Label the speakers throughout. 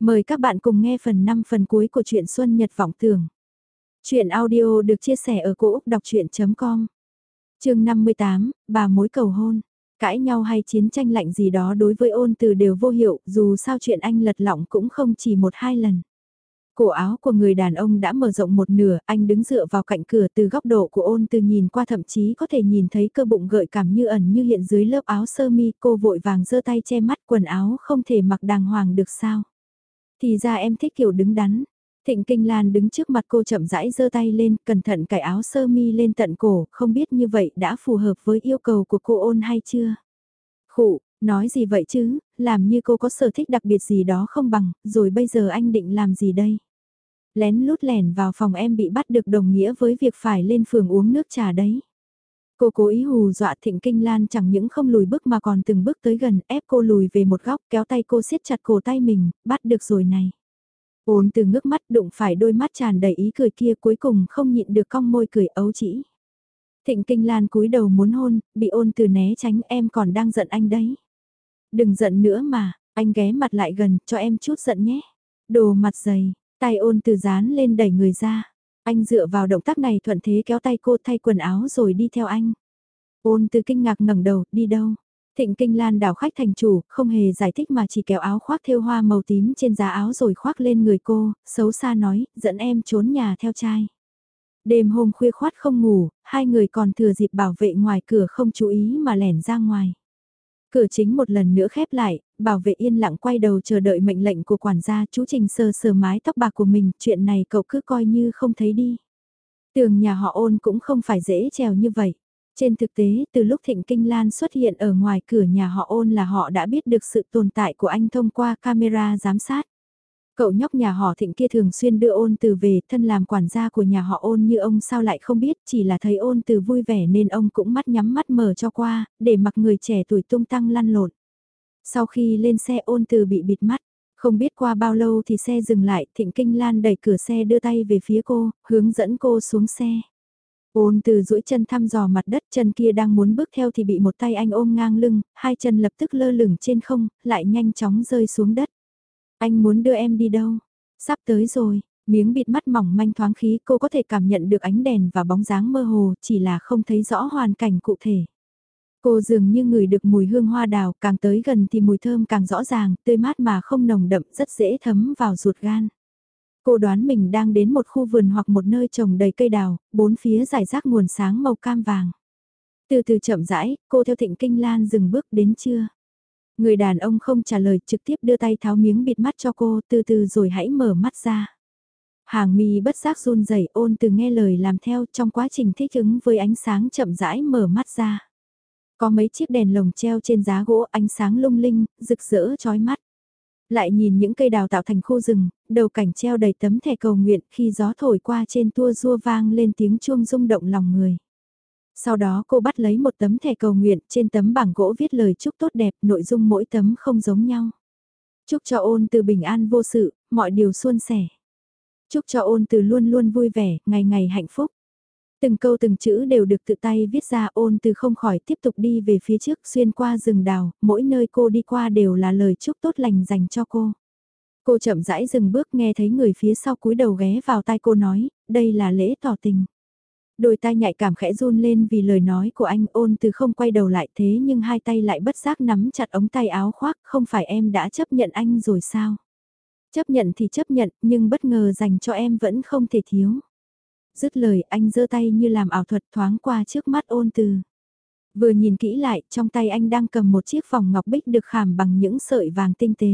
Speaker 1: Mời các bạn cùng nghe phần 5 phần cuối của truyện Xuân Nhật Vọng Tưởng. Chuyện audio được chia sẻ ở cỗ đọc chuyện.com Trường 58, bà mối cầu hôn. Cãi nhau hay chiến tranh lạnh gì đó đối với ôn từ đều vô hiệu, dù sao chuyện anh lật lọng cũng không chỉ một hai lần. Cổ áo của người đàn ông đã mở rộng một nửa, anh đứng dựa vào cạnh cửa từ góc độ của ôn từ nhìn qua thậm chí có thể nhìn thấy cơ bụng gợi cảm như ẩn như hiện dưới lớp áo sơ mi cô vội vàng giơ tay che mắt quần áo không thể mặc đàng hoàng được sao. Thì ra em thích kiểu đứng đắn. Thịnh Kinh Lan đứng trước mặt cô chậm rãi giơ tay lên, cẩn thận cải áo sơ mi lên tận cổ, không biết như vậy đã phù hợp với yêu cầu của cô ôn hay chưa. Khụ, nói gì vậy chứ, làm như cô có sở thích đặc biệt gì đó không bằng, rồi bây giờ anh định làm gì đây? Lén lút lẻn vào phòng em bị bắt được đồng nghĩa với việc phải lên phường uống nước trà đấy. Cô cố ý hù dọa Thịnh Kinh Lan chẳng những không lùi bước mà còn từng bước tới gần ép cô lùi về một góc kéo tay cô siết chặt cổ tay mình, bắt được rồi này. Ôn từ ngước mắt đụng phải đôi mắt tràn đầy ý cười kia cuối cùng không nhịn được cong môi cười ấu chỉ. Thịnh Kinh Lan cúi đầu muốn hôn, bị ôn từ né tránh em còn đang giận anh đấy. Đừng giận nữa mà, anh ghé mặt lại gần, cho em chút giận nhé. Đồ mặt dày, tay ôn từ dán lên đẩy người ra. Anh dựa vào động tác này thuận thế kéo tay cô thay quần áo rồi đi theo anh. Ôn từ kinh ngạc ngẩng đầu, đi đâu? Thịnh Kinh Lan đảo khách thành chủ, không hề giải thích mà chỉ kéo áo khoác thêu hoa màu tím trên giá áo rồi khoác lên người cô, xấu xa nói, dẫn em trốn nhà theo trai. Đêm hôm khuya khoát không ngủ, hai người còn thừa dịp bảo vệ ngoài cửa không chú ý mà lẻn ra ngoài. Cửa chính một lần nữa khép lại, bảo vệ yên lặng quay đầu chờ đợi mệnh lệnh của quản gia chú Trình sờ sờ mái tóc bạc của mình, chuyện này cậu cứ coi như không thấy đi. Tường nhà họ ôn cũng không phải dễ trèo như vậy. Trên thực tế, từ lúc Thịnh Kinh Lan xuất hiện ở ngoài cửa nhà họ ôn là họ đã biết được sự tồn tại của anh thông qua camera giám sát. Cậu nhóc nhà họ thịnh kia thường xuyên đưa ôn từ về, thân làm quản gia của nhà họ ôn như ông sao lại không biết, chỉ là thấy ôn từ vui vẻ nên ông cũng mắt nhắm mắt mở cho qua, để mặc người trẻ tuổi tung tăng lăn lộn. Sau khi lên xe ôn từ bị bịt mắt, không biết qua bao lâu thì xe dừng lại, thịnh kinh lan đẩy cửa xe đưa tay về phía cô, hướng dẫn cô xuống xe. Ôn từ duỗi chân thăm dò mặt đất chân kia đang muốn bước theo thì bị một tay anh ôm ngang lưng, hai chân lập tức lơ lửng trên không, lại nhanh chóng rơi xuống đất. Anh muốn đưa em đi đâu? Sắp tới rồi, miếng bịt mắt mỏng manh thoáng khí cô có thể cảm nhận được ánh đèn và bóng dáng mơ hồ, chỉ là không thấy rõ hoàn cảnh cụ thể. Cô dường như ngửi được mùi hương hoa đào, càng tới gần thì mùi thơm càng rõ ràng, tươi mát mà không nồng đậm, rất dễ thấm vào ruột gan. Cô đoán mình đang đến một khu vườn hoặc một nơi trồng đầy cây đào, bốn phía giải rác nguồn sáng màu cam vàng. Từ từ chậm rãi, cô theo thịnh kinh lan dừng bước đến chưa? Người đàn ông không trả lời trực tiếp đưa tay tháo miếng bịt mắt cho cô từ từ rồi hãy mở mắt ra. Hàng mi bất giác run rẩy ôn từ nghe lời làm theo trong quá trình thích ứng với ánh sáng chậm rãi mở mắt ra. Có mấy chiếc đèn lồng treo trên giá gỗ ánh sáng lung linh, rực rỡ chói mắt. Lại nhìn những cây đào tạo thành khu rừng, đầu cảnh treo đầy tấm thẻ cầu nguyện khi gió thổi qua trên tua rua vang lên tiếng chuông rung động lòng người. Sau đó cô bắt lấy một tấm thẻ cầu nguyện, trên tấm bảng gỗ viết lời chúc tốt đẹp, nội dung mỗi tấm không giống nhau. Chúc cho ôn từ bình an vô sự, mọi điều suôn sẻ. Chúc cho ôn từ luôn luôn vui vẻ, ngày ngày hạnh phúc. Từng câu từng chữ đều được tự tay viết ra ôn từ không khỏi tiếp tục đi về phía trước xuyên qua rừng đào, mỗi nơi cô đi qua đều là lời chúc tốt lành dành cho cô. Cô chậm rãi dừng bước nghe thấy người phía sau cúi đầu ghé vào tai cô nói, đây là lễ tỏ tình. Đôi tay nhạy cảm khẽ run lên vì lời nói của anh ôn từ không quay đầu lại thế nhưng hai tay lại bất giác nắm chặt ống tay áo khoác, không phải em đã chấp nhận anh rồi sao? Chấp nhận thì chấp nhận, nhưng bất ngờ dành cho em vẫn không thể thiếu. Dứt lời anh giơ tay như làm ảo thuật thoáng qua trước mắt ôn từ. Vừa nhìn kỹ lại, trong tay anh đang cầm một chiếc vòng ngọc bích được khảm bằng những sợi vàng tinh tế.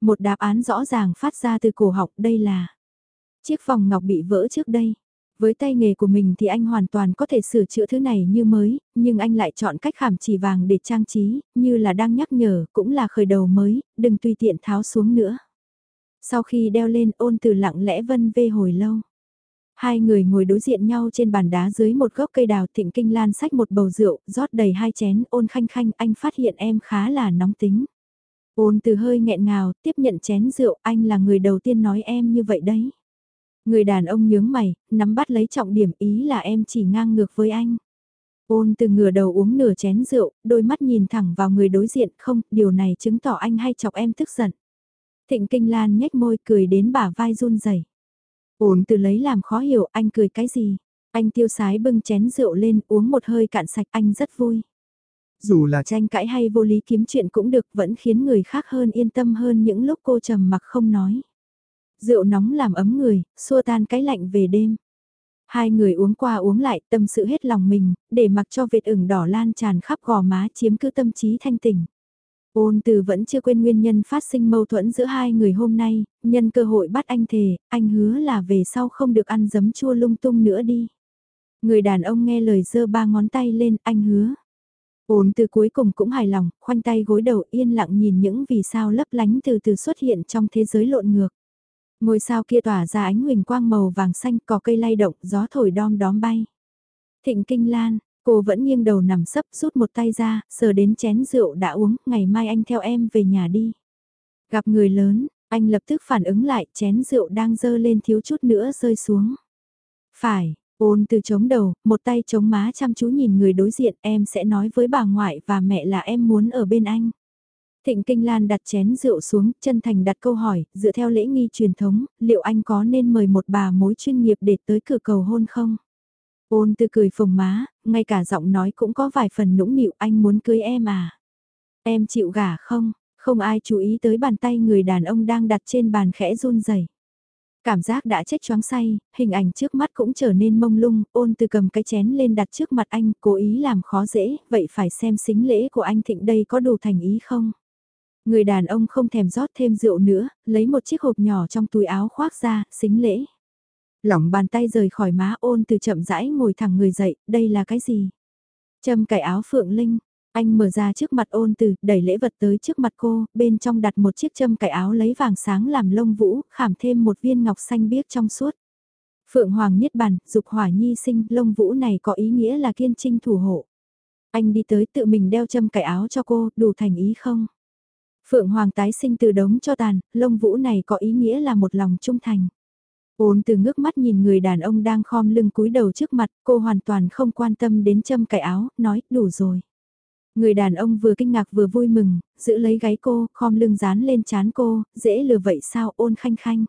Speaker 1: Một đáp án rõ ràng phát ra từ cổ học đây là chiếc vòng ngọc bị vỡ trước đây. Với tay nghề của mình thì anh hoàn toàn có thể sửa chữa thứ này như mới, nhưng anh lại chọn cách khảm chỉ vàng để trang trí, như là đang nhắc nhở, cũng là khởi đầu mới, đừng tùy tiện tháo xuống nữa. Sau khi đeo lên ôn từ lặng lẽ vân vê hồi lâu. Hai người ngồi đối diện nhau trên bàn đá dưới một gốc cây đào thịnh kinh lan sách một bầu rượu, rót đầy hai chén, ôn khanh khanh anh phát hiện em khá là nóng tính. Ôn từ hơi nghẹn ngào, tiếp nhận chén rượu, anh là người đầu tiên nói em như vậy đấy. Người đàn ông nhướng mày, nắm bắt lấy trọng điểm ý là em chỉ ngang ngược với anh. Ôn từ ngửa đầu uống nửa chén rượu, đôi mắt nhìn thẳng vào người đối diện không, điều này chứng tỏ anh hay chọc em tức giận. Thịnh Kinh Lan nhếch môi cười đến bả vai run rẩy. Ổn từ lấy làm khó hiểu anh cười cái gì. Anh tiêu sái bưng chén rượu lên uống một hơi cạn sạch anh rất vui. Dù là tranh cãi hay vô lý kiếm chuyện cũng được vẫn khiến người khác hơn yên tâm hơn những lúc cô trầm mặc không nói. Rượu nóng làm ấm người, xua tan cái lạnh về đêm. Hai người uống qua uống lại tâm sự hết lòng mình, để mặc cho vệt ửng đỏ lan tràn khắp gò má chiếm cứ tâm trí thanh tỉnh. Ôn từ vẫn chưa quên nguyên nhân phát sinh mâu thuẫn giữa hai người hôm nay, nhân cơ hội bắt anh thề, anh hứa là về sau không được ăn giấm chua lung tung nữa đi. Người đàn ông nghe lời giơ ba ngón tay lên, anh hứa. Ôn từ cuối cùng cũng hài lòng, khoanh tay gối đầu yên lặng nhìn những vì sao lấp lánh từ từ xuất hiện trong thế giới lộn ngược. Ngôi sao kia tỏa ra ánh huỳnh quang màu vàng xanh cỏ cây lay động, gió thổi đom đóm bay. Thịnh kinh lan, cô vẫn nghiêng đầu nằm sấp rút một tay ra, sờ đến chén rượu đã uống, ngày mai anh theo em về nhà đi. Gặp người lớn, anh lập tức phản ứng lại, chén rượu đang dơ lên thiếu chút nữa rơi xuống. Phải, ôn từ chống đầu, một tay chống má chăm chú nhìn người đối diện, em sẽ nói với bà ngoại và mẹ là em muốn ở bên anh. Thịnh Kinh Lan đặt chén rượu xuống, chân thành đặt câu hỏi, dựa theo lễ nghi truyền thống, liệu anh có nên mời một bà mối chuyên nghiệp để tới cửa cầu hôn không? Ôn Tư cười phồng má, ngay cả giọng nói cũng có vài phần nũng nịu anh muốn cưới em à? Em chịu gả không? Không ai chú ý tới bàn tay người đàn ông đang đặt trên bàn khẽ run rẩy. Cảm giác đã chết choáng say, hình ảnh trước mắt cũng trở nên mông lung, ôn từ cầm cái chén lên đặt trước mặt anh, cố ý làm khó dễ, vậy phải xem xính lễ của anh thịnh đây có đủ thành ý không? Người đàn ông không thèm rót thêm rượu nữa, lấy một chiếc hộp nhỏ trong túi áo khoác ra, xính lễ. Lỏng bàn tay rời khỏi má ôn từ chậm rãi ngồi thẳng người dậy, đây là cái gì? Châm cải áo phượng linh, anh mở ra trước mặt ôn từ, đẩy lễ vật tới trước mặt cô, bên trong đặt một chiếc châm cải áo lấy vàng sáng làm lông vũ, khảm thêm một viên ngọc xanh biếc trong suốt. Phượng Hoàng Niết Bàn, dục hỏa nhi sinh, lông vũ này có ý nghĩa là kiên trinh thủ hộ. Anh đi tới tự mình đeo châm cải áo cho cô, đủ thành ý không? Phượng Hoàng tái sinh từ đống cho tàn, lông vũ này có ý nghĩa là một lòng trung thành. Ôn từ ngước mắt nhìn người đàn ông đang khom lưng cúi đầu trước mặt, cô hoàn toàn không quan tâm đến châm cài áo, nói, đủ rồi. Người đàn ông vừa kinh ngạc vừa vui mừng, giữ lấy gáy cô, khom lưng dán lên chán cô, dễ lừa vậy sao ôn khanh khanh.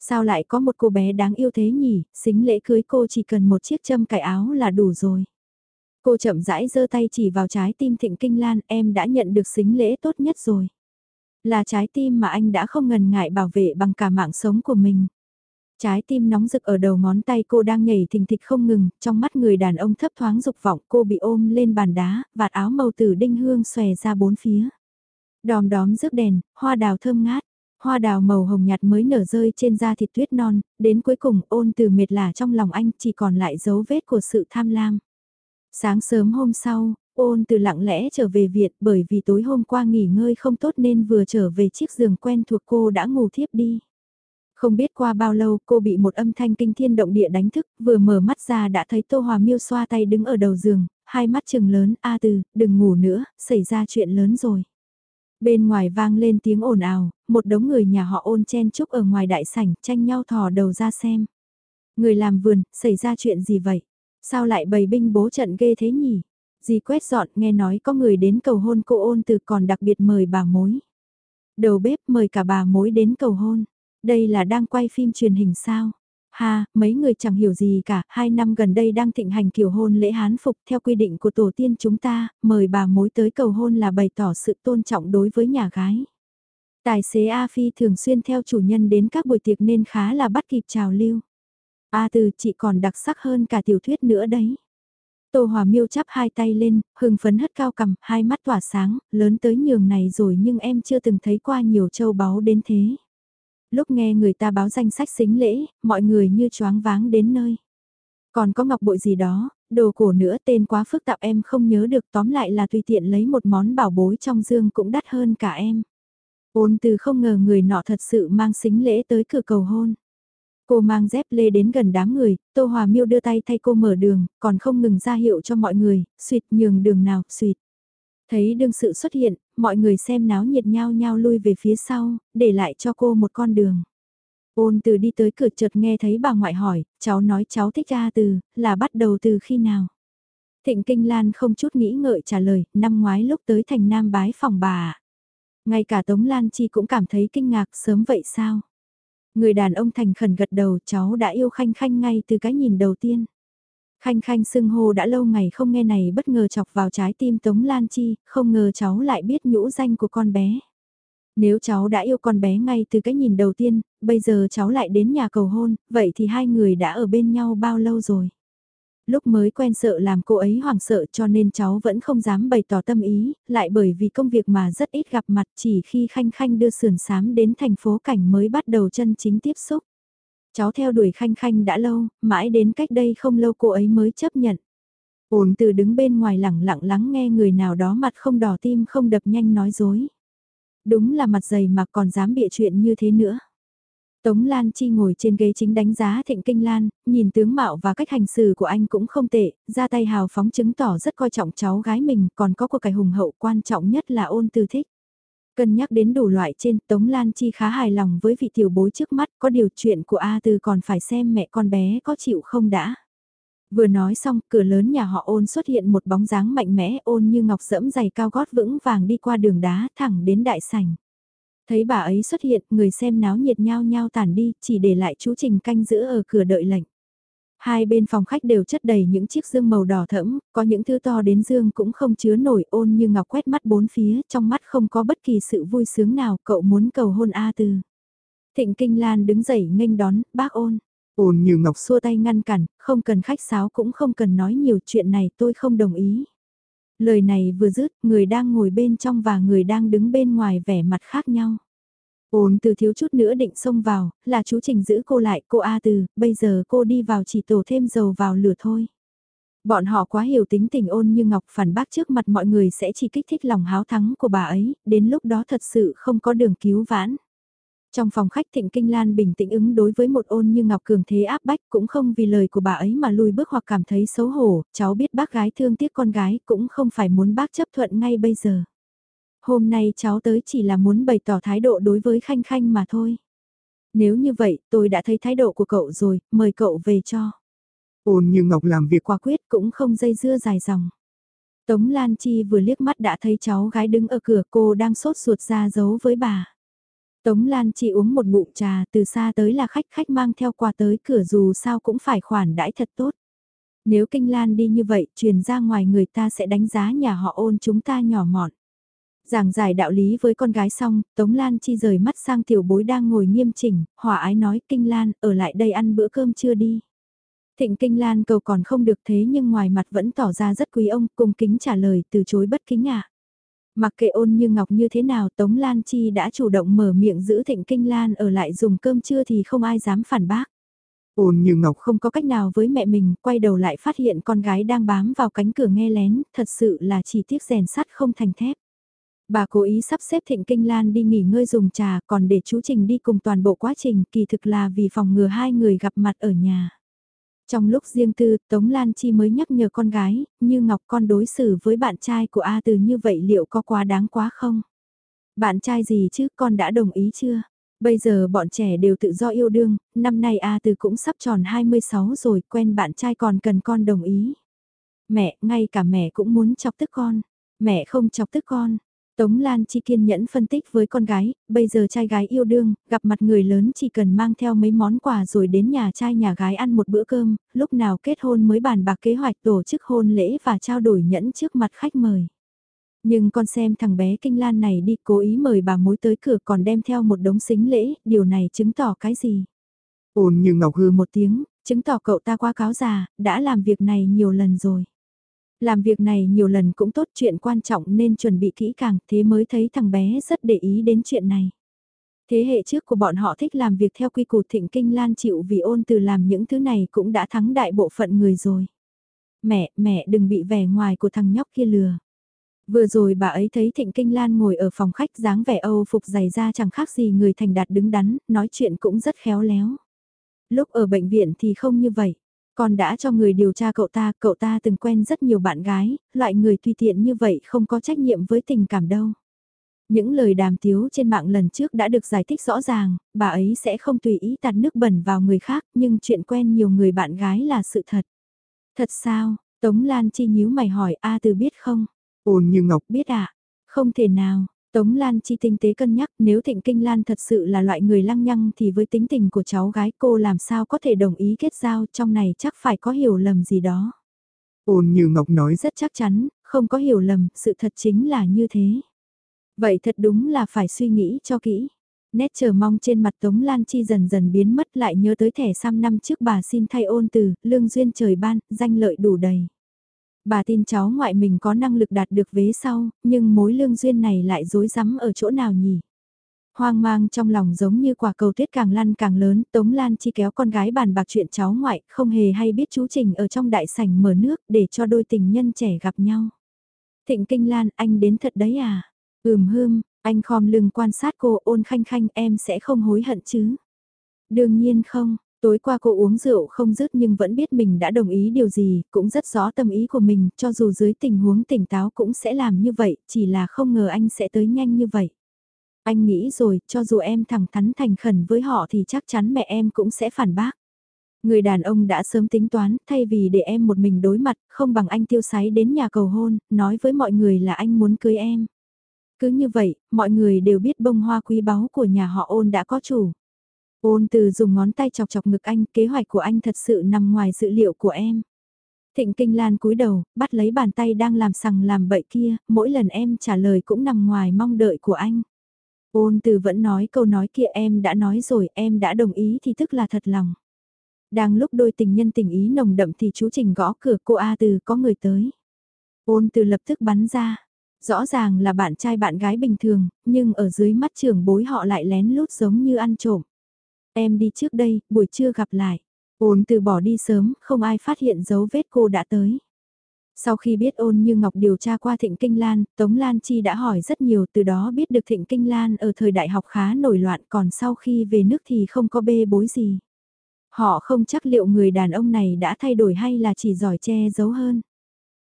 Speaker 1: Sao lại có một cô bé đáng yêu thế nhỉ, xính lễ cưới cô chỉ cần một chiếc châm cài áo là đủ rồi. Cô chậm rãi giơ tay chỉ vào trái tim thịnh kinh lan em đã nhận được xính lễ tốt nhất rồi. Là trái tim mà anh đã không ngần ngại bảo vệ bằng cả mạng sống của mình. Trái tim nóng rực ở đầu ngón tay cô đang nhảy thình thịch không ngừng, trong mắt người đàn ông thấp thoáng dục vọng cô bị ôm lên bàn đá, vạt áo màu tử đinh hương xòe ra bốn phía. Đòm đóm rước đèn, hoa đào thơm ngát, hoa đào màu hồng nhạt mới nở rơi trên da thịt tuyết non, đến cuối cùng ôn từ mệt lả trong lòng anh chỉ còn lại dấu vết của sự tham lam. Sáng sớm hôm sau, ôn từ lặng lẽ trở về Việt bởi vì tối hôm qua nghỉ ngơi không tốt nên vừa trở về chiếc giường quen thuộc cô đã ngủ thiếp đi. Không biết qua bao lâu cô bị một âm thanh kinh thiên động địa đánh thức, vừa mở mắt ra đã thấy Tô Hòa Miêu xoa tay đứng ở đầu giường, hai mắt trừng lớn, A từ, đừng ngủ nữa, xảy ra chuyện lớn rồi. Bên ngoài vang lên tiếng ồn ào, một đống người nhà họ ôn chen chúc ở ngoài đại sảnh, tranh nhau thò đầu ra xem. Người làm vườn, xảy ra chuyện gì vậy? Sao lại bày binh bố trận ghê thế nhỉ? Di quét dọn nghe nói có người đến cầu hôn cô ôn từ còn đặc biệt mời bà mối. Đầu bếp mời cả bà mối đến cầu hôn. Đây là đang quay phim truyền hình sao? Ha, mấy người chẳng hiểu gì cả, hai năm gần đây đang thịnh hành kiểu hôn lễ hán phục theo quy định của tổ tiên chúng ta, mời bà mối tới cầu hôn là bày tỏ sự tôn trọng đối với nhà gái. Tài xế A Phi thường xuyên theo chủ nhân đến các buổi tiệc nên khá là bắt kịp trào lưu. A từ chị còn đặc sắc hơn cả tiểu thuyết nữa đấy. Tô Hòa Miêu chắp hai tay lên, hưng phấn hất cao cầm, hai mắt tỏa sáng, lớn tới nhường này rồi nhưng em chưa từng thấy qua nhiều châu báu đến thế. Lúc nghe người ta báo danh sách xính lễ, mọi người như choáng váng đến nơi. Còn có ngọc bội gì đó, đồ cổ nữa tên quá phức tạp em không nhớ được tóm lại là tùy tiện lấy một món bảo bối trong dương cũng đắt hơn cả em. Ôn từ không ngờ người nọ thật sự mang xính lễ tới cửa cầu hôn. Cô mang dép lê đến gần đám người, Tô Hòa Miêu đưa tay thay cô mở đường, còn không ngừng ra hiệu cho mọi người, suyệt nhường đường nào, suyệt. Thấy đương sự xuất hiện, mọi người xem náo nhiệt nhau nhau lui về phía sau, để lại cho cô một con đường. Ôn từ đi tới cửa chợt nghe thấy bà ngoại hỏi, cháu nói cháu thích A từ, là bắt đầu từ khi nào? Thịnh Kinh Lan không chút nghĩ ngợi trả lời, năm ngoái lúc tới thành Nam bái phòng bà. Ngay cả Tống Lan Chi cũng cảm thấy kinh ngạc sớm vậy sao? Người đàn ông thành khẩn gật đầu cháu đã yêu Khanh Khanh ngay từ cái nhìn đầu tiên. Khanh Khanh sưng hô đã lâu ngày không nghe này bất ngờ chọc vào trái tim Tống Lan Chi, không ngờ cháu lại biết nhũ danh của con bé. Nếu cháu đã yêu con bé ngay từ cái nhìn đầu tiên, bây giờ cháu lại đến nhà cầu hôn, vậy thì hai người đã ở bên nhau bao lâu rồi? Lúc mới quen sợ làm cô ấy hoảng sợ cho nên cháu vẫn không dám bày tỏ tâm ý, lại bởi vì công việc mà rất ít gặp mặt chỉ khi Khanh Khanh đưa sườn sám đến thành phố cảnh mới bắt đầu chân chính tiếp xúc. Cháu theo đuổi Khanh Khanh đã lâu, mãi đến cách đây không lâu cô ấy mới chấp nhận. Ổn từ đứng bên ngoài lẳng lặng lắng nghe người nào đó mặt không đỏ tim không đập nhanh nói dối. Đúng là mặt dày mà còn dám bịa chuyện như thế nữa. Tống Lan Chi ngồi trên ghế chính đánh giá Thịnh Kinh Lan, nhìn tướng mạo và cách hành xử của anh cũng không tệ, ra tay hào phóng chứng tỏ rất coi trọng cháu gái mình, còn có cuộc cải hùng hậu quan trọng nhất là ôn tư thích. Cân nhắc đến đủ loại trên, Tống Lan Chi khá hài lòng với vị tiểu bối trước mắt, có điều chuyện của A Tư còn phải xem mẹ con bé có chịu không đã. Vừa nói xong, cửa lớn nhà họ ôn xuất hiện một bóng dáng mạnh mẽ ôn như ngọc dẫm giày cao gót vững vàng đi qua đường đá thẳng đến đại sảnh. Thấy bà ấy xuất hiện, người xem náo nhiệt nhau nhau tản đi, chỉ để lại chú Trình canh giữ ở cửa đợi lệnh. Hai bên phòng khách đều chất đầy những chiếc dương màu đỏ thẫm, có những thứ to đến dương cũng không chứa nổi ôn như ngọc quét mắt bốn phía, trong mắt không có bất kỳ sự vui sướng nào, cậu muốn cầu hôn A Tư. Thịnh Kinh Lan đứng dậy nghênh đón, bác ôn. Ôn như ngọc xua tay ngăn cản, không cần khách sáo cũng không cần nói nhiều chuyện này tôi không đồng ý. Lời này vừa dứt, người đang ngồi bên trong và người đang đứng bên ngoài vẻ mặt khác nhau. Ôn từ thiếu chút nữa định xông vào, là chú Trình giữ cô lại, cô A từ, bây giờ cô đi vào chỉ tổ thêm dầu vào lửa thôi. Bọn họ quá hiểu tính tình ôn như ngọc phản bác trước mặt mọi người sẽ chỉ kích thích lòng háo thắng của bà ấy, đến lúc đó thật sự không có đường cứu vãn. Trong phòng khách Thịnh Kinh Lan bình tĩnh ứng đối với một ôn như Ngọc Cường thế áp bách cũng không vì lời của bà ấy mà lùi bước hoặc cảm thấy xấu hổ, cháu biết bác gái thương tiếc con gái cũng không phải muốn bác chấp thuận ngay bây giờ. Hôm nay cháu tới chỉ là muốn bày tỏ thái độ đối với Khanh Khanh mà thôi. Nếu như vậy, tôi đã thấy thái độ của cậu rồi, mời cậu về cho. Ôn như Ngọc làm việc quả quyết cũng không dây dưa dài dòng. Tống Lan Chi vừa liếc mắt đã thấy cháu gái đứng ở cửa cô đang sốt ruột ra giấu với bà. Tống Lan chỉ uống một ngụm trà từ xa tới là khách khách mang theo quà tới cửa dù sao cũng phải khoản đãi thật tốt. Nếu Kinh Lan đi như vậy truyền ra ngoài người ta sẽ đánh giá nhà họ ôn chúng ta nhỏ mọn. Giảng giải đạo lý với con gái xong, Tống Lan chi rời mắt sang tiểu bối đang ngồi nghiêm chỉnh, hòa ái nói Kinh Lan ở lại đây ăn bữa cơm chưa đi. Thịnh Kinh Lan cầu còn không được thế nhưng ngoài mặt vẫn tỏ ra rất quý ông, cung kính trả lời từ chối bất kính ạ. Mặc kệ ôn như ngọc như thế nào Tống Lan Chi đã chủ động mở miệng giữ thịnh kinh lan ở lại dùng cơm trưa thì không ai dám phản bác. Ôn như ngọc không có cách nào với mẹ mình, quay đầu lại phát hiện con gái đang bám vào cánh cửa nghe lén, thật sự là chỉ tiếc rèn sắt không thành thép. Bà cố ý sắp xếp Thịnh Kinh Lan đi nghỉ ngơi dùng trà còn để chú Trình đi cùng toàn bộ quá trình kỳ thực là vì phòng ngừa hai người gặp mặt ở nhà. Trong lúc riêng tư, Tống Lan Chi mới nhắc nhở con gái, như Ngọc con đối xử với bạn trai của A Từ như vậy liệu có quá đáng quá không? Bạn trai gì chứ, con đã đồng ý chưa? Bây giờ bọn trẻ đều tự do yêu đương, năm nay A Từ cũng sắp tròn 26 rồi, quen bạn trai còn cần con đồng ý. Mẹ, ngay cả mẹ cũng muốn chọc tức con. Mẹ không chọc tức con, Tống Lan Chi kiên nhẫn phân tích với con gái, bây giờ trai gái yêu đương, gặp mặt người lớn chỉ cần mang theo mấy món quà rồi đến nhà trai nhà gái ăn một bữa cơm, lúc nào kết hôn mới bàn bạc kế hoạch tổ chức hôn lễ và trao đổi nhẫn trước mặt khách mời. Nhưng con xem thằng bé Kinh Lan này đi cố ý mời bà mối tới cửa còn đem theo một đống xính lễ, điều này chứng tỏ cái gì? Ôn như ngọc hư một tiếng, chứng tỏ cậu ta qua cáo già, đã làm việc này nhiều lần rồi. Làm việc này nhiều lần cũng tốt chuyện quan trọng nên chuẩn bị kỹ càng thế mới thấy thằng bé rất để ý đến chuyện này. Thế hệ trước của bọn họ thích làm việc theo quy củ thịnh kinh lan chịu vì ôn từ làm những thứ này cũng đã thắng đại bộ phận người rồi. Mẹ, mẹ đừng bị vẻ ngoài của thằng nhóc kia lừa. Vừa rồi bà ấy thấy Thịnh Kinh Lan ngồi ở phòng khách dáng vẻ Âu phục dày ra chẳng khác gì người thành đạt đứng đắn, nói chuyện cũng rất khéo léo. Lúc ở bệnh viện thì không như vậy. Con đã cho người điều tra cậu ta, cậu ta từng quen rất nhiều bạn gái, loại người tùy tiện như vậy không có trách nhiệm với tình cảm đâu. Những lời đàm tiếu trên mạng lần trước đã được giải thích rõ ràng, bà ấy sẽ không tùy ý tạt nước bẩn vào người khác, nhưng chuyện quen nhiều người bạn gái là sự thật. Thật sao? Tống Lan Chi nhíu mày hỏi A từ biết không? Ôn như Ngọc biết ạ. À? Không thể nào. Tống Lan Chi tinh tế cân nhắc nếu Thịnh Kinh Lan thật sự là loại người lăng nhăng thì với tính tình của cháu gái cô làm sao có thể đồng ý kết giao trong này chắc phải có hiểu lầm gì đó.
Speaker 2: Ôn như Ngọc nói
Speaker 1: rất chắc chắn, không có hiểu lầm, sự thật chính là như thế. Vậy thật đúng là phải suy nghĩ cho kỹ. Nét chờ mong trên mặt Tống Lan Chi dần dần biến mất lại nhớ tới thẻ xăm năm trước bà xin thay ôn từ, lương duyên trời ban, danh lợi đủ đầy. Bà tin cháu ngoại mình có năng lực đạt được vế sau, nhưng mối lương duyên này lại dối rắm ở chỗ nào nhỉ? Hoang mang trong lòng giống như quả cầu tuyết càng lăn càng lớn, Tống Lan Chi kéo con gái bàn bạc chuyện cháu ngoại, không hề hay biết chú Trình ở trong đại sảnh mở nước để cho đôi tình nhân trẻ gặp nhau. Thịnh Kinh Lan, anh đến thật đấy à? Ừm hương, anh khom lưng quan sát cô ôn khanh khanh em sẽ không hối hận chứ? Đương nhiên không, tối qua cô uống rượu không dứt nhưng vẫn biết mình đã đồng ý điều gì, cũng rất rõ tâm ý của mình, cho dù dưới tình huống tỉnh táo cũng sẽ làm như vậy, chỉ là không ngờ anh sẽ tới nhanh như vậy. Anh nghĩ rồi, cho dù em thẳng thắn thành khẩn với họ thì chắc chắn mẹ em cũng sẽ phản bác. Người đàn ông đã sớm tính toán, thay vì để em một mình đối mặt, không bằng anh tiêu sái đến nhà cầu hôn, nói với mọi người là anh muốn cưới em. Cứ như vậy, mọi người đều biết bông hoa quý báu của nhà họ ôn đã có chủ. Ôn từ dùng ngón tay chọc chọc ngực anh, kế hoạch của anh thật sự nằm ngoài dự liệu của em. Thịnh Kinh Lan cúi đầu, bắt lấy bàn tay đang làm sằng làm bậy kia, mỗi lần em trả lời cũng nằm ngoài mong đợi của anh. Ôn từ vẫn nói câu nói kia em đã nói rồi, em đã đồng ý thì tức là thật lòng. Đang lúc đôi tình nhân tình ý nồng đậm thì chú Trình gõ cửa cô A từ có người tới. Ôn từ lập tức bắn ra. Rõ ràng là bạn trai bạn gái bình thường, nhưng ở dưới mắt trưởng bối họ lại lén lút giống như ăn trộm. Em đi trước đây, buổi trưa gặp lại. Ôn từ bỏ đi sớm, không ai phát hiện dấu vết cô đã tới. Sau khi biết ôn như Ngọc điều tra qua Thịnh Kinh Lan, Tống Lan Chi đã hỏi rất nhiều từ đó biết được Thịnh Kinh Lan ở thời đại học khá nổi loạn còn sau khi về nước thì không có bê bối gì. Họ không chắc liệu người đàn ông này đã thay đổi hay là chỉ giỏi che giấu hơn.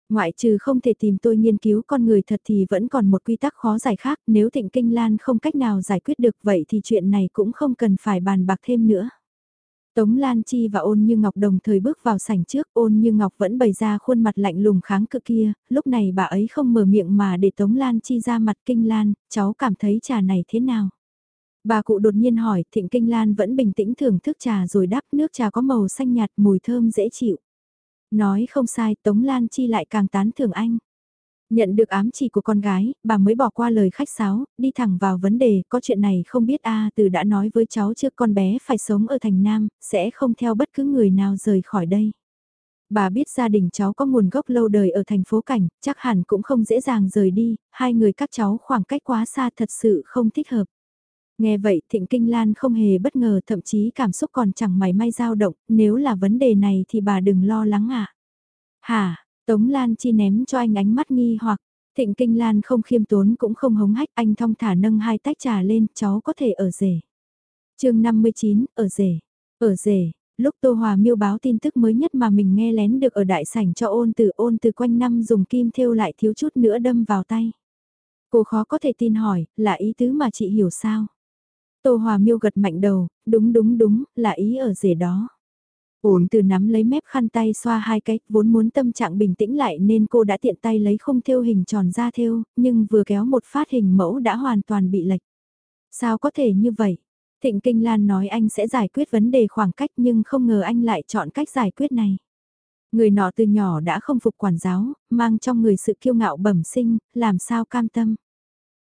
Speaker 1: Ngoại trừ không thể tìm tôi nghiên cứu con người thật thì vẫn còn một quy tắc khó giải khác, nếu Thịnh Kinh Lan không cách nào giải quyết được vậy thì chuyện này cũng không cần phải bàn bạc thêm nữa. Tống Lan Chi và ôn như Ngọc đồng thời bước vào sảnh trước, ôn như Ngọc vẫn bày ra khuôn mặt lạnh lùng kháng cự kia, lúc này bà ấy không mở miệng mà để Tống Lan Chi ra mặt kinh lan, cháu cảm thấy trà này thế nào? Bà cụ đột nhiên hỏi, Thịnh Kinh Lan vẫn bình tĩnh thưởng thức trà rồi đáp nước trà có màu xanh nhạt mùi thơm dễ chịu. Nói không sai, Tống Lan Chi lại càng tán thưởng anh. Nhận được ám chỉ của con gái, bà mới bỏ qua lời khách sáo, đi thẳng vào vấn đề, có chuyện này không biết a từ đã nói với cháu trước con bé phải sống ở thành Nam, sẽ không theo bất cứ người nào rời khỏi đây. Bà biết gia đình cháu có nguồn gốc lâu đời ở thành phố Cảnh, chắc hẳn cũng không dễ dàng rời đi, hai người các cháu khoảng cách quá xa thật sự không thích hợp. Nghe vậy Thịnh Kinh Lan không hề bất ngờ thậm chí cảm xúc còn chẳng mảy may dao động, nếu là vấn đề này thì bà đừng lo lắng ạ. À. Hả, Tống Lan Chi ném cho anh ánh mắt nghi hoặc, Thịnh Kinh Lan không khiêm tốn cũng không hống hách anh thong thả nâng hai tách trà lên cháu có thể ở rể. chương 59, ở rể, ở rể, lúc Tô Hòa miêu báo tin tức mới nhất mà mình nghe lén được ở đại sảnh cho ôn từ ôn từ quanh năm dùng kim thêu lại thiếu chút nữa đâm vào tay. Cô khó có thể tin hỏi, là ý tứ mà chị hiểu sao? Tô Hòa miêu gật mạnh đầu, đúng đúng đúng, là ý ở rể đó. Ổn từ nắm lấy mép khăn tay xoa hai cái, vốn muốn tâm trạng bình tĩnh lại nên cô đã tiện tay lấy không thêu hình tròn ra thêu, nhưng vừa kéo một phát hình mẫu đã hoàn toàn bị lệch. Sao có thể như vậy? Thịnh Kinh Lan nói anh sẽ giải quyết vấn đề khoảng cách nhưng không ngờ anh lại chọn cách giải quyết này. Người nọ từ nhỏ đã không phục quản giáo, mang trong người sự kiêu ngạo bẩm sinh, làm sao cam tâm.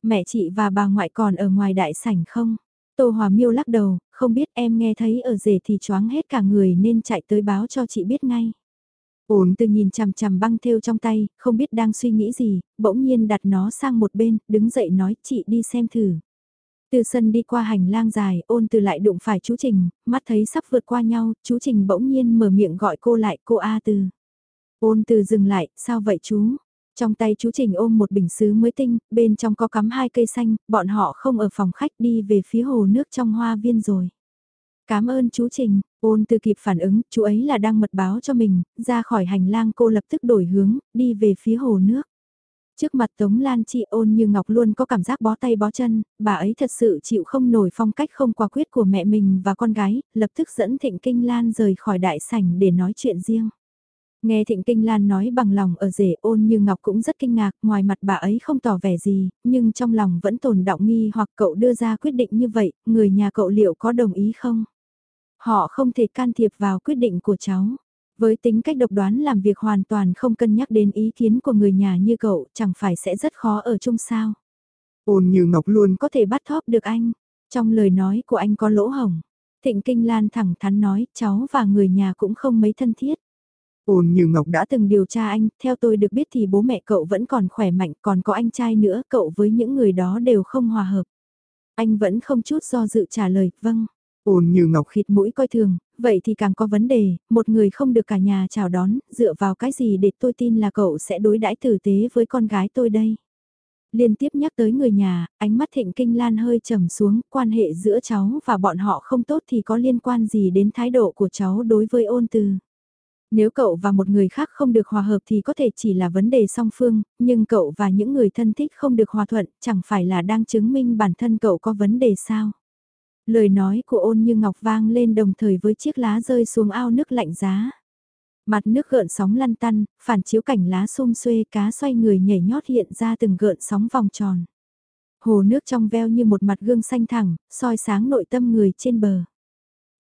Speaker 1: Mẹ chị và bà ngoại còn ở ngoài đại sảnh không? Tô Hòa Miêu lắc đầu, không biết em nghe thấy ở rể thì choáng hết cả người nên chạy tới báo cho chị biết ngay. Ổn từ nhìn chằm chằm băng thêu trong tay, không biết đang suy nghĩ gì, bỗng nhiên đặt nó sang một bên, đứng dậy nói chị đi xem thử. Từ sân đi qua hành lang dài, ôn từ lại đụng phải chú Trình, mắt thấy sắp vượt qua nhau, chú Trình bỗng nhiên mở miệng gọi cô lại, cô A từ. Ôn từ dừng lại, sao vậy chú? Trong tay chú Trình ôm một bình sứ mới tinh, bên trong có cắm hai cây xanh, bọn họ không ở phòng khách đi về phía hồ nước trong hoa viên rồi. Cảm ơn chú Trình, ôn từ kịp phản ứng, chú ấy là đang mật báo cho mình, ra khỏi hành lang cô lập tức đổi hướng, đi về phía hồ nước. Trước mặt Tống Lan Chi ôn như Ngọc luôn có cảm giác bó tay bó chân, bà ấy thật sự chịu không nổi phong cách không quả quyết của mẹ mình và con gái, lập tức dẫn Thịnh Kinh Lan rời khỏi đại sảnh để nói chuyện riêng. Nghe Thịnh Kinh Lan nói bằng lòng ở rể ôn như Ngọc cũng rất kinh ngạc, ngoài mặt bà ấy không tỏ vẻ gì, nhưng trong lòng vẫn tồn động nghi hoặc cậu đưa ra quyết định như vậy, người nhà cậu liệu có đồng ý không? Họ không thể can thiệp vào quyết định của cháu. Với tính cách độc đoán làm việc hoàn toàn không cân nhắc đến ý kiến của người nhà như cậu, chẳng phải sẽ rất khó ở chung sao.
Speaker 2: Ôn như Ngọc luôn
Speaker 1: có thể bắt thóp được anh. Trong lời nói của anh có lỗ hổng. Thịnh Kinh Lan thẳng thắn nói, cháu và người nhà cũng không mấy thân thiết.
Speaker 2: Ôn như Ngọc
Speaker 1: đã từng điều tra anh, theo tôi được biết thì bố mẹ cậu vẫn còn khỏe mạnh, còn có anh trai nữa, cậu với những người đó đều không hòa hợp. Anh vẫn không chút do dự trả lời, vâng.
Speaker 2: Ôn như Ngọc
Speaker 1: khịt mũi coi thường, vậy thì càng có vấn đề, một người không được cả nhà chào đón, dựa vào cái gì để tôi tin là cậu sẽ đối đãi tử tế với con gái tôi đây. Liên tiếp nhắc tới người nhà, ánh mắt thịnh kinh lan hơi trầm xuống, quan hệ giữa cháu và bọn họ không tốt thì có liên quan gì đến thái độ của cháu đối với ôn từ. Nếu cậu và một người khác không được hòa hợp thì có thể chỉ là vấn đề song phương, nhưng cậu và những người thân thích không được hòa thuận, chẳng phải là đang chứng minh bản thân cậu có vấn đề sao. Lời nói của ôn như ngọc vang lên đồng thời với chiếc lá rơi xuống ao nước lạnh giá. Mặt nước gợn sóng lăn tăn, phản chiếu cảnh lá xung xuê cá xoay người nhảy nhót hiện ra từng gợn sóng vòng tròn. Hồ nước trong veo như một mặt gương xanh thẳng, soi sáng nội tâm người trên bờ.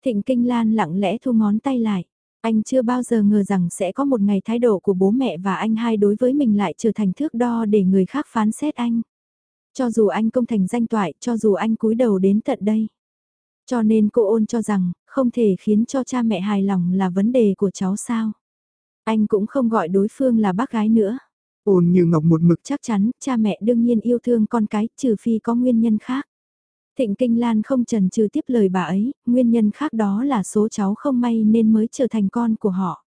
Speaker 1: Thịnh Kinh Lan lặng lẽ thu ngón tay lại. Anh chưa bao giờ ngờ rằng sẽ có một ngày thái độ của bố mẹ và anh hai đối với mình lại trở thành thước đo để người khác phán xét anh. Cho dù anh công thành danh toại, cho dù anh cúi đầu đến tận đây. Cho nên cô ôn cho rằng, không thể khiến cho cha mẹ hài lòng là vấn đề của cháu sao. Anh cũng không gọi đối phương là bác gái nữa.
Speaker 2: Ôn như ngọc một mực
Speaker 1: chắc chắn, cha mẹ đương nhiên yêu thương con cái, trừ phi có nguyên nhân khác. Thịnh Kinh Lan không trần trừ tiếp lời bà ấy, nguyên nhân khác đó là số cháu không may nên mới trở thành con của họ.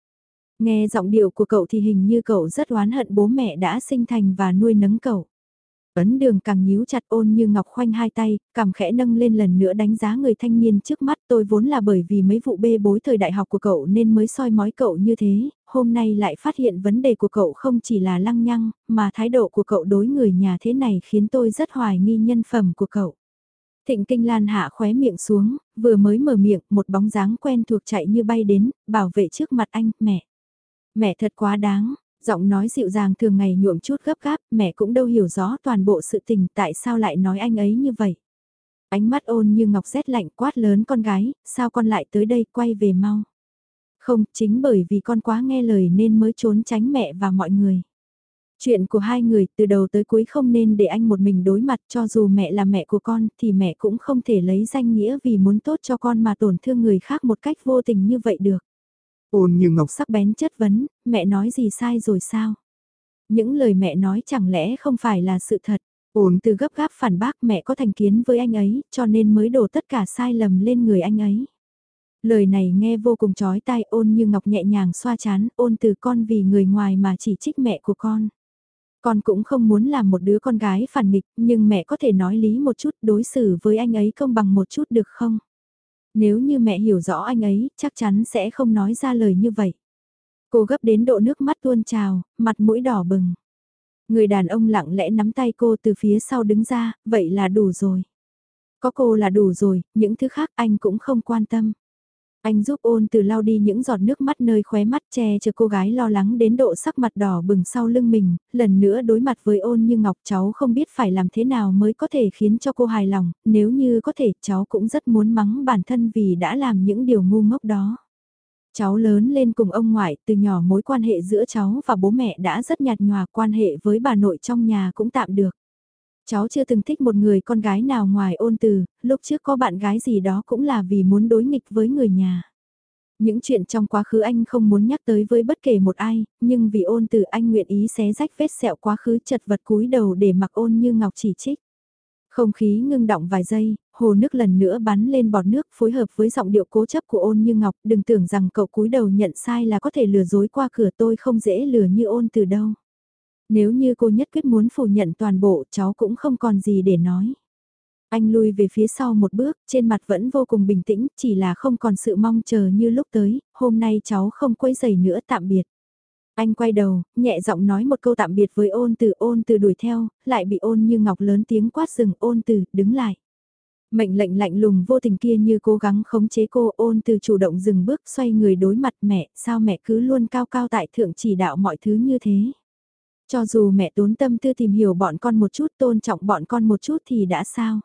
Speaker 1: Nghe giọng điệu của cậu thì hình như cậu rất oán hận bố mẹ đã sinh thành và nuôi nấng cậu. Ấn đường càng nhíu chặt ôn như ngọc khoanh hai tay, cảm khẽ nâng lên lần nữa đánh giá người thanh niên trước mắt tôi vốn là bởi vì mấy vụ bê bối thời đại học của cậu nên mới soi mói cậu như thế, hôm nay lại phát hiện vấn đề của cậu không chỉ là lăng nhăng, mà thái độ của cậu đối người nhà thế này khiến tôi rất hoài nghi nhân phẩm của cậu. Thịnh Kinh Lan hạ khóe miệng xuống, vừa mới mở miệng, một bóng dáng quen thuộc chạy như bay đến, bảo vệ trước mặt anh, mẹ. Mẹ thật quá đáng, giọng nói dịu dàng thường ngày nhuộm chút gấp gáp, mẹ cũng đâu hiểu rõ toàn bộ sự tình tại sao lại nói anh ấy như vậy. Ánh mắt ôn như ngọc rét lạnh quát lớn con gái, sao con lại tới đây quay về mau. Không, chính bởi vì con quá nghe lời nên mới trốn tránh mẹ và mọi người. Chuyện của hai người từ đầu tới cuối không nên để anh một mình đối mặt cho dù mẹ là mẹ của con thì mẹ cũng không thể lấy danh nghĩa vì muốn tốt cho con mà tổn thương người khác một cách vô tình như vậy được.
Speaker 2: Ôn như ngọc
Speaker 1: sắc bén chất vấn, mẹ nói gì sai rồi sao? Những lời mẹ nói chẳng lẽ không phải là sự thật? Ôn từ gấp gáp phản bác mẹ có thành kiến với anh ấy cho nên mới đổ tất cả sai lầm lên người anh ấy. Lời này nghe vô cùng chói tai ôn như ngọc nhẹ nhàng xoa chán ôn từ con vì người ngoài mà chỉ trích mẹ của con. Con cũng không muốn làm một đứa con gái phản nghịch, nhưng mẹ có thể nói lý một chút đối xử với anh ấy công bằng một chút được không? Nếu như mẹ hiểu rõ anh ấy, chắc chắn sẽ không nói ra lời như vậy. Cô gấp đến độ nước mắt tuôn trào, mặt mũi đỏ bừng. Người đàn ông lặng lẽ nắm tay cô từ phía sau đứng ra, vậy là đủ rồi. Có cô là đủ rồi, những thứ khác anh cũng không quan tâm. Anh giúp ôn từ lau đi những giọt nước mắt nơi khóe mắt che cho cô gái lo lắng đến độ sắc mặt đỏ bừng sau lưng mình, lần nữa đối mặt với ôn như ngọc cháu không biết phải làm thế nào mới có thể khiến cho cô hài lòng, nếu như có thể cháu cũng rất muốn mắng bản thân vì đã làm những điều ngu ngốc đó. Cháu lớn lên cùng ông ngoại, từ nhỏ mối quan hệ giữa cháu và bố mẹ đã rất nhạt nhòa, quan hệ với bà nội trong nhà cũng tạm được. Cháu chưa từng thích một người con gái nào ngoài ôn từ, lúc trước có bạn gái gì đó cũng là vì muốn đối nghịch với người nhà. Những chuyện trong quá khứ anh không muốn nhắc tới với bất kể một ai, nhưng vì ôn từ anh nguyện ý xé rách vết sẹo quá khứ chật vật cúi đầu để mặc ôn như ngọc chỉ trích. Không khí ngưng động vài giây, hồ nước lần nữa bắn lên bọt nước phối hợp với giọng điệu cố chấp của ôn như ngọc, đừng tưởng rằng cậu cúi đầu nhận sai là có thể lừa dối qua cửa tôi không dễ lừa như ôn từ đâu. Nếu như cô nhất quyết muốn phủ nhận toàn bộ cháu cũng không còn gì để nói. Anh lui về phía sau một bước, trên mặt vẫn vô cùng bình tĩnh, chỉ là không còn sự mong chờ như lúc tới, hôm nay cháu không quấy giày nữa tạm biệt. Anh quay đầu, nhẹ giọng nói một câu tạm biệt với ôn từ ôn từ đuổi theo, lại bị ôn như ngọc lớn tiếng quát rừng ôn từ, đứng lại. Mệnh lệnh lạnh lùng vô tình kia như cố gắng khống chế cô ôn từ chủ động dừng bước xoay người đối mặt mẹ, sao mẹ cứ luôn cao cao tại thượng chỉ đạo mọi thứ như thế. Cho dù mẹ tốn tâm tư tìm hiểu bọn con một chút tôn trọng bọn con một chút thì đã sao.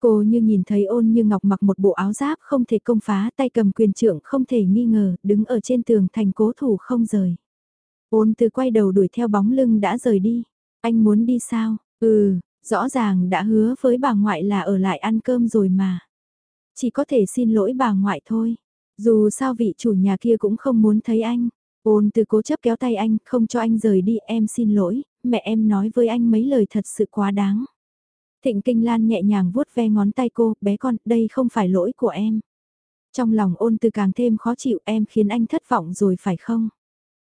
Speaker 1: Cô như nhìn thấy ôn như ngọc mặc một bộ áo giáp không thể công phá tay cầm quyền trưởng không thể nghi ngờ, đứng ở trên tường thành cố thủ không rời. Ôn từ quay đầu đuổi theo bóng lưng đã rời đi. Anh muốn đi sao? Ừ, rõ ràng đã hứa với bà ngoại là ở lại ăn cơm rồi mà. Chỉ có thể xin lỗi bà ngoại thôi. Dù sao vị chủ nhà kia cũng không muốn thấy anh. Ôn từ cố chấp kéo tay anh, không cho anh rời đi, em xin lỗi, mẹ em nói với anh mấy lời thật sự quá đáng. Thịnh Kinh Lan nhẹ nhàng vuốt ve ngón tay cô, bé con, đây không phải lỗi của em. Trong lòng ôn từ càng thêm khó chịu em khiến anh thất vọng rồi phải không?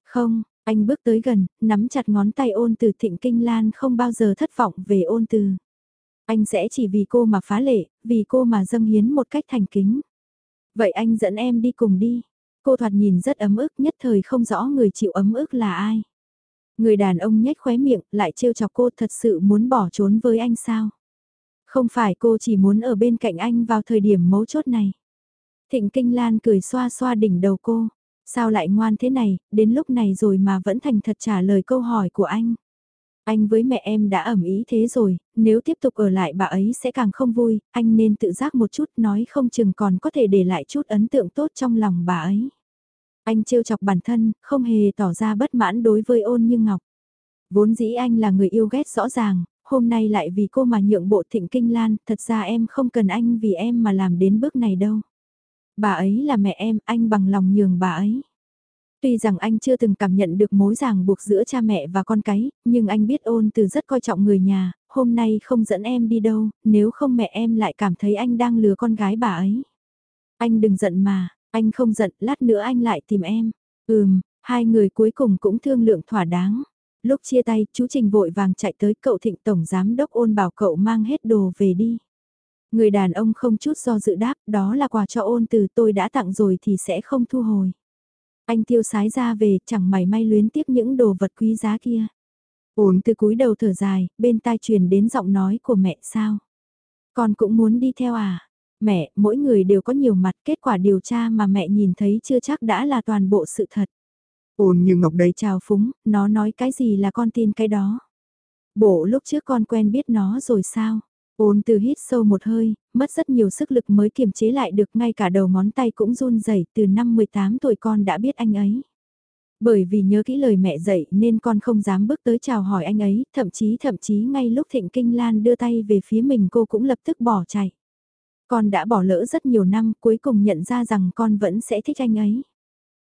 Speaker 1: Không, anh bước tới gần, nắm chặt ngón tay ôn từ thịnh kinh lan không bao giờ thất vọng về ôn từ. Anh sẽ chỉ vì cô mà phá lệ, vì cô mà dâng hiến một cách thành kính. Vậy anh dẫn em đi cùng đi. Cô thoạt nhìn rất ấm ức nhất thời không rõ người chịu ấm ức là ai. Người đàn ông nhếch khóe miệng lại trêu chọc cô thật sự muốn bỏ trốn với anh sao? Không phải cô chỉ muốn ở bên cạnh anh vào thời điểm mấu chốt này. Thịnh Kinh Lan cười xoa xoa đỉnh đầu cô. Sao lại ngoan thế này, đến lúc này rồi mà vẫn thành thật trả lời câu hỏi của anh. Anh với mẹ em đã ẩm ý thế rồi, nếu tiếp tục ở lại bà ấy sẽ càng không vui, anh nên tự giác một chút nói không chừng còn có thể để lại chút ấn tượng tốt trong lòng bà ấy. Anh trêu chọc bản thân, không hề tỏ ra bất mãn đối với ôn như ngọc. Vốn dĩ anh là người yêu ghét rõ ràng, hôm nay lại vì cô mà nhượng bộ thịnh kinh lan, thật ra em không cần anh vì em mà làm đến bước này đâu. Bà ấy là mẹ em, anh bằng lòng nhường bà ấy. Tuy rằng anh chưa từng cảm nhận được mối ràng buộc giữa cha mẹ và con cái, nhưng anh biết ôn từ rất coi trọng người nhà, hôm nay không dẫn em đi đâu, nếu không mẹ em lại cảm thấy anh đang lừa con gái bà ấy. Anh đừng giận mà, anh không giận, lát nữa anh lại tìm em. Ừm, hai người cuối cùng cũng thương lượng thỏa đáng. Lúc chia tay, chú Trình vội vàng chạy tới cậu thịnh tổng giám đốc ôn bảo cậu mang hết đồ về đi. Người đàn ông không chút do dự đáp, đó là quà cho ôn từ tôi đã tặng rồi thì sẽ không thu hồi. Anh tiêu sái ra về, chẳng mảy may luyến tiếc những đồ vật quý giá kia. Ổn từ cúi đầu thở dài, bên tai truyền đến giọng nói của mẹ sao. Con cũng muốn đi theo à? Mẹ, mỗi người đều có nhiều mặt, kết quả điều tra mà mẹ nhìn thấy chưa chắc đã là toàn bộ sự thật.
Speaker 2: Ổn như ngọc đầy
Speaker 1: trào phúng, nó nói cái gì là con tin cái đó. Bộ lúc trước con quen biết nó rồi sao? Ôn từ hít sâu một hơi, mất rất nhiều sức lực mới kiềm chế lại được ngay cả đầu ngón tay cũng run rẩy từ năm 18 tuổi con đã biết anh ấy. Bởi vì nhớ kỹ lời mẹ dạy nên con không dám bước tới chào hỏi anh ấy, thậm chí thậm chí ngay lúc Thịnh Kinh Lan đưa tay về phía mình cô cũng lập tức bỏ chạy. Con đã bỏ lỡ rất nhiều năm cuối cùng nhận ra rằng con vẫn sẽ thích anh ấy.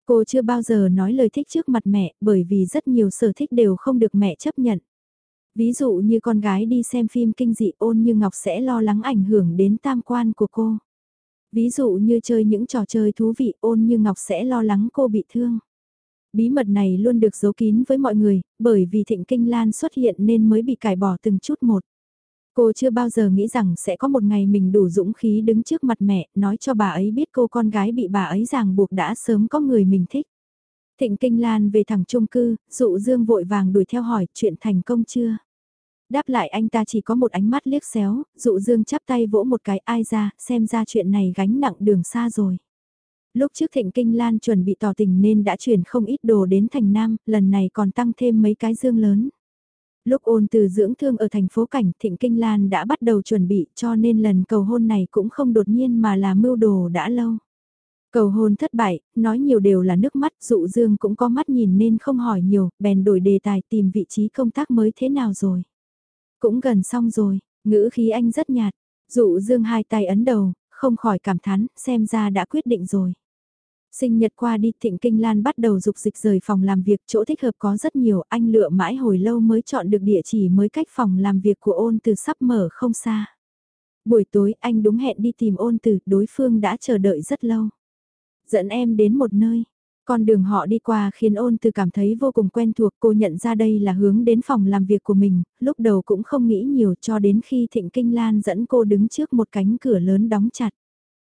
Speaker 1: Cô chưa bao giờ nói lời thích trước mặt mẹ bởi vì rất nhiều sở thích đều không được mẹ chấp nhận. Ví dụ như con gái đi xem phim kinh dị ôn như Ngọc sẽ lo lắng ảnh hưởng đến tam quan của cô. Ví dụ như chơi những trò chơi thú vị ôn như Ngọc sẽ lo lắng cô bị thương. Bí mật này luôn được giấu kín với mọi người, bởi vì thịnh kinh lan xuất hiện nên mới bị cải bỏ từng chút một. Cô chưa bao giờ nghĩ rằng sẽ có một ngày mình đủ dũng khí đứng trước mặt mẹ, nói cho bà ấy biết cô con gái bị bà ấy ràng buộc đã sớm có người mình thích. Thịnh Kinh Lan về thẳng chung cư, dụ Dương vội vàng đuổi theo hỏi chuyện thành công chưa. Đáp lại anh ta chỉ có một ánh mắt liếc xéo, dụ Dương chắp tay vỗ một cái ai ra, xem ra chuyện này gánh nặng đường xa rồi. Lúc trước Thịnh Kinh Lan chuẩn bị tỏ tình nên đã chuyển không ít đồ đến thành Nam, lần này còn tăng thêm mấy cái dương lớn. Lúc ôn từ dưỡng thương ở thành phố Cảnh Thịnh Kinh Lan đã bắt đầu chuẩn bị cho nên lần cầu hôn này cũng không đột nhiên mà là mưu đồ đã lâu. Cầu hôn thất bại, nói nhiều đều là nước mắt, dụ dương cũng có mắt nhìn nên không hỏi nhiều, bèn đổi đề tài tìm vị trí công tác mới thế nào rồi. Cũng gần xong rồi, ngữ khí anh rất nhạt, dụ dương hai tay ấn đầu, không khỏi cảm thán, xem ra đã quyết định rồi. Sinh nhật qua đi Thịnh Kinh Lan bắt đầu dục dịch rời phòng làm việc chỗ thích hợp có rất nhiều anh lựa mãi hồi lâu mới chọn được địa chỉ mới cách phòng làm việc của ôn từ sắp mở không xa. Buổi tối anh đúng hẹn đi tìm ôn từ đối phương đã chờ đợi rất lâu. Dẫn em đến một nơi. Con đường họ đi qua khiến ôn từ cảm thấy vô cùng quen thuộc cô nhận ra đây là hướng đến phòng làm việc của mình, lúc đầu cũng không nghĩ nhiều cho đến khi Thịnh Kinh Lan dẫn cô đứng trước một cánh cửa lớn đóng chặt.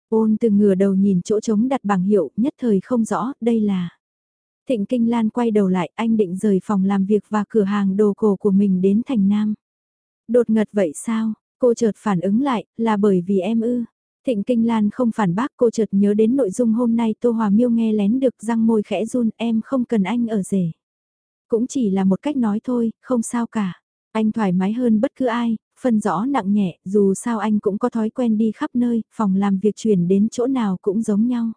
Speaker 1: Ôn từ ngửa đầu nhìn chỗ trống đặt bảng hiệu, nhất thời không rõ, đây là... Thịnh Kinh Lan quay đầu lại, anh định rời phòng làm việc và cửa hàng đồ cổ của mình đến thành Nam. Đột ngật vậy sao? Cô chợt phản ứng lại, là bởi vì em ư. Thịnh Kinh Lan không phản bác cô chợt nhớ đến nội dung hôm nay Tô Hòa Miêu nghe lén được răng môi khẽ run em không cần anh ở rể. Cũng chỉ là một cách nói thôi, không sao cả. Anh thoải mái hơn bất cứ ai, phân rõ nặng nhẹ, dù sao anh cũng có thói quen đi khắp nơi, phòng làm việc chuyển đến chỗ nào cũng giống nhau.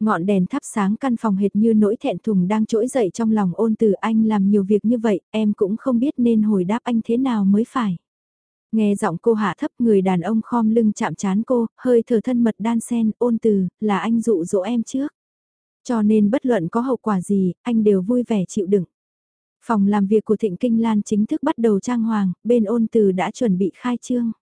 Speaker 1: Ngọn đèn thắp sáng căn phòng hệt như nỗi thẹn thùng đang trỗi dậy trong lòng ôn từ anh làm nhiều việc như vậy, em cũng không biết nên hồi đáp anh thế nào mới phải. Nghe giọng cô hạ thấp người đàn ông khom lưng chạm chán cô, hơi thở thân mật đan sen, ôn từ, là anh dụ dỗ em trước. Cho nên bất luận có hậu quả gì, anh đều vui vẻ chịu đựng. Phòng làm việc của Thịnh Kinh Lan chính thức bắt đầu trang hoàng, bên ôn từ đã chuẩn bị khai trương.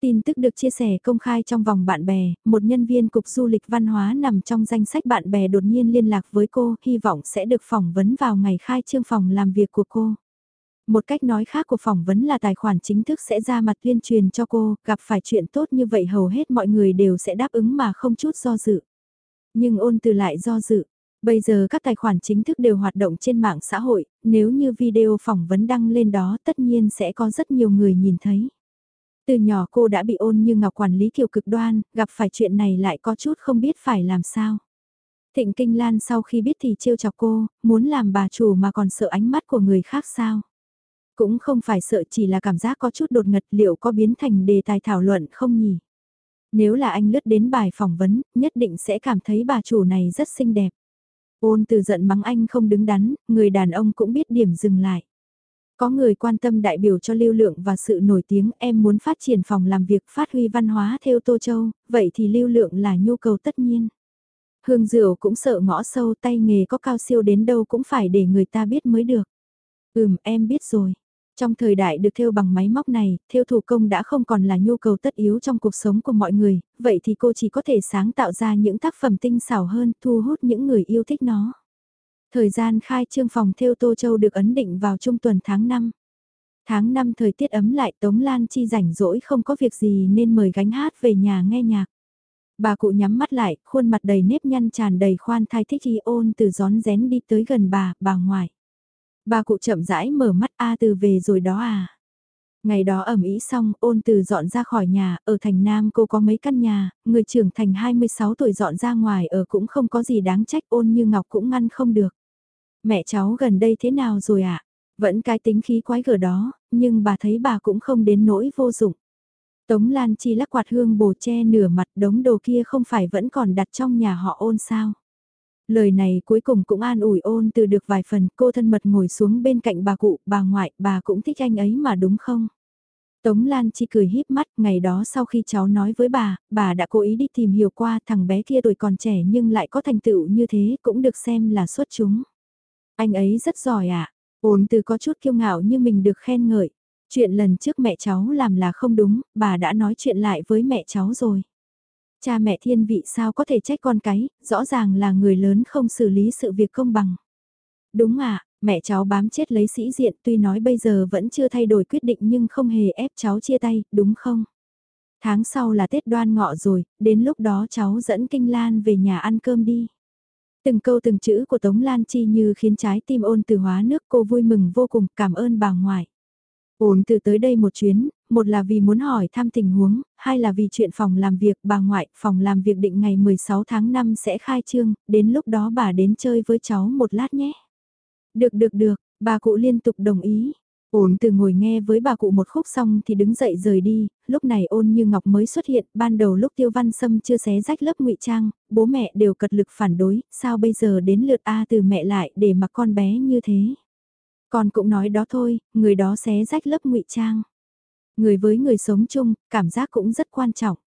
Speaker 1: Tin tức được chia sẻ công khai trong vòng bạn bè, một nhân viên cục du lịch văn hóa nằm trong danh sách bạn bè đột nhiên liên lạc với cô, hy vọng sẽ được phỏng vấn vào ngày khai trương phòng làm việc của cô. Một cách nói khác của phỏng vấn là tài khoản chính thức sẽ ra mặt tuyên truyền cho cô, gặp phải chuyện tốt như vậy hầu hết mọi người đều sẽ đáp ứng mà không chút do dự. Nhưng ôn từ lại do dự. Bây giờ các tài khoản chính thức đều hoạt động trên mạng xã hội, nếu như video phỏng vấn đăng lên đó tất nhiên sẽ có rất nhiều người nhìn thấy. Từ nhỏ cô đã bị ôn như ngọc quản lý kiểu cực đoan, gặp phải chuyện này lại có chút không biết phải làm sao. Thịnh Kinh Lan sau khi biết thì trêu chọc cô, muốn làm bà chủ mà còn sợ ánh mắt của người khác sao. Cũng không phải sợ chỉ là cảm giác có chút đột ngật liệu có biến thành đề tài thảo luận không nhỉ. Nếu là anh lướt đến bài phỏng vấn, nhất định sẽ cảm thấy bà chủ này rất xinh đẹp. Ôn từ giận mắng anh không đứng đắn, người đàn ông cũng biết điểm dừng lại. Có người quan tâm đại biểu cho lưu lượng và sự nổi tiếng em muốn phát triển phòng làm việc phát huy văn hóa theo Tô Châu, vậy thì lưu lượng là nhu cầu tất nhiên. Hương Diệu cũng sợ ngõ sâu tay nghề có cao siêu đến đâu cũng phải để người ta biết mới được. Ừm em biết rồi. Trong thời đại được theo bằng máy móc này, theo thủ công đã không còn là nhu cầu tất yếu trong cuộc sống của mọi người, vậy thì cô chỉ có thể sáng tạo ra những tác phẩm tinh xảo hơn, thu hút những người yêu thích nó. Thời gian khai trương phòng theo Tô Châu được ấn định vào trung tuần tháng 5. Tháng 5 thời tiết ấm lại Tống Lan Chi rảnh rỗi không có việc gì nên mời gánh hát về nhà nghe nhạc. Bà cụ nhắm mắt lại, khuôn mặt đầy nếp nhăn tràn đầy khoan thai thích y ôn từ gión rén đi tới gần bà, bà ngoại. Bà cụ chậm rãi mở mắt A từ về rồi đó à. Ngày đó ẩm ý xong, ôn từ dọn ra khỏi nhà, ở thành Nam cô có mấy căn nhà, người trưởng thành 26 tuổi dọn ra ngoài ở cũng không có gì đáng trách ôn như ngọc cũng ngăn không được. Mẹ cháu gần đây thế nào rồi ạ? À? Vẫn cái tính khí quái gở đó, nhưng bà thấy bà cũng không đến nỗi vô dụng. Tống Lan Chi lắc quạt hương bồ che nửa mặt đống đồ kia không phải vẫn còn đặt trong nhà họ ôn sao. Lời này cuối cùng cũng an ủi ôn từ được vài phần cô thân mật ngồi xuống bên cạnh bà cụ, bà ngoại, bà cũng thích anh ấy mà đúng không? Tống Lan chỉ cười híp mắt, ngày đó sau khi cháu nói với bà, bà đã cố ý đi tìm hiểu qua thằng bé kia tuổi còn trẻ nhưng lại có thành tựu như thế cũng được xem là xuất chúng. Anh ấy rất giỏi ạ, à? ôn từ có chút kiêu ngạo như mình được khen ngợi. Chuyện lần trước mẹ cháu làm là không đúng, bà đã nói chuyện lại với mẹ cháu rồi. Cha mẹ thiên vị sao có thể trách con cái, rõ ràng là người lớn không xử lý sự việc công bằng. Đúng à, mẹ cháu bám chết lấy sĩ diện tuy nói bây giờ vẫn chưa thay đổi quyết định nhưng không hề ép cháu chia tay, đúng không? Tháng sau là Tết đoan ngọ rồi, đến lúc đó cháu dẫn Kinh Lan về nhà ăn cơm đi. Từng câu từng chữ của Tống Lan Chi như khiến trái tim ôn từ hóa nước cô vui mừng vô cùng cảm ơn bà ngoại. Ôn từ tới đây một chuyến, một là vì muốn hỏi thăm tình huống, hai là vì chuyện phòng làm việc bà ngoại, phòng làm việc định ngày 16 tháng 5 sẽ khai trương, đến lúc đó bà đến chơi với cháu một lát nhé. Được được được, bà cụ liên tục đồng ý. Ôn từ ngồi nghe với bà cụ một khúc xong thì đứng dậy rời đi, lúc này ôn như ngọc mới xuất hiện, ban đầu lúc tiêu văn sâm chưa xé rách lớp ngụy trang, bố mẹ đều cật lực phản đối, sao bây giờ đến lượt A từ mẹ lại để mặc con bé như thế. Con cũng nói đó thôi, người đó xé rách lớp ngụy trang. Người với người sống chung, cảm giác cũng rất quan trọng.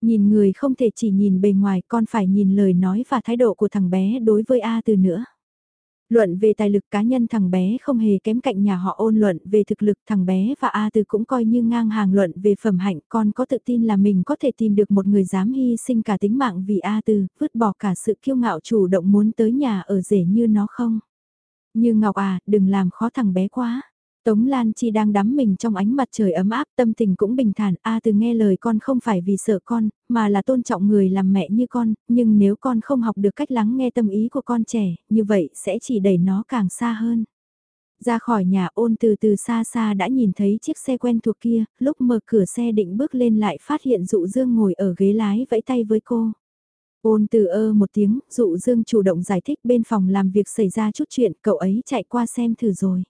Speaker 1: Nhìn người không thể chỉ nhìn bề ngoài, con phải nhìn lời nói và thái độ của thằng bé đối với A từ nữa. Luận về tài lực cá nhân thằng bé không hề kém cạnh nhà họ ôn luận về thực lực thằng bé và A từ cũng coi như ngang hàng luận về phẩm hạnh con có tự tin là mình có thể tìm được một người dám hy sinh cả tính mạng vì A từ, vứt bỏ cả sự kiêu ngạo chủ động muốn tới nhà ở rể như nó không. Như Ngọc à, đừng làm khó thằng bé quá. Tống Lan Chi đang đắm mình trong ánh mặt trời ấm áp tâm tình cũng bình thản A từ nghe lời con không phải vì sợ con, mà là tôn trọng người làm mẹ như con, nhưng nếu con không học được cách lắng nghe tâm ý của con trẻ, như vậy sẽ chỉ đẩy nó càng xa hơn. Ra khỏi nhà ôn từ từ xa xa đã nhìn thấy chiếc xe quen thuộc kia, lúc mở cửa xe định bước lên lại phát hiện dụ dương ngồi ở ghế lái vẫy tay với cô. Ôn từ ơ một tiếng, dụ dương chủ động giải thích bên phòng làm việc xảy ra chút chuyện, cậu ấy chạy qua xem thử rồi.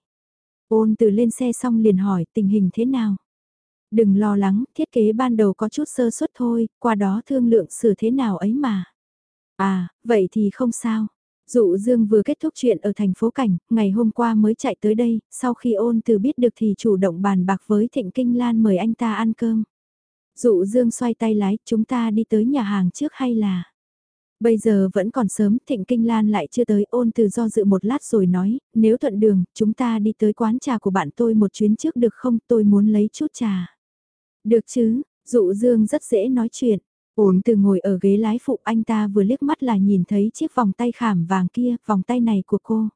Speaker 1: Ôn từ lên xe xong liền hỏi tình hình thế nào. Đừng lo lắng, thiết kế ban đầu có chút sơ suất thôi, qua đó thương lượng sửa thế nào ấy mà. À, vậy thì không sao. Dụ Dương vừa kết thúc chuyện ở thành phố Cảnh, ngày hôm qua mới chạy tới đây, sau khi ôn từ biết được thì chủ động bàn bạc với Thịnh Kinh Lan mời anh ta ăn cơm. Dụ Dương xoay tay lái, chúng ta đi tới nhà hàng trước hay là... Bây giờ vẫn còn sớm, Thịnh Kinh Lan lại chưa tới ôn từ do dự một lát rồi nói, nếu thuận đường, chúng ta đi tới quán trà của bạn tôi một chuyến trước được không, tôi muốn lấy chút trà. Được chứ, dụ dương rất dễ nói chuyện. Ổn từ ngồi ở ghế lái phụ anh ta vừa liếc mắt là nhìn thấy chiếc vòng tay khảm vàng kia, vòng tay này của cô.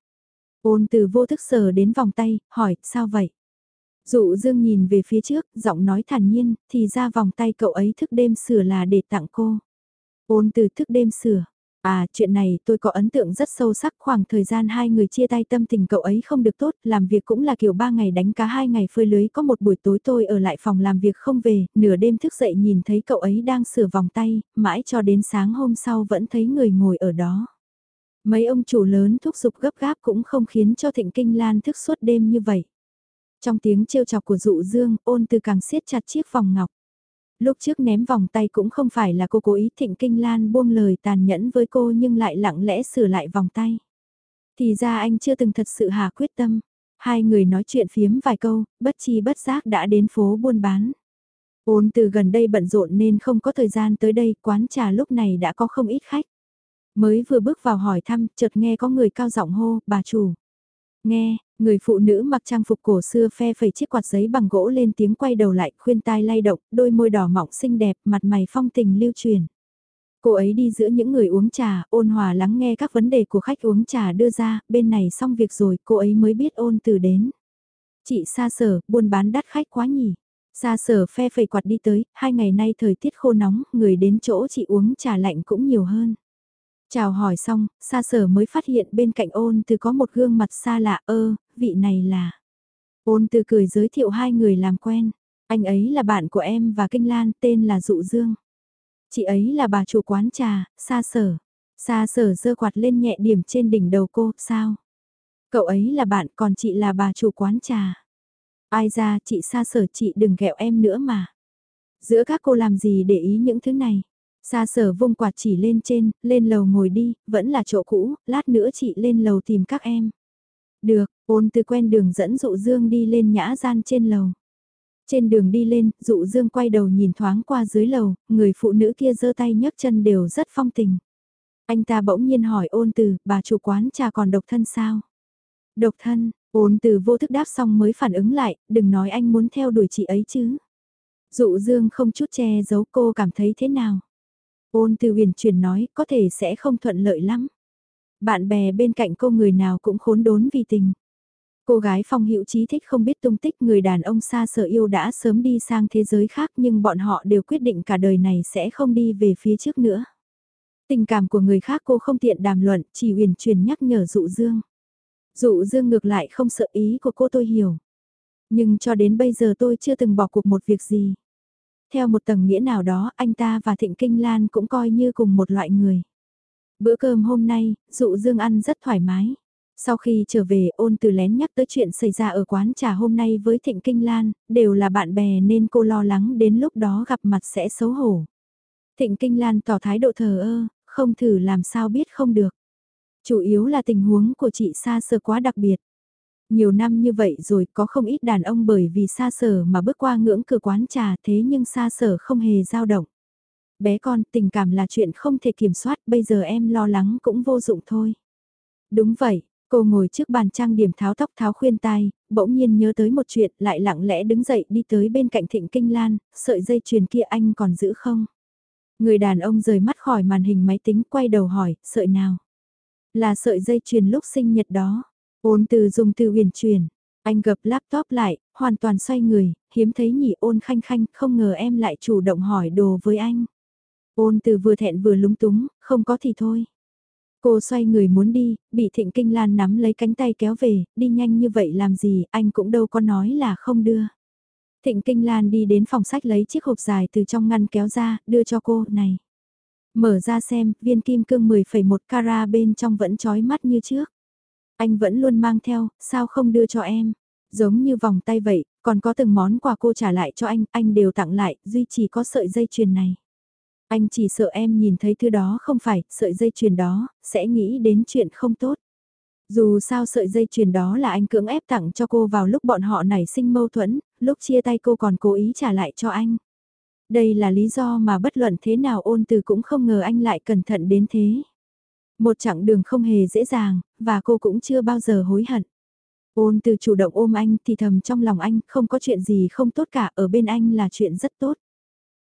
Speaker 1: Ôn từ vô thức sờ đến vòng tay, hỏi, sao vậy? Dụ dương nhìn về phía trước, giọng nói thản nhiên, thì ra vòng tay cậu ấy thức đêm sửa là để tặng cô. Ôn từ thức đêm sửa. À, chuyện này tôi có ấn tượng rất sâu sắc khoảng thời gian hai người chia tay tâm tình cậu ấy không được tốt, làm việc cũng là kiểu ba ngày đánh cá hai ngày phơi lưới có một buổi tối tôi ở lại phòng làm việc không về, nửa đêm thức dậy nhìn thấy cậu ấy đang sửa vòng tay, mãi cho đến sáng hôm sau vẫn thấy người ngồi ở đó. Mấy ông chủ lớn thúc giục gấp gáp cũng không khiến cho thịnh kinh lan thức suốt đêm như vậy. Trong tiếng trêu chọc của dụ dương, ôn từ càng siết chặt chiếc vòng ngọc. Lúc trước ném vòng tay cũng không phải là cô cố ý thịnh kinh lan buông lời tàn nhẫn với cô nhưng lại lặng lẽ sửa lại vòng tay. Thì ra anh chưa từng thật sự hà quyết tâm. Hai người nói chuyện phiếm vài câu, bất chi bất giác đã đến phố buôn bán. Ôn từ gần đây bận rộn nên không có thời gian tới đây, quán trà lúc này đã có không ít khách. Mới vừa bước vào hỏi thăm, chợt nghe có người cao giọng hô, bà chủ. Nghe, người phụ nữ mặc trang phục cổ xưa phe phẩy chiếc quạt giấy bằng gỗ lên tiếng quay đầu lại, khuyên tai lay động, đôi môi đỏ mọng xinh đẹp, mặt mày phong tình lưu truyền. Cô ấy đi giữa những người uống trà, ôn hòa lắng nghe các vấn đề của khách uống trà đưa ra, bên này xong việc rồi, cô ấy mới biết ôn từ đến. Chị xa sở, buôn bán đắt khách quá nhỉ. Xa sở phe phẩy quạt đi tới, hai ngày nay thời tiết khô nóng, người đến chỗ chị uống trà lạnh cũng nhiều hơn. Chào hỏi xong, xa sở mới phát hiện bên cạnh ôn từ có một gương mặt xa lạ ơ, vị này là. Ôn từ cười giới thiệu hai người làm quen. Anh ấy là bạn của em và Kinh Lan tên là Dụ Dương. Chị ấy là bà chủ quán trà, xa sở. Xa sở dơ quạt lên nhẹ điểm trên đỉnh đầu cô, sao? Cậu ấy là bạn còn chị là bà chủ quán trà. Ai ra chị xa sở chị đừng ghẹo em nữa mà. Giữa các cô làm gì để ý những thứ này? Xa sở vung quạt chỉ lên trên, lên lầu ngồi đi, vẫn là chỗ cũ, lát nữa chị lên lầu tìm các em. Được, ôn từ quen đường dẫn dụ dương đi lên nhã gian trên lầu. Trên đường đi lên, dụ dương quay đầu nhìn thoáng qua dưới lầu, người phụ nữ kia giơ tay nhấc chân đều rất phong tình. Anh ta bỗng nhiên hỏi ôn từ, bà chủ quán trà còn độc thân sao? Độc thân, ôn từ vô thức đáp xong mới phản ứng lại, đừng nói anh muốn theo đuổi chị ấy chứ. Dụ dương không chút che giấu cô cảm thấy thế nào? Ôn từ huyền chuyển nói có thể sẽ không thuận lợi lắm. Bạn bè bên cạnh cô người nào cũng khốn đốn vì tình. Cô gái phong hữu trí thích không biết tung tích người đàn ông xa sở yêu đã sớm đi sang thế giới khác nhưng bọn họ đều quyết định cả đời này sẽ không đi về phía trước nữa. Tình cảm của người khác cô không tiện đàm luận, chỉ uyển truyền nhắc nhở dụ dương. Dụ dương ngược lại không sợ ý của cô tôi hiểu. Nhưng cho đến bây giờ tôi chưa từng bỏ cuộc một việc gì. Theo một tầng nghĩa nào đó, anh ta và Thịnh Kinh Lan cũng coi như cùng một loại người. Bữa cơm hôm nay, dụ dương ăn rất thoải mái. Sau khi trở về ôn từ lén nhắc tới chuyện xảy ra ở quán trà hôm nay với Thịnh Kinh Lan, đều là bạn bè nên cô lo lắng đến lúc đó gặp mặt sẽ xấu hổ. Thịnh Kinh Lan tỏ thái độ thờ ơ, không thử làm sao biết không được. Chủ yếu là tình huống của chị xa xơ quá đặc biệt. Nhiều năm như vậy rồi có không ít đàn ông bởi vì xa sở mà bước qua ngưỡng cửa quán trà thế nhưng xa sở không hề dao động. Bé con, tình cảm là chuyện không thể kiểm soát, bây giờ em lo lắng cũng vô dụng thôi. Đúng vậy, cô ngồi trước bàn trang điểm tháo tóc tháo khuyên tai, bỗng nhiên nhớ tới một chuyện lại lặng lẽ đứng dậy đi tới bên cạnh thịnh kinh lan, sợi dây chuyền kia anh còn giữ không? Người đàn ông rời mắt khỏi màn hình máy tính quay đầu hỏi, sợi nào? Là sợi dây chuyền lúc sinh nhật đó. Ôn từ dùng từ huyền truyền. Anh gập laptop lại, hoàn toàn xoay người, hiếm thấy nhỉ ôn khanh khanh, không ngờ em lại chủ động hỏi đồ với anh. Ôn từ vừa thẹn vừa lúng túng, không có thì thôi. Cô xoay người muốn đi, bị Thịnh Kinh Lan nắm lấy cánh tay kéo về, đi nhanh như vậy làm gì, anh cũng đâu có nói là không đưa. Thịnh Kinh Lan đi đến phòng sách lấy chiếc hộp dài từ trong ngăn kéo ra, đưa cho cô, này. Mở ra xem, viên kim cương 10,1 carat bên trong vẫn trói mắt như trước. Anh vẫn luôn mang theo, sao không đưa cho em? Giống như vòng tay vậy, còn có từng món quà cô trả lại cho anh, anh đều tặng lại, duy chỉ có sợi dây chuyền này. Anh chỉ sợ em nhìn thấy thứ đó không phải, sợi dây chuyền đó, sẽ nghĩ đến chuyện không tốt. Dù sao sợi dây chuyền đó là anh cưỡng ép tặng cho cô vào lúc bọn họ nảy sinh mâu thuẫn, lúc chia tay cô còn cố ý trả lại cho anh. Đây là lý do mà bất luận thế nào ôn từ cũng không ngờ anh lại cẩn thận đến thế. Một chặng đường không hề dễ dàng, và cô cũng chưa bao giờ hối hận. Ôn từ chủ động ôm anh thì thầm trong lòng anh không có chuyện gì không tốt cả ở bên anh là chuyện rất tốt.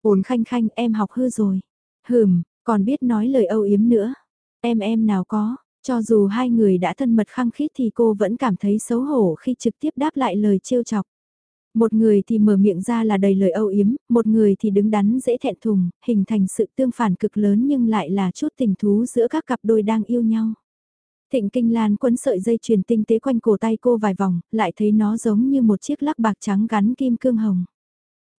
Speaker 1: Ôn khanh khanh em học hư rồi. Hừm, còn biết nói lời âu yếm nữa. Em em nào có, cho dù hai người đã thân mật khăng khít thì cô vẫn cảm thấy xấu hổ khi trực tiếp đáp lại lời trêu chọc. Một người thì mở miệng ra là đầy lời âu yếm, một người thì đứng đắn dễ thẹn thùng, hình thành sự tương phản cực lớn nhưng lại là chút tình thú giữa các cặp đôi đang yêu nhau. Thịnh Kinh Lan quấn sợi dây chuyền tinh tế quanh cổ tay cô vài vòng, lại thấy nó giống như một chiếc lắc bạc trắng gắn kim cương hồng.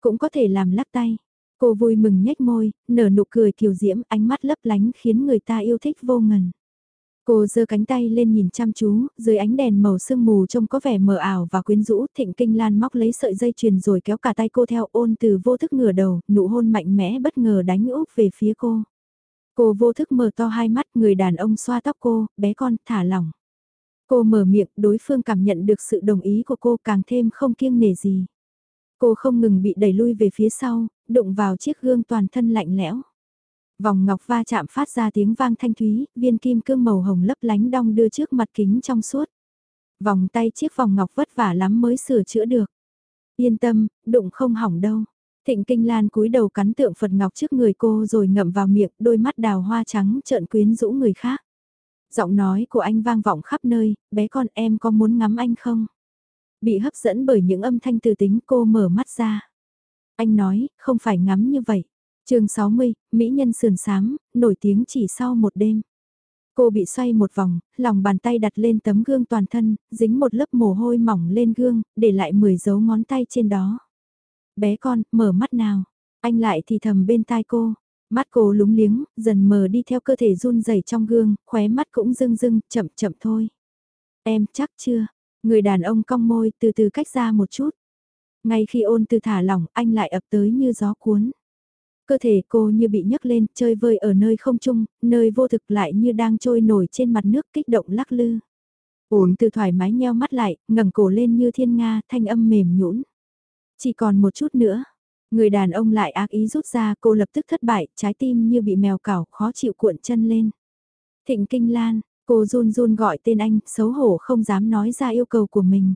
Speaker 1: Cũng có thể làm lắc tay. Cô vui mừng nhếch môi, nở nụ cười kiều diễm, ánh mắt lấp lánh khiến người ta yêu thích vô ngần. Cô giơ cánh tay lên nhìn chăm chú, dưới ánh đèn màu sương mù trông có vẻ mờ ảo và quyến rũ, Thịnh Kinh Lan móc lấy sợi dây chuyền rồi kéo cả tay cô theo ôn từ vô thức ngửa đầu, nụ hôn mạnh mẽ bất ngờ đánh úp về phía cô. Cô vô thức mở to hai mắt, người đàn ông xoa tóc cô, bé con, thả lỏng. Cô mở miệng, đối phương cảm nhận được sự đồng ý của cô càng thêm không kiêng nể gì. Cô không ngừng bị đẩy lui về phía sau, đụng vào chiếc gương toàn thân lạnh lẽo. Vòng ngọc va chạm phát ra tiếng vang thanh thúy, viên kim cương màu hồng lấp lánh đong đưa trước mặt kính trong suốt. Vòng tay chiếc vòng ngọc vất vả lắm mới sửa chữa được. Yên tâm, đụng không hỏng đâu. Thịnh Kinh Lan cúi đầu cắn tượng Phật Ngọc trước người cô rồi ngậm vào miệng, đôi mắt đào hoa trắng trợn quyến rũ người khác. Giọng nói của anh vang vọng khắp nơi, bé con em có muốn ngắm anh không? Bị hấp dẫn bởi những âm thanh từ tính cô mở mắt ra. Anh nói, không phải ngắm như vậy. chương 60, Mỹ nhân sườn sám, nổi tiếng chỉ sau một đêm. Cô bị xoay một vòng, lòng bàn tay đặt lên tấm gương toàn thân, dính một lớp mồ hôi mỏng lên gương, để lại 10 dấu ngón tay trên đó. Bé con, mở mắt nào. Anh lại thì thầm bên tai cô. Mắt cô lúng liếng, dần mờ đi theo cơ thể run rẩy trong gương, khóe mắt cũng rưng rưng, chậm chậm thôi. Em chắc chưa? Người đàn ông cong môi từ từ cách ra một chút. Ngay khi ôn từ thả lỏng, anh lại ập tới như gió cuốn. Cơ thể cô như bị nhấc lên, chơi vơi ở nơi không trung, nơi vô thực lại như đang trôi nổi trên mặt nước kích động lắc lư. Ôn từ thoải mái nheo mắt lại, ngẩng cổ lên như thiên nga, thanh âm mềm nhũn. Chỉ còn một chút nữa. Người đàn ông lại ác ý rút ra cô lập tức thất bại, trái tim như bị mèo cào, khó chịu cuộn chân lên. Thịnh Kinh Lan, cô run run gọi tên anh, xấu hổ không dám nói ra yêu cầu của mình.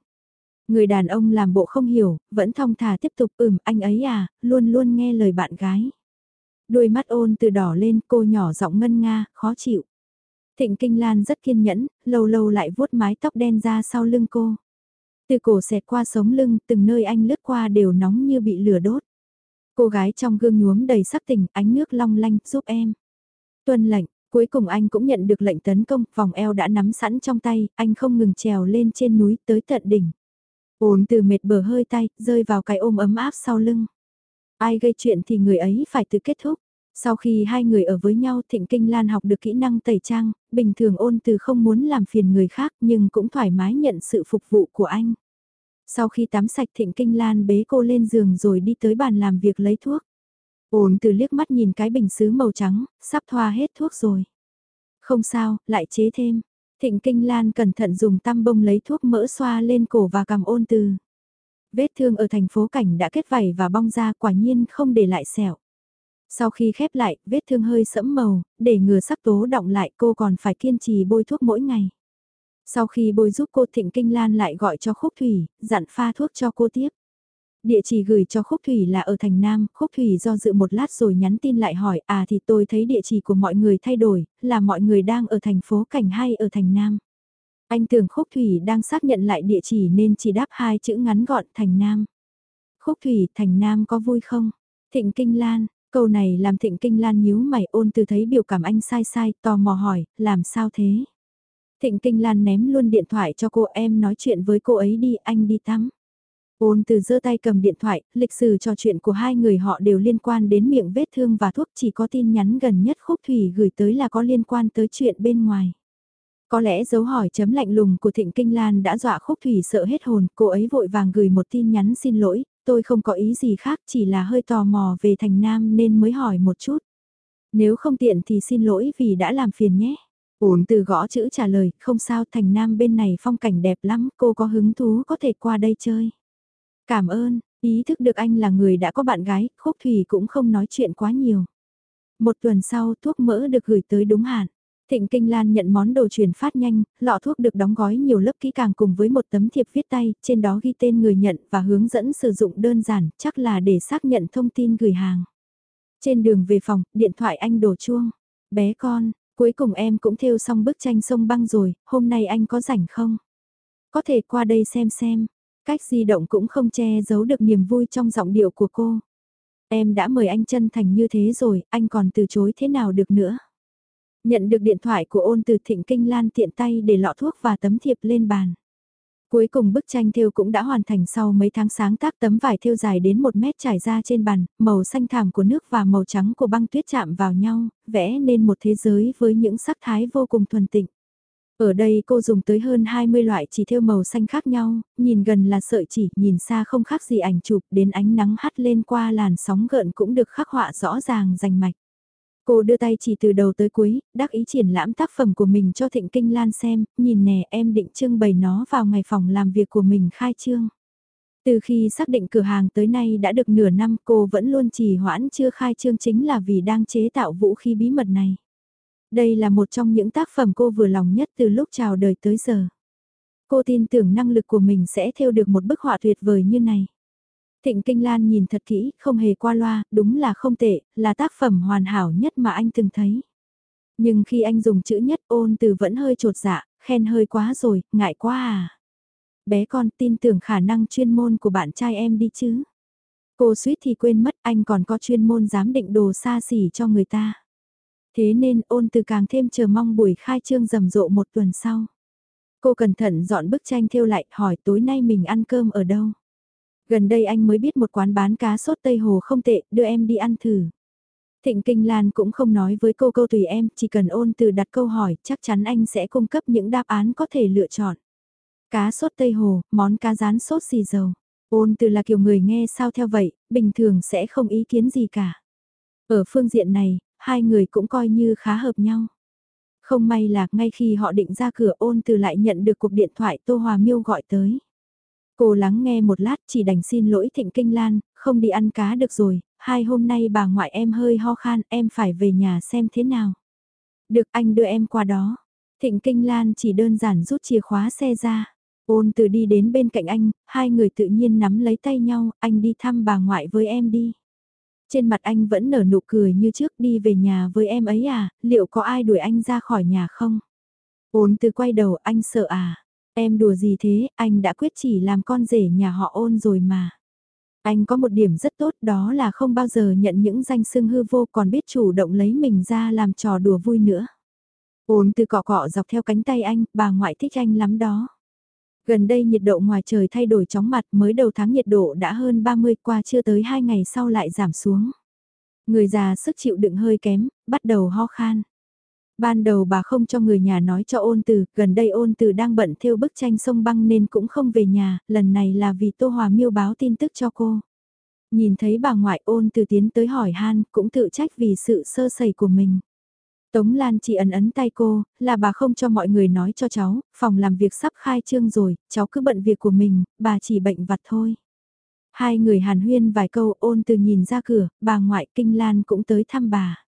Speaker 1: Người đàn ông làm bộ không hiểu, vẫn thong thả tiếp tục ừm anh ấy à, luôn luôn nghe lời bạn gái. Đôi mắt ôn từ đỏ lên cô nhỏ giọng ngân nga, khó chịu. Thịnh Kinh Lan rất kiên nhẫn, lâu lâu lại vuốt mái tóc đen ra sau lưng cô. Từ cổ xẹt qua sống lưng, từng nơi anh lướt qua đều nóng như bị lửa đốt. Cô gái trong gương nhuốm đầy sắc tình, ánh nước long lanh, giúp em. Tuân lệnh, cuối cùng anh cũng nhận được lệnh tấn công, vòng eo đã nắm sẵn trong tay, anh không ngừng trèo lên trên núi tới tận đỉnh. Ổn từ mệt bờ hơi tay, rơi vào cái ôm ấm áp sau lưng. Ai gây chuyện thì người ấy phải tự kết thúc. Sau khi hai người ở với nhau Thịnh Kinh Lan học được kỹ năng tẩy trang, bình thường ôn từ không muốn làm phiền người khác nhưng cũng thoải mái nhận sự phục vụ của anh. Sau khi tắm sạch Thịnh Kinh Lan bế cô lên giường rồi đi tới bàn làm việc lấy thuốc. Ôn từ liếc mắt nhìn cái bình xứ màu trắng, sắp thoa hết thuốc rồi. Không sao, lại chế thêm. Thịnh Kinh Lan cẩn thận dùng tăm bông lấy thuốc mỡ xoa lên cổ và cầm ôn từ. Vết thương ở thành phố cảnh đã kết vảy và bong ra quả nhiên không để lại sẹo. Sau khi khép lại, vết thương hơi sẫm màu, để ngừa sắc tố động lại cô còn phải kiên trì bôi thuốc mỗi ngày. Sau khi bôi giúp cô Thịnh Kinh Lan lại gọi cho Khúc Thủy, dặn pha thuốc cho cô tiếp. Địa chỉ gửi cho Khúc Thủy là ở thành Nam, Khúc Thủy do dự một lát rồi nhắn tin lại hỏi à thì tôi thấy địa chỉ của mọi người thay đổi, là mọi người đang ở thành phố Cảnh hay ở thành Nam. Anh tưởng Khúc Thủy đang xác nhận lại địa chỉ nên chỉ đáp hai chữ ngắn gọn thành Nam. Khúc Thủy thành Nam có vui không? Thịnh Kinh Lan, Câu này làm thịnh kinh lan nhíu mày ôn từ thấy biểu cảm anh sai sai, tò mò hỏi, làm sao thế? Thịnh kinh lan ném luôn điện thoại cho cô em nói chuyện với cô ấy đi, anh đi tắm. Ôn từ giơ tay cầm điện thoại, lịch sử trò chuyện của hai người họ đều liên quan đến miệng vết thương và thuốc chỉ có tin nhắn gần nhất khúc thủy gửi tới là có liên quan tới chuyện bên ngoài. Có lẽ dấu hỏi chấm lạnh lùng của Thịnh Kinh Lan đã dọa Khúc Thủy sợ hết hồn, cô ấy vội vàng gửi một tin nhắn xin lỗi, tôi không có ý gì khác chỉ là hơi tò mò về Thành Nam nên mới hỏi một chút. Nếu không tiện thì xin lỗi vì đã làm phiền nhé. Ổn từ gõ chữ trả lời, không sao Thành Nam bên này phong cảnh đẹp lắm, cô có hứng thú có thể qua đây chơi. Cảm ơn, ý thức được anh là người đã có bạn gái, Khúc Thủy cũng không nói chuyện quá nhiều. Một tuần sau thuốc mỡ được gửi tới đúng hạn. Thịnh Kinh Lan nhận món đồ chuyển phát nhanh, lọ thuốc được đóng gói nhiều lớp kỹ càng cùng với một tấm thiệp viết tay, trên đó ghi tên người nhận và hướng dẫn sử dụng đơn giản, chắc là để xác nhận thông tin gửi hàng. Trên đường về phòng, điện thoại anh đổ chuông. Bé con, cuối cùng em cũng thêu xong bức tranh sông băng rồi, hôm nay anh có rảnh không? Có thể qua đây xem xem. Cách di động cũng không che giấu được niềm vui trong giọng điệu của cô. Em đã mời anh chân thành như thế rồi, anh còn từ chối thế nào được nữa? Nhận được điện thoại của ôn từ thịnh kinh lan tiện tay để lọ thuốc và tấm thiệp lên bàn. Cuối cùng bức tranh thêu cũng đã hoàn thành sau mấy tháng sáng tác tấm vải thêu dài đến 1 mét trải ra trên bàn, màu xanh thảm của nước và màu trắng của băng tuyết chạm vào nhau, vẽ nên một thế giới với những sắc thái vô cùng thuần tịnh. Ở đây cô dùng tới hơn 20 loại chỉ thêu màu xanh khác nhau, nhìn gần là sợi chỉ, nhìn xa không khác gì ảnh chụp, đến ánh nắng hắt lên qua làn sóng gợn cũng được khắc họa rõ ràng rành mạch. Cô đưa tay chỉ từ đầu tới cuối, đắc ý triển lãm tác phẩm của mình cho Thịnh Kinh Lan xem, nhìn nè em định trưng bày nó vào ngày phòng làm việc của mình khai trương. Từ khi xác định cửa hàng tới nay đã được nửa năm cô vẫn luôn trì hoãn chưa khai trương chính là vì đang chế tạo vũ khí bí mật này. Đây là một trong những tác phẩm cô vừa lòng nhất từ lúc chào đời tới giờ. Cô tin tưởng năng lực của mình sẽ theo được một bức họa tuyệt vời như này. Thịnh Kinh Lan nhìn thật kỹ, không hề qua loa, đúng là không tệ, là tác phẩm hoàn hảo nhất mà anh từng thấy. Nhưng khi anh dùng chữ nhất ôn từ vẫn hơi trột dạ, khen hơi quá rồi, ngại quá à. Bé con tin tưởng khả năng chuyên môn của bạn trai em đi chứ. Cô suýt thì quên mất anh còn có chuyên môn giám định đồ xa xỉ cho người ta. Thế nên ôn từ càng thêm chờ mong buổi khai trương rầm rộ một tuần sau. Cô cẩn thận dọn bức tranh thêu lại hỏi tối nay mình ăn cơm ở đâu. Gần đây anh mới biết một quán bán cá sốt Tây Hồ không tệ, đưa em đi ăn thử. Thịnh Kinh Lan cũng không nói với cô câu tùy em, chỉ cần ôn từ đặt câu hỏi, chắc chắn anh sẽ cung cấp những đáp án có thể lựa chọn. Cá sốt Tây Hồ, món cá rán sốt xì dầu. Ôn từ là kiểu người nghe sao theo vậy, bình thường sẽ không ý kiến gì cả. Ở phương diện này, hai người cũng coi như khá hợp nhau. Không may là ngay khi họ định ra cửa ôn từ lại nhận được cuộc điện thoại Tô Hòa Miêu gọi tới. Cô lắng nghe một lát chỉ đành xin lỗi Thịnh Kinh Lan, không đi ăn cá được rồi, hai hôm nay bà ngoại em hơi ho khan, em phải về nhà xem thế nào. Được anh đưa em qua đó. Thịnh Kinh Lan chỉ đơn giản rút chìa khóa xe ra. Ôn từ đi đến bên cạnh anh, hai người tự nhiên nắm lấy tay nhau, anh đi thăm bà ngoại với em đi. Trên mặt anh vẫn nở nụ cười như trước đi về nhà với em ấy à, liệu có ai đuổi anh ra khỏi nhà không? Ôn từ quay đầu anh sợ à? Em đùa gì thế, anh đã quyết chỉ làm con rể nhà họ ôn rồi mà. Anh có một điểm rất tốt đó là không bao giờ nhận những danh xưng hư vô còn biết chủ động lấy mình ra làm trò đùa vui nữa. Ôn từ cọ cọ dọc theo cánh tay anh, bà ngoại thích anh lắm đó. Gần đây nhiệt độ ngoài trời thay đổi chóng mặt mới đầu tháng nhiệt độ đã hơn 30 qua chưa tới 2 ngày sau lại giảm xuống. Người già sức chịu đựng hơi kém, bắt đầu ho khan. Ban đầu bà không cho người nhà nói cho ôn từ, gần đây ôn từ đang bận theo bức tranh sông băng nên cũng không về nhà, lần này là vì Tô Hòa miêu báo tin tức cho cô. Nhìn thấy bà ngoại ôn từ tiến tới hỏi han, cũng tự trách vì sự sơ sẩy của mình. Tống Lan chỉ ấn ấn tay cô, là bà không cho mọi người nói cho cháu, phòng làm việc sắp khai trương rồi, cháu cứ bận việc của mình, bà chỉ bệnh vặt thôi. Hai người hàn huyên vài câu ôn từ nhìn ra cửa, bà ngoại kinh Lan cũng tới thăm bà.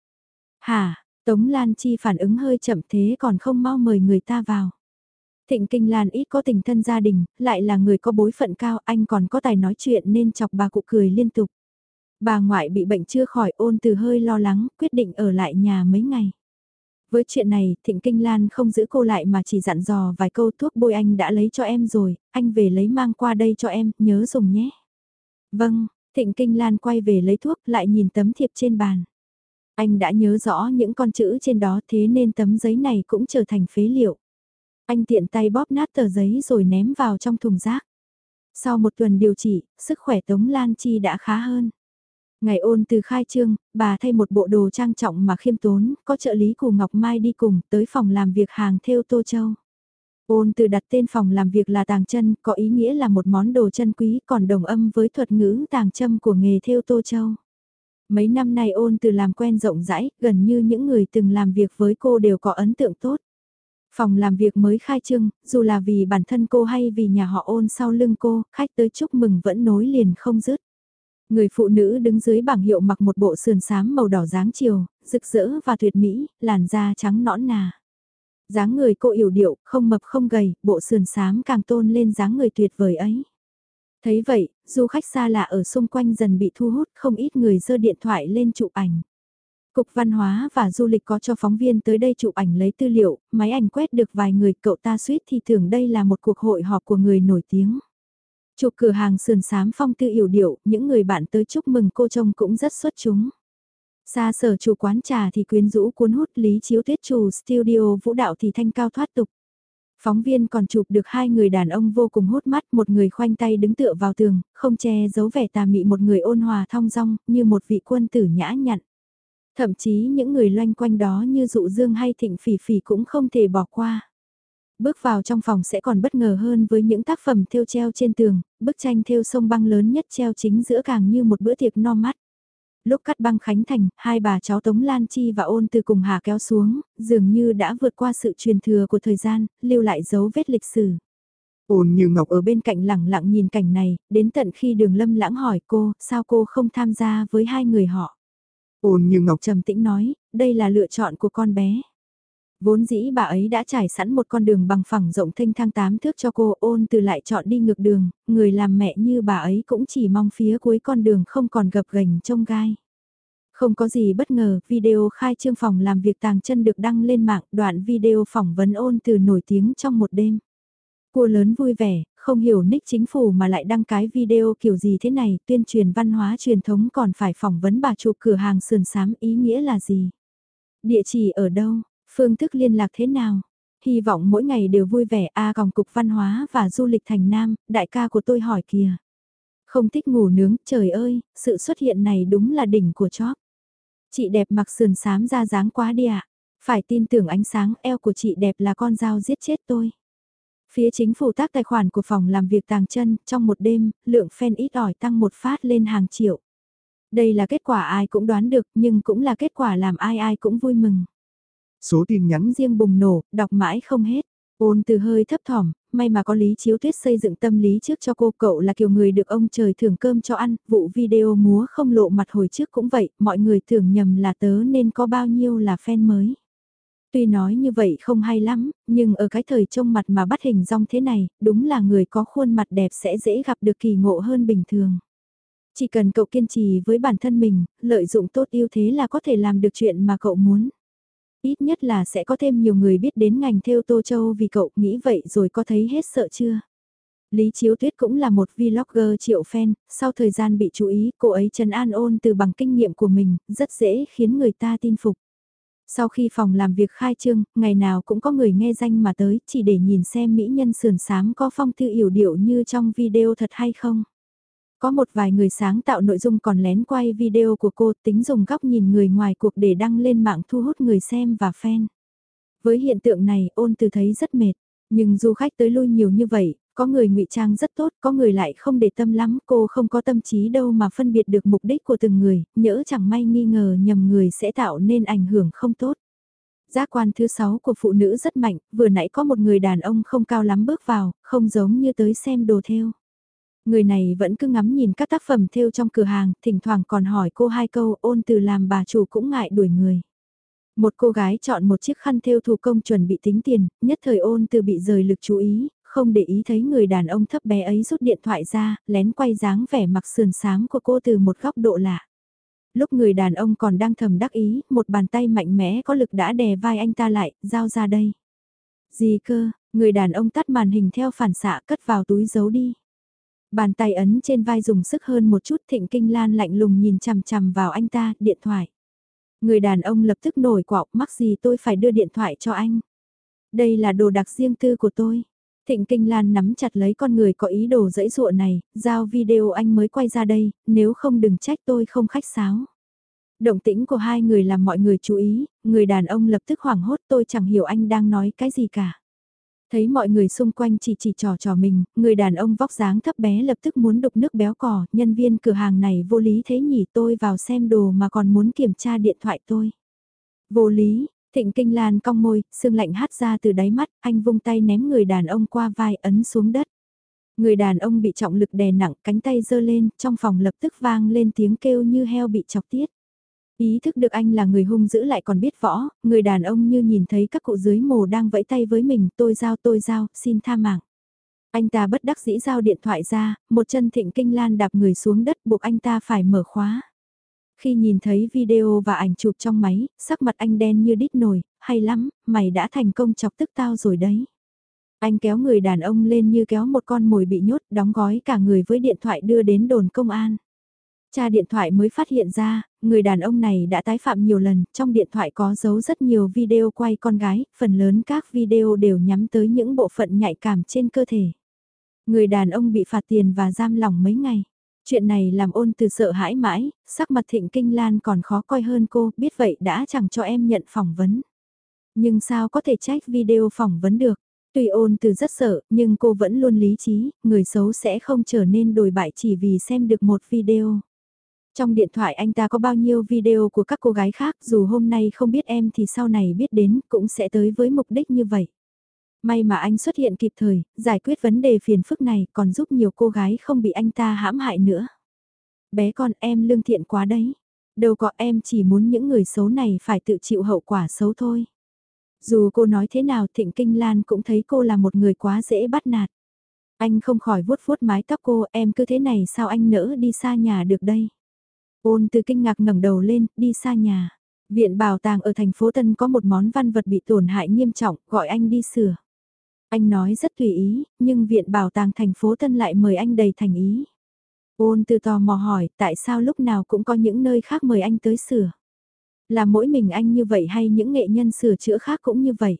Speaker 1: Hả, Tống Lan Chi phản ứng hơi chậm thế còn không mau mời người ta vào. Thịnh Kinh Lan ít có tình thân gia đình, lại là người có bối phận cao, anh còn có tài nói chuyện nên chọc bà cụ cười liên tục. Bà ngoại bị bệnh chưa khỏi ôn từ hơi lo lắng, quyết định ở lại nhà mấy ngày. Với chuyện này, Thịnh Kinh Lan không giữ cô lại mà chỉ dặn dò vài câu thuốc bôi anh đã lấy cho em rồi, anh về lấy mang qua đây cho em, nhớ dùng nhé. Vâng, Thịnh Kinh Lan quay về lấy thuốc lại nhìn tấm thiệp trên bàn. Anh đã nhớ rõ những con chữ trên đó thế nên tấm giấy này cũng trở thành phế liệu. Anh tiện tay bóp nát tờ giấy rồi ném vào trong thùng rác. Sau một tuần điều trị, sức khỏe Tống Lan Chi đã khá hơn. Ngày ôn từ khai trương, bà thay một bộ đồ trang trọng mà khiêm tốn, có trợ lý của Ngọc Mai đi cùng tới phòng làm việc hàng theo Tô Châu. Ôn từ đặt tên phòng làm việc là tàng chân, có ý nghĩa là một món đồ chân quý còn đồng âm với thuật ngữ tàng châm của nghề theo Tô Châu. Mấy năm nay ôn từ làm quen rộng rãi, gần như những người từng làm việc với cô đều có ấn tượng tốt. Phòng làm việc mới khai trương, dù là vì bản thân cô hay vì nhà họ ôn sau lưng cô, khách tới chúc mừng vẫn nối liền không dứt. Người phụ nữ đứng dưới bảng hiệu mặc một bộ sườn xám màu đỏ dáng chiều, rực rỡ và tuyệt mỹ, làn da trắng nõn nà. dáng người cô yểu điệu, không mập không gầy, bộ sườn xám càng tôn lên dáng người tuyệt vời ấy. Thấy vậy, du khách xa lạ ở xung quanh dần bị thu hút, không ít người giơ điện thoại lên chụp ảnh. Cục Văn hóa và Du lịch có cho phóng viên tới đây chụp ảnh lấy tư liệu, máy ảnh quét được vài người cậu ta suýt thì tưởng đây là một cuộc hội họp của người nổi tiếng. Chụp cửa hàng sườn sám phong tư yểu điệu, những người bạn tới chúc mừng cô trông cũng rất xuất chúng. Xa sở chủ quán trà thì quyến rũ cuốn hút lý chiếu tuyết chủ studio vũ đạo thì thanh cao thoát tục. Phóng viên còn chụp được hai người đàn ông vô cùng hút mắt, một người khoanh tay đứng tựa vào tường, không che giấu vẻ tà mị một người ôn hòa thong dong, như một vị quân tử nhã nhặn. Thậm chí những người loanh quanh đó như dụ dương hay thịnh phỉ phỉ cũng không thể bỏ qua. Bước vào trong phòng sẽ còn bất ngờ hơn với những tác phẩm thêu treo trên tường, bức tranh thêu sông băng lớn nhất treo chính giữa càng như một bữa tiệc no mắt. Lúc cắt băng khánh thành, hai bà cháu Tống Lan Chi và ôn từ cùng hà kéo xuống, dường như đã vượt qua sự truyền thừa của thời gian, lưu lại dấu vết lịch sử.
Speaker 2: Ôn như ngọc
Speaker 1: ở bên cạnh lẳng lặng nhìn cảnh này, đến tận khi đường lâm lãng hỏi cô, sao cô không tham gia với hai người họ.
Speaker 2: Ôn như ngọc
Speaker 1: trầm tĩnh nói, đây là lựa chọn của con bé. Vốn dĩ bà ấy đã trải sẵn một con đường bằng phẳng rộng thanh thang tám thước cho cô ôn từ lại chọn đi ngược đường, người làm mẹ như bà ấy cũng chỉ mong phía cuối con đường không còn gập ghềnh trông gai. Không có gì bất ngờ, video khai trương phòng làm việc tàng chân được đăng lên mạng, đoạn video phỏng vấn ôn từ nổi tiếng trong một đêm. Cua lớn vui vẻ, không hiểu nick chính phủ mà lại đăng cái video kiểu gì thế này, tuyên truyền văn hóa truyền thống còn phải phỏng vấn bà chủ cửa hàng sườn sám ý nghĩa là gì? Địa chỉ ở đâu? Phương thức liên lạc thế nào? Hy vọng mỗi ngày đều vui vẻ A à, còng cục văn hóa và du lịch thành Nam, đại ca của tôi hỏi kìa. Không thích ngủ nướng, trời ơi, sự xuất hiện này đúng là đỉnh của chóp. Chị đẹp mặc sườn xám ra dáng quá đi ạ. Phải tin tưởng ánh sáng eo của chị đẹp là con dao giết chết tôi. Phía chính phủ tác tài khoản của phòng làm việc tàng chân, trong một đêm, lượng fan ít ỏi tăng một phát lên hàng triệu. Đây là kết quả ai cũng đoán được nhưng cũng là kết quả làm ai ai cũng vui mừng.
Speaker 2: Số tin nhắn
Speaker 1: riêng bùng nổ, đọc mãi không hết. Ôn từ hơi thấp thỏm, may mà có Lý Chiếu Tuyết xây dựng tâm lý trước cho cô cậu là kiểu người được ông trời thưởng cơm cho ăn, vụ video múa không lộ mặt hồi trước cũng vậy, mọi người tưởng nhầm là tớ nên có bao nhiêu là fan mới. Tuy nói như vậy không hay lắm, nhưng ở cái thời trông mặt mà bắt hình rong thế này, đúng là người có khuôn mặt đẹp sẽ dễ gặp được kỳ ngộ hơn bình thường. Chỉ cần cậu kiên trì với bản thân mình, lợi dụng tốt ưu thế là có thể làm được chuyện mà cậu muốn. Ít nhất là sẽ có thêm nhiều người biết đến ngành theo Tô Châu vì cậu nghĩ vậy rồi có thấy hết sợ chưa? Lý Chiếu Tuyết cũng là một vlogger triệu fan, sau thời gian bị chú ý, cô ấy trần an ôn từ bằng kinh nghiệm của mình, rất dễ khiến người ta tin phục. Sau khi phòng làm việc khai trương, ngày nào cũng có người nghe danh mà tới, chỉ để nhìn xem mỹ nhân sườn sám có phong thư yểu điệu như trong video thật hay không. Có một vài người sáng tạo nội dung còn lén quay video của cô tính dùng góc nhìn người ngoài cuộc để đăng lên mạng thu hút người xem và fan. Với hiện tượng này ôn từ thấy rất mệt, nhưng du khách tới lui nhiều như vậy, có người ngụy trang rất tốt, có người lại không để tâm lắm, cô không có tâm trí đâu mà phân biệt được mục đích của từng người, nhỡ chẳng may nghi ngờ nhầm người sẽ tạo nên ảnh hưởng không tốt. Giác quan thứ sáu của phụ nữ rất mạnh, vừa nãy có một người đàn ông không cao lắm bước vào, không giống như tới xem đồ theo. Người này vẫn cứ ngắm nhìn các tác phẩm thêu trong cửa hàng, thỉnh thoảng còn hỏi cô hai câu ôn từ làm bà chủ cũng ngại đuổi người. Một cô gái chọn một chiếc khăn thêu thủ công chuẩn bị tính tiền, nhất thời ôn từ bị rời lực chú ý, không để ý thấy người đàn ông thấp bé ấy rút điện thoại ra, lén quay dáng vẻ mặc sườn sáng của cô từ một góc độ lạ. Lúc người đàn ông còn đang thầm đắc ý, một bàn tay mạnh mẽ có lực đã đè vai anh ta lại, giao ra đây. Gì cơ, người đàn ông tắt màn hình theo phản xạ cất vào túi giấu đi. Bàn tay ấn trên vai dùng sức hơn một chút thịnh kinh lan lạnh lùng nhìn chằm chằm vào anh ta, điện thoại. Người đàn ông lập tức nổi quạo, mắc gì tôi phải đưa điện thoại cho anh. Đây là đồ đặc riêng tư của tôi. Thịnh Kinh Lan nắm chặt lấy con người có ý đồ dẫy dụa này, giao video anh mới quay ra đây, nếu không đừng trách tôi không khách sáo. Động tĩnh của hai người làm mọi người chú ý, người đàn ông lập tức hoảng hốt tôi chẳng hiểu anh đang nói cái gì cả. Thấy mọi người xung quanh chỉ chỉ trò trò mình, người đàn ông vóc dáng thấp bé lập tức muốn đục nước béo cò, nhân viên cửa hàng này vô lý thế nhỉ tôi vào xem đồ mà còn muốn kiểm tra điện thoại tôi. Vô lý, thịnh kinh lan cong môi, sương lạnh hát ra từ đáy mắt, anh vung tay ném người đàn ông qua vai ấn xuống đất. Người đàn ông bị trọng lực đè nặng, cánh tay giơ lên, trong phòng lập tức vang lên tiếng kêu như heo bị chọc tiết. Ý thức được anh là người hung dữ lại còn biết võ, người đàn ông như nhìn thấy các cụ dưới mồ đang vẫy tay với mình, tôi giao tôi giao, xin tha mạng. Anh ta bất đắc dĩ giao điện thoại ra, một chân thịnh kinh lan đạp người xuống đất buộc anh ta phải mở khóa. Khi nhìn thấy video và ảnh chụp trong máy, sắc mặt anh đen như đít nồi, hay lắm, mày đã thành công chọc tức tao rồi đấy. Anh kéo người đàn ông lên như kéo một con mồi bị nhốt, đóng gói cả người với điện thoại đưa đến đồn công an. Cha điện thoại mới phát hiện ra, người đàn ông này đã tái phạm nhiều lần, trong điện thoại có giấu rất nhiều video quay con gái, phần lớn các video đều nhắm tới những bộ phận nhạy cảm trên cơ thể. Người đàn ông bị phạt tiền và giam lỏng mấy ngày. Chuyện này làm ôn từ sợ hãi mãi, sắc mặt thịnh kinh lan còn khó coi hơn cô, biết vậy đã chẳng cho em nhận phỏng vấn. Nhưng sao có thể trách video phỏng vấn được? Tuy ôn từ rất sợ, nhưng cô vẫn luôn lý trí, người xấu sẽ không trở nên đồi bại chỉ vì xem được một video. Trong điện thoại anh ta có bao nhiêu video của các cô gái khác dù hôm nay không biết em thì sau này biết đến cũng sẽ tới với mục đích như vậy. May mà anh xuất hiện kịp thời, giải quyết vấn đề phiền phức này còn giúp nhiều cô gái không bị anh ta hãm hại nữa. Bé con em lương thiện quá đấy. Đâu có em chỉ muốn những người xấu này phải tự chịu hậu quả xấu thôi. Dù cô nói thế nào Thịnh Kinh Lan cũng thấy cô là một người quá dễ bắt nạt. Anh không khỏi vuốt vuốt mái tóc cô em cứ thế này sao anh nỡ đi xa nhà được đây. Ôn từ kinh ngạc ngẩng đầu lên, đi xa nhà. Viện bảo tàng ở thành phố Tân có một món văn vật bị tổn hại nghiêm trọng, gọi anh đi sửa. Anh nói rất tùy ý, nhưng viện bảo tàng thành phố Tân lại mời anh đầy thành ý. Ôn từ tò mò hỏi, tại sao lúc nào cũng có những nơi khác mời anh tới sửa? Là mỗi mình anh như vậy hay những nghệ nhân sửa chữa khác cũng như vậy?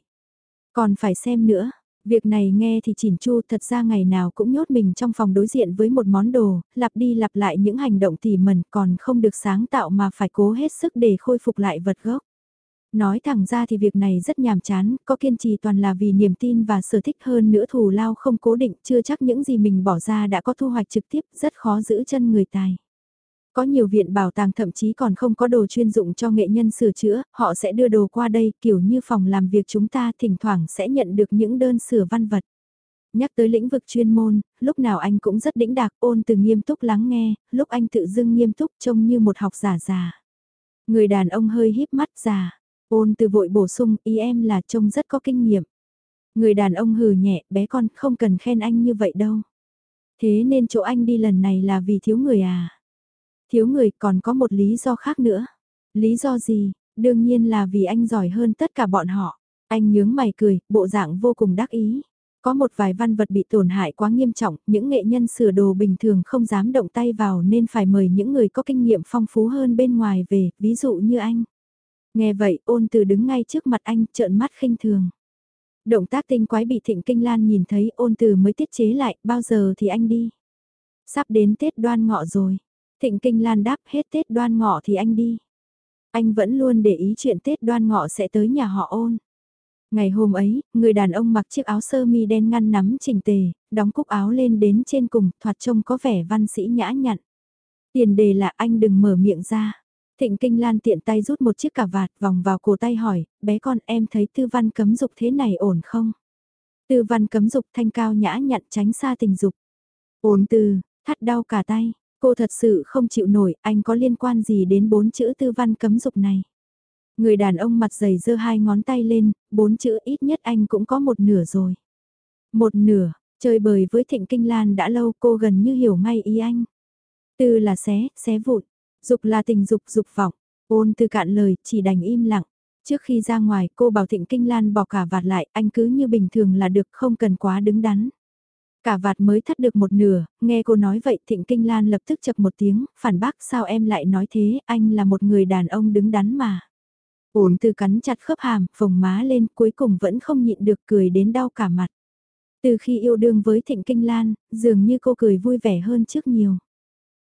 Speaker 1: Còn phải xem nữa, Việc này nghe thì chỉn chu thật ra ngày nào cũng nhốt mình trong phòng đối diện với một món đồ, lặp đi lặp lại những hành động tỉ mẩn còn không được sáng tạo mà phải cố hết sức để khôi phục lại vật gốc. Nói thẳng ra thì việc này rất nhàm chán, có kiên trì toàn là vì niềm tin và sở thích hơn nữa thù lao không cố định, chưa chắc những gì mình bỏ ra đã có thu hoạch trực tiếp, rất khó giữ chân người tài. Có nhiều viện bảo tàng thậm chí còn không có đồ chuyên dụng cho nghệ nhân sửa chữa, họ sẽ đưa đồ qua đây kiểu như phòng làm việc chúng ta thỉnh thoảng sẽ nhận được những đơn sửa văn vật. Nhắc tới lĩnh vực chuyên môn, lúc nào anh cũng rất đĩnh đạc ôn từ nghiêm túc lắng nghe, lúc anh tự dưng nghiêm túc trông như một học giả già. Người đàn ông hơi híp mắt già, ôn từ vội bổ sung ý em là trông rất có kinh nghiệm. Người đàn ông hừ nhẹ, bé con không cần khen anh như vậy đâu. Thế nên chỗ anh đi lần này là vì thiếu người à? Thiếu người còn có một lý do khác nữa. Lý do gì? Đương nhiên là vì anh giỏi hơn tất cả bọn họ. Anh nhướng mày cười, bộ dạng vô cùng đắc ý. Có một vài văn vật bị tổn hại quá nghiêm trọng, những nghệ nhân sửa đồ bình thường không dám động tay vào nên phải mời những người có kinh nghiệm phong phú hơn bên ngoài về, ví dụ như anh. Nghe vậy ôn từ đứng ngay trước mặt anh trợn mắt khinh thường. Động tác tinh quái bị thịnh kinh lan nhìn thấy ôn từ mới tiết chế lại, bao giờ thì anh đi. Sắp đến Tết đoan ngọ rồi, Thịnh Kinh Lan đáp hết Tết đoan ngọ thì anh đi. Anh vẫn luôn để ý chuyện Tết đoan ngọ sẽ tới nhà họ ôn. Ngày hôm ấy, người đàn ông mặc chiếc áo sơ mi đen ngăn nắm chỉnh tề, đóng cúc áo lên đến trên cùng, thoạt trông có vẻ văn sĩ nhã nhặn. Tiền đề là anh đừng mở miệng ra. Thịnh Kinh Lan tiện tay rút một chiếc cà vạt vòng vào cổ tay hỏi, bé con em thấy tư văn cấm dục thế này ổn không? Tư văn cấm dục thanh cao nhã nhặn tránh xa tình dục. Ổn từ, thắt đau cả tay, Cô thật sự không chịu nổi, anh có liên quan gì đến bốn chữ tư văn cấm dục này. Người đàn ông mặt dày giơ hai ngón tay lên, bốn chữ ít nhất anh cũng có một nửa rồi. Một nửa, chơi bời với Thịnh Kinh Lan đã lâu cô gần như hiểu ngay ý anh. Tư là xé, xé vụn, dục là tình dục, dục vọng, ôn từ cạn lời, chỉ đành im lặng. Trước khi ra ngoài cô bảo Thịnh Kinh Lan bỏ cả vạt lại, anh cứ như bình thường là được không cần quá đứng đắn. Cả vạt mới thắt được một nửa, nghe cô nói vậy Thịnh Kinh Lan lập tức chập một tiếng, phản bác sao em lại nói thế, anh là một người đàn ông đứng đắn mà. Ổn từ cắn chặt khớp hàm, phồng má lên, cuối cùng vẫn không nhịn được cười đến đau cả mặt. Từ khi yêu đương với Thịnh Kinh Lan, dường như cô cười vui vẻ hơn trước nhiều.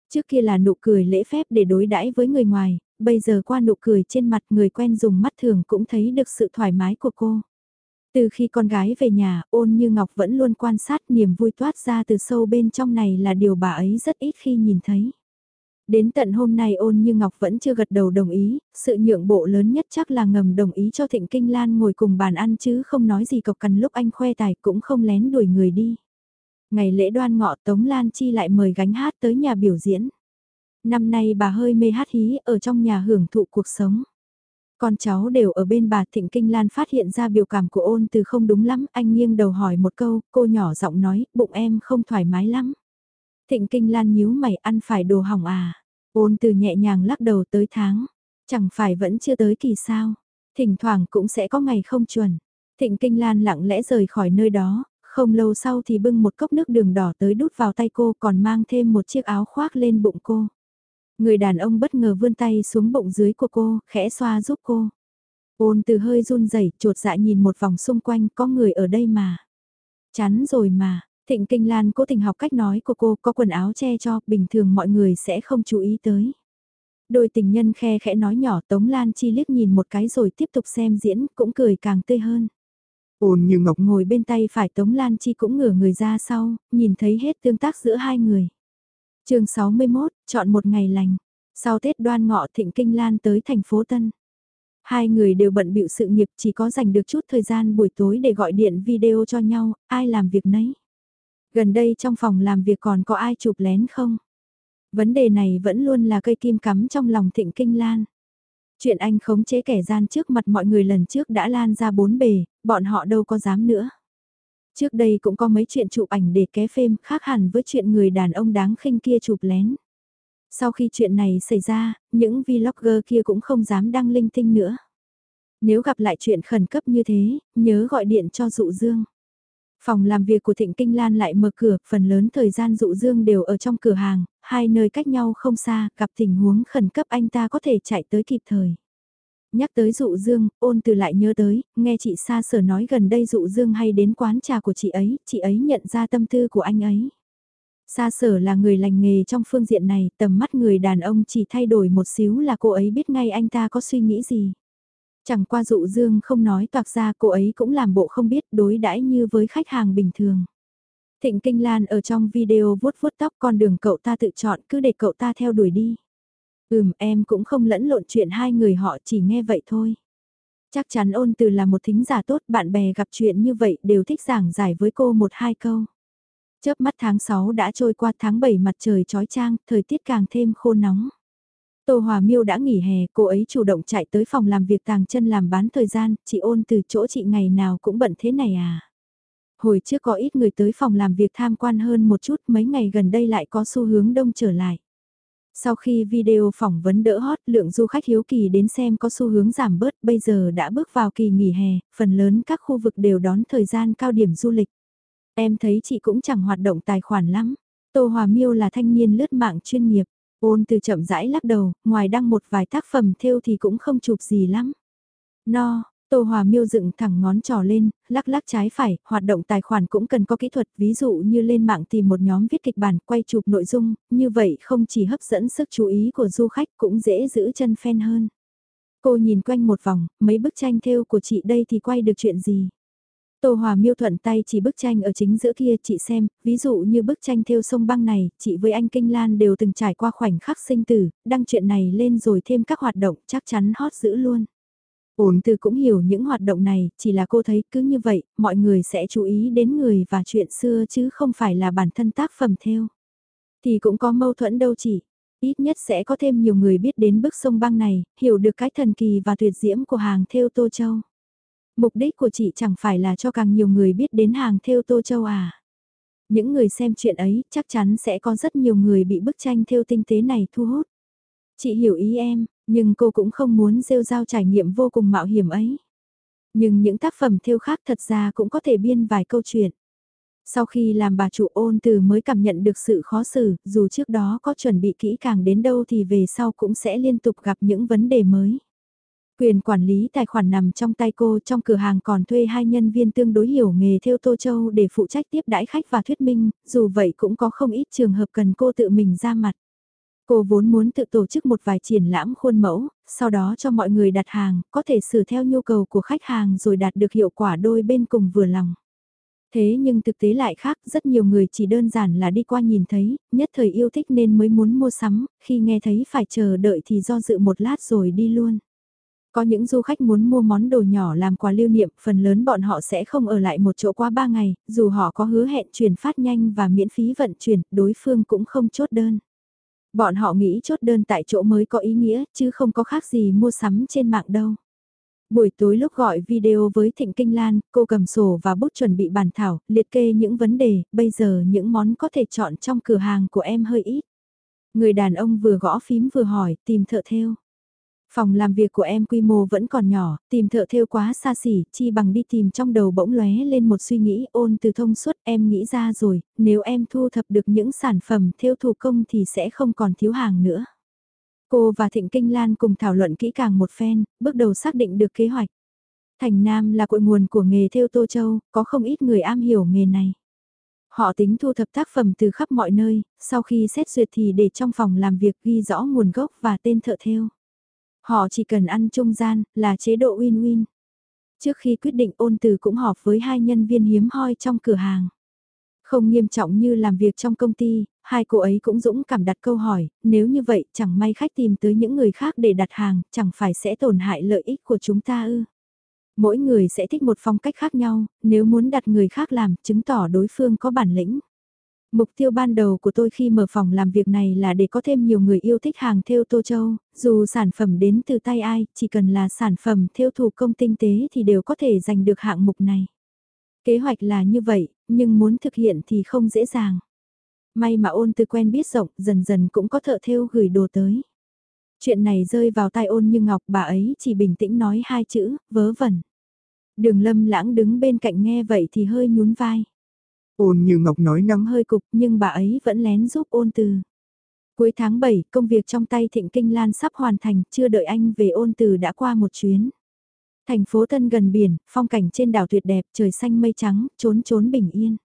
Speaker 1: Trước kia là nụ cười lễ phép để đối đãi với người ngoài, bây giờ qua nụ cười trên mặt người quen dùng mắt thường cũng thấy được sự thoải mái của cô. Từ khi con gái về nhà, ôn như Ngọc vẫn luôn quan sát niềm vui toát ra từ sâu bên trong này là điều bà ấy rất ít khi nhìn thấy. Đến tận hôm nay ôn như Ngọc vẫn chưa gật đầu đồng ý, sự nhượng bộ lớn nhất chắc là ngầm đồng ý cho Thịnh Kinh Lan ngồi cùng bàn ăn chứ không nói gì cộc cằn lúc anh khoe tài cũng không lén đuổi người đi. Ngày lễ đoan ngọ Tống Lan Chi lại mời gánh hát tới nhà biểu diễn. Năm nay bà hơi mê hát hí ở trong nhà hưởng thụ cuộc sống. Con cháu đều ở bên bà Thịnh Kinh Lan phát hiện ra biểu cảm của ôn từ không đúng lắm, anh nghiêng đầu hỏi một câu, cô nhỏ giọng nói, bụng em không thoải mái lắm. Thịnh Kinh Lan nhíu mày ăn phải đồ hỏng à. Ôn từ nhẹ nhàng lắc đầu tới tháng. Chẳng phải vẫn chưa tới kỳ sao. Thỉnh thoảng cũng sẽ có ngày không chuẩn. Thịnh Kinh Lan lặng lẽ rời khỏi nơi đó. Không lâu sau thì bưng một cốc nước đường đỏ tới đút vào tay cô còn mang thêm một chiếc áo khoác lên bụng cô. Người đàn ông bất ngờ vươn tay xuống bụng dưới của cô, khẽ xoa giúp cô. Ôn từ hơi run rẩy, trột dạ nhìn một vòng xung quanh, có người ở đây mà. Chắn rồi mà, Thịnh Kinh Lan cố tình học cách nói của cô có quần áo che cho, bình thường mọi người sẽ không chú ý tới. Đôi tình nhân khe khẽ nói nhỏ Tống Lan Chi liếc nhìn một cái rồi tiếp tục xem diễn, cũng cười càng tươi hơn.
Speaker 2: Ôn như ngọc
Speaker 1: ngồi bên tay phải Tống Lan Chi cũng ngửa người ra sau, nhìn thấy hết tương tác giữa hai người chương 61, chọn một ngày lành. Sau Tết đoan ngọ Thịnh Kinh Lan tới thành phố Tân. Hai người đều bận bịu sự nghiệp chỉ có dành được chút thời gian buổi tối để gọi điện video cho nhau, ai làm việc nấy. Gần đây trong phòng làm việc còn có ai chụp lén không? Vấn đề này vẫn luôn là cây kim cắm trong lòng thịnh kinh lan. Chuyện anh khống chế kẻ gian trước mặt mọi người lần trước đã lan ra bốn bề, bọn họ đâu có dám nữa. Trước đây cũng có mấy chuyện chụp ảnh để ké phim khác hẳn với chuyện người đàn ông đáng khinh kia chụp lén. Sau khi chuyện này xảy ra, những vlogger kia cũng không dám đăng linh tinh nữa. Nếu gặp lại chuyện khẩn cấp như thế, nhớ gọi điện cho dụ dương. Phòng làm việc của Thịnh Kinh Lan lại mở cửa, phần lớn thời gian dụ dương đều ở trong cửa hàng, hai nơi cách nhau không xa, gặp tình huống khẩn cấp anh ta có thể chạy tới kịp thời. Nhắc tới dụ dương, ôn từ lại nhớ tới, nghe chị Sa sở nói gần đây dụ dương hay đến quán trà của chị ấy, chị ấy nhận ra tâm tư của anh ấy. Sa sở là người lành nghề trong phương diện này, tầm mắt người đàn ông chỉ thay đổi một xíu là cô ấy biết ngay anh ta có suy nghĩ gì. Chẳng qua dụ dương không nói toạc ra cô ấy cũng làm bộ không biết đối đãi như với khách hàng bình thường. Thịnh Kinh Lan ở trong video vuốt vuốt tóc con đường cậu ta tự chọn cứ để cậu ta theo đuổi đi. Ừm em cũng không lẫn lộn chuyện hai người họ chỉ nghe vậy thôi. Chắc chắn ôn từ là một thính giả tốt bạn bè gặp chuyện như vậy đều thích giảng giải với cô một hai câu. Chớp mắt tháng 6 đã trôi qua tháng 7 mặt trời trói trang, thời tiết càng thêm khô nóng. Tô Hòa Miêu đã nghỉ hè, cô ấy chủ động chạy tới phòng làm việc tàng chân làm bán thời gian, chị ôn từ chỗ chị ngày nào cũng bận thế này à. Hồi trước có ít người tới phòng làm việc tham quan hơn một chút, mấy ngày gần đây lại có xu hướng đông trở lại. Sau khi video phỏng vấn đỡ hot, lượng du khách hiếu kỳ đến xem có xu hướng giảm bớt, bây giờ đã bước vào kỳ nghỉ hè, phần lớn các khu vực đều đón thời gian cao điểm du lịch. Em thấy chị cũng chẳng hoạt động tài khoản lắm. Tô Hòa Miêu là thanh niên lướt mạng chuyên nghiệp. Ôn từ chậm rãi lắc đầu, ngoài đăng một vài tác phẩm thêu thì cũng không chụp gì lắm. No, Tô Hòa Miêu dựng thẳng ngón trỏ lên, lắc lắc trái phải, hoạt động tài khoản cũng cần có kỹ thuật, ví dụ như lên mạng tìm một nhóm viết kịch bản, quay chụp nội dung, như vậy không chỉ hấp dẫn sức chú ý của du khách cũng dễ giữ chân fan hơn. Cô nhìn quanh một vòng, mấy bức tranh thêu của chị đây thì quay được chuyện gì? Tô Hòa miêu thuận tay chỉ bức tranh ở chính giữa kia chị xem, ví dụ như bức tranh theo sông băng này, chị với anh Kinh Lan đều từng trải qua khoảnh khắc sinh tử, đăng chuyện này lên rồi thêm các hoạt động chắc chắn hot dữ luôn. Ổn từ cũng hiểu những hoạt động này, chỉ là cô thấy cứ như vậy, mọi người sẽ chú ý đến người và chuyện xưa chứ không phải là bản thân tác phẩm theo. Thì cũng có mâu thuẫn đâu chỉ, ít nhất sẽ có thêm nhiều người biết đến bức sông băng này, hiểu được cái thần kỳ và tuyệt diễm của hàng theo Tô Châu. Mục đích của chị chẳng phải là cho càng nhiều người biết đến hàng theo Tô Châu à. Những người xem chuyện ấy chắc chắn sẽ có rất nhiều người bị bức tranh theo tinh tế này thu hút. Chị hiểu ý em, nhưng cô cũng không muốn rêu rao trải nghiệm vô cùng mạo hiểm ấy. Nhưng những tác phẩm thiêu khác thật ra cũng có thể biên vài câu chuyện. Sau khi làm bà chủ ôn từ mới cảm nhận được sự khó xử, dù trước đó có chuẩn bị kỹ càng đến đâu thì về sau cũng sẽ liên tục gặp những vấn đề mới. Quyền quản lý tài khoản nằm trong tay cô trong cửa hàng còn thuê hai nhân viên tương đối hiểu nghề theo Tô Châu để phụ trách tiếp đãi khách và thuyết minh, dù vậy cũng có không ít trường hợp cần cô tự mình ra mặt. Cô vốn muốn tự tổ chức một vài triển lãm khuôn mẫu, sau đó cho mọi người đặt hàng, có thể sửa theo nhu cầu của khách hàng rồi đạt được hiệu quả đôi bên cùng vừa lòng. Thế nhưng thực tế lại khác, rất nhiều người chỉ đơn giản là đi qua nhìn thấy, nhất thời yêu thích nên mới muốn mua sắm, khi nghe thấy phải chờ đợi thì do dự một lát rồi đi luôn. Có những du khách muốn mua món đồ nhỏ làm quà lưu niệm, phần lớn bọn họ sẽ không ở lại một chỗ qua 3 ngày, dù họ có hứa hẹn chuyển phát nhanh và miễn phí vận chuyển, đối phương cũng không chốt đơn. Bọn họ nghĩ chốt đơn tại chỗ mới có ý nghĩa, chứ không có khác gì mua sắm trên mạng đâu. Buổi tối lúc gọi video với Thịnh Kinh Lan, cô cầm sổ và bút chuẩn bị bàn thảo, liệt kê những vấn đề, bây giờ những món có thể chọn trong cửa hàng của em hơi ít. Người đàn ông vừa gõ phím vừa hỏi, tìm thợ theo. Phòng làm việc của em quy mô vẫn còn nhỏ, tìm thợ thêu quá xa xỉ, chi bằng đi tìm trong đầu bỗng lóe lên một suy nghĩ ôn từ thông suốt em nghĩ ra rồi, nếu em thu thập được những sản phẩm thêu thủ công thì sẽ không còn thiếu hàng nữa. Cô và Thịnh Kinh Lan cùng thảo luận kỹ càng một phen, bước đầu xác định được kế hoạch. Thành Nam là cội nguồn của nghề thêu Tô Châu, có không ít người am hiểu nghề này. Họ tính thu thập tác phẩm từ khắp mọi nơi, sau khi xét duyệt thì để trong phòng làm việc ghi rõ nguồn gốc và tên thợ thêu. Họ chỉ cần ăn trung gian, là chế độ win-win. Trước khi quyết định ôn từ cũng họp với hai nhân viên hiếm hoi trong cửa hàng. Không nghiêm trọng như làm việc trong công ty, hai cô ấy cũng dũng cảm đặt câu hỏi, nếu như vậy chẳng may khách tìm tới những người khác để đặt hàng, chẳng phải sẽ tổn hại lợi ích của chúng ta ư. Mỗi người sẽ thích một phong cách khác nhau, nếu muốn đặt người khác làm, chứng tỏ đối phương có bản lĩnh. Mục tiêu ban đầu của tôi khi mở phòng làm việc này là để có thêm nhiều người yêu thích hàng theo Tô Châu, dù sản phẩm đến từ tay ai, chỉ cần là sản phẩm theo thủ công tinh tế thì đều có thể giành được hạng mục này. Kế hoạch là như vậy, nhưng muốn thực hiện thì không dễ dàng. May mà ôn từ quen biết rộng, dần dần cũng có thợ theo gửi đồ tới. Chuyện này rơi vào tai ôn như ngọc bà ấy chỉ bình tĩnh nói hai chữ, vớ vẩn. Đường lâm lãng đứng bên cạnh nghe vậy thì hơi nhún vai.
Speaker 2: Ôn như ngọc nói
Speaker 1: nắng hơi cục nhưng bà ấy vẫn lén giúp ôn từ. Cuối tháng 7, công việc trong tay Thịnh Kinh Lan sắp hoàn thành, chưa đợi anh về ôn từ đã qua một chuyến. Thành phố Tân gần biển, phong cảnh trên đảo tuyệt đẹp, trời xanh mây trắng, trốn trốn bình yên.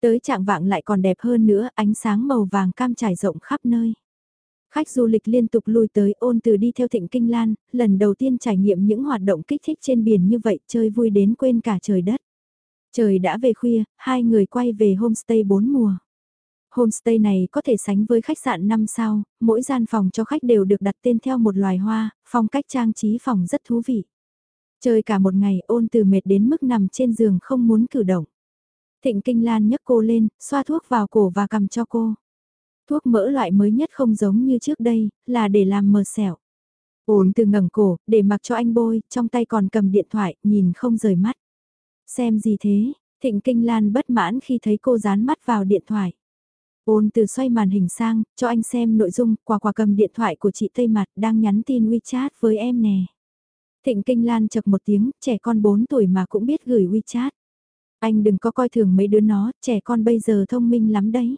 Speaker 1: Tới trạng vạng lại còn đẹp hơn nữa, ánh sáng màu vàng cam trải rộng khắp nơi. Khách du lịch liên tục lui tới ôn từ đi theo thịnh kinh lan, lần đầu tiên trải nghiệm những hoạt động kích thích trên biển như vậy chơi vui đến quên cả trời đất. Trời đã về khuya, hai người quay về homestay bốn mùa. Homestay này có thể sánh với khách sạn 5 sao, mỗi gian phòng cho khách đều được đặt tên theo một loài hoa, phong cách trang trí phòng rất thú vị. Chơi cả một ngày ôn từ mệt đến mức nằm trên giường không muốn cử động. Thịnh Kinh Lan nhấc cô lên, xoa thuốc vào cổ và cầm cho cô. Thuốc mỡ loại mới nhất không giống như trước đây, là để làm mờ sẹo. Ôn từ ngẩng cổ, để mặc cho anh bôi, trong tay còn cầm điện thoại, nhìn không rời mắt. Xem gì thế? Thịnh Kinh Lan bất mãn khi thấy cô dán mắt vào điện thoại. Ôn từ xoay màn hình sang, cho anh xem nội dung, quả quả cầm điện thoại của chị Tây Mặt đang nhắn tin WeChat với em nè. Thịnh Kinh Lan chật một tiếng, trẻ con 4 tuổi mà cũng biết gửi WeChat. Anh đừng có coi thường mấy đứa nó, trẻ con bây giờ thông minh lắm đấy.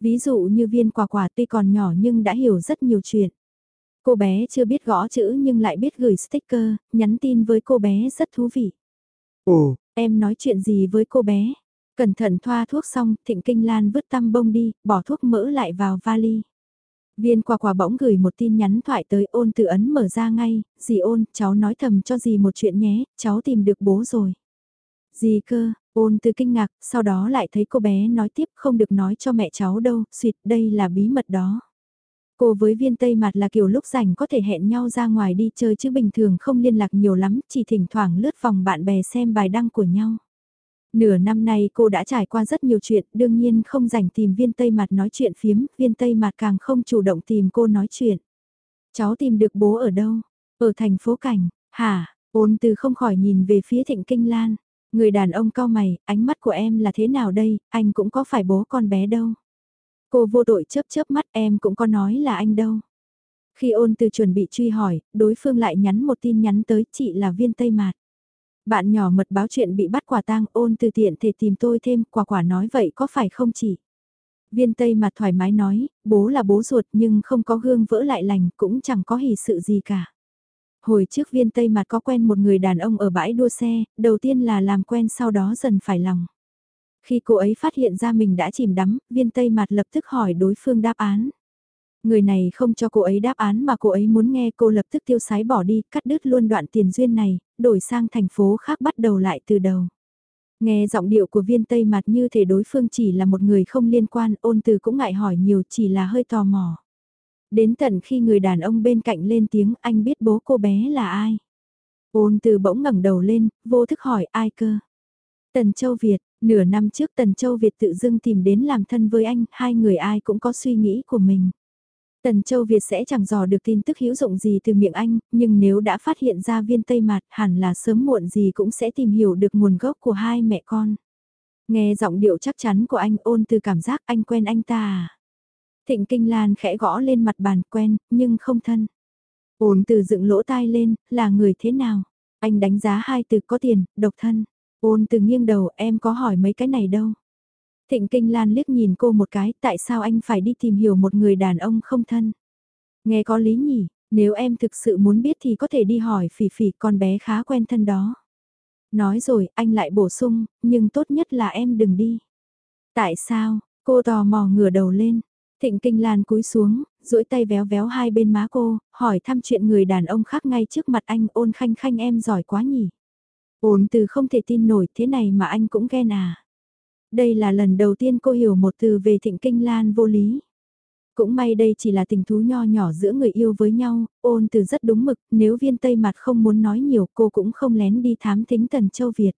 Speaker 1: Ví dụ như viên quả quả tuy còn nhỏ nhưng đã hiểu rất nhiều chuyện. Cô bé chưa biết gõ chữ nhưng lại biết gửi sticker, nhắn tin với cô bé rất thú vị.
Speaker 2: Ồ,
Speaker 1: em nói chuyện gì với cô bé? Cẩn thận thoa thuốc xong, Thịnh Kinh Lan vứt tăm bông đi, bỏ thuốc mỡ lại vào vali. Viên quả quả bỗng gửi một tin nhắn thoại tới ôn tự ấn mở ra ngay, dì ôn, cháu nói thầm cho dì một chuyện nhé, cháu tìm được bố rồi. Dì cơ, ôn từ kinh ngạc, sau đó lại thấy cô bé nói tiếp không được nói cho mẹ cháu đâu, suyệt đây là bí mật đó. Cô với viên tây mặt là kiểu lúc rảnh có thể hẹn nhau ra ngoài đi chơi chứ bình thường không liên lạc nhiều lắm, chỉ thỉnh thoảng lướt vòng bạn bè xem bài đăng của nhau. Nửa năm nay cô đã trải qua rất nhiều chuyện, đương nhiên không rảnh tìm viên tây mặt nói chuyện phiếm, viên tây mặt càng không chủ động tìm cô nói chuyện. Cháu tìm được bố ở đâu? Ở thành phố Cảnh, hả? Ôn từ không khỏi nhìn về phía thịnh kinh lan. Người đàn ông cao mày, ánh mắt của em là thế nào đây, anh cũng có phải bố con bé đâu. Cô vô tội chớp chớp mắt em cũng có nói là anh đâu. Khi ôn từ chuẩn bị truy hỏi, đối phương lại nhắn một tin nhắn tới chị là viên Tây Mạt. Bạn nhỏ mật báo chuyện bị bắt quả tang ôn từ tiện thể tìm tôi thêm quả quả nói vậy có phải không chị? Viên Tây mặt thoải mái nói, bố là bố ruột nhưng không có gương vỡ lại lành cũng chẳng có hỷ sự gì cả. Hồi trước viên Tây mặt có quen một người đàn ông ở bãi đua xe, đầu tiên là làm quen sau đó dần phải lòng. Khi cô ấy phát hiện ra mình đã chìm đắm, viên Tây mặt lập tức hỏi đối phương đáp án. Người này không cho cô ấy đáp án mà cô ấy muốn nghe cô lập tức tiêu sái bỏ đi, cắt đứt luôn đoạn tiền duyên này, đổi sang thành phố khác bắt đầu lại từ đầu. Nghe giọng điệu của viên tây mặt như thể đối phương chỉ là một người không liên quan, ôn từ cũng ngại hỏi nhiều chỉ là hơi tò mò. Đến tận khi người đàn ông bên cạnh lên tiếng anh biết bố cô bé là ai. Ôn từ bỗng ngẩng đầu lên, vô thức hỏi ai cơ. Tần Châu Việt, nửa năm trước Tần Châu Việt tự dưng tìm đến làm thân với anh, hai người ai cũng có suy nghĩ của mình. Tần Châu Việt sẽ chẳng dò được tin tức hữu dụng gì từ miệng anh, nhưng nếu đã phát hiện ra viên tây mạt hẳn là sớm muộn gì cũng sẽ tìm hiểu được nguồn gốc của hai mẹ con. Nghe giọng điệu chắc chắn của anh ôn từ cảm giác anh quen anh ta à. Thịnh Kinh Lan khẽ gõ lên mặt bàn quen, nhưng không thân. Ôn từ dựng lỗ tai lên, là người thế nào? Anh đánh giá hai từ có tiền, độc thân. Ôn từ nghiêng đầu em có hỏi mấy cái này đâu. Thịnh Kinh Lan liếc nhìn cô một cái, tại sao anh phải đi tìm hiểu một người đàn ông không thân? Nghe có lý nhỉ, nếu em thực sự muốn biết thì có thể đi hỏi phỉ phỉ con bé khá quen thân đó. Nói rồi, anh lại bổ sung, nhưng tốt nhất là em đừng đi. Tại sao, cô tò mò ngửa đầu lên. Thịnh Kinh Lan cúi xuống, duỗi tay véo véo hai bên má cô, hỏi thăm chuyện người đàn ông khác ngay trước mặt anh ôn khanh khanh em giỏi quá nhỉ. Ôn từ không thể tin nổi thế này mà anh cũng ghen à. Đây là lần đầu tiên cô hiểu một từ về thịnh kinh lan vô lý. Cũng may đây chỉ là tình thú nho nhỏ giữa người yêu với nhau, ôn từ rất đúng mực, nếu viên tây mặt không muốn nói nhiều cô cũng không lén đi thám thính tần châu Việt.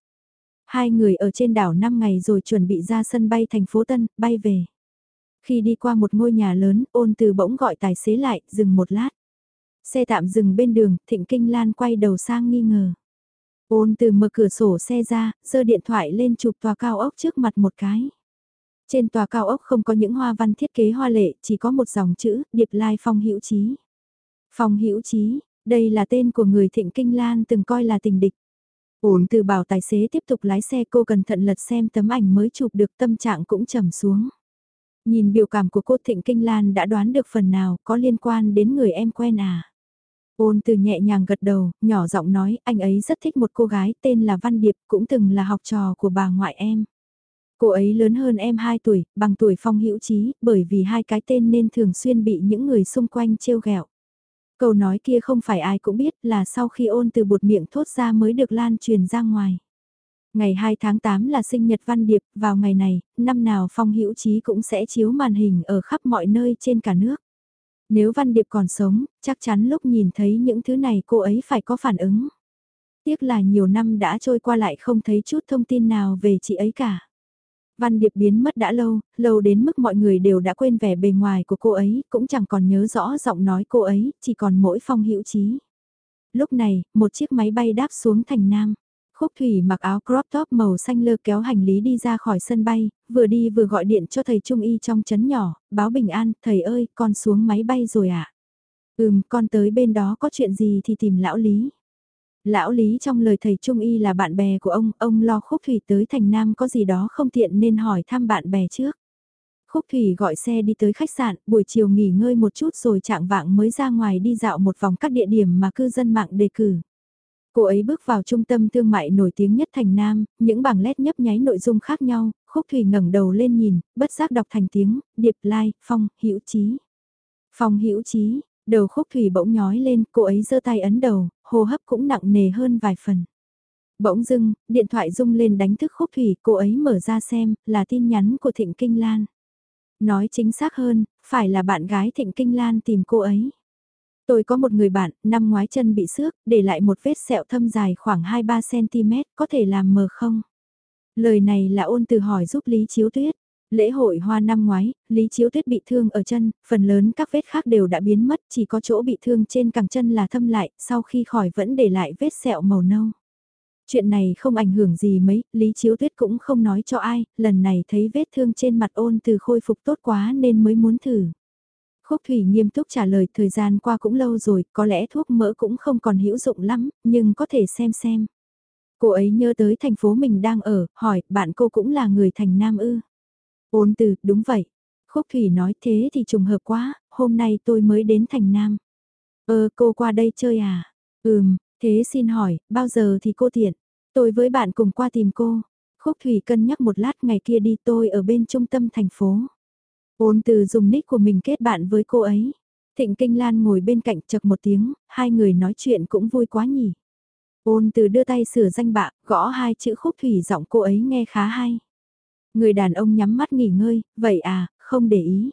Speaker 1: Hai người ở trên đảo 5 ngày rồi chuẩn bị ra sân bay thành phố Tân, bay về. Khi đi qua một ngôi nhà lớn, ôn từ bỗng gọi tài xế lại, dừng một lát. Xe tạm dừng bên đường, thịnh kinh lan quay đầu sang nghi ngờ. Ôn từ mở cửa sổ xe ra, giơ điện thoại lên chụp tòa cao ốc trước mặt một cái. Trên tòa cao ốc không có những hoa văn thiết kế hoa lệ, chỉ có một dòng chữ, Điệp Lai Phong Hữu Chí. Phong Hữu Chí, đây là tên của người Thịnh Kinh Lan từng coi là tình địch. Ôn từ bảo tài xế tiếp tục lái xe cô cẩn thận lật xem tấm ảnh mới chụp được tâm trạng cũng trầm xuống. Nhìn biểu cảm của cô Thịnh Kinh Lan đã đoán được phần nào có liên quan đến người em quen à. Ôn từ nhẹ nhàng gật đầu, nhỏ giọng nói, anh ấy rất thích một cô gái tên là Văn Điệp, cũng từng là học trò của bà ngoại em. Cô ấy lớn hơn em 2 tuổi, bằng tuổi phong hữu trí, bởi vì hai cái tên nên thường xuyên bị những người xung quanh trêu ghẹo. Câu nói kia không phải ai cũng biết là sau khi ôn từ bột miệng thốt ra mới được lan truyền ra ngoài. Ngày 2 tháng 8 là sinh nhật Văn Điệp, vào ngày này, năm nào Phong Hữu Chí cũng sẽ chiếu màn hình ở khắp mọi nơi trên cả nước. Nếu Văn Điệp còn sống, chắc chắn lúc nhìn thấy những thứ này cô ấy phải có phản ứng. Tiếc là nhiều năm đã trôi qua lại không thấy chút thông tin nào về chị ấy cả. Văn Điệp biến mất đã lâu, lâu đến mức mọi người đều đã quên vẻ bề ngoài của cô ấy, cũng chẳng còn nhớ rõ giọng nói cô ấy, chỉ còn mỗi phong hữu trí. Lúc này, một chiếc máy bay đáp xuống thành Nam. Khúc Thủy mặc áo crop top màu xanh lơ kéo hành lý đi ra khỏi sân bay, vừa đi vừa gọi điện cho thầy Trung Y trong chấn nhỏ, báo bình an, thầy ơi, con xuống máy bay rồi ạ. À? Ừm, con tới bên đó có chuyện gì thì tìm lão Lý. Lão Lý trong lời thầy Trung Y là bạn bè của ông, ông lo Khúc Thủy tới thành Nam có gì đó không tiện nên hỏi thăm bạn bè trước. Khúc Thủy gọi xe đi tới khách sạn, buổi chiều nghỉ ngơi một chút rồi trạng vạng mới ra ngoài đi dạo một vòng các địa điểm mà cư dân mạng đề cử. Cô ấy bước vào trung tâm thương mại nổi tiếng nhất thành Nam, những bảng led nhấp nháy nội dung khác nhau, khúc thủy ngẩng đầu lên nhìn, bất giác đọc thành tiếng, điệp lai, phong, hữu trí Phong hữu trí đầu khúc thủy bỗng nhói lên, cô ấy giơ tay ấn đầu, hô hấp cũng nặng nề hơn vài phần. Bỗng dưng, điện thoại rung lên đánh thức khúc thủy, cô ấy mở ra xem, là tin nhắn của Thịnh Kinh Lan. Nói chính xác hơn, phải là bạn gái Thịnh Kinh Lan tìm cô ấy. Tôi có một người bạn, năm ngoái chân bị xước, để lại một vết sẹo thâm dài khoảng 2-3cm, có thể làm mờ không? Lời này là ôn từ hỏi giúp Lý Chiếu Tuyết. Lễ hội hoa năm ngoái, Lý Chiếu Tuyết bị thương ở chân, phần lớn các vết khác đều đã biến mất, chỉ có chỗ bị thương trên cẳng chân là thâm lại, sau khi khỏi vẫn để lại vết sẹo màu nâu. Chuyện này không ảnh hưởng gì mấy, Lý Chiếu Tuyết cũng không nói cho ai, lần này thấy vết thương trên mặt ôn từ khôi phục tốt quá nên mới muốn thử. Khúc Thủy nghiêm túc trả lời thời gian qua cũng lâu rồi, có lẽ thuốc mỡ cũng không còn hữu dụng lắm, nhưng có thể xem xem. Cô ấy nhớ tới thành phố mình đang ở, hỏi, bạn cô cũng là người thành Nam ư? Ôn từ, đúng vậy. Khúc Thủy nói thế thì trùng hợp quá, hôm nay tôi mới đến thành Nam. Ờ, cô qua đây chơi à? Ừm, thế xin hỏi, bao giờ thì cô tiện? Tôi với bạn cùng qua tìm cô. Khúc Thủy cân nhắc một lát ngày kia đi tôi ở bên trung tâm thành phố. Ôn từ dùng nick của mình kết bạn với cô ấy. Thịnh Kinh Lan ngồi bên cạnh chật một tiếng, hai người nói chuyện cũng vui quá nhỉ. Ôn từ đưa tay sửa danh bạ, gõ hai chữ khúc thủy giọng cô ấy nghe khá hay. Người đàn ông nhắm mắt nghỉ ngơi, vậy à, không để ý.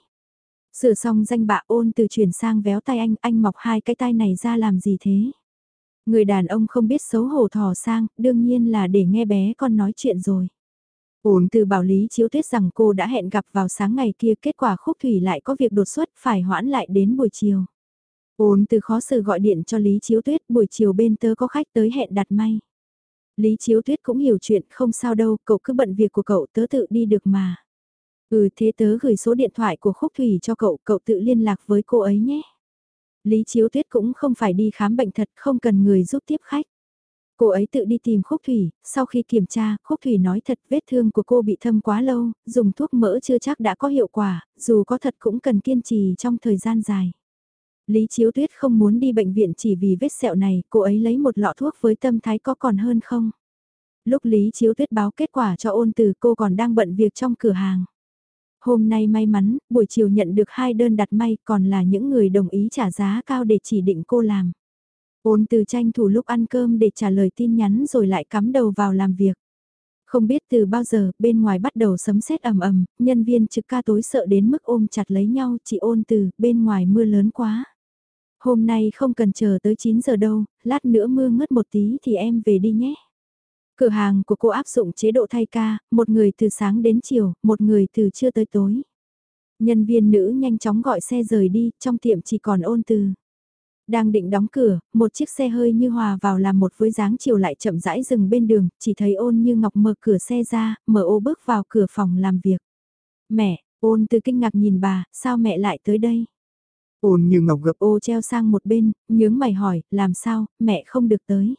Speaker 1: Sửa xong danh bạ ôn từ chuyển sang véo tay anh, anh mọc hai cái tay này ra làm gì thế? Người đàn ông không biết xấu hổ thò sang, đương nhiên là để nghe bé con nói chuyện rồi. Ôn từ bảo Lý Chiếu Tuyết rằng cô đã hẹn gặp vào sáng ngày kia kết quả khúc thủy lại có việc đột xuất phải hoãn lại đến buổi chiều. Ôn từ khó xử gọi điện cho Lý Chiếu Tuyết buổi chiều bên tớ có khách tới hẹn đặt may. Lý Chiếu Tuyết cũng hiểu chuyện không sao đâu, cậu cứ bận việc của cậu tớ tự đi được mà. Ừ thế tớ gửi số điện thoại của Khúc Thủy cho cậu, cậu tự liên lạc với cô ấy nhé. Lý Chiếu Tuyết cũng không phải đi khám bệnh thật, không cần người giúp tiếp khách. Cô ấy tự đi tìm Khúc Thủy, sau khi kiểm tra, Khúc Thủy nói thật vết thương của cô bị thâm quá lâu, dùng thuốc mỡ chưa chắc đã có hiệu quả, dù có thật cũng cần kiên trì trong thời gian dài. Lý Chiếu Tuyết không muốn đi bệnh viện chỉ vì vết sẹo này, cô ấy lấy một lọ thuốc với tâm thái có còn hơn không? Lúc Lý Chiếu Tuyết báo kết quả cho ôn từ cô còn đang bận việc trong cửa hàng. Hôm nay may mắn, buổi chiều nhận được hai đơn đặt may còn là những người đồng ý trả giá cao để chỉ định cô làm. Ôn từ tranh thủ lúc ăn cơm để trả lời tin nhắn rồi lại cắm đầu vào làm việc. Không biết từ bao giờ, bên ngoài bắt đầu sấm sét ầm ầm, nhân viên trực ca tối sợ đến mức ôm chặt lấy nhau, chị ôn từ, bên ngoài mưa lớn quá. Hôm nay không cần chờ tới 9 giờ đâu, lát nữa mưa ngớt một tí thì em về đi nhé. Cửa hàng của cô áp dụng chế độ thay ca, một người từ sáng đến chiều, một người từ trưa tới tối. Nhân viên nữ nhanh chóng gọi xe rời đi, trong tiệm chỉ còn ôn từ. Đang định đóng cửa, một chiếc xe hơi như hòa vào làm một với dáng chiều lại chậm rãi dừng bên đường, chỉ thấy ôn như ngọc mở cửa xe ra, mở ô bước vào cửa phòng làm việc. Mẹ, ôn từ kinh ngạc nhìn bà, sao mẹ lại tới đây?
Speaker 2: Ôn như ngọc gập
Speaker 1: ô treo sang một bên, nhướng mày hỏi, làm sao, mẹ không được tới.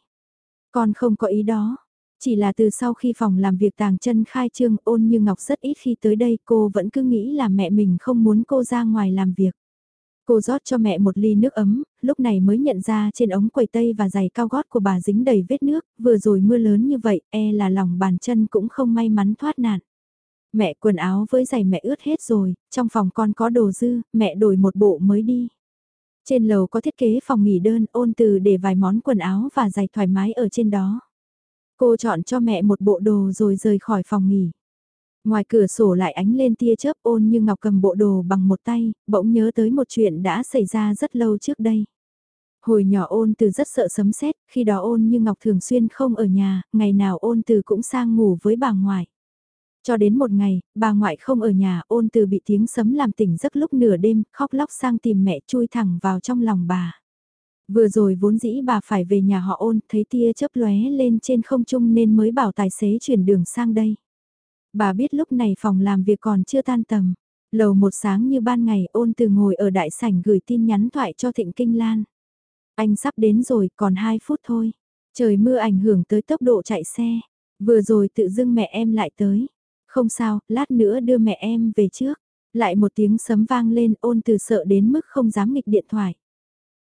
Speaker 1: Con không có ý đó. Chỉ là từ sau khi phòng làm việc tàng chân khai trương ôn như ngọc rất ít khi tới đây cô vẫn cứ nghĩ là mẹ mình không muốn cô ra ngoài làm việc. Cô rót cho mẹ một ly nước ấm, lúc này mới nhận ra trên ống quầy tây và giày cao gót của bà dính đầy vết nước, vừa rồi mưa lớn như vậy, e là lòng bàn chân cũng không may mắn thoát nạn. Mẹ quần áo với giày mẹ ướt hết rồi, trong phòng con có đồ dư, mẹ đổi một bộ mới đi. Trên lầu có thiết kế phòng nghỉ đơn ôn từ để vài món quần áo và giày thoải mái ở trên đó. Cô chọn cho mẹ một bộ đồ rồi rời khỏi phòng nghỉ. Ngoài cửa sổ lại ánh lên tia chớp ôn như Ngọc cầm bộ đồ bằng một tay, bỗng nhớ tới một chuyện đã xảy ra rất lâu trước đây. Hồi nhỏ ôn từ rất sợ sấm sét, khi đó ôn như Ngọc thường xuyên không ở nhà, ngày nào ôn từ cũng sang ngủ với bà ngoại. Cho đến một ngày, bà ngoại không ở nhà ôn từ bị tiếng sấm làm tỉnh giấc lúc nửa đêm, khóc lóc sang tìm mẹ chui thẳng vào trong lòng bà. Vừa rồi vốn dĩ bà phải về nhà họ ôn, thấy tia chớp lóe lên trên không trung nên mới bảo tài xế chuyển đường sang đây. Bà biết lúc này phòng làm việc còn chưa tan tầm. Lầu một sáng như ban ngày ôn từ ngồi ở đại sảnh gửi tin nhắn thoại cho Thịnh Kinh Lan. Anh sắp đến rồi, còn 2 phút thôi. Trời mưa ảnh hưởng tới tốc độ chạy xe. Vừa rồi tự dưng mẹ em lại tới. Không sao, lát nữa đưa mẹ em về trước. Lại một tiếng sấm vang lên ôn từ sợ đến mức không dám nghịch điện thoại.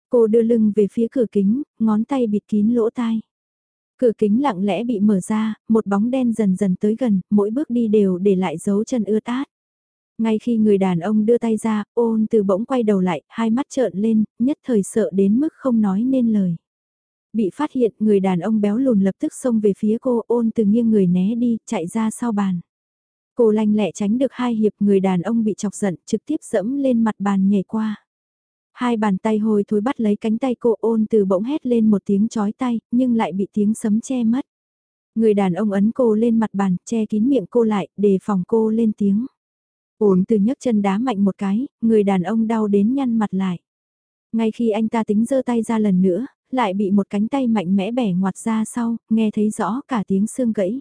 Speaker 1: Cô đưa lưng về phía cửa kính, ngón tay bịt kín lỗ tai. Cửa kính lặng lẽ bị mở ra, một bóng đen dần dần tới gần, mỗi bước đi đều để lại dấu chân ưa tát. Ngay khi người đàn ông đưa tay ra, ôn từ bỗng quay đầu lại, hai mắt trợn lên, nhất thời sợ đến mức không nói nên lời. Bị phát hiện, người đàn ông béo lùn lập tức xông về phía cô, ôn từ nghiêng người né đi, chạy ra sau bàn. Cô lanh lẹ tránh được hai hiệp, người đàn ông bị chọc giận, trực tiếp dẫm lên mặt bàn nhảy qua. Hai bàn tay hồi thối bắt lấy cánh tay cô ôn từ bỗng hét lên một tiếng chói tay, nhưng lại bị tiếng sấm che mất. Người đàn ông ấn cô lên mặt bàn, che kín miệng cô lại, để phòng cô lên tiếng. Ôn từ nhấc chân đá mạnh một cái, người đàn ông đau đến nhăn mặt lại. Ngay khi anh ta tính giơ tay ra lần nữa, lại bị một cánh tay mạnh mẽ bẻ ngoặt ra sau, nghe thấy rõ cả tiếng xương gãy.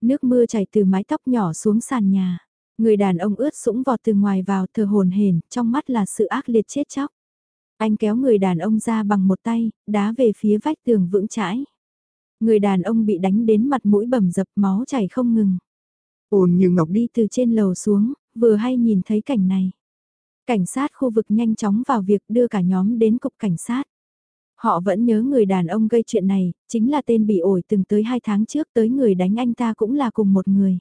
Speaker 1: Nước mưa chảy từ mái tóc nhỏ xuống sàn nhà. Người đàn ông ướt sũng vọt từ ngoài vào thờ hồn hển, trong mắt là sự ác liệt chết chóc. Anh kéo người đàn ông ra bằng một tay, đá về phía vách tường vững chãi. Người đàn ông bị đánh đến mặt mũi bầm dập máu chảy không ngừng.
Speaker 2: Ôn như ngọc
Speaker 1: đi từ trên lầu xuống, vừa hay nhìn thấy cảnh này. Cảnh sát khu vực nhanh chóng vào việc đưa cả nhóm đến cục cảnh sát. Họ vẫn nhớ người đàn ông gây chuyện này, chính là tên bị ổi từng tới hai tháng trước tới người đánh anh ta cũng là cùng một người.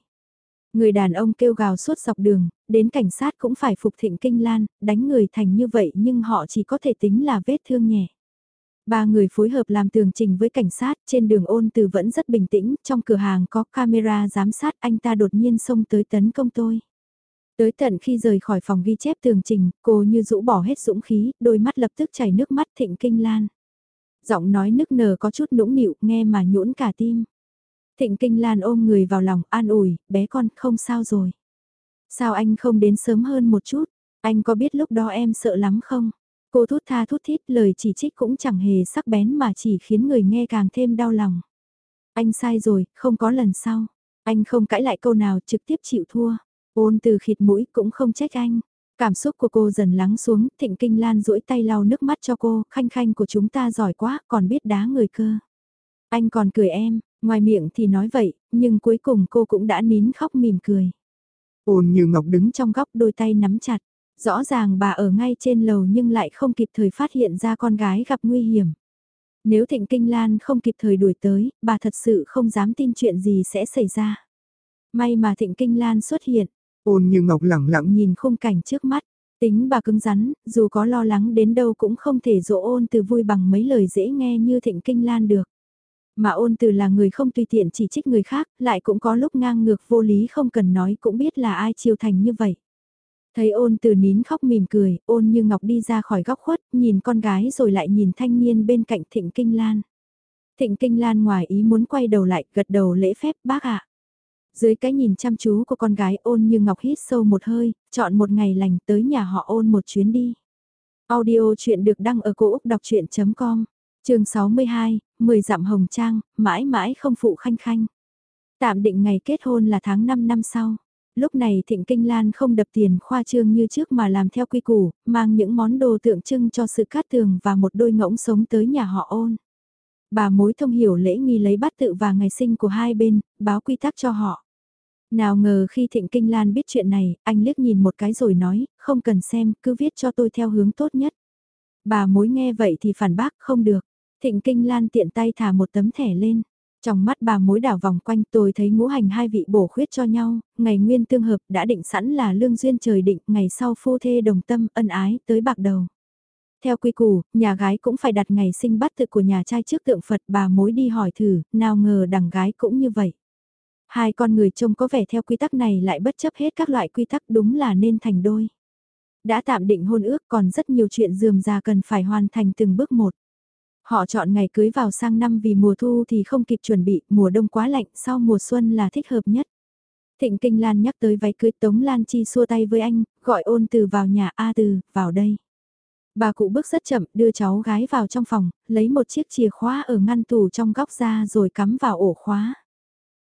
Speaker 1: Người đàn ông kêu gào suốt dọc đường, đến cảnh sát cũng phải phục thịnh kinh lan, đánh người thành như vậy nhưng họ chỉ có thể tính là vết thương nhẹ. Ba người phối hợp làm tường trình với cảnh sát, trên đường ôn từ vẫn rất bình tĩnh, trong cửa hàng có camera giám sát anh ta đột nhiên xông tới tấn công tôi. Tới tận khi rời khỏi phòng ghi chép tường trình, cô như rũ bỏ hết dũng khí, đôi mắt lập tức chảy nước mắt thịnh kinh lan. Giọng nói nức nở có chút nũng nịu, nghe mà nhũn cả tim. Thịnh kinh lan ôm người vào lòng, an ủi, bé con, không sao rồi. Sao anh không đến sớm hơn một chút, anh có biết lúc đó em sợ lắm không? Cô thút tha thút thít lời chỉ trích cũng chẳng hề sắc bén mà chỉ khiến người nghe càng thêm đau lòng. Anh sai rồi, không có lần sau. Anh không cãi lại câu nào trực tiếp chịu thua. Ôn từ khịt mũi cũng không trách anh. Cảm xúc của cô dần lắng xuống, thịnh kinh lan duỗi tay lau nước mắt cho cô, khanh khanh của chúng ta giỏi quá, còn biết đá người cơ. Anh còn cười em, ngoài miệng thì nói vậy, nhưng cuối cùng cô cũng đã nín khóc mỉm cười.
Speaker 2: Ôn như ngọc đứng
Speaker 1: trong góc đôi tay nắm chặt. Rõ ràng bà ở ngay trên lầu nhưng lại không kịp thời phát hiện ra con gái gặp nguy hiểm. Nếu Thịnh Kinh Lan không kịp thời đuổi tới, bà thật sự không dám tin chuyện gì sẽ xảy ra. May mà Thịnh Kinh Lan xuất hiện.
Speaker 2: Ôn như ngọc lặng lặng
Speaker 1: nhìn khung cảnh trước mắt. Tính bà cứng rắn, dù có lo lắng đến đâu cũng không thể dỗ ôn từ vui bằng mấy lời dễ nghe như Thịnh Kinh Lan được. Mà ôn từ là người không tùy tiện chỉ trích người khác, lại cũng có lúc ngang ngược vô lý không cần nói cũng biết là ai chiêu thành như vậy. Thấy ôn từ nín khóc mỉm cười, ôn như ngọc đi ra khỏi góc khuất, nhìn con gái rồi lại nhìn thanh niên bên cạnh thịnh kinh lan. Thịnh kinh lan ngoài ý muốn quay đầu lại, gật đầu lễ phép bác ạ. Dưới cái nhìn chăm chú của con gái ôn như ngọc hít sâu một hơi, chọn một ngày lành tới nhà họ ôn một chuyến đi. Audio chuyện được đăng ở cổ Úc đọc chuyện.com, trường 62, 10 dặm hồng trang, mãi mãi không phụ khanh khanh. Tạm định ngày kết hôn là tháng 5 năm sau. Lúc này Thịnh Kinh Lan không đập tiền khoa trương như trước mà làm theo quy củ, mang những món đồ tượng trưng cho sự cát tường và một đôi ngỗng sống tới nhà họ ôn. Bà mối thông hiểu lễ nghi lấy bát tự và ngày sinh của hai bên, báo quy tắc cho họ. Nào ngờ khi Thịnh Kinh Lan biết chuyện này, anh liếc nhìn một cái rồi nói, không cần xem, cứ viết cho tôi theo hướng tốt nhất. Bà mối nghe vậy thì phản bác không được. Thịnh Kinh Lan tiện tay thả một tấm thẻ lên. Trong mắt bà mối đảo vòng quanh tôi thấy ngũ hành hai vị bổ khuyết cho nhau, ngày nguyên tương hợp đã định sẵn là lương duyên trời định, ngày sau phu thê đồng tâm ân ái tới bạc đầu. Theo quy củ, nhà gái cũng phải đặt ngày sinh bắt tự của nhà trai trước tượng Phật bà mối đi hỏi thử, nào ngờ đằng gái cũng như vậy. Hai con người trông có vẻ theo quy tắc này lại bất chấp hết các loại quy tắc đúng là nên thành đôi. Đã tạm định hôn ước còn rất nhiều chuyện dườm già cần phải hoàn thành từng bước một. Họ chọn ngày cưới vào sang năm vì mùa thu thì không kịp chuẩn bị, mùa đông quá lạnh, sau mùa xuân là thích hợp nhất. Thịnh Kinh Lan nhắc tới váy cưới Tống Lan Chi xua tay với anh, gọi ôn từ vào nhà A từ, vào đây. Bà cụ bước rất chậm, đưa cháu gái vào trong phòng, lấy một chiếc chìa khóa ở ngăn tủ trong góc ra rồi cắm vào ổ khóa.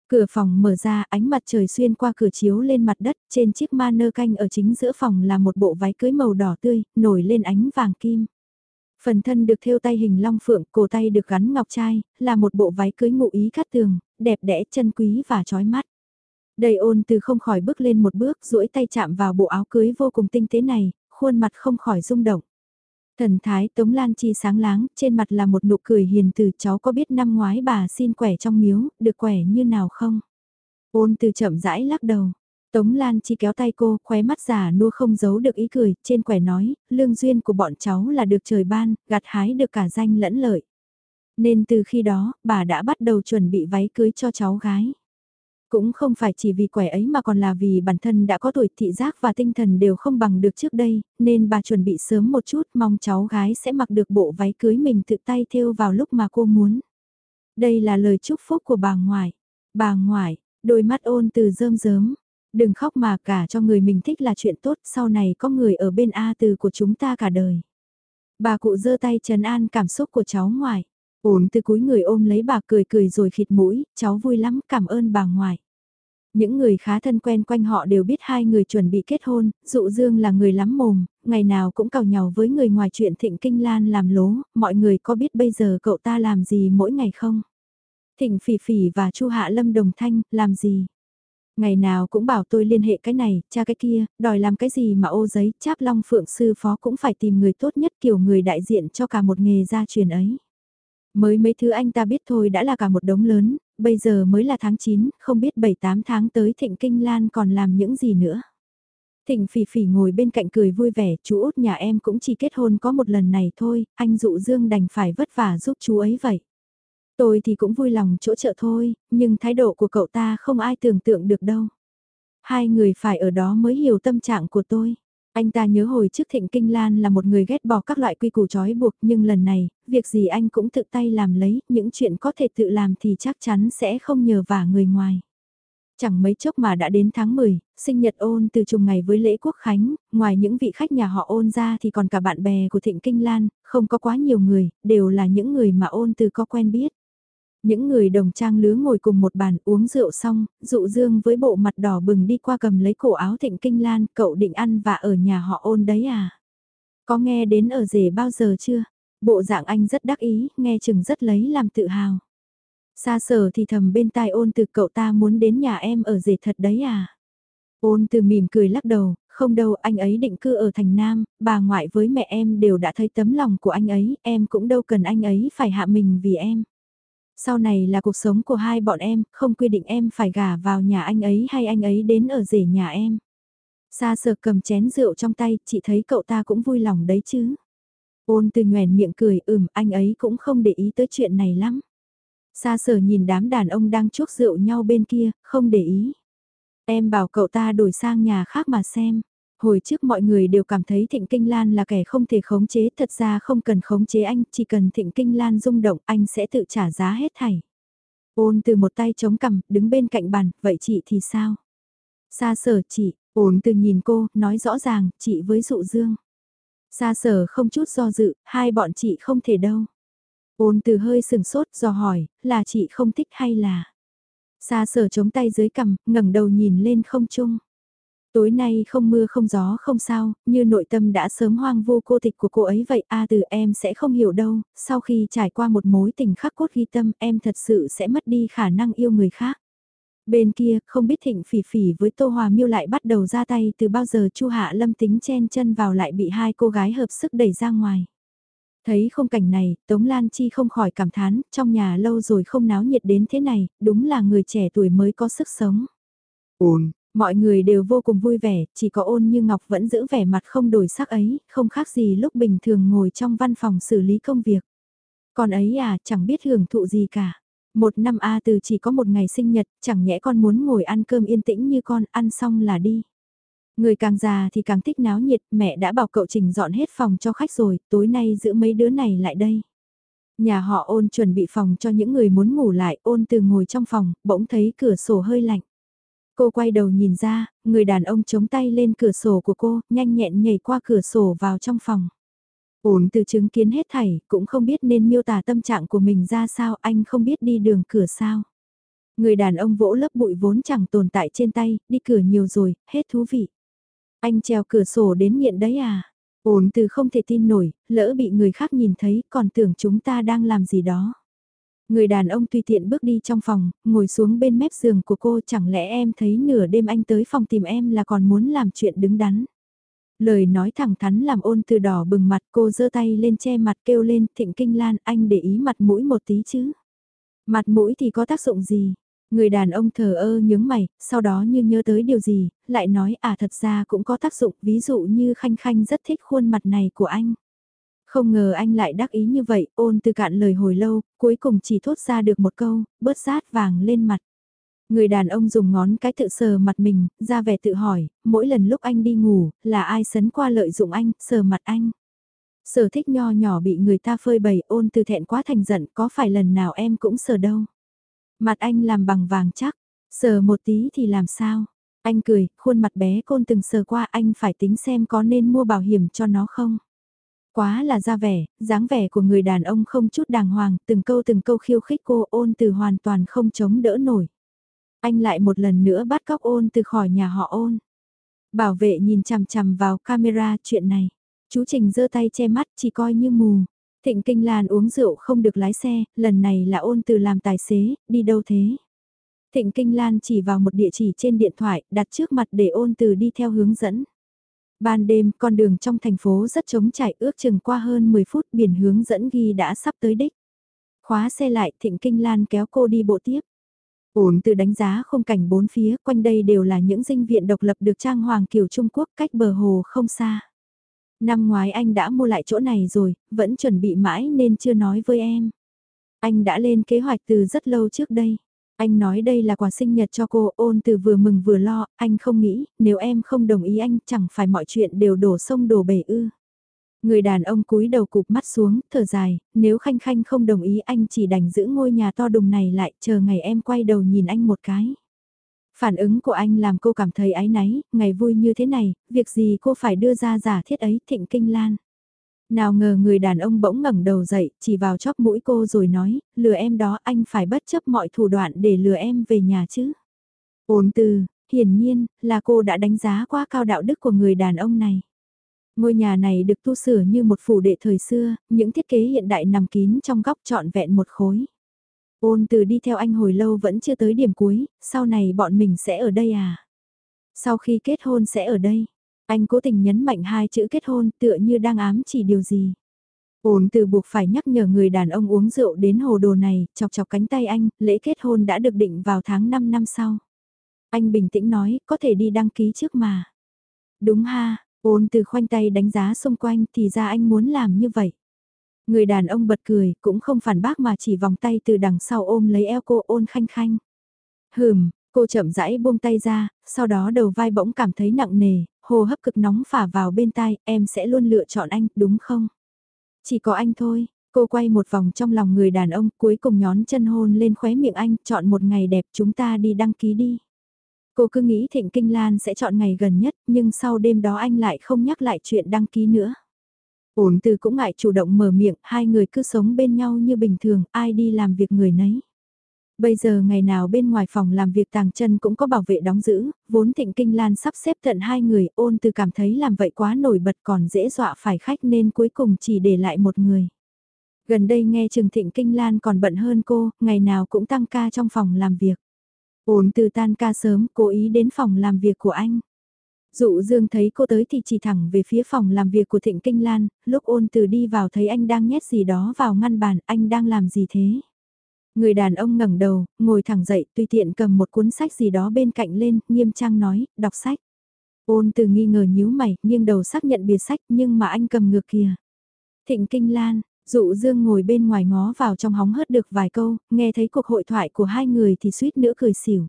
Speaker 1: Cửa phòng mở ra, ánh mặt trời xuyên qua cửa chiếu lên mặt đất, trên chiếc ma nơ canh ở chính giữa phòng là một bộ váy cưới màu đỏ tươi, nổi lên ánh vàng kim. Phần thân được thêu tay hình long phượng, cổ tay được gắn ngọc trai, là một bộ váy cưới ngụ ý cắt tường, đẹp đẽ chân quý và trói mắt. Đầy ôn từ không khỏi bước lên một bước, duỗi tay chạm vào bộ áo cưới vô cùng tinh tế này, khuôn mặt không khỏi rung động. Thần thái Tống Lan Chi sáng láng, trên mặt là một nụ cười hiền từ cháu có biết năm ngoái bà xin quẻ trong miếu, được quẻ như nào không? Ôn từ chậm rãi lắc đầu, Tống Lan Chi kéo tay cô, khóe mắt giả nua không giấu được ý cười, trên quẻ nói, lương duyên của bọn cháu là được trời ban, gặt hái được cả danh lẫn lợi. Nên từ khi đó, bà đã bắt đầu chuẩn bị váy cưới cho cháu gái. Cũng không phải chỉ vì quẻ ấy mà còn là vì bản thân đã có tuổi thị giác và tinh thần đều không bằng được trước đây, nên bà chuẩn bị sớm một chút mong cháu gái sẽ mặc được bộ váy cưới mình tự tay thêu vào lúc mà cô muốn. Đây là lời chúc phúc của bà ngoại. Bà ngoại, đôi mắt ôn từ rơm rớm, Đừng khóc mà cả cho người mình thích là chuyện tốt, sau này có người ở bên A từ của chúng ta cả đời. Bà cụ giơ tay trấn an cảm xúc của cháu ngoại. Ổn từ cúi người ôm lấy bà cười cười rồi khịt mũi, cháu vui lắm, cảm ơn bà ngoại. Những người khá thân quen quanh họ đều biết hai người chuẩn bị kết hôn, dụ dương là người lắm mồm, ngày nào cũng cào nhau với người ngoài chuyện thịnh kinh lan làm lố, mọi người có biết bây giờ cậu ta làm gì mỗi ngày không? Thịnh Phỉ Phỉ và Chu Hạ Lâm đồng thanh, làm gì? Ngày nào cũng bảo tôi liên hệ cái này, cha cái kia, đòi làm cái gì mà ô giấy, cháp long phượng sư phó cũng phải tìm người tốt nhất kiểu người đại diện cho cả một nghề gia truyền ấy. Mới mấy thứ anh ta biết thôi đã là cả một đống lớn, bây giờ mới là tháng 9, không biết 7-8 tháng tới Thịnh Kinh Lan còn làm những gì nữa. Thịnh phỉ phỉ ngồi bên cạnh cười vui vẻ, chú út nhà em cũng chỉ kết hôn có một lần này thôi, anh dụ dương đành phải vất vả giúp chú ấy vậy. Tôi thì cũng vui lòng chỗ trợ thôi, nhưng thái độ của cậu ta không ai tưởng tượng được đâu. Hai người phải ở đó mới hiểu tâm trạng của tôi. Anh ta nhớ hồi trước Thịnh Kinh Lan là một người ghét bỏ các loại quy củ trói buộc nhưng lần này, việc gì anh cũng tự tay làm lấy, những chuyện có thể tự làm thì chắc chắn sẽ không nhờ vả người ngoài. Chẳng mấy chốc mà đã đến tháng 10, sinh nhật ôn từ trùng ngày với lễ quốc khánh, ngoài những vị khách nhà họ ôn ra thì còn cả bạn bè của Thịnh Kinh Lan, không có quá nhiều người, đều là những người mà ôn từ có quen biết. Những người đồng trang lứa ngồi cùng một bàn uống rượu xong, dụ dương với bộ mặt đỏ bừng đi qua cầm lấy cổ áo Thịnh Kinh Lan, cậu định ăn và ở nhà họ ôn đấy à? Có nghe đến ở rể bao giờ chưa? Bộ dạng anh rất đắc ý, nghe chừng rất lấy làm tự hào. Xa sở thì thầm bên tai ôn từ cậu ta muốn đến nhà em ở rể thật đấy à? Ôn từ mỉm cười lắc đầu, không đâu anh ấy định cư ở thành Nam, bà ngoại với mẹ em đều đã thấy tấm lòng của anh ấy, em cũng đâu cần anh ấy phải hạ mình vì em. Sau này là cuộc sống của hai bọn em, không quy định em phải gả vào nhà anh ấy hay anh ấy đến ở rể nhà em. Xa sờ cầm chén rượu trong tay, chị thấy cậu ta cũng vui lòng đấy chứ. Ôn từ nhoèn miệng cười, ừm, anh ấy cũng không để ý tới chuyện này lắm. Xa sở nhìn đám đàn ông đang chuốc rượu nhau bên kia, không để ý. Em bảo cậu ta đổi sang nhà khác mà xem. Hồi trước mọi người đều cảm thấy Thịnh Kinh Lan là kẻ không thể khống chế, thật ra không cần khống chế anh, chỉ cần Thịnh Kinh Lan rung động anh sẽ tự trả giá hết thảy. Ôn từ một tay chống cằm, đứng bên cạnh bàn, vậy chị thì sao? Xa sở chị, ôn từ nhìn cô, nói rõ ràng, chị với dụ dương. Xa sở không chút do dự, hai bọn chị không thể đâu. Ôn từ hơi sừng sốt do hỏi, là chị không thích hay là... Xa sở chống tay dưới cằm, ngẩng đầu nhìn lên không trung. Tối nay không mưa không gió không sao, như nội tâm đã sớm hoang vô cô tịch của cô ấy vậy a từ em sẽ không hiểu đâu, sau khi trải qua một mối tình khắc cốt ghi tâm em thật sự sẽ mất đi khả năng yêu người khác. Bên kia, không biết thịnh phỉ phỉ với Tô Hòa Miêu lại bắt đầu ra tay từ bao giờ Chu Hạ Lâm tính chen chân vào lại bị hai cô gái hợp sức đẩy ra ngoài. Thấy không cảnh này, Tống Lan Chi không khỏi cảm thán, trong nhà lâu rồi không náo nhiệt đến thế này, đúng là người trẻ tuổi mới có sức sống.
Speaker 2: Ôn,
Speaker 1: Mọi người đều vô cùng vui vẻ, chỉ có ôn như Ngọc vẫn giữ vẻ mặt không đổi sắc ấy, không khác gì lúc bình thường ngồi trong văn phòng xử lý công việc. Còn ấy à, chẳng biết hưởng thụ gì cả. Một năm A từ chỉ có một ngày sinh nhật, chẳng nhẽ con muốn ngồi ăn cơm yên tĩnh như con, ăn xong là đi. Người càng già thì càng thích náo nhiệt, mẹ đã bảo cậu chỉnh dọn hết phòng cho khách rồi, tối nay giữ mấy đứa này lại đây. Nhà họ ôn chuẩn bị phòng cho những người muốn ngủ lại, ôn từ ngồi trong phòng, bỗng thấy cửa sổ hơi lạnh. Cô quay đầu nhìn ra, người đàn ông chống tay lên cửa sổ của cô, nhanh nhẹn nhảy qua cửa sổ vào trong phòng. ổn từ chứng kiến hết thảy, cũng không biết nên miêu tả tâm trạng của mình ra sao, anh không biết đi đường cửa sao. Người đàn ông vỗ lớp bụi vốn chẳng tồn tại trên tay, đi cửa nhiều rồi, hết thú vị. Anh treo cửa sổ đến nghiện đấy à? ổn từ không thể tin nổi, lỡ bị người khác nhìn thấy còn tưởng chúng ta đang làm gì đó. Người đàn ông tùy tiện bước đi trong phòng, ngồi xuống bên mép giường của cô chẳng lẽ em thấy nửa đêm anh tới phòng tìm em là còn muốn làm chuyện đứng đắn. Lời nói thẳng thắn làm ôn từ đỏ bừng mặt cô giơ tay lên che mặt kêu lên thịnh kinh lan anh để ý mặt mũi một tí chứ. Mặt mũi thì có tác dụng gì? Người đàn ông thờ ơ nhướng mày, sau đó như nhớ tới điều gì, lại nói à thật ra cũng có tác dụng, ví dụ như Khanh Khanh rất thích khuôn mặt này của anh. Không ngờ anh lại đắc ý như vậy, ôn từ cạn lời hồi lâu, cuối cùng chỉ thốt ra được một câu, bớt sát vàng lên mặt. Người đàn ông dùng ngón cái tự sờ mặt mình, ra vẻ tự hỏi, mỗi lần lúc anh đi ngủ, là ai sấn qua lợi dụng anh, sờ mặt anh. Sở thích nho nhỏ bị người ta phơi bày ôn từ thẹn quá thành giận, có phải lần nào em cũng sờ đâu. Mặt anh làm bằng vàng chắc, sờ một tí thì làm sao? Anh cười, khuôn mặt bé côn từng sờ qua anh phải tính xem có nên mua bảo hiểm cho nó không? Quá là ra vẻ, dáng vẻ của người đàn ông không chút đàng hoàng, từng câu từng câu khiêu khích cô ôn từ hoàn toàn không chống đỡ nổi. Anh lại một lần nữa bắt cóc ôn từ khỏi nhà họ ôn. Bảo vệ nhìn chằm chằm vào camera chuyện này. Chú Trình giơ tay che mắt chỉ coi như mù. Thịnh Kinh Lan uống rượu không được lái xe, lần này là ôn từ làm tài xế, đi đâu thế? Thịnh Kinh Lan chỉ vào một địa chỉ trên điện thoại, đặt trước mặt để ôn từ đi theo hướng dẫn. Ban đêm, con đường trong thành phố rất trống trải ước chừng qua hơn 10 phút biển hướng dẫn ghi đã sắp tới đích. Khóa xe lại, Thịnh Kinh Lan kéo cô đi bộ tiếp. Ổn từ đánh giá không cảnh bốn phía, quanh đây đều là những dinh viện độc lập được trang hoàng kiểu Trung Quốc cách bờ hồ không xa. Năm ngoái anh đã mua lại chỗ này rồi, vẫn chuẩn bị mãi nên chưa nói với em. Anh đã lên kế hoạch từ rất lâu trước đây. Anh nói đây là quà sinh nhật cho cô, ôn từ vừa mừng vừa lo, anh không nghĩ, nếu em không đồng ý anh chẳng phải mọi chuyện đều đổ sông đổ bể ư. Người đàn ông cúi đầu cụp mắt xuống, thở dài, nếu Khanh Khanh không đồng ý anh chỉ đành giữ ngôi nhà to đùng này lại, chờ ngày em quay đầu nhìn anh một cái. Phản ứng của anh làm cô cảm thấy áy náy, ngày vui như thế này, việc gì cô phải đưa ra giả thiết ấy thịnh kinh lan. Nào ngờ người đàn ông bỗng ngẩng đầu dậy, chỉ vào chóp mũi cô rồi nói, lừa em đó anh phải bất chấp mọi thủ đoạn để lừa em về nhà chứ. Ôn từ, hiển nhiên, là cô đã đánh giá quá cao đạo đức của người đàn ông này. Ngôi nhà này được tu sửa như một phủ đệ thời xưa, những thiết kế hiện đại nằm kín trong góc trọn vẹn một khối. Ôn từ đi theo anh hồi lâu vẫn chưa tới điểm cuối, sau này bọn mình sẽ ở đây à? Sau khi kết hôn sẽ ở đây. Anh cố tình nhấn mạnh hai chữ kết hôn tựa như đang ám chỉ điều gì. Ôn từ buộc phải nhắc nhở người đàn ông uống rượu đến hồ đồ này, chọc chọc cánh tay anh, lễ kết hôn đã được định vào tháng 5 năm sau. Anh bình tĩnh nói, có thể đi đăng ký trước mà. Đúng ha, ôn từ khoanh tay đánh giá xung quanh thì ra anh muốn làm như vậy. Người đàn ông bật cười, cũng không phản bác mà chỉ vòng tay từ đằng sau ôm lấy eo cô ôn khanh khanh. Hừm, cô chậm rãi buông tay ra, sau đó đầu vai bỗng cảm thấy nặng nề, hồ hấp cực nóng phả vào bên tai, em sẽ luôn lựa chọn anh, đúng không? Chỉ có anh thôi, cô quay một vòng trong lòng người đàn ông, cuối cùng nhón chân hôn lên khóe miệng anh, chọn một ngày đẹp chúng ta đi đăng ký đi. Cô cứ nghĩ Thịnh Kinh Lan sẽ chọn ngày gần nhất, nhưng sau đêm đó anh lại không nhắc lại chuyện đăng ký nữa. Ổn từ cũng ngại chủ động mở miệng, hai người cứ sống bên nhau như bình thường, ai đi làm việc người nấy. Bây giờ ngày nào bên ngoài phòng làm việc tàng chân cũng có bảo vệ đóng giữ, vốn thịnh kinh lan sắp xếp tận hai người ôn từ cảm thấy làm vậy quá nổi bật còn dễ dọa phải khách nên cuối cùng chỉ để lại một người. Gần đây nghe Trừng Thịnh Kinh Lan còn bận hơn cô, ngày nào cũng tăng ca trong phòng làm việc. Ôn từ tan ca sớm, cố ý đến phòng làm việc của anh. Dụ Dương thấy cô tới thì chỉ thẳng về phía phòng làm việc của Thịnh Kinh Lan, lúc ôn từ đi vào thấy anh đang nhét gì đó vào ngăn bàn, anh đang làm gì thế? Người đàn ông ngẩng đầu, ngồi thẳng dậy, tùy tiện cầm một cuốn sách gì đó bên cạnh lên, nghiêm trang nói, đọc sách. Ôn từ nghi ngờ nhíu mày, nghiêng đầu xác nhận bìa sách nhưng mà anh cầm ngược kìa. Thịnh Kinh Lan, dụ Dương ngồi bên ngoài ngó vào trong hóng hớt được vài câu, nghe thấy cuộc hội thoại của hai người thì suýt nữa cười xỉu.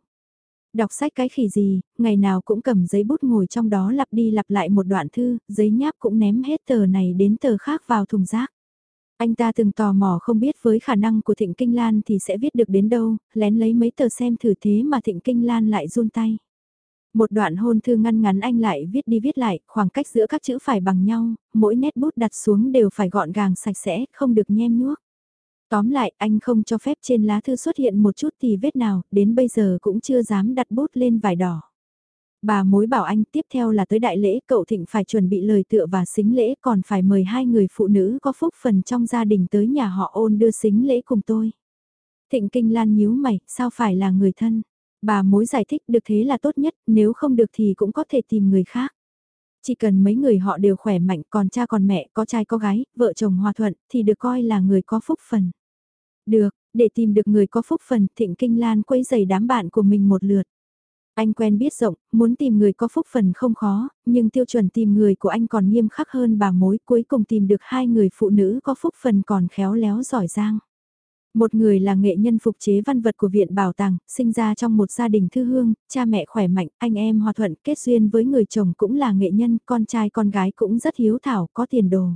Speaker 1: Đọc sách cái khỉ gì, ngày nào cũng cầm giấy bút ngồi trong đó lặp đi lặp lại một đoạn thư, giấy nháp cũng ném hết tờ này đến tờ khác vào thùng rác. Anh ta từng tò mò không biết với khả năng của Thịnh Kinh Lan thì sẽ viết được đến đâu, lén lấy mấy tờ xem thử thế mà Thịnh Kinh Lan lại run tay. Một đoạn hôn thư ngăn ngắn anh lại viết đi viết lại, khoảng cách giữa các chữ phải bằng nhau, mỗi nét bút đặt xuống đều phải gọn gàng sạch sẽ, không được nhem nhuốc. Tóm lại, anh không cho phép trên lá thư xuất hiện một chút thì vết nào, đến bây giờ cũng chưa dám đặt bút lên vải đỏ. Bà mối bảo anh tiếp theo là tới đại lễ, cậu Thịnh phải chuẩn bị lời tựa và xính lễ còn phải mời hai người phụ nữ có phúc phần trong gia đình tới nhà họ ôn đưa xính lễ cùng tôi. Thịnh Kinh Lan nhíu mày, sao phải là người thân? Bà mối giải thích được thế là tốt nhất, nếu không được thì cũng có thể tìm người khác. Chỉ cần mấy người họ đều khỏe mạnh, còn cha còn mẹ, có trai có gái, vợ chồng hòa thuận, thì được coi là người có phúc phần. Được, để tìm được người có phúc phần, Thịnh Kinh Lan quấy giày đám bạn của mình một lượt. Anh quen biết rộng, muốn tìm người có phúc phần không khó, nhưng tiêu chuẩn tìm người của anh còn nghiêm khắc hơn bà mối cuối cùng tìm được hai người phụ nữ có phúc phần còn khéo léo giỏi giang. Một người là nghệ nhân phục chế văn vật của viện bảo tàng, sinh ra trong một gia đình thư hương, cha mẹ khỏe mạnh, anh em hòa thuận, kết duyên với người chồng cũng là nghệ nhân, con trai con gái cũng rất hiếu thảo, có tiền đồ.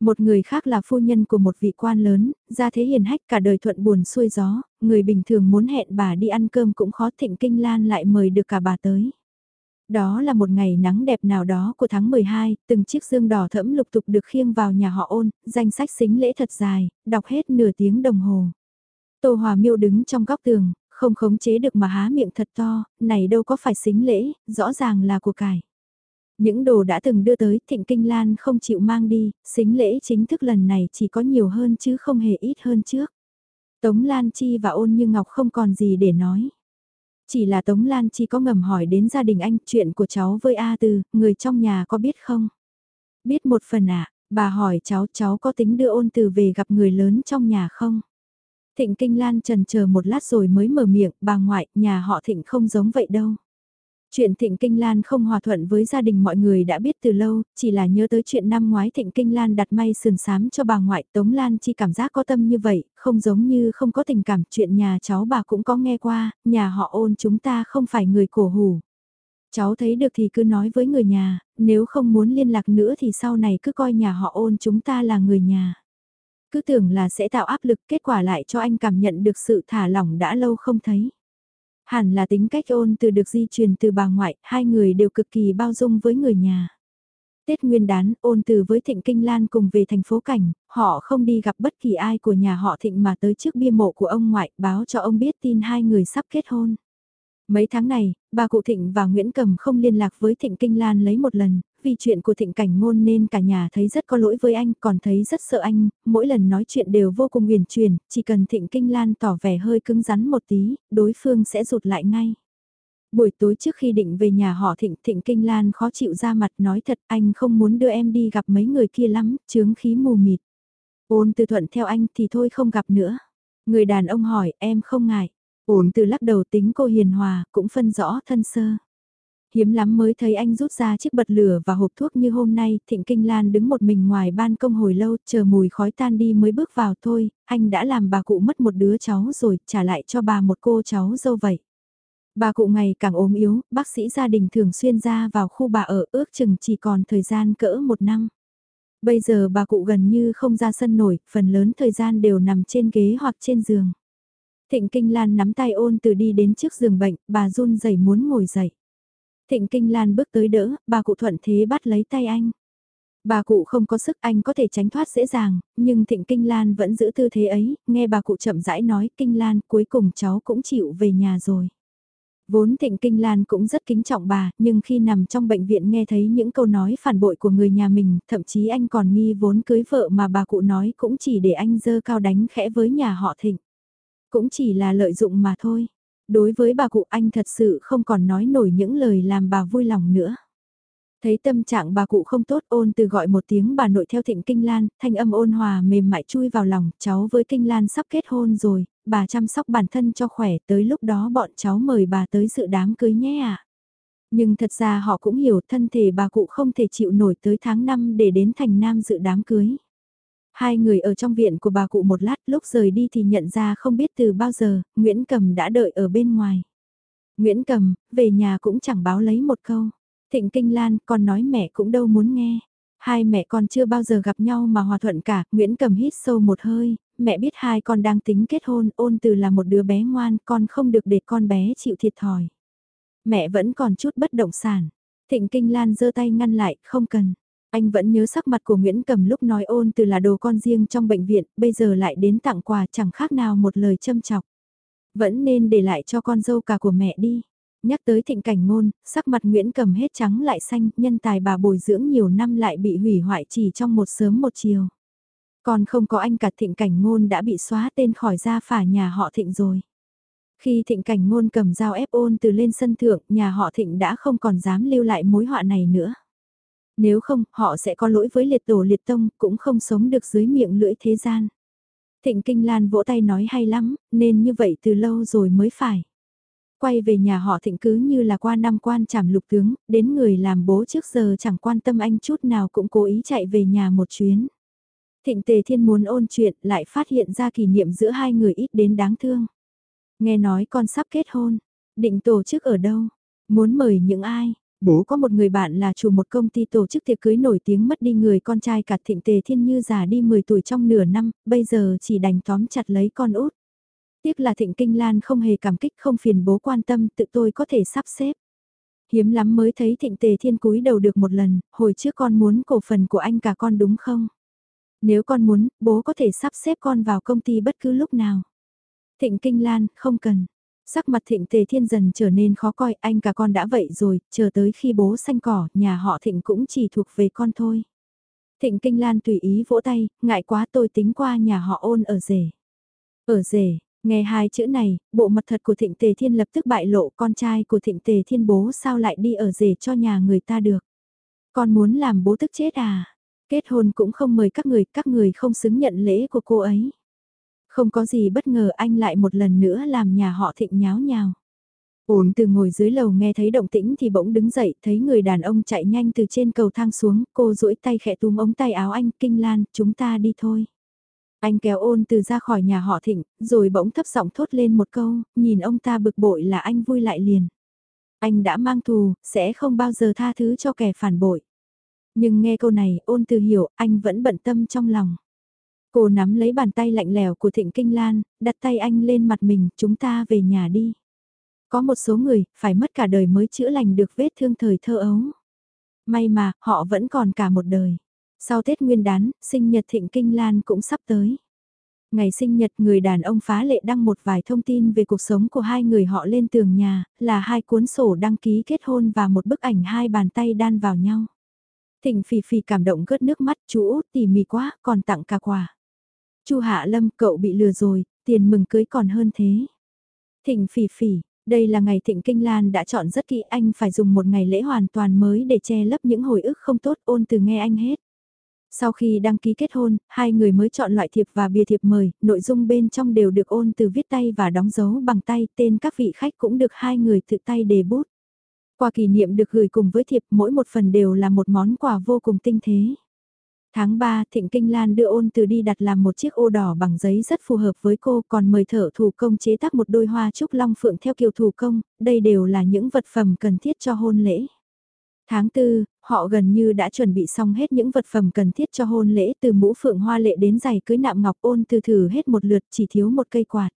Speaker 1: Một người khác là phu nhân của một vị quan lớn, gia thế hiền hách cả đời thuận buồn xuôi gió, người bình thường muốn hẹn bà đi ăn cơm cũng khó thịnh kinh lan lại mời được cả bà tới. Đó là một ngày nắng đẹp nào đó của tháng 12, từng chiếc dương đỏ thẫm lục tục được khiêng vào nhà họ ôn, danh sách xính lễ thật dài, đọc hết nửa tiếng đồng hồ. Tô Hòa Miêu đứng trong góc tường, không khống chế được mà há miệng thật to, này đâu có phải xính lễ, rõ ràng là của cải. Những đồ đã từng đưa tới Thịnh Kinh Lan không chịu mang đi, xính lễ chính thức lần này chỉ có nhiều hơn chứ không hề ít hơn trước. Tống Lan Chi và ôn như Ngọc không còn gì để nói. Chỉ là Tống Lan Chi có ngầm hỏi đến gia đình anh chuyện của cháu với A Từ, người trong nhà có biết không? Biết một phần ạ, bà hỏi cháu cháu có tính đưa ôn từ về gặp người lớn trong nhà không? Thịnh Kinh Lan trần chờ một lát rồi mới mở miệng, bà ngoại, nhà họ Thịnh không giống vậy đâu. Chuyện Thịnh Kinh Lan không hòa thuận với gia đình mọi người đã biết từ lâu, chỉ là nhớ tới chuyện năm ngoái Thịnh Kinh Lan đặt may sườn sám cho bà ngoại Tống Lan chi cảm giác có tâm như vậy, không giống như không có tình cảm chuyện nhà cháu bà cũng có nghe qua, nhà họ ôn chúng ta không phải người cổ hủ. Cháu thấy được thì cứ nói với người nhà, nếu không muốn liên lạc nữa thì sau này cứ coi nhà họ ôn chúng ta là người nhà. Cứ tưởng là sẽ tạo áp lực kết quả lại cho anh cảm nhận được sự thả lỏng đã lâu không thấy. Hẳn là tính cách ôn từ được di truyền từ bà ngoại, hai người đều cực kỳ bao dung với người nhà. Tết Nguyên đán, ôn từ với Thịnh Kinh Lan cùng về thành phố Cảnh, họ không đi gặp bất kỳ ai của nhà họ Thịnh mà tới trước bia mộ của ông ngoại báo cho ông biết tin hai người sắp kết hôn. Mấy tháng này, bà cụ Thịnh và Nguyễn Cầm không liên lạc với Thịnh Kinh Lan lấy một lần, vì chuyện của Thịnh Cảnh Ngôn nên cả nhà thấy rất có lỗi với anh, còn thấy rất sợ anh, mỗi lần nói chuyện đều vô cùng huyền truyền, chỉ cần Thịnh Kinh Lan tỏ vẻ hơi cứng rắn một tí, đối phương sẽ rụt lại ngay. Buổi tối trước khi định về nhà họ Thịnh, Thịnh Kinh Lan khó chịu ra mặt nói thật anh không muốn đưa em đi gặp mấy người kia lắm, chướng khí mù mịt. Ôn từ thuận theo anh thì thôi không gặp nữa. Người đàn ông hỏi em không ngại. Ôn từ lắc đầu tính cô hiền hòa, cũng phân rõ thân sơ. Hiếm lắm mới thấy anh rút ra chiếc bật lửa và hộp thuốc như hôm nay, Thịnh Kinh Lan đứng một mình ngoài ban công hồi lâu, chờ mùi khói tan đi mới bước vào thôi, anh đã làm bà cụ mất một đứa cháu rồi, trả lại cho bà một cô cháu dâu vậy. Bà cụ ngày càng ốm yếu, bác sĩ gia đình thường xuyên ra vào khu bà ở ước chừng chỉ còn thời gian cỡ một năm. Bây giờ bà cụ gần như không ra sân nổi, phần lớn thời gian đều nằm trên ghế hoặc trên giường. Thịnh Kinh Lan nắm tay ôn từ đi đến trước giường bệnh, bà run rẩy muốn ngồi dậy. Thịnh Kinh Lan bước tới đỡ, bà cụ thuận thế bắt lấy tay anh. Bà cụ không có sức anh có thể tránh thoát dễ dàng, nhưng Thịnh Kinh Lan vẫn giữ tư thế ấy, nghe bà cụ chậm rãi nói Kinh Lan cuối cùng cháu cũng chịu về nhà rồi. Vốn Thịnh Kinh Lan cũng rất kính trọng bà, nhưng khi nằm trong bệnh viện nghe thấy những câu nói phản bội của người nhà mình, thậm chí anh còn nghi vốn cưới vợ mà bà cụ nói cũng chỉ để anh dơ cao đánh khẽ với nhà họ Thịnh. Cũng chỉ là lợi dụng mà thôi. Đối với bà cụ anh thật sự không còn nói nổi những lời làm bà vui lòng nữa. Thấy tâm trạng bà cụ không tốt ôn từ gọi một tiếng bà nội theo thịnh Kinh Lan, thanh âm ôn hòa mềm mại chui vào lòng, cháu với Kinh Lan sắp kết hôn rồi, bà chăm sóc bản thân cho khỏe, tới lúc đó bọn cháu mời bà tới dự đám cưới nhé ạ. Nhưng thật ra họ cũng hiểu thân thể bà cụ không thể chịu nổi tới tháng 5 để đến thành Nam dự đám cưới. Hai người ở trong viện của bà cụ một lát lúc rời đi thì nhận ra không biết từ bao giờ, Nguyễn Cầm đã đợi ở bên ngoài. Nguyễn Cầm, về nhà cũng chẳng báo lấy một câu. Thịnh Kinh Lan, còn nói mẹ cũng đâu muốn nghe. Hai mẹ con chưa bao giờ gặp nhau mà hòa thuận cả, Nguyễn Cầm hít sâu một hơi, mẹ biết hai con đang tính kết hôn, ôn từ là một đứa bé ngoan, con không được để con bé chịu thiệt thòi. Mẹ vẫn còn chút bất động sản. Thịnh Kinh Lan giơ tay ngăn lại, không cần. Anh vẫn nhớ sắc mặt của Nguyễn Cầm lúc nói ôn từ là đồ con riêng trong bệnh viện, bây giờ lại đến tặng quà chẳng khác nào một lời châm chọc. Vẫn nên để lại cho con dâu cả của mẹ đi. Nhắc tới thịnh cảnh ngôn, sắc mặt Nguyễn Cầm hết trắng lại xanh, nhân tài bà bồi dưỡng nhiều năm lại bị hủy hoại chỉ trong một sớm một chiều. Còn không có anh cả thịnh cảnh ngôn đã bị xóa tên khỏi gia phả nhà họ thịnh rồi. Khi thịnh cảnh ngôn cầm dao ép ôn từ lên sân thượng, nhà họ thịnh đã không còn dám lưu lại mối họa này nữa. Nếu không, họ sẽ có lỗi với liệt tổ liệt tông, cũng không sống được dưới miệng lưỡi thế gian. Thịnh Kinh Lan vỗ tay nói hay lắm, nên như vậy từ lâu rồi mới phải. Quay về nhà họ thịnh cứ như là qua năm quan trảm lục tướng, đến người làm bố trước giờ chẳng quan tâm anh chút nào cũng cố ý chạy về nhà một chuyến. Thịnh Tề Thiên muốn ôn chuyện lại phát hiện ra kỷ niệm giữa hai người ít đến đáng thương. Nghe nói con sắp kết hôn, định tổ chức ở đâu, muốn mời những ai, Bố có một người bạn là chủ một công ty tổ chức tiệc cưới nổi tiếng mất đi người con trai cả thịnh tề thiên như già đi 10 tuổi trong nửa năm, bây giờ chỉ đành tóm chặt lấy con út. Tiếc là thịnh kinh lan không hề cảm kích không phiền bố quan tâm tự tôi có thể sắp xếp. Hiếm lắm mới thấy thịnh tề thiên cúi đầu được một lần, hồi trước con muốn cổ phần của anh cả con đúng không? Nếu con muốn, bố có thể sắp xếp con vào công ty bất cứ lúc nào. Thịnh kinh lan, không cần. Sắc mặt thịnh tề thiên dần trở nên khó coi, anh cả con đã vậy rồi, chờ tới khi bố xanh cỏ, nhà họ thịnh cũng chỉ thuộc về con thôi. Thịnh Kinh Lan tùy ý vỗ tay, ngại quá tôi tính qua nhà họ ôn ở rể. Ở rể, nghe hai chữ này, bộ mặt thật của Thịnh Tề Thiên lập tức bại lộ con trai của Thịnh Tề Thiên bố sao lại đi ở rể cho nhà người ta được. Con muốn làm bố tức chết à? Kết hôn cũng không mời các người, các người không xứng nhận lễ của cô ấy. Không có gì bất ngờ anh lại một lần nữa làm nhà họ Thịnh nháo nhào. Ổn từ ngồi dưới lầu nghe thấy động tĩnh thì bỗng đứng dậy, thấy người đàn ông chạy nhanh từ trên cầu thang xuống, cô duỗi tay khẽ túm ống tay áo anh, kinh lan, chúng ta đi thôi. Anh kéo ôn từ ra khỏi nhà họ thịnh, rồi bỗng thấp giọng thốt lên một câu, nhìn ông ta bực bội là anh vui lại liền. Anh đã mang thù, sẽ không bao giờ tha thứ cho kẻ phản bội. Nhưng nghe câu này, ôn từ hiểu, anh vẫn bận tâm trong lòng. Cô nắm lấy bàn tay lạnh lèo của Thịnh Kinh Lan, đặt tay anh lên mặt mình, chúng ta về nhà đi. Có một số người, phải mất cả đời mới chữa lành được vết thương thời thơ ấu. May mà, họ vẫn còn cả một đời. Sau Tết Nguyên đán, sinh nhật Thịnh Kinh Lan cũng sắp tới. Ngày sinh nhật người đàn ông phá lệ đăng một vài thông tin về cuộc sống của hai người họ lên tường nhà, là hai cuốn sổ đăng ký kết hôn và một bức ảnh hai bàn tay đan vào nhau. Thịnh phì phì cảm động gớt nước mắt, chú út tỉ mỉ quá, còn tặng cả quà. Chu Hạ Lâm, cậu bị lừa rồi, tiền mừng cưới còn hơn thế. Thịnh phỉ phỉ, đây là ngày Thịnh Kinh Lan đã chọn rất kỹ anh phải dùng một ngày lễ hoàn toàn mới để che lấp những hồi ức không tốt ôn từ nghe anh hết. Sau khi đăng ký kết hôn, hai người mới chọn loại thiệp và bìa thiệp mời, nội dung bên trong đều được ôn từ viết tay và đóng dấu bằng tay, tên các vị khách cũng được hai người tự tay đề bút. Quà kỷ niệm được gửi cùng với thiệp mỗi một phần đều là một món quà vô cùng tinh thế. Tháng 3, Thịnh Kinh Lan đưa ôn từ đi đặt làm một chiếc ô đỏ bằng giấy rất phù hợp với cô còn mời thợ thủ công chế tác một đôi hoa trúc long phượng theo kiểu thủ công, đây đều là những vật phẩm cần thiết cho hôn lễ. Tháng 4, họ gần như đã chuẩn bị xong hết những vật phẩm cần thiết cho hôn lễ từ mũ phượng hoa lệ đến giày cưới nạm ngọc ôn từ thử hết một lượt chỉ thiếu một cây quạt.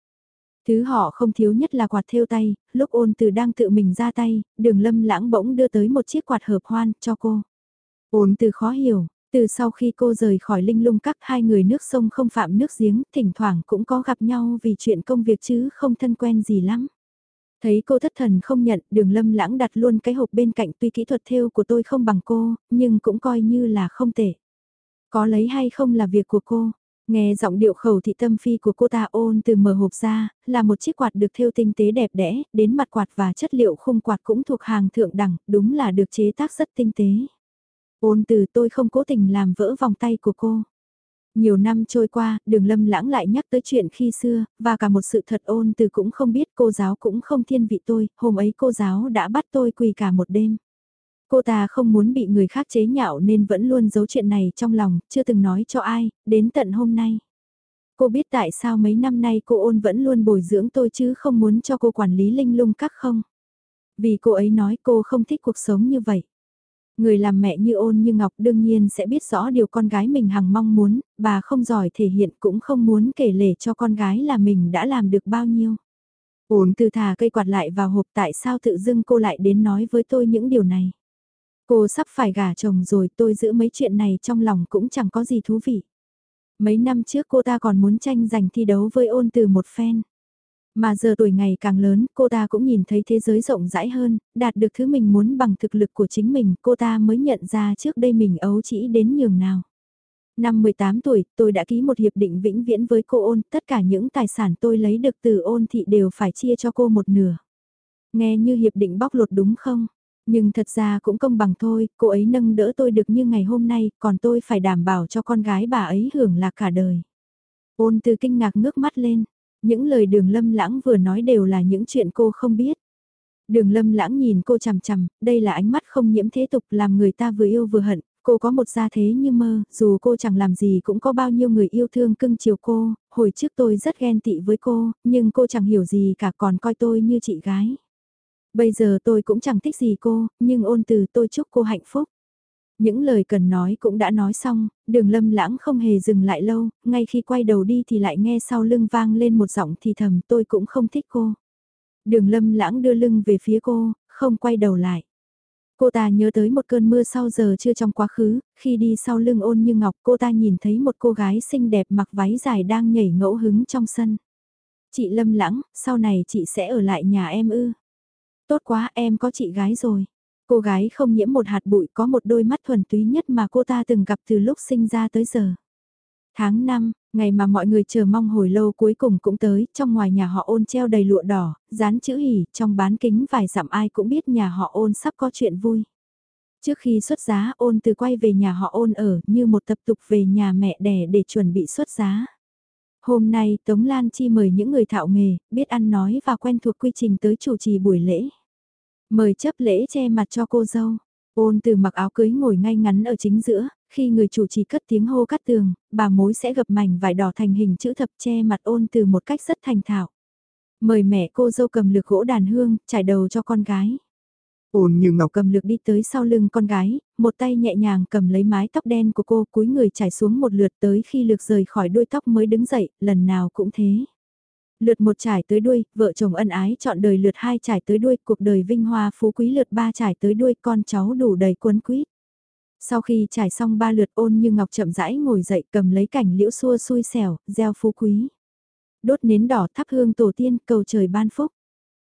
Speaker 1: Thứ họ không thiếu nhất là quạt thêu tay, lúc ôn từ đang tự mình ra tay, đường lâm lãng bỗng đưa tới một chiếc quạt hợp hoan cho cô. Ôn từ khó hiểu, từ sau khi cô rời khỏi linh lung các hai người nước sông không phạm nước giếng, thỉnh thoảng cũng có gặp nhau vì chuyện công việc chứ không thân quen gì lắm. Thấy cô thất thần không nhận, đường lâm lãng đặt luôn cái hộp bên cạnh tuy kỹ thuật thêu của tôi không bằng cô, nhưng cũng coi như là không tệ. Có lấy hay không là việc của cô. Nghe giọng điệu khẩu thị tâm phi của cô ta ôn từ mở hộp ra, là một chiếc quạt được thêu tinh tế đẹp đẽ, đến mặt quạt và chất liệu khung quạt cũng thuộc hàng thượng đẳng, đúng là được chế tác rất tinh tế. Ôn từ tôi không cố tình làm vỡ vòng tay của cô. Nhiều năm trôi qua, đường lâm lãng lại nhắc tới chuyện khi xưa, và cả một sự thật ôn từ cũng không biết cô giáo cũng không thiên vị tôi, hôm ấy cô giáo đã bắt tôi quỳ cả một đêm. Cô ta không muốn bị người khác chế nhạo nên vẫn luôn giấu chuyện này trong lòng, chưa từng nói cho ai, đến tận hôm nay. Cô biết tại sao mấy năm nay cô ôn vẫn luôn bồi dưỡng tôi chứ không muốn cho cô quản lý linh lung các không. Vì cô ấy nói cô không thích cuộc sống như vậy. Người làm mẹ như ôn như ngọc đương nhiên sẽ biết rõ điều con gái mình hằng mong muốn, bà không giỏi thể hiện cũng không muốn kể lể cho con gái là mình đã làm được bao nhiêu. Ôn từ thả cây quạt lại vào hộp tại sao tự dưng cô lại đến nói với tôi những điều này. Cô sắp phải gả chồng rồi tôi giữ mấy chuyện này trong lòng cũng chẳng có gì thú vị. Mấy năm trước cô ta còn muốn tranh giành thi đấu với ôn từ một phen. Mà giờ tuổi ngày càng lớn, cô ta cũng nhìn thấy thế giới rộng rãi hơn, đạt được thứ mình muốn bằng thực lực của chính mình, cô ta mới nhận ra trước đây mình ấu chỉ đến nhường nào. Năm 18 tuổi, tôi đã ký một hiệp định vĩnh viễn với cô ôn, tất cả những tài sản tôi lấy được từ ôn thị đều phải chia cho cô một nửa. Nghe như hiệp định bóc lột đúng không? Nhưng thật ra cũng công bằng thôi, cô ấy nâng đỡ tôi được như ngày hôm nay, còn tôi phải đảm bảo cho con gái bà ấy hưởng lạc cả đời. Ôn từ kinh ngạc ngước mắt lên, những lời đường lâm lãng vừa nói đều là những chuyện cô không biết. Đường lâm lãng nhìn cô chằm chằm, đây là ánh mắt không nhiễm thế tục làm người ta vừa yêu vừa hận, cô có một gia thế như mơ, dù cô chẳng làm gì cũng có bao nhiêu người yêu thương cưng chiều cô, hồi trước tôi rất ghen tị với cô, nhưng cô chẳng hiểu gì cả còn coi tôi như chị gái. Bây giờ tôi cũng chẳng thích gì cô, nhưng ôn từ tôi chúc cô hạnh phúc. Những lời cần nói cũng đã nói xong, đường lâm lãng không hề dừng lại lâu, ngay khi quay đầu đi thì lại nghe sau lưng vang lên một giọng thì thầm tôi cũng không thích cô. Đường lâm lãng đưa lưng về phía cô, không quay đầu lại. Cô ta nhớ tới một cơn mưa sau giờ chưa trong quá khứ, khi đi sau lưng ôn như ngọc cô ta nhìn thấy một cô gái xinh đẹp mặc váy dài đang nhảy ngẫu hứng trong sân. Chị Lâm Lãng, sau này chị sẽ ở lại nhà em ư. Tốt quá em có chị gái rồi. Cô gái không nhiễm một hạt bụi có một đôi mắt thuần túy nhất mà cô ta từng gặp từ lúc sinh ra tới giờ. Tháng 5, ngày mà mọi người chờ mong hồi lâu cuối cùng cũng tới, trong ngoài nhà họ ôn treo đầy lụa đỏ, dán chữ hỉ, trong bán kính vài dặm ai cũng biết nhà họ ôn sắp có chuyện vui. Trước khi xuất giá ôn từ quay về nhà họ ôn ở như một tập tục về nhà mẹ đẻ để chuẩn bị xuất giá. Hôm nay Tống Lan Chi mời những người thạo nghề, biết ăn nói và quen thuộc quy trình tới chủ trì buổi lễ. Mời chấp lễ che mặt cho cô dâu. Ôn từ mặc áo cưới ngồi ngay ngắn ở chính giữa, khi người chủ trì cất tiếng hô cắt tường, bà mối sẽ gập mảnh vải đỏ thành hình chữ thập che mặt ôn từ một cách rất thành thạo. Mời mẹ cô dâu cầm lược gỗ đàn hương, trải đầu cho con gái.
Speaker 2: Ôn như ngọc
Speaker 1: cầm lược đi tới sau lưng con gái, một tay nhẹ nhàng cầm lấy mái tóc đen của cô cúi người trải xuống một lượt tới khi lược rời khỏi đuôi tóc mới đứng dậy, lần nào cũng thế. Lượt một trải tới đuôi, vợ chồng ân ái chọn đời lượt hai trải tới đuôi, cuộc đời vinh hoa phú quý lượt ba trải tới đuôi, con cháu đủ đầy cuốn quýt. Sau khi trải xong ba lượt ôn như ngọc chậm rãi ngồi dậy cầm lấy cảnh liễu xua xui xẻo, gieo phú quý. Đốt nến đỏ thắp hương tổ tiên cầu trời ban phúc.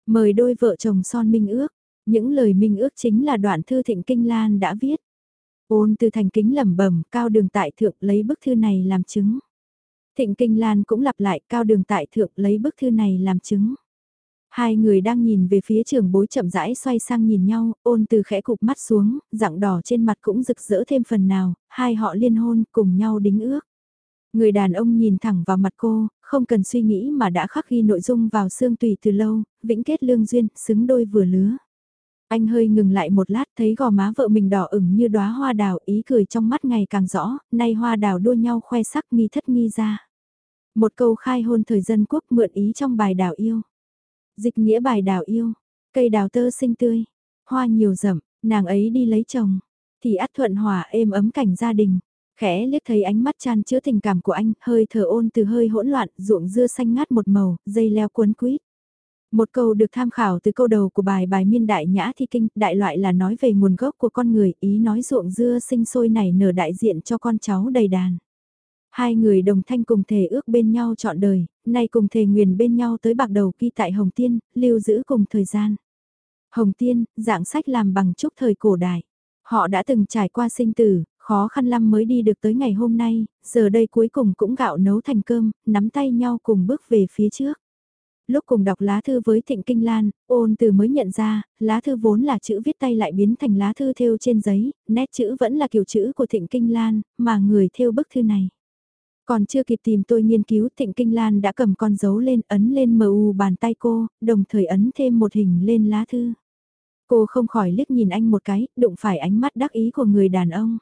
Speaker 1: Mời đôi vợ chồng son minh ước. Những lời minh ước chính là đoạn thư thịnh kinh lan đã viết. Ôn từ thành kính lẩm bẩm cao đường tại thượng lấy bức thư này làm chứng. Thịnh Kinh Lan cũng lặp lại cao đường tại thượng lấy bức thư này làm chứng. Hai người đang nhìn về phía trường bối chậm rãi xoay sang nhìn nhau, ôn từ khẽ cục mắt xuống, dạng đỏ trên mặt cũng rực rỡ thêm phần nào, hai họ liên hôn cùng nhau đính ước. Người đàn ông nhìn thẳng vào mặt cô, không cần suy nghĩ mà đã khắc ghi nội dung vào xương tùy từ lâu, vĩnh kết lương duyên, xứng đôi vừa lứa. Anh hơi ngừng lại một lát thấy gò má vợ mình đỏ ửng như đóa hoa đào ý cười trong mắt ngày càng rõ, nay hoa đào đua nhau khoe sắc nghi thất nghi ra. Một câu khai hôn thời dân quốc mượn ý trong bài đào yêu. Dịch nghĩa bài đào yêu, cây đào tơ xinh tươi, hoa nhiều rậm, nàng ấy đi lấy chồng, thì ắt thuận hòa êm ấm cảnh gia đình. Khẽ liếc thấy ánh mắt chan chứa tình cảm của anh, hơi thở ôn từ hơi hỗn loạn, ruộng dưa xanh ngát một màu, dây leo cuốn quýt. Một câu được tham khảo từ câu đầu của bài bài miên đại nhã thi kinh, đại loại là nói về nguồn gốc của con người, ý nói ruộng dưa sinh sôi này nở đại diện cho con cháu đầy đàn. Hai người đồng thanh cùng thể ước bên nhau chọn đời, nay cùng thể nguyền bên nhau tới bạc đầu ghi tại Hồng Tiên, lưu giữ cùng thời gian. Hồng Tiên, dạng sách làm bằng trúc thời cổ đại. Họ đã từng trải qua sinh tử, khó khăn lắm mới đi được tới ngày hôm nay, giờ đây cuối cùng cũng gạo nấu thành cơm, nắm tay nhau cùng bước về phía trước. Lúc cùng đọc lá thư với Thịnh Kinh Lan, ôn từ mới nhận ra, lá thư vốn là chữ viết tay lại biến thành lá thư thêu trên giấy, nét chữ vẫn là kiểu chữ của Thịnh Kinh Lan, mà người thêu bức thư này. Còn chưa kịp tìm tôi nghiên cứu Thịnh Kinh Lan đã cầm con dấu lên ấn lên mờ u bàn tay cô, đồng thời ấn thêm một hình lên lá thư. Cô không khỏi liếc nhìn anh một cái, đụng phải ánh mắt đắc ý của người đàn ông.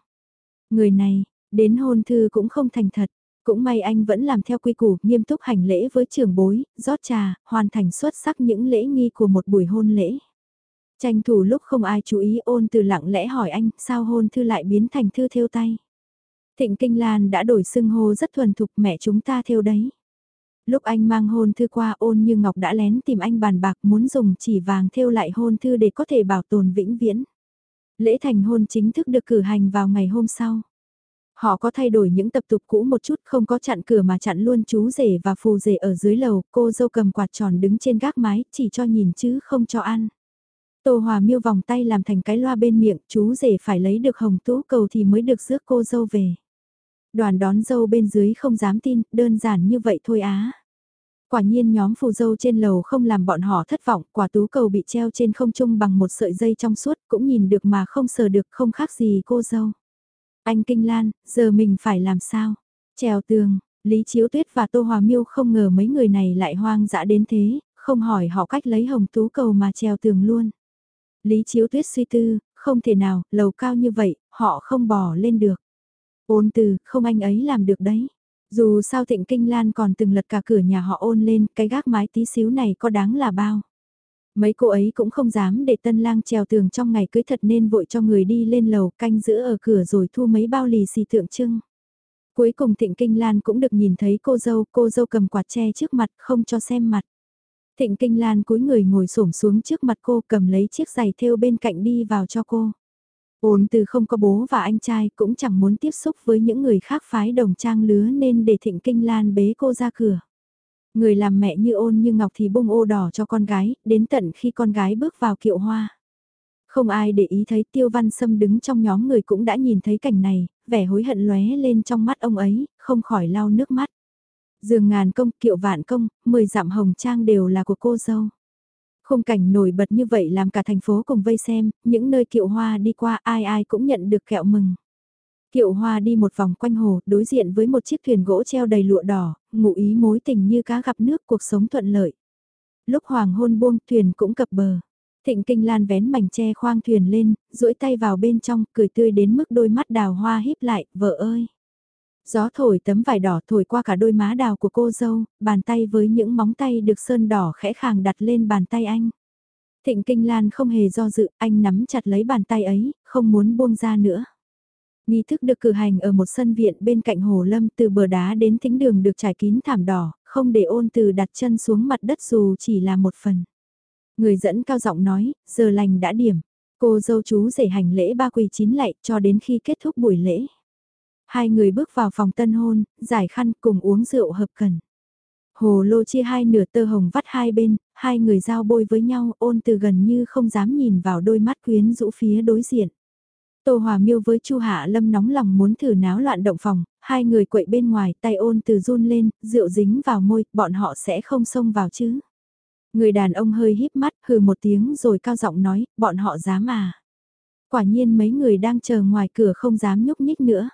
Speaker 1: Người này, đến hôn thư cũng không thành thật, cũng may anh vẫn làm theo quy củ, nghiêm túc hành lễ với trưởng bối, rót trà, hoàn thành xuất sắc những lễ nghi của một buổi hôn lễ. Tranh thủ lúc không ai chú ý ôn từ lặng lẽ hỏi anh, sao hôn thư lại biến thành thư theo tay. Thịnh Kinh Lan đã đổi xưng hô rất thuần thục mẹ chúng ta theo đấy. Lúc anh mang hôn thư qua ôn như Ngọc đã lén tìm anh bàn bạc muốn dùng chỉ vàng theo lại hôn thư để có thể bảo tồn vĩnh viễn. Lễ thành hôn chính thức được cử hành vào ngày hôm sau. Họ có thay đổi những tập tục cũ một chút không có chặn cửa mà chặn luôn chú rể và phù rể ở dưới lầu, cô dâu cầm quạt tròn đứng trên gác mái, chỉ cho nhìn chứ không cho ăn. Tô Hòa miêu vòng tay làm thành cái loa bên miệng, chú rể phải lấy được hồng tú cầu thì mới được rước cô dâu về. Đoàn đón dâu bên dưới không dám tin, đơn giản như vậy thôi á. Quả nhiên nhóm phù dâu trên lầu không làm bọn họ thất vọng, quả tú cầu bị treo trên không trung bằng một sợi dây trong suốt, cũng nhìn được mà không sờ được không khác gì cô dâu. Anh Kinh Lan, giờ mình phải làm sao? Trèo tường, Lý Chiếu Tuyết và Tô Hòa Miêu không ngờ mấy người này lại hoang dã đến thế, không hỏi họ cách lấy hồng tú cầu mà trèo tường luôn. Lý Chiếu Tuyết suy tư, không thể nào, lầu cao như vậy, họ không bỏ lên được. Ôn từ, không anh ấy làm được đấy. Dù sao thịnh kinh lan còn từng lật cả cửa nhà họ ôn lên, cái gác mái tí xíu này có đáng là bao. Mấy cô ấy cũng không dám để tân lang trèo tường trong ngày cưới thật nên vội cho người đi lên lầu canh giữ ở cửa rồi thu mấy bao lì xì tượng trưng. Cuối cùng Thịnh Kinh Lan cũng được nhìn thấy cô dâu, cô dâu cầm quạt che trước mặt không cho xem mặt. Thịnh Kinh Lan cúi người ngồi xổm xuống trước mặt cô cầm lấy chiếc giày thêu bên cạnh đi vào cho cô. Ôn từ không có bố và anh trai cũng chẳng muốn tiếp xúc với những người khác phái đồng trang lứa nên để Thịnh Kinh Lan bế cô ra cửa. Người làm mẹ như ôn như ngọc thì bông ô đỏ cho con gái, đến tận khi con gái bước vào kiệu hoa. Không ai để ý thấy tiêu văn sâm đứng trong nhóm người cũng đã nhìn thấy cảnh này, vẻ hối hận lóe lên trong mắt ông ấy, không khỏi lau nước mắt. Dường ngàn công, kiệu vạn công, mười dặm hồng trang đều là của cô dâu. Khung cảnh nổi bật như vậy làm cả thành phố cùng vây xem, những nơi kiệu hoa đi qua ai ai cũng nhận được kẹo mừng. Kiệu hoa đi một vòng quanh hồ, đối diện với một chiếc thuyền gỗ treo đầy lụa đỏ, ngụ ý mối tình như cá gặp nước cuộc sống thuận lợi. Lúc hoàng hôn buông thuyền cũng cập bờ. Thịnh Kinh Lan vén mảnh che khoang thuyền lên, duỗi tay vào bên trong, cười tươi đến mức đôi mắt đào hoa híp lại, vợ ơi. Gió thổi tấm vải đỏ thổi qua cả đôi má đào của cô dâu, bàn tay với những móng tay được sơn đỏ khẽ khàng đặt lên bàn tay anh. Thịnh Kinh Lan không hề do dự, anh nắm chặt lấy bàn tay ấy, không muốn buông ra nữa. Nghi thức được cử hành ở một sân viện bên cạnh hồ lâm từ bờ đá đến thính đường được trải kín thảm đỏ, không để ôn từ đặt chân xuống mặt đất dù chỉ là một phần. Người dẫn cao giọng nói, giờ lành đã điểm. Cô dâu chú rể hành lễ ba quỳ chín lạy cho đến khi kết thúc buổi lễ. Hai người bước vào phòng tân hôn, giải khăn cùng uống rượu hợp cần. Hồ lô chia hai nửa tơ hồng vắt hai bên, hai người giao bôi với nhau ôn từ gần như không dám nhìn vào đôi mắt quyến rũ phía đối diện. Tô Hòa Miêu với Chu Hạ Lâm nóng lòng muốn thử náo loạn động phòng, hai người quậy bên ngoài, tay ôn từ run lên, rượu dính vào môi, bọn họ sẽ không xông vào chứ. Người đàn ông hơi híp mắt, hừ một tiếng rồi cao giọng nói, bọn họ dám à. Quả nhiên mấy người đang chờ ngoài cửa không dám nhúc nhích nữa.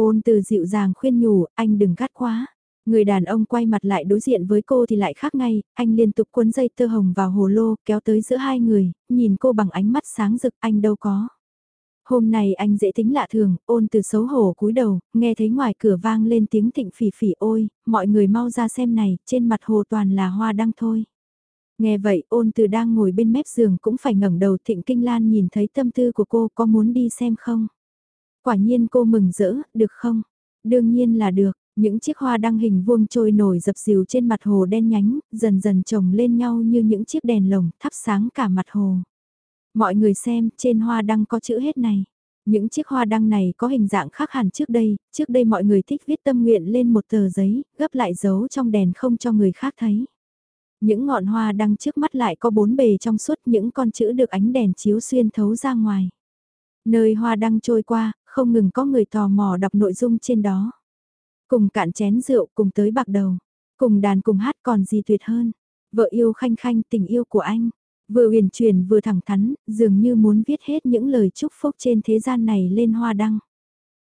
Speaker 1: Ôn từ dịu dàng khuyên nhủ, anh đừng gắt quá. Người đàn ông quay mặt lại đối diện với cô thì lại khác ngay, anh liên tục cuốn dây tơ hồng vào hồ lô, kéo tới giữa hai người, nhìn cô bằng ánh mắt sáng rực, anh đâu có. Hôm nay anh dễ tính lạ thường, ôn từ xấu hổ cúi đầu, nghe thấy ngoài cửa vang lên tiếng thịnh phỉ phỉ ôi, mọi người mau ra xem này, trên mặt hồ toàn là hoa đăng thôi. Nghe vậy ôn từ đang ngồi bên mép giường cũng phải ngẩng đầu thịnh kinh lan nhìn thấy tâm tư của cô có muốn đi xem không? Quả nhiên cô mừng rỡ, được không? Đương nhiên là được, những chiếc hoa đăng hình vuông trôi nổi dập dìu trên mặt hồ đen nhánh, dần dần chồng lên nhau như những chiếc đèn lồng thắp sáng cả mặt hồ. Mọi người xem, trên hoa đăng có chữ hết này. Những chiếc hoa đăng này có hình dạng khác hẳn trước đây, trước đây mọi người thích viết tâm nguyện lên một tờ giấy, gấp lại dấu trong đèn không cho người khác thấy. Những ngọn hoa đăng trước mắt lại có bốn bề trong suốt những con chữ được ánh đèn chiếu xuyên thấu ra ngoài. Nơi hoa đăng trôi qua, không ngừng có người tò mò đọc nội dung trên đó. Cùng cạn chén rượu cùng tới bạc đầu, cùng đàn cùng hát còn gì tuyệt hơn. Vợ yêu khanh khanh tình yêu của anh, vừa huyền truyền vừa thẳng thắn, dường như muốn viết hết những lời chúc phúc trên thế gian này lên hoa đăng.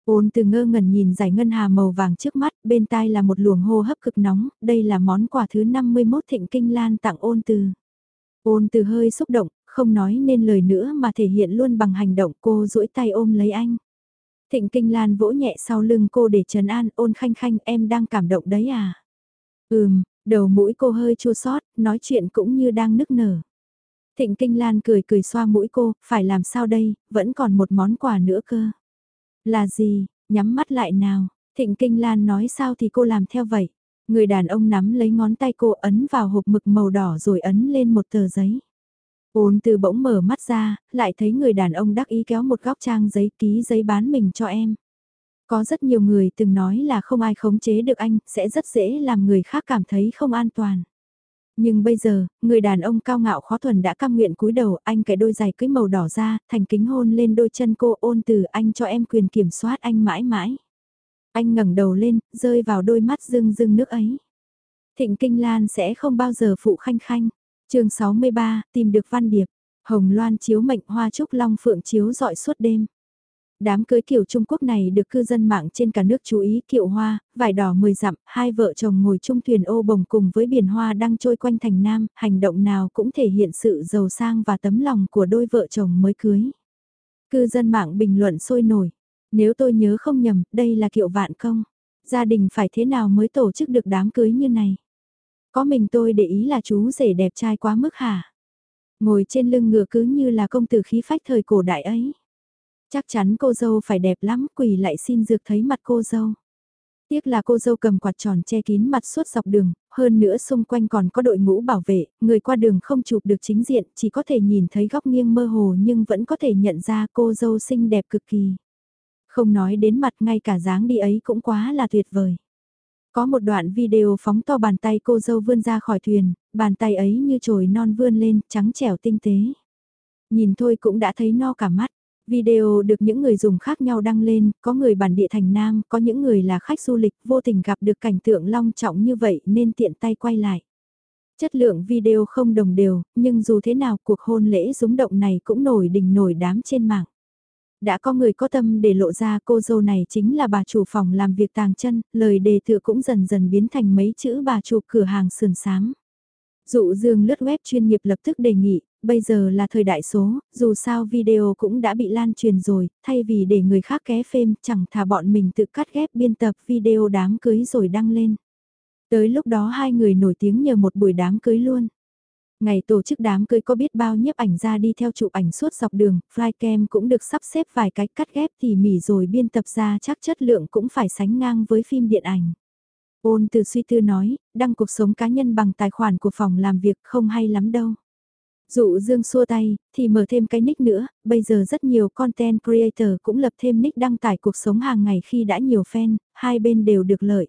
Speaker 1: Ôn từ ngơ ngẩn nhìn giải ngân hà màu vàng trước mắt, bên tai là một luồng hô hấp cực nóng, đây là món quà thứ 51 thịnh kinh lan tặng ôn từ. Ôn từ hơi xúc động, không nói nên lời nữa mà thể hiện luôn bằng hành động cô duỗi tay ôm lấy anh. Thịnh kinh lan vỗ nhẹ sau lưng cô để trấn an ôn khanh khanh em đang cảm động đấy à. Ừm, đầu mũi cô hơi chua xót nói chuyện cũng như đang nức nở. Thịnh kinh lan cười cười xoa mũi cô, phải làm sao đây, vẫn còn một món quà nữa cơ. Là gì, nhắm mắt lại nào, thịnh kinh lan nói sao thì cô làm theo vậy. Người đàn ông nắm lấy ngón tay cô ấn vào hộp mực màu đỏ rồi ấn lên một tờ giấy. Ôn từ bỗng mở mắt ra, lại thấy người đàn ông đắc ý kéo một góc trang giấy ký giấy bán mình cho em. Có rất nhiều người từng nói là không ai khống chế được anh, sẽ rất dễ làm người khác cảm thấy không an toàn. Nhưng bây giờ, người đàn ông cao ngạo khó thuần đã cam nguyện cúi đầu, anh cái đôi giày cưới màu đỏ ra, thành kính hôn lên đôi chân cô ôn từ anh cho em quyền kiểm soát anh mãi mãi. Anh ngẩng đầu lên, rơi vào đôi mắt rưng rưng nước ấy. Thịnh Kinh Lan sẽ không bao giờ phụ khanh khanh chương 63, tìm được văn điệp. Hồng Loan chiếu mệnh hoa trúc long phượng chiếu dọi suốt đêm. Đám cưới kiểu Trung Quốc này được cư dân mạng trên cả nước chú ý kiệu hoa, vải đỏ 10 dặm, hai vợ chồng ngồi chung thuyền ô bồng cùng với biển hoa đang trôi quanh thành Nam, hành động nào cũng thể hiện sự giàu sang và tấm lòng của đôi vợ chồng mới cưới. Cư dân mạng bình luận sôi nổi, nếu tôi nhớ không nhầm, đây là kiệu vạn công. Gia đình phải thế nào mới tổ chức được đám cưới như này? Có mình tôi để ý là chú rể đẹp trai quá mức hả? Ngồi trên lưng ngựa cứ như là công tử khí phách thời cổ đại ấy. Chắc chắn cô dâu phải đẹp lắm, quỳ lại xin dược thấy mặt cô dâu. Tiếc là cô dâu cầm quạt tròn che kín mặt suốt dọc đường, hơn nữa xung quanh còn có đội ngũ bảo vệ, người qua đường không chụp được chính diện, chỉ có thể nhìn thấy góc nghiêng mơ hồ nhưng vẫn có thể nhận ra cô dâu xinh đẹp cực kỳ. Không nói đến mặt ngay cả dáng đi ấy cũng quá là tuyệt vời. Có một đoạn video phóng to bàn tay cô dâu vươn ra khỏi thuyền, bàn tay ấy như chồi non vươn lên, trắng trẻo tinh tế. Nhìn thôi cũng đã thấy no cả mắt. Video được những người dùng khác nhau đăng lên, có người bản địa thành Nam, có những người là khách du lịch vô tình gặp được cảnh tượng long trọng như vậy nên tiện tay quay lại. Chất lượng video không đồng đều, nhưng dù thế nào cuộc hôn lễ rúng động này cũng nổi đình nổi đám trên mạng. Đã có người có tâm để lộ ra cô dâu này chính là bà chủ phòng làm việc tàng chân, lời đề tựa cũng dần dần biến thành mấy chữ bà chủ cửa hàng sườn sáng. Dụ dương lướt web chuyên nghiệp lập tức đề nghị, bây giờ là thời đại số, dù sao video cũng đã bị lan truyền rồi, thay vì để người khác ké phim chẳng thà bọn mình tự cắt ghép biên tập video đám cưới rồi đăng lên. Tới lúc đó hai người nổi tiếng nhờ một buổi đám cưới luôn. Ngày tổ chức đám cưới có biết bao nhiếp ảnh ra đi theo chụp ảnh suốt dọc đường, flycam cũng được sắp xếp vài cách cắt ghép tỉ mỉ rồi biên tập ra chắc chất lượng cũng phải sánh ngang với phim điện ảnh. Ôn từ suy tư nói, đăng cuộc sống cá nhân bằng tài khoản của phòng làm việc không hay lắm đâu. Dụ Dương xua tay, thì mở thêm cái nick nữa, bây giờ rất nhiều content creator cũng lập thêm nick đăng tải cuộc sống hàng ngày khi đã nhiều fan, hai bên đều được lợi.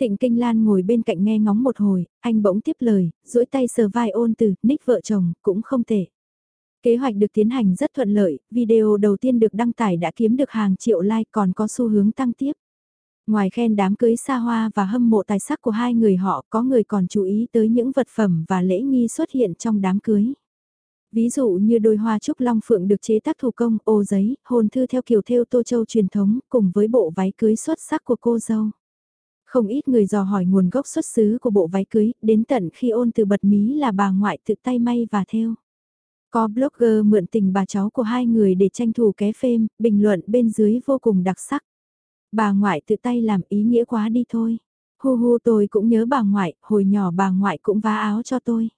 Speaker 1: Thịnh Kinh Lan ngồi bên cạnh nghe ngóng một hồi, anh bỗng tiếp lời, duỗi tay sờ vai ôn từ, nick vợ chồng, cũng không tệ. Kế hoạch được tiến hành rất thuận lợi, video đầu tiên được đăng tải đã kiếm được hàng triệu like còn có xu hướng tăng tiếp. Ngoài khen đám cưới xa hoa và hâm mộ tài sắc của hai người họ, có người còn chú ý tới những vật phẩm và lễ nghi xuất hiện trong đám cưới. Ví dụ như đôi hoa trúc long phượng được chế tác thủ công, ô giấy, hồn thư theo kiểu theo tô châu truyền thống, cùng với bộ váy cưới xuất sắc của cô dâu. Không ít người dò hỏi nguồn gốc xuất xứ của bộ váy cưới, đến tận khi ôn từ bật mí là bà ngoại tự tay may và thêu. Có blogger mượn tình bà cháu của hai người để tranh thủ ké phêm, bình luận bên dưới vô cùng đặc sắc. Bà ngoại tự tay làm ý nghĩa quá đi thôi. Hu hu tôi cũng nhớ bà ngoại, hồi nhỏ bà ngoại cũng vá áo cho tôi.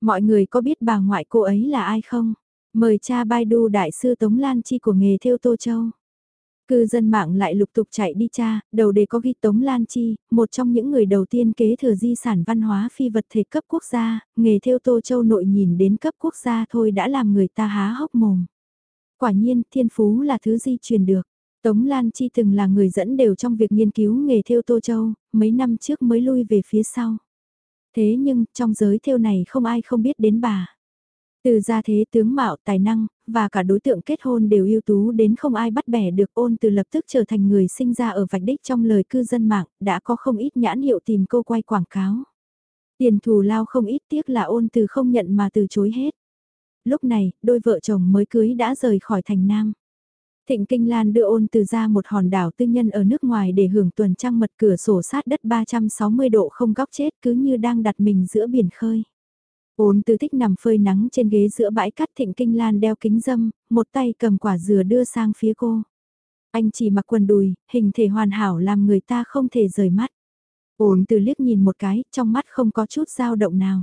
Speaker 1: Mọi người có biết bà ngoại cô ấy là ai không? Mời cha Baidu đại sư Tống Lan Chi của nghề theo Tô Châu. Cư dân mạng lại lục tục chạy đi cha, đầu đề có ghi Tống Lan Chi, một trong những người đầu tiên kế thừa di sản văn hóa phi vật thể cấp quốc gia, nghề theo Tô Châu nội nhìn đến cấp quốc gia thôi đã làm người ta há hốc mồm. Quả nhiên, thiên phú là thứ di truyền được. Tống Lan Chi từng là người dẫn đều trong việc nghiên cứu nghề theo Tô Châu, mấy năm trước mới lui về phía sau. Thế nhưng, trong giới theo này không ai không biết đến bà. Từ gia thế tướng mạo tài năng, và cả đối tượng kết hôn đều ưu tú đến không ai bắt bẻ được ôn từ lập tức trở thành người sinh ra ở vạch đích trong lời cư dân mạng, đã có không ít nhãn hiệu tìm cô quay quảng cáo. Tiền thù lao không ít tiếc là ôn từ không nhận mà từ chối hết. Lúc này, đôi vợ chồng mới cưới đã rời khỏi thành Nam. Thịnh Kinh Lan đưa ôn từ ra một hòn đảo tư nhân ở nước ngoài để hưởng tuần trăng mật cửa sổ sát đất 360 độ không góc chết cứ như đang đặt mình giữa biển khơi. Ôn từ thích nằm phơi nắng trên ghế giữa bãi cát Thịnh Kinh Lan đeo kính dâm, một tay cầm quả dừa đưa sang phía cô. Anh chỉ mặc quần đùi, hình thể hoàn hảo làm người ta không thể rời mắt. Ôn từ liếc nhìn một cái, trong mắt không có chút dao động nào.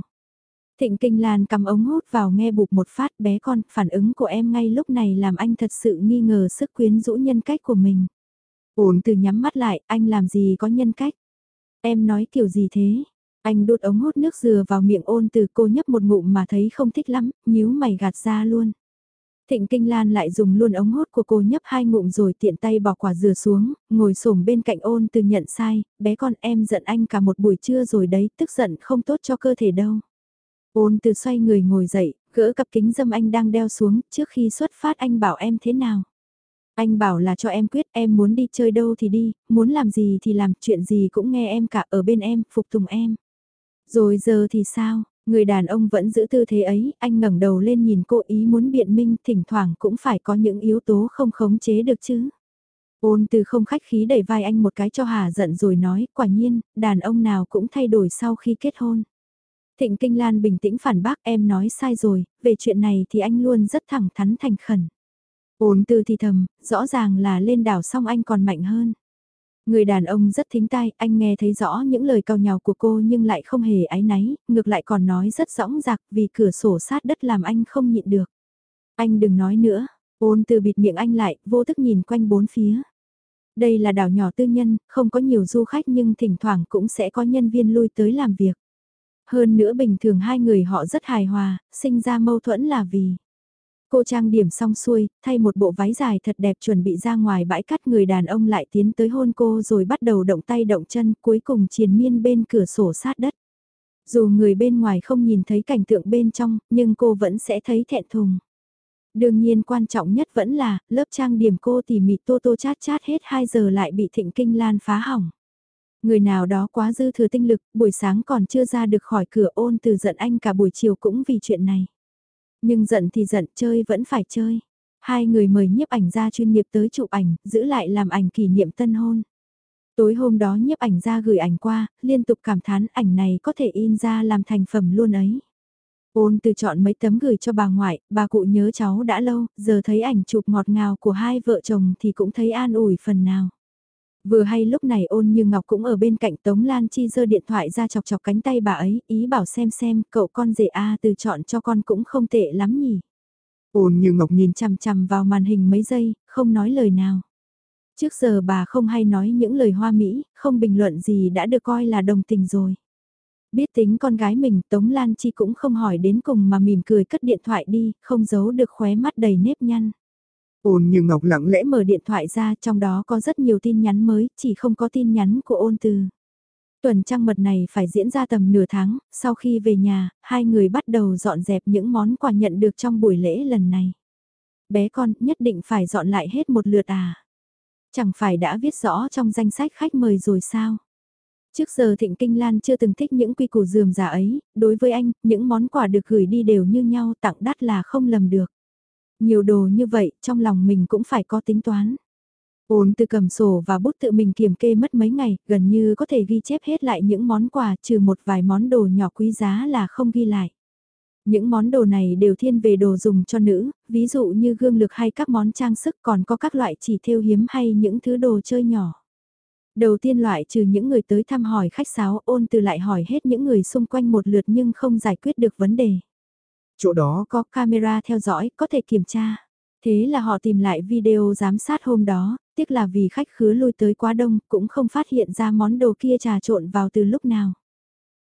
Speaker 1: Thịnh Kinh Lan cầm ống hút vào nghe bụp một phát bé con, phản ứng của em ngay lúc này làm anh thật sự nghi ngờ sức quyến rũ nhân cách của mình. Ổn từ nhắm mắt lại, anh làm gì có nhân cách? Em nói kiểu gì thế? Anh đút ống hút nước dừa vào miệng ôn từ cô nhấp một ngụm mà thấy không thích lắm, nhíu mày gạt ra luôn. Thịnh Kinh Lan lại dùng luôn ống hút của cô nhấp hai ngụm rồi tiện tay bỏ quả dừa xuống, ngồi xổm bên cạnh ôn từ nhận sai, bé con em giận anh cả một buổi trưa rồi đấy, tức giận không tốt cho cơ thể đâu. Ôn từ xoay người ngồi dậy, gỡ cặp kính dâm anh đang đeo xuống, trước khi xuất phát anh bảo em thế nào. Anh bảo là cho em quyết em muốn đi chơi đâu thì đi, muốn làm gì thì làm, chuyện gì cũng nghe em cả ở bên em, phục tùng em. Rồi giờ thì sao, người đàn ông vẫn giữ tư thế ấy, anh ngẩng đầu lên nhìn cô ý muốn biện minh, thỉnh thoảng cũng phải có những yếu tố không khống chế được chứ. Ôn từ không khách khí đẩy vai anh một cái cho hà giận rồi nói, quả nhiên, đàn ông nào cũng thay đổi sau khi kết hôn. Thịnh Kinh Lan bình tĩnh phản bác em nói sai rồi, về chuyện này thì anh luôn rất thẳng thắn thành khẩn. Ôn từ thì thầm, rõ ràng là lên đảo xong anh còn mạnh hơn. Người đàn ông rất thính tai, anh nghe thấy rõ những lời cao nhào của cô nhưng lại không hề áy náy, ngược lại còn nói rất rõng rạc vì cửa sổ sát đất làm anh không nhịn được. Anh đừng nói nữa, ôn từ bịt miệng anh lại, vô thức nhìn quanh bốn phía. Đây là đảo nhỏ tư nhân, không có nhiều du khách nhưng thỉnh thoảng cũng sẽ có nhân viên lui tới làm việc. Hơn nữa bình thường hai người họ rất hài hòa, sinh ra mâu thuẫn là vì Cô trang điểm xong xuôi, thay một bộ váy dài thật đẹp chuẩn bị ra ngoài bãi cắt người đàn ông lại tiến tới hôn cô rồi bắt đầu động tay động chân cuối cùng triền miên bên cửa sổ sát đất. Dù người bên ngoài không nhìn thấy cảnh tượng bên trong, nhưng cô vẫn sẽ thấy thẹn thùng. Đương nhiên quan trọng nhất vẫn là, lớp trang điểm cô tỉ mỉ tô tô chát chát hết 2 giờ lại bị thịnh kinh lan phá hỏng. Người nào đó quá dư thừa tinh lực, buổi sáng còn chưa ra được khỏi cửa ôn từ giận anh cả buổi chiều cũng vì chuyện này. Nhưng giận thì giận chơi vẫn phải chơi. Hai người mời nhiếp ảnh gia chuyên nghiệp tới chụp ảnh, giữ lại làm ảnh kỷ niệm tân hôn. Tối hôm đó nhiếp ảnh gia gửi ảnh qua, liên tục cảm thán ảnh này có thể in ra làm thành phẩm luôn ấy. Ôn từ chọn mấy tấm gửi cho bà ngoại, bà cụ nhớ cháu đã lâu, giờ thấy ảnh chụp ngọt ngào của hai vợ chồng thì cũng thấy an ủi phần nào. Vừa hay lúc này ôn như Ngọc cũng ở bên cạnh Tống Lan Chi giơ điện thoại ra chọc chọc cánh tay bà ấy, ý bảo xem xem, cậu con rể A từ chọn cho con cũng không tệ lắm nhỉ.
Speaker 2: Ôn như Ngọc
Speaker 1: nhìn chằm chằm vào màn hình mấy giây, không nói lời nào. Trước giờ bà không hay nói những lời hoa mỹ, không bình luận gì đã được coi là đồng tình rồi. Biết tính con gái mình Tống Lan Chi cũng không hỏi đến cùng mà mỉm cười cất điện thoại đi, không giấu được khóe mắt đầy nếp nhăn.
Speaker 2: Ôn như Ngọc lặng lẽ
Speaker 1: mở điện thoại ra trong đó có rất nhiều tin nhắn mới, chỉ không có tin nhắn của ôn từ. Tuần trăng mật này phải diễn ra tầm nửa tháng, sau khi về nhà, hai người bắt đầu dọn dẹp những món quà nhận được trong buổi lễ lần này. Bé con nhất định phải dọn lại hết một lượt à. Chẳng phải đã viết rõ trong danh sách khách mời rồi sao? Trước giờ Thịnh Kinh Lan chưa từng thích những quy củ dườm giả ấy, đối với anh, những món quà được gửi đi đều như nhau tặng đắt là không lầm được. Nhiều đồ như vậy, trong lòng mình cũng phải có tính toán. Ôn từ cầm sổ và bút tự mình kiểm kê mất mấy ngày, gần như có thể ghi chép hết lại những món quà trừ một vài món đồ nhỏ quý giá là không ghi lại. Những món đồ này đều thiên về đồ dùng cho nữ, ví dụ như gương lực hay các món trang sức còn có các loại chỉ thêu hiếm hay những thứ đồ chơi nhỏ. Đầu tiên loại trừ những người tới thăm hỏi khách sáo ôn từ lại hỏi hết những người xung quanh một lượt nhưng không giải quyết được vấn đề.
Speaker 2: Chỗ đó
Speaker 1: có camera theo dõi, có thể kiểm tra. Thế là họ tìm lại video giám sát hôm đó, tiếc là vì khách khứa lui tới quá đông, cũng không phát hiện ra món đồ kia trà trộn vào từ lúc nào.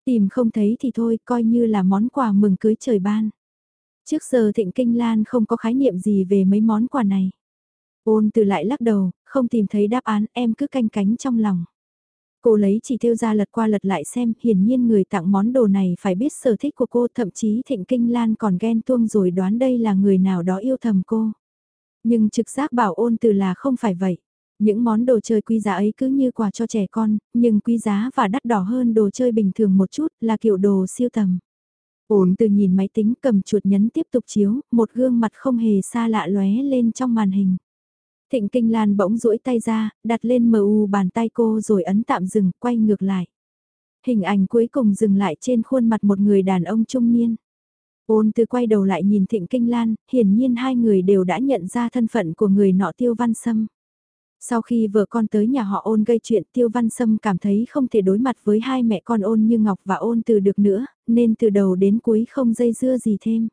Speaker 1: Tìm không thấy thì thôi, coi như là món quà mừng cưới trời ban. Trước giờ Thịnh Kinh Lan không có khái niệm gì về mấy món quà này. Ôn từ lại lắc đầu, không tìm thấy đáp án, em cứ canh cánh trong lòng. Cô lấy chỉ thêu ra lật qua lật lại xem, hiển nhiên người tặng món đồ này phải biết sở thích của cô, thậm chí Thịnh Kinh Lan còn ghen tuông rồi đoán đây là người nào đó yêu thầm cô. Nhưng trực giác bảo ôn từ là không phải vậy. Những món đồ chơi quý giá ấy cứ như quà cho trẻ con, nhưng quý giá và đắt đỏ hơn đồ chơi bình thường một chút là kiểu đồ siêu tầm. Ôn từ nhìn máy tính cầm chuột nhấn tiếp tục chiếu, một gương mặt không hề xa lạ lóe lên trong màn hình. Thịnh Kinh Lan bỗng duỗi tay ra, đặt lên mờ u bàn tay cô rồi ấn tạm dừng, quay ngược lại. Hình ảnh cuối cùng dừng lại trên khuôn mặt một người đàn ông trung niên. Ôn từ quay đầu lại nhìn Thịnh Kinh Lan, hiển nhiên hai người đều đã nhận ra thân phận của người nọ Tiêu Văn Sâm. Sau khi vợ con tới nhà họ ôn gây chuyện Tiêu Văn Sâm cảm thấy không thể đối mặt với hai mẹ con ôn như Ngọc và ôn từ được nữa, nên từ đầu đến cuối không dây dưa gì thêm.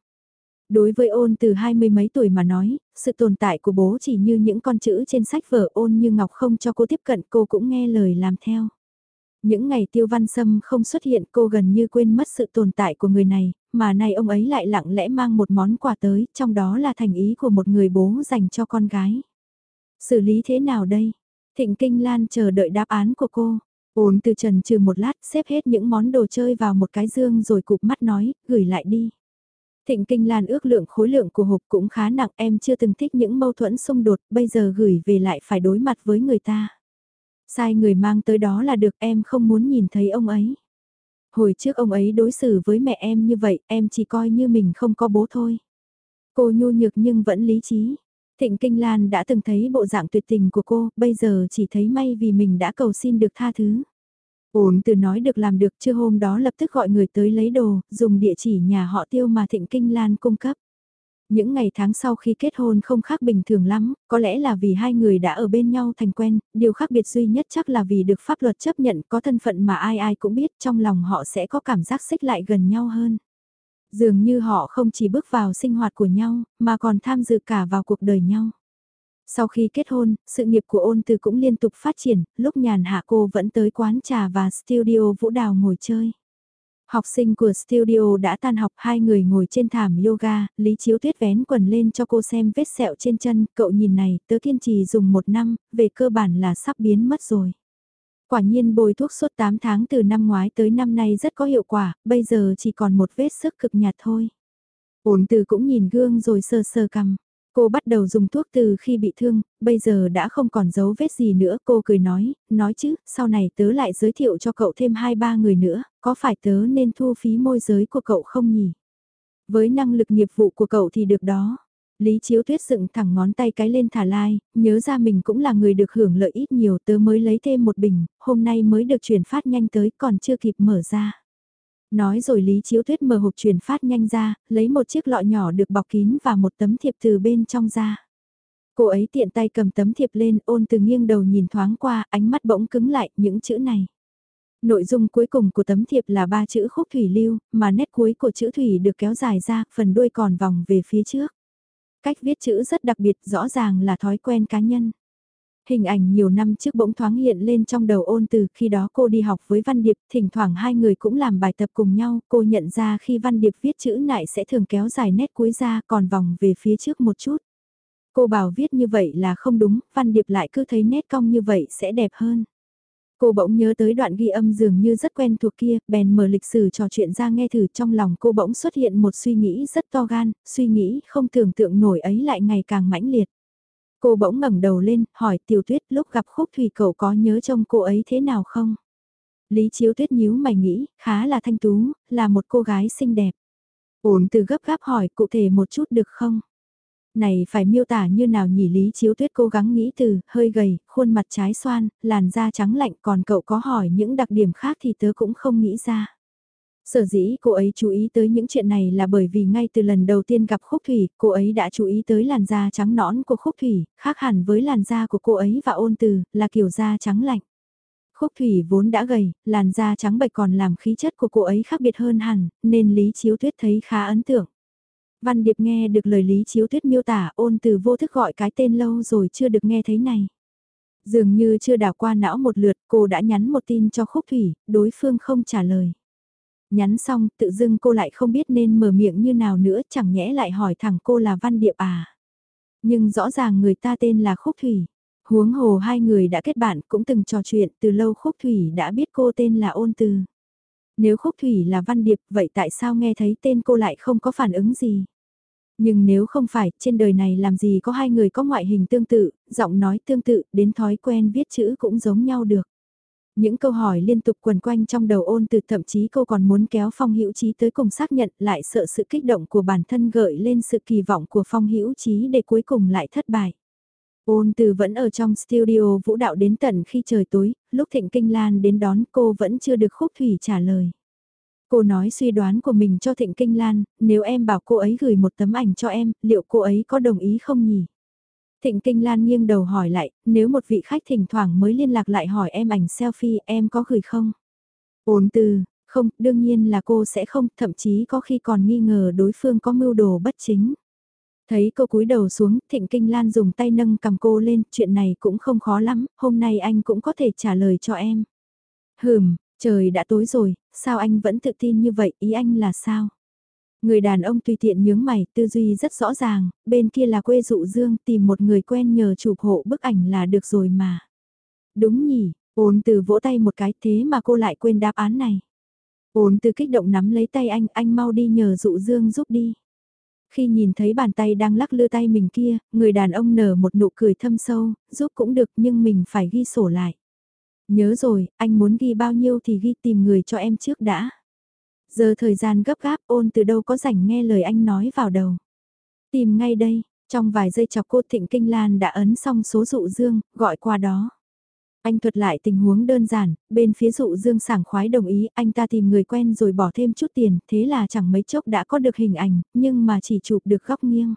Speaker 1: Đối với ôn từ hai mươi mấy tuổi mà nói, sự tồn tại của bố chỉ như những con chữ trên sách vở ôn như Ngọc không cho cô tiếp cận cô cũng nghe lời làm theo. Những ngày tiêu văn sâm không xuất hiện cô gần như quên mất sự tồn tại của người này, mà nay ông ấy lại lặng lẽ mang một món quà tới, trong đó là thành ý của một người bố dành cho con gái. Xử lý thế nào đây? Thịnh Kinh Lan chờ đợi đáp án của cô. Ôn từ trần trừ một lát xếp hết những món đồ chơi vào một cái dương rồi cụp mắt nói, gửi lại đi. Thịnh Kinh Lan ước lượng khối lượng của hộp cũng khá nặng em chưa từng thích những mâu thuẫn xung đột, bây giờ gửi về lại phải đối mặt với người ta. Sai người mang tới đó là được em không muốn nhìn thấy ông ấy. Hồi trước ông ấy đối xử với mẹ em như vậy, em chỉ coi như mình không có bố thôi. Cô nhu nhược nhưng vẫn lý trí. Thịnh Kinh Lan đã từng thấy bộ dạng tuyệt tình của cô, bây giờ chỉ thấy may vì mình đã cầu xin được tha thứ. Ổn từ nói được làm được chưa hôm đó lập tức gọi người tới lấy đồ, dùng địa chỉ nhà họ tiêu mà Thịnh Kinh Lan cung cấp. Những ngày tháng sau khi kết hôn không khác bình thường lắm, có lẽ là vì hai người đã ở bên nhau thành quen, điều khác biệt duy nhất chắc là vì được pháp luật chấp nhận có thân phận mà ai ai cũng biết trong lòng họ sẽ có cảm giác xích lại gần nhau hơn. Dường như họ không chỉ bước vào sinh hoạt của nhau, mà còn tham dự cả vào cuộc đời nhau. Sau khi kết hôn, sự nghiệp của ôn từ cũng liên tục phát triển, lúc nhàn hạ cô vẫn tới quán trà và studio vũ đào ngồi chơi. Học sinh của studio đã tan học hai người ngồi trên thảm yoga, Lý Chiếu Tuyết vén quần lên cho cô xem vết sẹo trên chân, cậu nhìn này, tớ kiên trì dùng một năm, về cơ bản là sắp biến mất rồi. Quả nhiên bồi thuốc suốt 8 tháng từ năm ngoái tới năm nay rất có hiệu quả, bây giờ chỉ còn một vết sức cực nhạt thôi. Ổn từ cũng nhìn gương rồi sơ sơ cằm. Cô bắt đầu dùng thuốc từ khi bị thương, bây giờ đã không còn dấu vết gì nữa. Cô cười nói, nói chứ, sau này tớ lại giới thiệu cho cậu thêm 2-3 người nữa, có phải tớ nên thu phí môi giới của cậu không nhỉ? Với năng lực nghiệp vụ của cậu thì được đó. Lý Chiếu Tuyết dựng thẳng ngón tay cái lên thả lai, nhớ ra mình cũng là người được hưởng lợi ít nhiều tớ mới lấy thêm một bình, hôm nay mới được chuyển phát nhanh tới còn chưa kịp mở ra. Nói rồi Lý Chiếu Tuyết mở hộp truyền phát nhanh ra, lấy một chiếc lọ nhỏ được bọc kín và một tấm thiệp từ bên trong ra. Cô ấy tiện tay cầm tấm thiệp lên ôn từ nghiêng đầu nhìn thoáng qua, ánh mắt bỗng cứng lại những chữ này. Nội dung cuối cùng của tấm thiệp là ba chữ khúc thủy lưu, mà nét cuối của chữ thủy được kéo dài ra, phần đuôi còn vòng về phía trước. Cách viết chữ rất đặc biệt, rõ ràng là thói quen cá nhân. Hình ảnh nhiều năm trước bỗng thoáng hiện lên trong đầu ôn từ khi đó cô đi học với Văn Điệp, thỉnh thoảng hai người cũng làm bài tập cùng nhau, cô nhận ra khi Văn Điệp viết chữ nại sẽ thường kéo dài nét cuối ra còn vòng về phía trước một chút. Cô bảo viết như vậy là không đúng, Văn Điệp lại cứ thấy nét cong như vậy sẽ đẹp hơn. Cô bỗng nhớ tới đoạn ghi âm dường như rất quen thuộc kia, bèn mở lịch sử trò chuyện ra nghe thử trong lòng cô bỗng xuất hiện một suy nghĩ rất to gan, suy nghĩ không tưởng tượng nổi ấy lại ngày càng mãnh liệt. Cô bỗng ngẩng đầu lên, hỏi tiểu tuyết lúc gặp khúc thủy cậu có nhớ trông cô ấy thế nào không? Lý chiếu tuyết nhíu mày nghĩ, khá là thanh tú, là một cô gái xinh đẹp. Ổn từ gấp gáp hỏi cụ thể một chút được không? Này phải miêu tả như nào nhỉ Lý Chiếu Tuyết cố gắng nghĩ từ, hơi gầy, khuôn mặt trái xoan, làn da trắng lạnh còn cậu có hỏi những đặc điểm khác thì tớ cũng không nghĩ ra. Sở dĩ cô ấy chú ý tới những chuyện này là bởi vì ngay từ lần đầu tiên gặp Khúc Thủy, cô ấy đã chú ý tới làn da trắng nõn của Khúc Thủy, khác hẳn với làn da của cô ấy và ôn từ, là kiểu da trắng lạnh. Khúc Thủy vốn đã gầy, làn da trắng bệch còn làm khí chất của cô ấy khác biệt hơn hẳn, nên Lý Chiếu Tuyết thấy khá ấn tượng. Văn Điệp nghe được lời Lý Chiếu Tuyết miêu tả ôn từ vô thức gọi cái tên lâu rồi chưa được nghe thấy này. Dường như chưa đảo qua não một lượt cô đã nhắn một tin cho Khúc Thủy, đối phương không trả lời. Nhắn xong tự dưng cô lại không biết nên mở miệng như nào nữa chẳng nhẽ lại hỏi thẳng cô là Văn Điệp à. Nhưng rõ ràng người ta tên là Khúc Thủy. Huống hồ hai người đã kết bạn cũng từng trò chuyện từ lâu Khúc Thủy đã biết cô tên là ôn từ. Nếu Khúc Thủy là Văn Điệp vậy tại sao nghe thấy tên cô lại không có phản ứng gì? Nhưng nếu không phải, trên đời này làm gì có hai người có ngoại hình tương tự, giọng nói tương tự, đến thói quen viết chữ cũng giống nhau được. Những câu hỏi liên tục quần quanh trong đầu ôn từ thậm chí cô còn muốn kéo Phong Hữu Trí tới cùng xác nhận lại sợ sự kích động của bản thân gợi lên sự kỳ vọng của Phong Hữu Trí để cuối cùng lại thất bại. Ôn từ vẫn ở trong studio vũ đạo đến tận khi trời tối, lúc Thịnh Kinh Lan đến đón cô vẫn chưa được khúc thủy trả lời. Cô nói suy đoán của mình cho Thịnh Kinh Lan, nếu em bảo cô ấy gửi một tấm ảnh cho em, liệu cô ấy có đồng ý không nhỉ? Thịnh Kinh Lan nghiêng đầu hỏi lại, nếu một vị khách thỉnh thoảng mới liên lạc lại hỏi em ảnh selfie em có gửi không? Ôn từ, không, đương nhiên là cô sẽ không, thậm chí có khi còn nghi ngờ đối phương có mưu đồ bất chính. Thấy cô cúi đầu xuống, Thịnh Kinh Lan dùng tay nâng cầm cô lên, chuyện này cũng không khó lắm, hôm nay anh cũng có thể trả lời cho em. Hừm, trời đã tối rồi, sao anh vẫn tự tin như vậy, ý anh là sao? Người đàn ông tùy tiện nhướng mày, tư duy rất rõ ràng, bên kia là quê dụ dương tìm một người quen nhờ chụp hộ bức ảnh là được rồi mà. Đúng nhỉ, ôn từ vỗ tay một cái thế mà cô lại quên đáp án này. Ôn từ kích động nắm lấy tay anh, anh mau đi nhờ dụ dương giúp đi. Khi nhìn thấy bàn tay đang lắc lư tay mình kia, người đàn ông nở một nụ cười thâm sâu, giúp cũng được nhưng mình phải ghi sổ lại. Nhớ rồi, anh muốn ghi bao nhiêu thì ghi tìm người cho em trước đã. Giờ thời gian gấp gáp ôn từ đâu có rảnh nghe lời anh nói vào đầu. Tìm ngay đây, trong vài giây chọc cô Thịnh Kinh Lan đã ấn xong số dụ dương, gọi qua đó. Anh thuật lại tình huống đơn giản, bên phía dụ dương sảng khoái đồng ý anh ta tìm người quen rồi bỏ thêm chút tiền, thế là chẳng mấy chốc đã có được hình ảnh, nhưng mà chỉ chụp được góc nghiêng.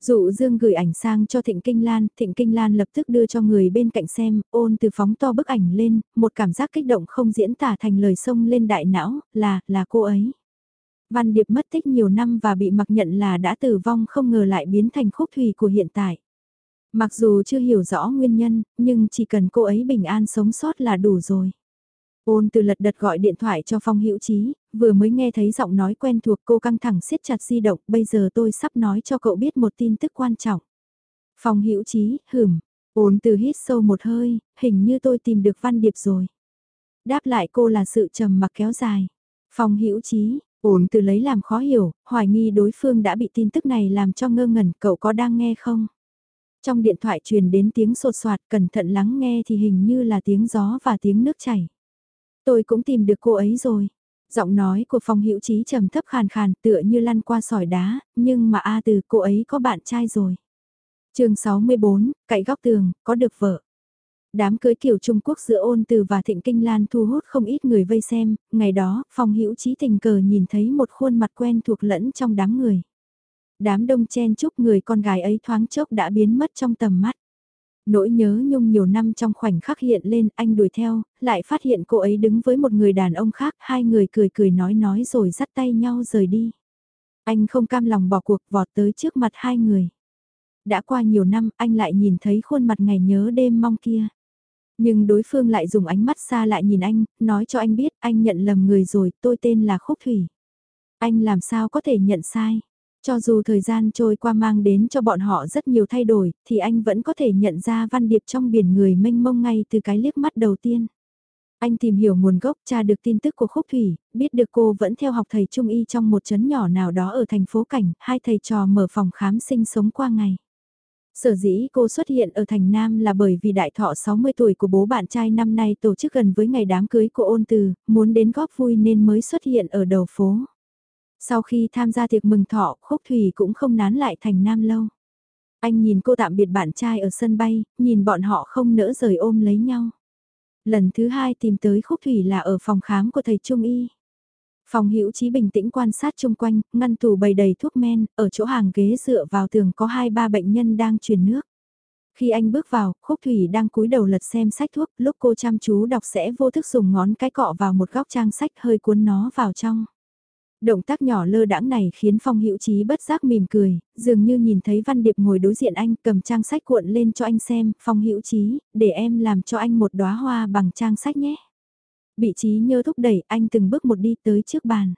Speaker 1: Dụ Dương gửi ảnh sang cho Thịnh Kinh Lan, Thịnh Kinh Lan lập tức đưa cho người bên cạnh xem, ôn từ phóng to bức ảnh lên, một cảm giác kích động không diễn tả thành lời sông lên đại não, là, là cô ấy. Văn Điệp mất tích nhiều năm và bị mặc nhận là đã tử vong không ngờ lại biến thành khúc thủy của hiện tại. Mặc dù chưa hiểu rõ nguyên nhân, nhưng chỉ cần cô ấy bình an sống sót là đủ rồi. Ôn từ lật đật gọi điện thoại cho Phong Hữu Chí, vừa mới nghe thấy giọng nói quen thuộc cô căng thẳng siết chặt di động, bây giờ tôi sắp nói cho cậu biết một tin tức quan trọng. Phong Hữu Chí, hửm, ôn từ hít sâu một hơi, hình như tôi tìm được văn điệp rồi. Đáp lại cô là sự trầm mặc kéo dài. Phong Hữu Chí, ôn từ lấy làm khó hiểu, hoài nghi đối phương đã bị tin tức này làm cho ngơ ngẩn, cậu có đang nghe không? Trong điện thoại truyền đến tiếng sột soạt, cẩn thận lắng nghe thì hình như là tiếng gió và tiếng nước chảy. Tôi cũng tìm được cô ấy rồi. Giọng nói của Phong Hữu Chí trầm thấp khàn khàn tựa như lăn qua sỏi đá, nhưng mà A từ cô ấy có bạn trai rồi. chương 64, cậy góc tường, có được vợ. Đám cưới kiểu Trung Quốc giữa ôn từ và thịnh kinh lan thu hút không ít người vây xem, ngày đó, Phong Hữu Chí tình cờ nhìn thấy một khuôn mặt quen thuộc lẫn trong đám người. Đám đông chen chúc người con gái ấy thoáng chốc đã biến mất trong tầm mắt. Nỗi nhớ nhung nhiều năm trong khoảnh khắc hiện lên, anh đuổi theo, lại phát hiện cô ấy đứng với một người đàn ông khác, hai người cười cười nói nói rồi dắt tay nhau rời đi. Anh không cam lòng bỏ cuộc vọt tới trước mặt hai người. Đã qua nhiều năm, anh lại nhìn thấy khuôn mặt ngày nhớ đêm mong kia. Nhưng đối phương lại dùng ánh mắt xa lại nhìn anh, nói cho anh biết anh nhận lầm người rồi, tôi tên là Khúc Thủy. Anh làm sao có thể nhận sai? Cho dù thời gian trôi qua mang đến cho bọn họ rất nhiều thay đổi, thì anh vẫn có thể nhận ra văn điệp trong biển người mênh mông ngay từ cái liếc mắt đầu tiên. Anh tìm hiểu nguồn gốc tra được tin tức của Khúc Thủy, biết được cô vẫn theo học thầy Trung Y trong một chấn nhỏ nào đó ở thành phố Cảnh, hai thầy trò mở phòng khám sinh sống qua ngày. Sở dĩ cô xuất hiện ở thành Nam là bởi vì đại thọ 60 tuổi của bố bạn trai năm nay tổ chức gần với ngày đám cưới của ôn từ, muốn đến góp vui nên mới xuất hiện ở đầu phố. Sau khi tham gia tiệc mừng thọ, Khúc Thủy cũng không nán lại thành nam lâu. Anh nhìn cô tạm biệt bạn trai ở sân bay, nhìn bọn họ không nỡ rời ôm lấy nhau. Lần thứ hai tìm tới Khúc Thủy là ở phòng khám của thầy Trung Y. Phòng hữu trí bình tĩnh quan sát chung quanh, ngăn tủ bày đầy thuốc men, ở chỗ hàng ghế dựa vào tường có hai ba bệnh nhân đang truyền nước. Khi anh bước vào, Khúc Thủy đang cúi đầu lật xem sách thuốc, lúc cô chăm chú đọc sẽ vô thức dùng ngón cái cọ vào một góc trang sách hơi cuốn nó vào trong. Động tác nhỏ lơ đãng này khiến Phong Hữu Chí bất giác mỉm cười, dường như nhìn thấy Văn Điệp ngồi đối diện anh, cầm trang sách cuộn lên cho anh xem, Phong Hữu Chí, để em làm cho anh một đóa hoa bằng trang sách nhé. Bị trí nhớ thúc đẩy, anh từng bước một đi tới trước bàn.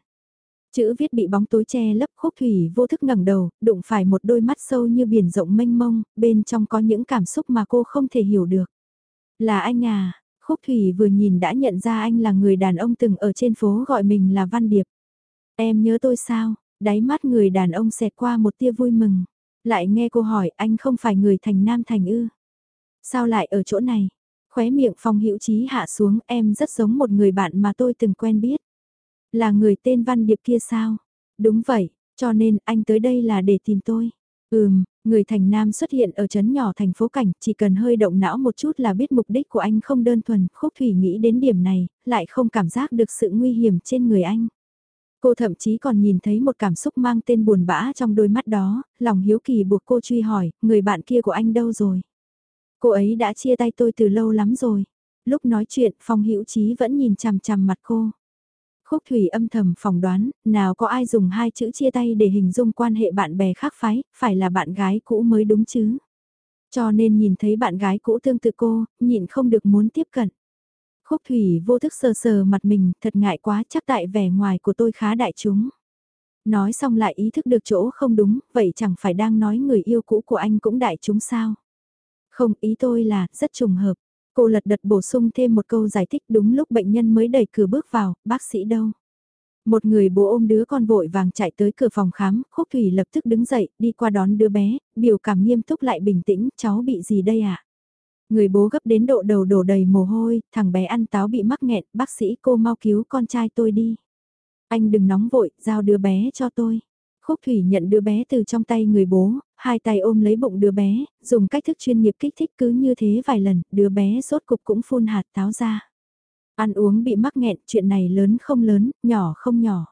Speaker 1: Chữ viết bị bóng tối che lấp khúc thủy vô thức ngẩng đầu, đụng phải một đôi mắt sâu như biển rộng mênh mông, bên trong có những cảm xúc mà cô không thể hiểu được. Là anh à, khúc thủy vừa nhìn đã nhận ra anh là người đàn ông từng ở trên phố gọi mình là Văn Điệp. Em nhớ tôi sao? Đáy mắt người đàn ông xẹt qua một tia vui mừng. Lại nghe cô hỏi anh không phải người thành nam thành ư? Sao lại ở chỗ này? Khóe miệng phong hữu trí hạ xuống em rất giống một người bạn mà tôi từng quen biết. Là người tên Văn Điệp kia sao? Đúng vậy, cho nên anh tới đây là để tìm tôi. Ừm, người thành nam xuất hiện ở trấn nhỏ thành phố cảnh, chỉ cần hơi động não một chút là biết mục đích của anh không đơn thuần, khúc thủy nghĩ đến điểm này, lại không cảm giác được sự nguy hiểm trên người anh. Cô thậm chí còn nhìn thấy một cảm xúc mang tên buồn bã trong đôi mắt đó, lòng hiếu kỳ buộc cô truy hỏi, người bạn kia của anh đâu rồi? Cô ấy đã chia tay tôi từ lâu lắm rồi. Lúc nói chuyện, Phong Hữu Chí vẫn nhìn chằm chằm mặt cô. Khúc Thủy âm thầm phỏng đoán, nào có ai dùng hai chữ chia tay để hình dung quan hệ bạn bè khác phái, phải là bạn gái cũ mới đúng chứ. Cho nên nhìn thấy bạn gái cũ tương tự cô, nhịn không được muốn tiếp cận. Khúc Thủy vô thức sờ sờ mặt mình, thật ngại quá chắc tại vẻ ngoài của tôi khá đại chúng. Nói xong lại ý thức được chỗ không đúng, vậy chẳng phải đang nói người yêu cũ của anh cũng đại chúng sao? Không, ý tôi là, rất trùng hợp. Cô lật đật bổ sung thêm một câu giải thích đúng lúc bệnh nhân mới đẩy cửa bước vào, bác sĩ đâu? Một người bố ôm đứa con vội vàng chạy tới cửa phòng khám, Khúc Thủy lập tức đứng dậy, đi qua đón đứa bé, biểu cảm nghiêm túc lại bình tĩnh, cháu bị gì đây ạ? À? Người bố gấp đến độ đầu đổ đầy mồ hôi, thằng bé ăn táo bị mắc nghẹn, bác sĩ cô mau cứu con trai tôi đi. Anh đừng nóng vội, giao đứa bé cho tôi. Khúc Thủy nhận đứa bé từ trong tay người bố, hai tay ôm lấy bụng đứa bé, dùng cách thức chuyên nghiệp kích thích cứ như thế vài lần, đứa bé sốt cục cũng phun hạt táo ra. Ăn uống bị mắc nghẹn, chuyện này lớn không lớn, nhỏ không nhỏ.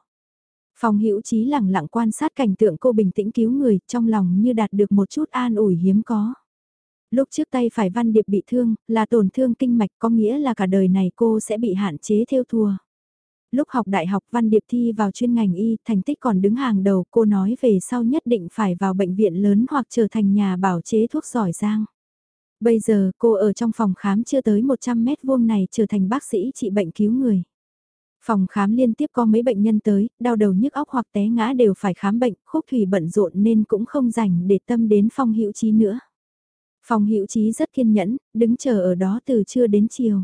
Speaker 1: Phòng hữu trí lặng lặng quan sát cảnh tượng cô bình tĩnh cứu người, trong lòng như đạt được một chút an ủi hiếm có. Lúc trước tay phải Văn Điệp bị thương, là tổn thương kinh mạch có nghĩa là cả đời này cô sẽ bị hạn chế theo thua. Lúc học đại học Văn Điệp thi vào chuyên ngành y, thành tích còn đứng hàng đầu, cô nói về sau nhất định phải vào bệnh viện lớn hoặc trở thành nhà bảo chế thuốc giỏi giang. Bây giờ cô ở trong phòng khám chưa tới 100 mét vuông này trở thành bác sĩ trị bệnh cứu người. Phòng khám liên tiếp có mấy bệnh nhân tới, đau đầu nhức óc hoặc té ngã đều phải khám bệnh, khúc thủy bận rộn nên cũng không rảnh để tâm đến phong hữu trí nữa. Phong hữu trí rất kiên nhẫn, đứng chờ ở đó từ trưa đến chiều.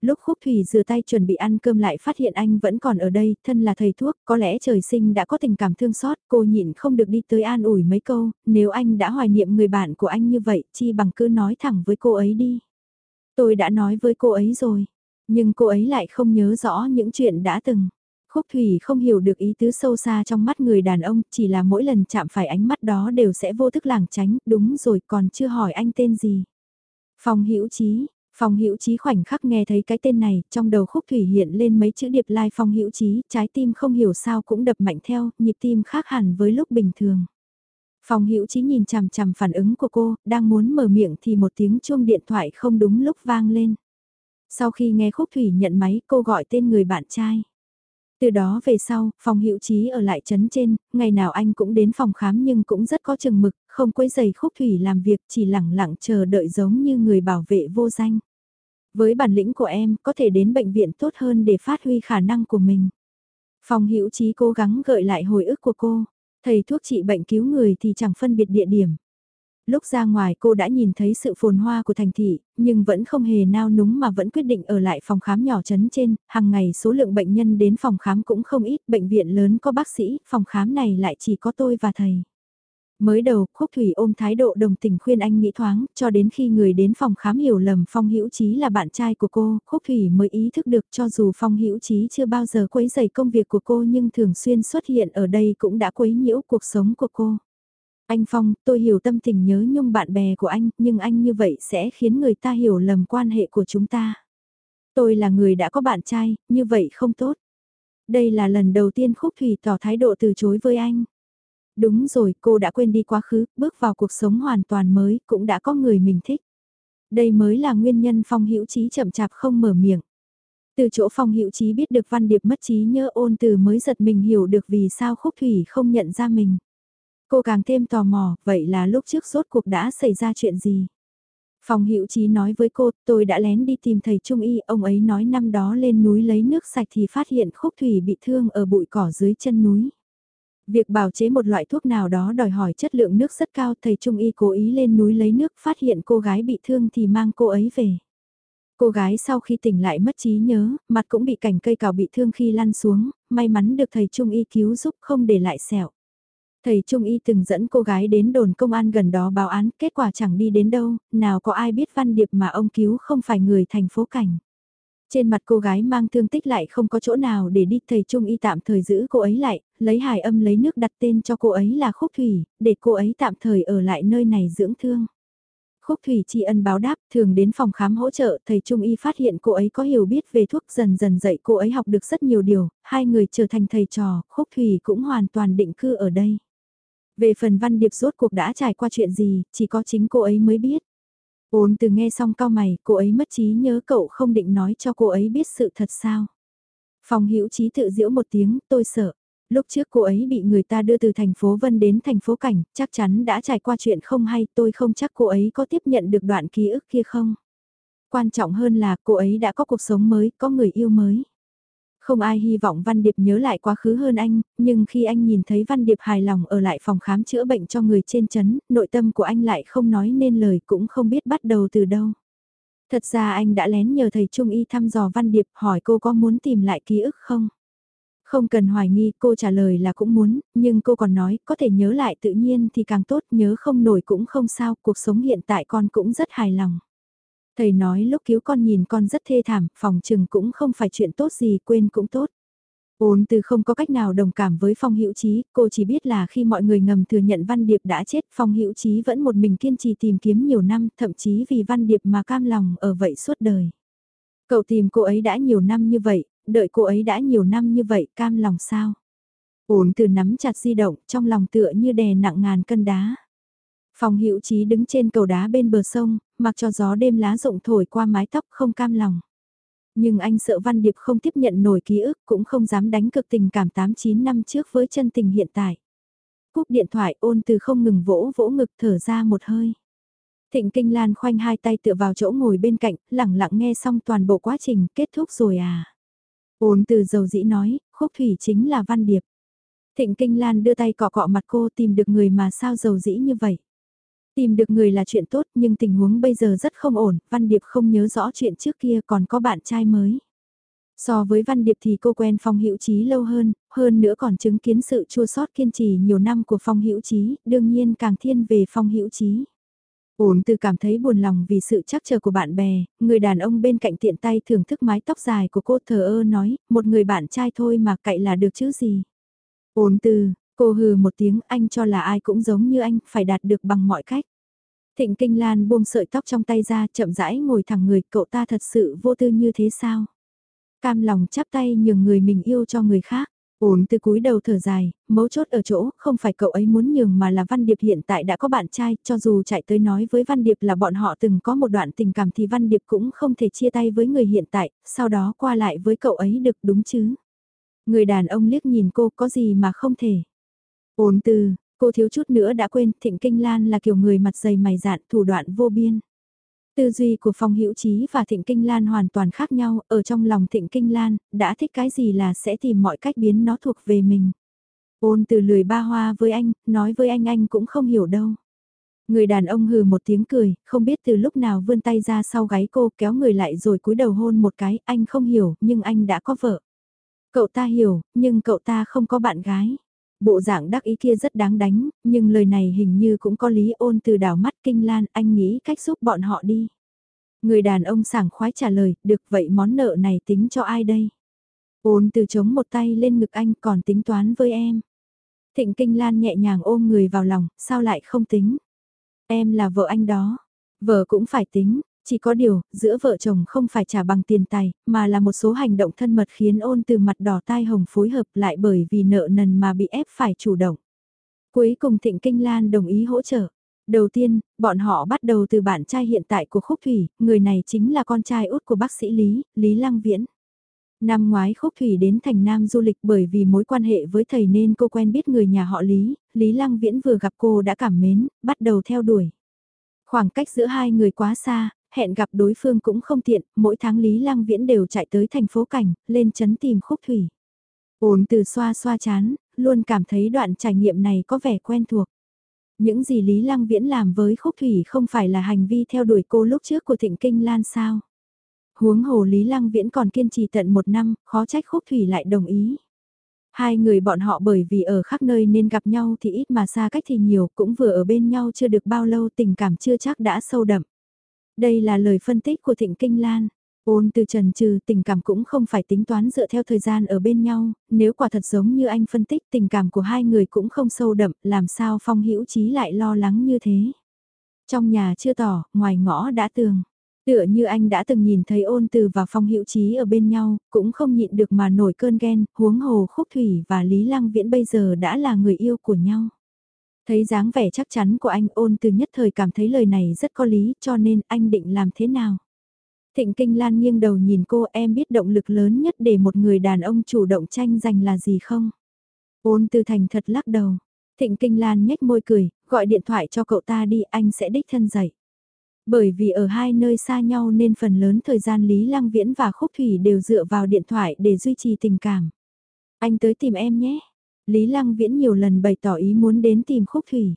Speaker 1: Lúc Khúc Thủy rửa tay chuẩn bị ăn cơm lại phát hiện anh vẫn còn ở đây, thân là thầy thuốc, có lẽ trời sinh đã có tình cảm thương xót, cô nhịn không được đi tới an ủi mấy câu, nếu anh đã hoài niệm người bạn của anh như vậy, chi bằng cứ nói thẳng với cô ấy đi. Tôi đã nói với cô ấy rồi, nhưng cô ấy lại không nhớ rõ những chuyện đã từng. Khúc Thủy không hiểu được ý tứ sâu xa trong mắt người đàn ông, chỉ là mỗi lần chạm phải ánh mắt đó đều sẽ vô thức lảng tránh, đúng rồi còn chưa hỏi anh tên gì. Phong Hữu Chí, Phong Hữu Chí khoảnh khắc nghe thấy cái tên này, trong đầu Khúc Thủy hiện lên mấy chữ điệp lai like Phong Hữu Chí, trái tim không hiểu sao cũng đập mạnh theo, nhịp tim khác hẳn với lúc bình thường. Phong Hữu Chí nhìn chằm chằm phản ứng của cô, đang muốn mở miệng thì một tiếng chuông điện thoại không đúng lúc vang lên. Sau khi nghe Khúc Thủy nhận máy, cô gọi tên người bạn trai. Từ đó về sau, phòng hiệu trí ở lại trấn trên, ngày nào anh cũng đến phòng khám nhưng cũng rất có chừng mực, không quấy giày khúc thủy làm việc chỉ lẳng lặng chờ đợi giống như người bảo vệ vô danh. Với bản lĩnh của em, có thể đến bệnh viện tốt hơn để phát huy khả năng của mình. Phòng hữu trí cố gắng gợi lại hồi ức của cô. Thầy thuốc trị bệnh cứu người thì chẳng phân biệt địa điểm. Lúc ra ngoài cô đã nhìn thấy sự phồn hoa của thành thị, nhưng vẫn không hề nao núng mà vẫn quyết định ở lại phòng khám nhỏ chấn trên, hàng ngày số lượng bệnh nhân đến phòng khám cũng không ít, bệnh viện lớn có bác sĩ, phòng khám này lại chỉ có tôi và thầy. Mới đầu, Khúc Thủy ôm thái độ đồng tình khuyên anh nghĩ thoáng, cho đến khi người đến phòng khám hiểu lầm Phong Hữu Chí là bạn trai của cô, Khúc Thủy mới ý thức được cho dù Phong Hữu Chí chưa bao giờ quấy rầy công việc của cô nhưng thường xuyên xuất hiện ở đây cũng đã quấy nhiễu cuộc sống của cô. Anh Phong, tôi hiểu tâm tình nhớ nhung bạn bè của anh, nhưng anh như vậy sẽ khiến người ta hiểu lầm quan hệ của chúng ta. Tôi là người đã có bạn trai, như vậy không tốt. Đây là lần đầu tiên Khúc Thủy tỏ thái độ từ chối với anh. Đúng rồi, cô đã quên đi quá khứ, bước vào cuộc sống hoàn toàn mới, cũng đã có người mình thích. Đây mới là nguyên nhân Phong Hữu Chí chậm chạp không mở miệng. Từ chỗ Phong Hữu Chí biết được Văn Điệp mất trí nhớ ôn từ mới giật mình hiểu được vì sao Khúc Thủy không nhận ra mình. Cô càng thêm tò mò, vậy là lúc trước rốt cuộc đã xảy ra chuyện gì? Phòng Hữu Chí nói với cô, tôi đã lén đi tìm thầy Trung Y, ông ấy nói năm đó lên núi lấy nước sạch thì phát hiện khúc thủy bị thương ở bụi cỏ dưới chân núi. Việc bào chế một loại thuốc nào đó đòi hỏi chất lượng nước rất cao, thầy Trung Y cố ý lên núi lấy nước, phát hiện cô gái bị thương thì mang cô ấy về. Cô gái sau khi tỉnh lại mất trí nhớ, mặt cũng bị cảnh cây cào bị thương khi lăn xuống, may mắn được thầy Trung Y cứu giúp không để lại sẹo. Thầy Trung Y từng dẫn cô gái đến đồn công an gần đó báo án, kết quả chẳng đi đến đâu, nào có ai biết Văn Điệp mà ông cứu không phải người thành phố cảnh. Trên mặt cô gái mang thương tích lại không có chỗ nào để đi, thầy Trung Y tạm thời giữ cô ấy lại, lấy hài âm lấy nước đặt tên cho cô ấy là Khúc Thủy, để cô ấy tạm thời ở lại nơi này dưỡng thương. Khúc Thủy tri ân báo đáp, thường đến phòng khám hỗ trợ, thầy Trung Y phát hiện cô ấy có hiểu biết về thuốc dần dần dạy cô ấy học được rất nhiều điều, hai người trở thành thầy trò, Khúc Thủy cũng hoàn toàn định cư ở đây. Về phần Văn Điệp rốt cuộc đã trải qua chuyện gì, chỉ có chính cô ấy mới biết. Ôn từ nghe xong cao mày, cô ấy mất trí nhớ cậu không định nói cho cô ấy biết sự thật sao. Phòng hữu trí tự diễu một tiếng, tôi sợ. Lúc trước cô ấy bị người ta đưa từ thành phố Vân đến thành phố Cảnh, chắc chắn đã trải qua chuyện không hay, tôi không chắc cô ấy có tiếp nhận được đoạn ký ức kia không. Quan trọng hơn là cô ấy đã có cuộc sống mới, có người yêu mới. Không ai hy vọng Văn Điệp nhớ lại quá khứ hơn anh, nhưng khi anh nhìn thấy Văn Điệp hài lòng ở lại phòng khám chữa bệnh cho người trên chấn, nội tâm của anh lại không nói nên lời cũng không biết bắt đầu từ đâu. Thật ra anh đã lén nhờ thầy Trung Y thăm dò Văn Điệp hỏi cô có muốn tìm lại ký ức không? Không cần hoài nghi, cô trả lời là cũng muốn, nhưng cô còn nói có thể nhớ lại tự nhiên thì càng tốt, nhớ không nổi cũng không sao, cuộc sống hiện tại con cũng rất hài lòng. Thầy nói lúc cứu con nhìn con rất thê thảm, phòng trừng cũng không phải chuyện tốt gì, quên cũng tốt. Ôn từ không có cách nào đồng cảm với Phong Hữu Chí, cô chỉ biết là khi mọi người ngầm thừa nhận Văn Điệp đã chết, Phong Hữu Chí vẫn một mình kiên trì tìm kiếm nhiều năm, thậm chí vì Văn Điệp mà cam lòng ở vậy suốt đời. Cậu tìm cô ấy đã nhiều năm như vậy, đợi cô ấy đã nhiều năm như vậy, cam lòng sao? Ôn từ nắm chặt di động, trong lòng tựa như đè nặng ngàn cân đá. Phong Hữu Chí đứng trên cầu đá bên bờ sông, mặc cho gió đêm lá rụng thổi qua mái tóc không cam lòng. Nhưng anh sợ Văn Điệp không tiếp nhận nổi ký ức cũng không dám đánh cực tình cảm 8-9 năm trước với chân tình hiện tại. Cúp điện thoại ôn từ không ngừng vỗ vỗ ngực thở ra một hơi. Thịnh Kinh Lan khoanh hai tay tựa vào chỗ ngồi bên cạnh, lẳng lặng nghe xong toàn bộ quá trình, kết thúc rồi à. Ôn từ dầu dĩ nói, khúc thủy chính là văn điệp. Thịnh Kinh Lan đưa tay cọ cọ mặt cô tìm được người mà sao dầu dĩ như vậy. Tìm được người là chuyện tốt nhưng tình huống bây giờ rất không ổn, Văn Điệp không nhớ rõ chuyện trước kia còn có bạn trai mới. So với Văn Điệp thì cô quen Phong Hữu Chí lâu hơn, hơn nữa còn chứng kiến sự chua sót kiên trì nhiều năm của Phong Hữu Chí, đương nhiên càng thiên về Phong Hữu Chí. Ổn từ cảm thấy buồn lòng vì sự chắc chờ của bạn bè, người đàn ông bên cạnh tiện tay thưởng thức mái tóc dài của cô thờ ơ nói, một người bạn trai thôi mà cậy là được chứ gì. Ổn từ, cô hừ một tiếng anh cho là ai cũng giống như anh, phải đạt được bằng mọi cách. Thịnh Kinh Lan buông sợi tóc trong tay ra chậm rãi ngồi thẳng người, cậu ta thật sự vô tư như thế sao? Cam lòng chắp tay nhường người mình yêu cho người khác. Ổn từ cúi đầu thở dài, mấu chốt ở chỗ, không phải cậu ấy muốn nhường mà là Văn Điệp hiện tại đã có bạn trai, cho dù chạy tới nói với Văn Điệp là bọn họ từng có một đoạn tình cảm thì Văn Điệp cũng không thể chia tay với người hiện tại, sau đó qua lại với cậu ấy được đúng chứ. Người đàn ông liếc nhìn cô có gì mà không thể. Ôn từ, cô thiếu chút nữa đã quên Thịnh Kinh Lan là kiểu người mặt dày mày dạn thủ đoạn vô biên. Tư duy của Phong Hữu Chí và Thịnh Kinh Lan hoàn toàn khác nhau, ở trong lòng Thịnh Kinh Lan, đã thích cái gì là sẽ tìm mọi cách biến nó thuộc về mình. Ôn từ lười ba hoa với anh, nói với anh anh cũng không hiểu đâu. Người đàn ông hừ một tiếng cười, không biết từ lúc nào vươn tay ra sau gáy cô kéo người lại rồi cúi đầu hôn một cái, anh không hiểu, nhưng anh đã có vợ. Cậu ta hiểu, nhưng cậu ta không có bạn gái. Bộ dạng đắc ý kia rất đáng đánh, nhưng lời này hình như cũng có lý ôn từ đảo mắt kinh lan, anh nghĩ cách giúp bọn họ đi. Người đàn ông sảng khoái trả lời, được vậy món nợ này tính cho ai đây? Ôn từ chống một tay lên ngực anh còn tính toán với em. Thịnh kinh lan nhẹ nhàng ôm người vào lòng, sao lại không tính? Em là vợ anh đó. Vợ cũng phải tính, chỉ có điều, giữa vợ chồng không phải trả bằng tiền tài, mà là một số hành động thân mật khiến ôn từ mặt đỏ tai hồng phối hợp lại bởi vì nợ nần mà bị ép phải chủ động. Cuối cùng Thịnh Kinh Lan đồng ý hỗ trợ. Đầu tiên, bọn họ bắt đầu từ bạn trai hiện tại của Khúc Thủy, người này chính là con trai út của bác sĩ Lý, Lý Lăng Viễn. Năm ngoái Khúc Thủy đến thành Nam du lịch bởi vì mối quan hệ với thầy nên cô quen biết người nhà họ Lý, Lý Lăng Viễn vừa gặp cô đã cảm mến, bắt đầu theo đuổi. Khoảng cách giữa hai người quá xa, hẹn gặp đối phương cũng không tiện, mỗi tháng Lý Lăng Viễn đều chạy tới thành phố Cảnh, lên chấn tìm khúc thủy. Ôn từ xoa xoa chán, luôn cảm thấy đoạn trải nghiệm này có vẻ quen thuộc. Những gì Lý Lăng Viễn làm với khúc thủy không phải là hành vi theo đuổi cô lúc trước của thịnh kinh lan sao. Huống hồ Lý Lăng Viễn còn kiên trì tận một năm, khó trách khúc thủy lại đồng ý. Hai người bọn họ bởi vì ở khác nơi nên gặp nhau thì ít mà xa cách thì nhiều, cũng vừa ở bên nhau chưa được bao lâu tình cảm chưa chắc đã sâu đậm. Đây là lời phân tích của Thịnh Kinh Lan. Ôn từ trần trừ tình cảm cũng không phải tính toán dựa theo thời gian ở bên nhau, nếu quả thật giống như anh phân tích tình cảm của hai người cũng không sâu đậm, làm sao Phong Hữu Chí lại lo lắng như thế. Trong nhà chưa tỏ, ngoài ngõ đã tường. Tựa như anh đã từng nhìn thấy ôn từ và Phong Hữu Chí ở bên nhau, cũng không nhịn được mà nổi cơn ghen, huống hồ Khúc Thủy và Lý Lăng Viễn bây giờ đã là người yêu của nhau. Thấy dáng vẻ chắc chắn của anh ôn từ nhất thời cảm thấy lời này rất có lý cho nên anh định làm thế nào. Thịnh Kinh Lan nghiêng đầu nhìn cô em biết động lực lớn nhất để một người đàn ông chủ động tranh giành là gì không? Ôn từ thành thật lắc đầu. Thịnh Kinh Lan nhếch môi cười, gọi điện thoại cho cậu ta đi anh sẽ đích thân dậy. Bởi vì ở hai nơi xa nhau nên phần lớn thời gian Lý Lăng Viễn và Khúc Thủy đều dựa vào điện thoại để duy trì tình cảm. Anh tới tìm em nhé. Lý Lăng Viễn nhiều lần bày tỏ ý muốn đến tìm Khúc Thủy.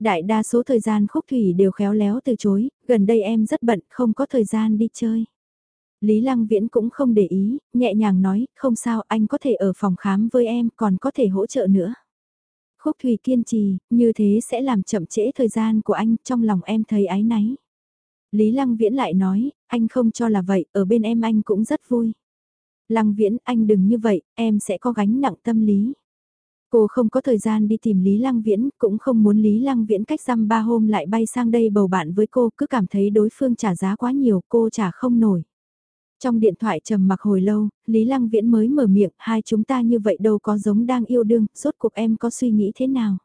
Speaker 1: Đại đa số thời gian Khúc Thủy đều khéo léo từ chối, gần đây em rất bận, không có thời gian đi chơi. Lý Lăng Viễn cũng không để ý, nhẹ nhàng nói, không sao, anh có thể ở phòng khám với em, còn có thể hỗ trợ nữa. Khúc Thủy kiên trì, như thế sẽ làm chậm trễ thời gian của anh, trong lòng em thấy ái náy. Lý Lăng Viễn lại nói, anh không cho là vậy, ở bên em anh cũng rất vui. Lăng Viễn, anh đừng như vậy, em sẽ có gánh nặng tâm lý. Cô không có thời gian đi tìm Lý Lăng Viễn, cũng không muốn Lý Lăng Viễn cách răm ba hôm lại bay sang đây bầu bạn với cô, cứ cảm thấy đối phương trả giá quá nhiều, cô trả không nổi. Trong điện thoại trầm mặc hồi lâu, Lý Lăng Viễn mới mở miệng, hai chúng ta như vậy đâu có giống đang yêu đương, rốt cuộc em có suy nghĩ thế nào?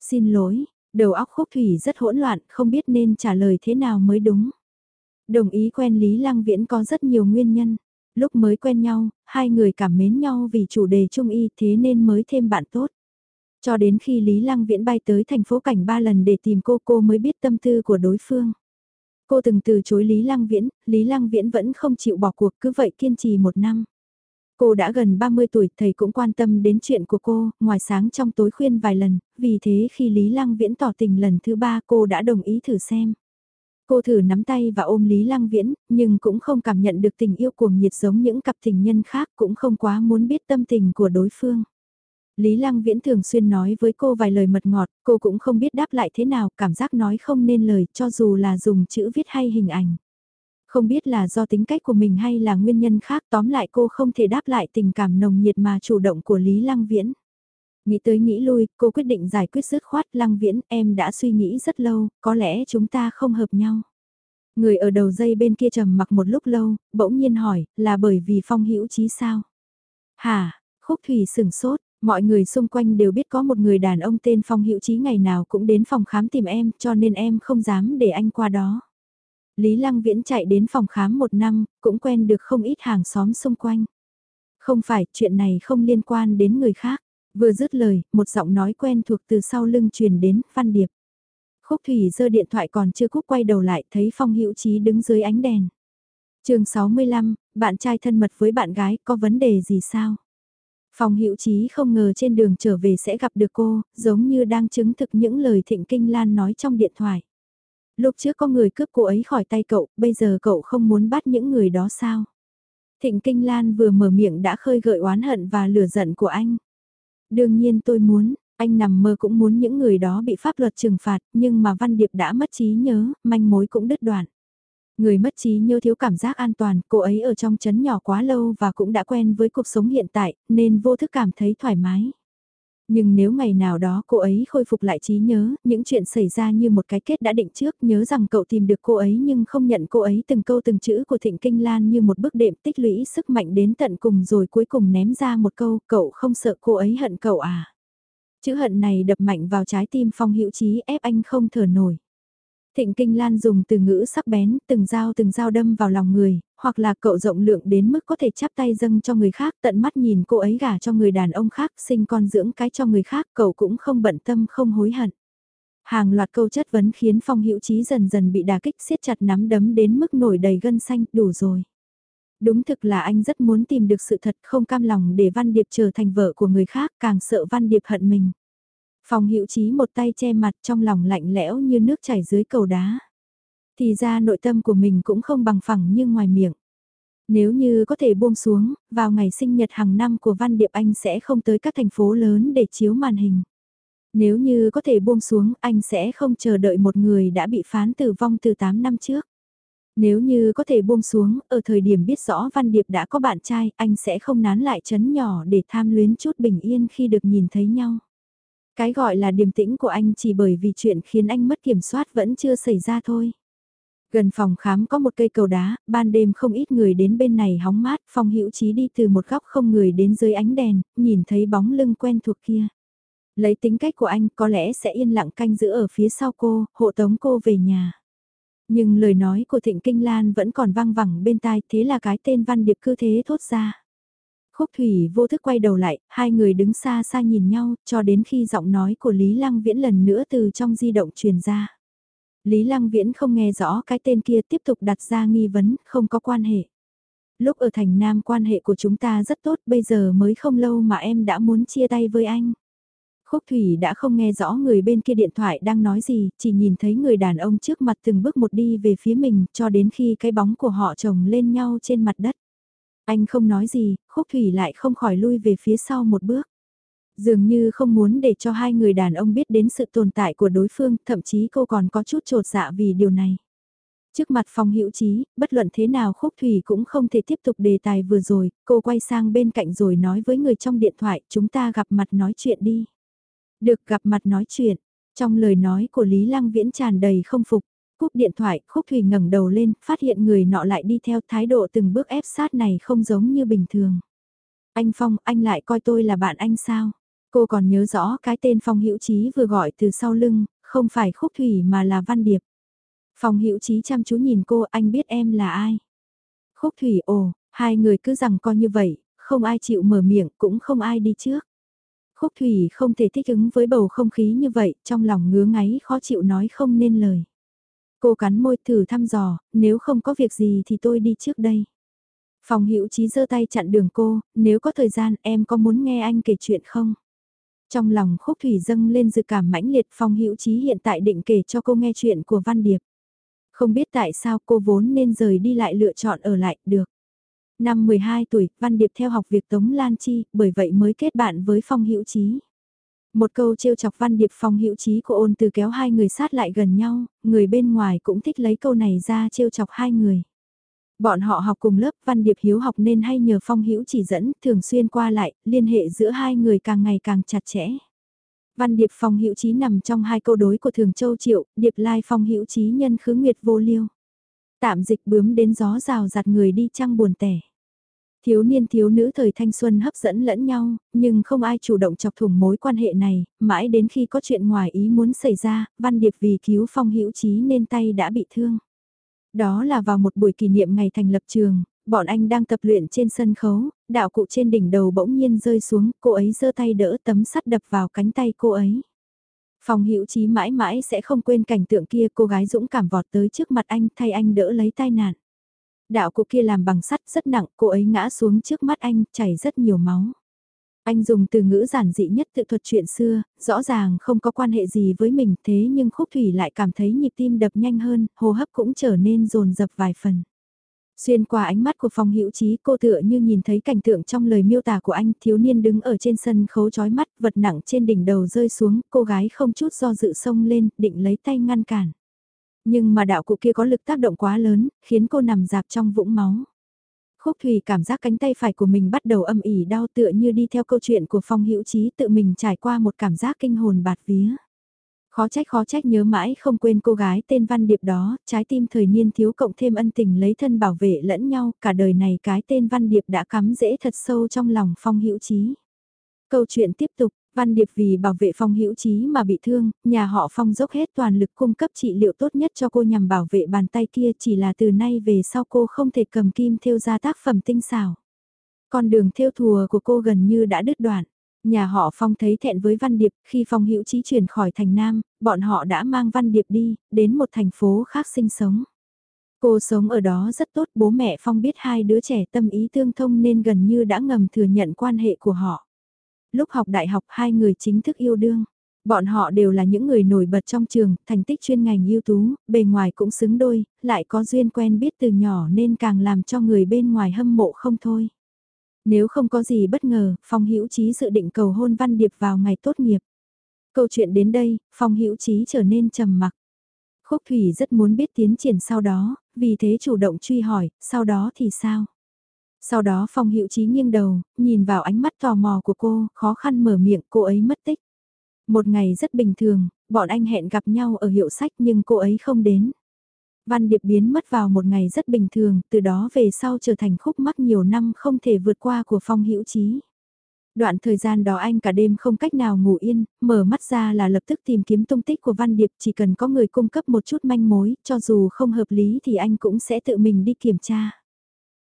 Speaker 1: Xin lỗi, đầu óc khúc thủy rất hỗn loạn, không biết nên trả lời thế nào mới đúng. Đồng ý quen Lý Lăng Viễn có rất nhiều nguyên nhân. Lúc mới quen nhau, hai người cảm mến nhau vì chủ đề chung y thế nên mới thêm bạn tốt. Cho đến khi Lý Lăng Viễn bay tới thành phố cảnh ba lần để tìm cô cô mới biết tâm tư của đối phương. Cô từng từ chối Lý Lăng Viễn, Lý Lăng Viễn vẫn không chịu bỏ cuộc cứ vậy kiên trì một năm. Cô đã gần 30 tuổi, thầy cũng quan tâm đến chuyện của cô, ngoài sáng trong tối khuyên vài lần, vì thế khi Lý Lăng Viễn tỏ tình lần thứ ba cô đã đồng ý thử xem. Cô thử nắm tay và ôm Lý Lăng Viễn, nhưng cũng không cảm nhận được tình yêu cuồng nhiệt giống những cặp tình nhân khác, cũng không quá muốn biết tâm tình của đối phương. Lý Lăng Viễn thường xuyên nói với cô vài lời mật ngọt, cô cũng không biết đáp lại thế nào, cảm giác nói không nên lời cho dù là dùng chữ viết hay hình ảnh. Không biết là do tính cách của mình hay là nguyên nhân khác tóm lại cô không thể đáp lại tình cảm nồng nhiệt mà chủ động của Lý Lăng Viễn. Nghĩ tới nghĩ lui, cô quyết định giải quyết dứt khoát Lăng Viễn, em đã suy nghĩ rất lâu, có lẽ chúng ta không hợp nhau. Người ở đầu dây bên kia trầm mặc một lúc lâu, bỗng nhiên hỏi, là bởi vì phong hữu chí sao? Hả, khúc thủy sửng sốt, mọi người xung quanh đều biết có một người đàn ông tên phong hữu chí ngày nào cũng đến phòng khám tìm em cho nên em không dám để anh qua đó. Lý Lăng Viễn chạy đến phòng khám một năm, cũng quen được không ít hàng xóm xung quanh. Không phải, chuyện này không liên quan đến người khác. Vừa dứt lời, một giọng nói quen thuộc từ sau lưng truyền đến, Văn Điệp. Khúc Thủy giơ điện thoại còn chưa cúp quay đầu lại, thấy Phong Hữu Chí đứng dưới ánh đèn. Chương 65, bạn trai thân mật với bạn gái, có vấn đề gì sao? Phong Hữu Chí không ngờ trên đường trở về sẽ gặp được cô, giống như đang chứng thực những lời Thịnh Kinh Lan nói trong điện thoại. Lúc trước có người cướp cô ấy khỏi tay cậu, bây giờ cậu không muốn bắt những người đó sao? Thịnh Kinh Lan vừa mở miệng đã khơi gợi oán hận và lửa giận của anh. Đương nhiên tôi muốn, anh nằm mơ cũng muốn những người đó bị pháp luật trừng phạt, nhưng mà Văn Điệp đã mất trí nhớ, manh mối cũng đứt đoạn. Người mất trí nhớ thiếu cảm giác an toàn, cô ấy ở trong chấn nhỏ quá lâu và cũng đã quen với cuộc sống hiện tại, nên vô thức cảm thấy thoải mái. Nhưng nếu ngày nào đó cô ấy khôi phục lại trí nhớ, những chuyện xảy ra như một cái kết đã định trước, nhớ rằng cậu tìm được cô ấy nhưng không nhận cô ấy từng câu từng chữ của Thịnh Kinh Lan như một bước đệm tích lũy sức mạnh đến tận cùng rồi cuối cùng ném ra một câu, cậu không sợ cô ấy hận cậu à. Chữ hận này đập mạnh vào trái tim Phong Hữu Chí ép anh không thở nổi. Thịnh Kinh Lan dùng từ ngữ sắc bén, từng dao từng dao đâm vào lòng người, hoặc là cậu rộng lượng đến mức có thể chắp tay dâng cho người khác, tận mắt nhìn cô ấy gả cho người đàn ông khác, sinh con dưỡng cái cho người khác, cậu cũng không bận tâm không hối hận. Hàng loạt câu chất vấn khiến Phong Hữu trí dần dần bị đà kích siết chặt nắm đấm đến mức nổi đầy gân xanh, đủ rồi. Đúng thực là anh rất muốn tìm được sự thật không cam lòng để Văn Điệp trở thành vợ của người khác, càng sợ Văn Điệp hận mình. Phong Hữu trí một tay che mặt trong lòng lạnh lẽo như nước chảy dưới cầu đá. Thì ra nội tâm của mình cũng không bằng phẳng như ngoài miệng. Nếu như có thể buông xuống, vào ngày sinh nhật hàng năm của Văn Điệp Anh sẽ không tới các thành phố lớn để chiếu màn hình. Nếu như có thể buông xuống, anh sẽ không chờ đợi một người đã bị phán tử vong từ 8 năm trước. Nếu như có thể buông xuống, ở thời điểm biết rõ Văn Điệp đã có bạn trai, anh sẽ không nán lại chấn nhỏ để tham luyến chút bình yên khi được nhìn thấy nhau. Cái gọi là điềm tĩnh của anh chỉ bởi vì chuyện khiến anh mất kiểm soát vẫn chưa xảy ra thôi. Gần phòng khám có một cây cầu đá, ban đêm không ít người đến bên này hóng mát, Phong Hữu Chí đi từ một góc không người đến dưới ánh đèn, nhìn thấy bóng lưng quen thuộc kia. Lấy tính cách của anh có lẽ sẽ yên lặng canh giữ ở phía sau cô, hộ tống cô về nhà. Nhưng lời nói của Thịnh Kinh Lan vẫn còn vang vẳng bên tai, thế là cái tên Văn Điệp cứ thế thốt ra. Khúc Thủy vô thức quay đầu lại, hai người đứng xa xa nhìn nhau, cho đến khi giọng nói của Lý Lăng Viễn lần nữa từ trong di động truyền ra. Lý Lăng Viễn không nghe rõ cái tên kia tiếp tục đặt ra nghi vấn, không có quan hệ. Lúc ở thành Nam quan hệ của chúng ta rất tốt, bây giờ mới không lâu mà em đã muốn chia tay với anh. Khúc Thủy đã không nghe rõ người bên kia điện thoại đang nói gì, chỉ nhìn thấy người đàn ông trước mặt từng bước một đi về phía mình cho đến khi cái bóng của họ chồng lên nhau trên mặt đất. Anh không nói gì, Khúc Thủy lại không khỏi lui về phía sau một bước. Dường như không muốn để cho hai người đàn ông biết đến sự tồn tại của đối phương, thậm chí cô còn có chút trột dạ vì điều này. Trước mặt phòng hữu trí, bất luận thế nào Khúc Thủy cũng không thể tiếp tục đề tài vừa rồi, cô quay sang bên cạnh rồi nói với người trong điện thoại, chúng ta gặp mặt nói chuyện đi. Được gặp mặt nói chuyện, trong lời nói của Lý Lăng Viễn tràn đầy không phục, cúp điện thoại, Khúc Thủy ngẩng đầu lên, phát hiện người nọ lại đi theo thái độ từng bước ép sát này không giống như bình thường. Anh Phong, anh lại coi tôi là bạn anh sao? Cô còn nhớ rõ cái tên Phong Hữu Chí vừa gọi từ sau lưng, không phải Khúc Thủy mà là Văn Điệp. Phong Hữu Chí chăm chú nhìn cô, anh biết em là ai? Khúc Thủy ồ, hai người cứ rằng coi như vậy, không ai chịu mở miệng, cũng không ai đi trước. Khúc Thủy không thể thích ứng với bầu không khí như vậy, trong lòng ngứa ngáy khó chịu nói không nên lời. Cô cắn môi thử thăm dò, nếu không có việc gì thì tôi đi trước đây. Phòng hữu trí giơ tay chặn đường cô, nếu có thời gian em có muốn nghe anh kể chuyện không? Trong lòng khúc thủy dâng lên dự cảm mãnh liệt Phong hữu trí hiện tại định kể cho cô nghe chuyện của Văn Điệp. Không biết tại sao cô vốn nên rời đi lại lựa chọn ở lại, được. Năm 12 tuổi, Văn Điệp theo học việc Tống Lan Chi, bởi vậy mới kết bạn với Phong hữu trí. Một câu trêu chọc Văn Điệp Phong hữu trí của ôn từ kéo hai người sát lại gần nhau, người bên ngoài cũng thích lấy câu này ra trêu chọc hai người. Bọn họ học cùng lớp Văn Điệp hiếu học nên hay nhờ Phong Hữu chỉ dẫn, thường xuyên qua lại, liên hệ giữa hai người càng ngày càng chặt chẽ. Văn Điệp Phong Hữu Chí nằm trong hai câu đối của Thường Châu Triệu, Điệp Lai Phong Hữu Chí nhân khứ nguyệt vô liêu. Tạm dịch bướm đến gió rào giặt người đi trăng buồn tẻ. Thiếu niên thiếu nữ thời thanh xuân hấp dẫn lẫn nhau, nhưng không ai chủ động chọc thủng mối quan hệ này, mãi đến khi có chuyện ngoài ý muốn xảy ra, Văn Điệp vì cứu Phong Hữu Chí nên tay đã bị thương. Đó là vào một buổi kỷ niệm ngày thành lập trường, bọn anh đang tập luyện trên sân khấu, đạo cụ trên đỉnh đầu bỗng nhiên rơi xuống, cô ấy giơ tay đỡ tấm sắt đập vào cánh tay cô ấy. Phòng hữu trí mãi mãi sẽ không quên cảnh tượng kia cô gái dũng cảm vọt tới trước mặt anh thay anh đỡ lấy tai nạn. Đạo cụ kia làm bằng sắt rất nặng, cô ấy ngã xuống trước mắt anh, chảy rất nhiều máu. Anh dùng từ ngữ giản dị nhất tự thuật chuyện xưa, rõ ràng không có quan hệ gì với mình thế nhưng khúc thủy lại cảm thấy nhịp tim đập nhanh hơn, hô hấp cũng trở nên rồn rập vài phần. Xuyên qua ánh mắt của phòng hữu trí cô tựa như nhìn thấy cảnh tượng trong lời miêu tả của anh thiếu niên đứng ở trên sân khấu chói mắt vật nặng trên đỉnh đầu rơi xuống cô gái không chút do dự sông lên định lấy tay ngăn cản. Nhưng mà đạo cụ kia có lực tác động quá lớn khiến cô nằm dạp trong vũng máu. Khúc Thủy cảm giác cánh tay phải của mình bắt đầu âm ỉ đau tựa như đi theo câu chuyện của Phong Hữu Trí tự mình trải qua một cảm giác kinh hồn bạt vía. Khó trách khó trách nhớ mãi không quên cô gái tên Văn Điệp đó, trái tim thời niên thiếu cộng thêm ân tình lấy thân bảo vệ lẫn nhau, cả đời này cái tên Văn Điệp đã cắm rễ thật sâu trong lòng Phong Hữu Trí. Câu chuyện tiếp tục, Văn Điệp vì bảo vệ Phong Hữu Chí mà bị thương, nhà họ Phong dốc hết toàn lực cung cấp trị liệu tốt nhất cho cô nhằm bảo vệ bàn tay kia chỉ là từ nay về sau cô không thể cầm kim thêu ra tác phẩm tinh xảo. Con đường thêu thùa của cô gần như đã đứt đoạn. Nhà họ Phong thấy thẹn với Văn Điệp, khi Phong Hữu Chí chuyển khỏi thành Nam, bọn họ đã mang Văn Điệp đi, đến một thành phố khác sinh sống. Cô sống ở đó rất tốt, bố mẹ Phong biết hai đứa trẻ tâm ý tương thông nên gần như đã ngầm thừa nhận quan hệ của họ. Lúc học đại học hai người chính thức yêu đương. Bọn họ đều là những người nổi bật trong trường, thành tích chuyên ngành ưu tú, bề ngoài cũng xứng đôi, lại có duyên quen biết từ nhỏ nên càng làm cho người bên ngoài hâm mộ không thôi. Nếu không có gì bất ngờ, Phong Hữu Chí dự định cầu hôn Văn Điệp vào ngày tốt nghiệp. Câu chuyện đến đây, Phong Hữu Chí trở nên trầm mặc. Khúc Thủy rất muốn biết tiến triển sau đó, vì thế chủ động truy hỏi, sau đó thì sao? Sau đó Phong Hữu Chí nghiêng đầu, nhìn vào ánh mắt tò mò của cô, khó khăn mở miệng cô ấy mất tích. Một ngày rất bình thường, bọn anh hẹn gặp nhau ở hiệu sách nhưng cô ấy không đến. Văn Điệp biến mất vào một ngày rất bình thường, từ đó về sau trở thành khúc mắc nhiều năm không thể vượt qua của Phong Hữu Chí. Đoạn thời gian đó anh cả đêm không cách nào ngủ yên, mở mắt ra là lập tức tìm kiếm tung tích của Văn Điệp chỉ cần có người cung cấp một chút manh mối, cho dù không hợp lý thì anh cũng sẽ tự mình đi kiểm tra.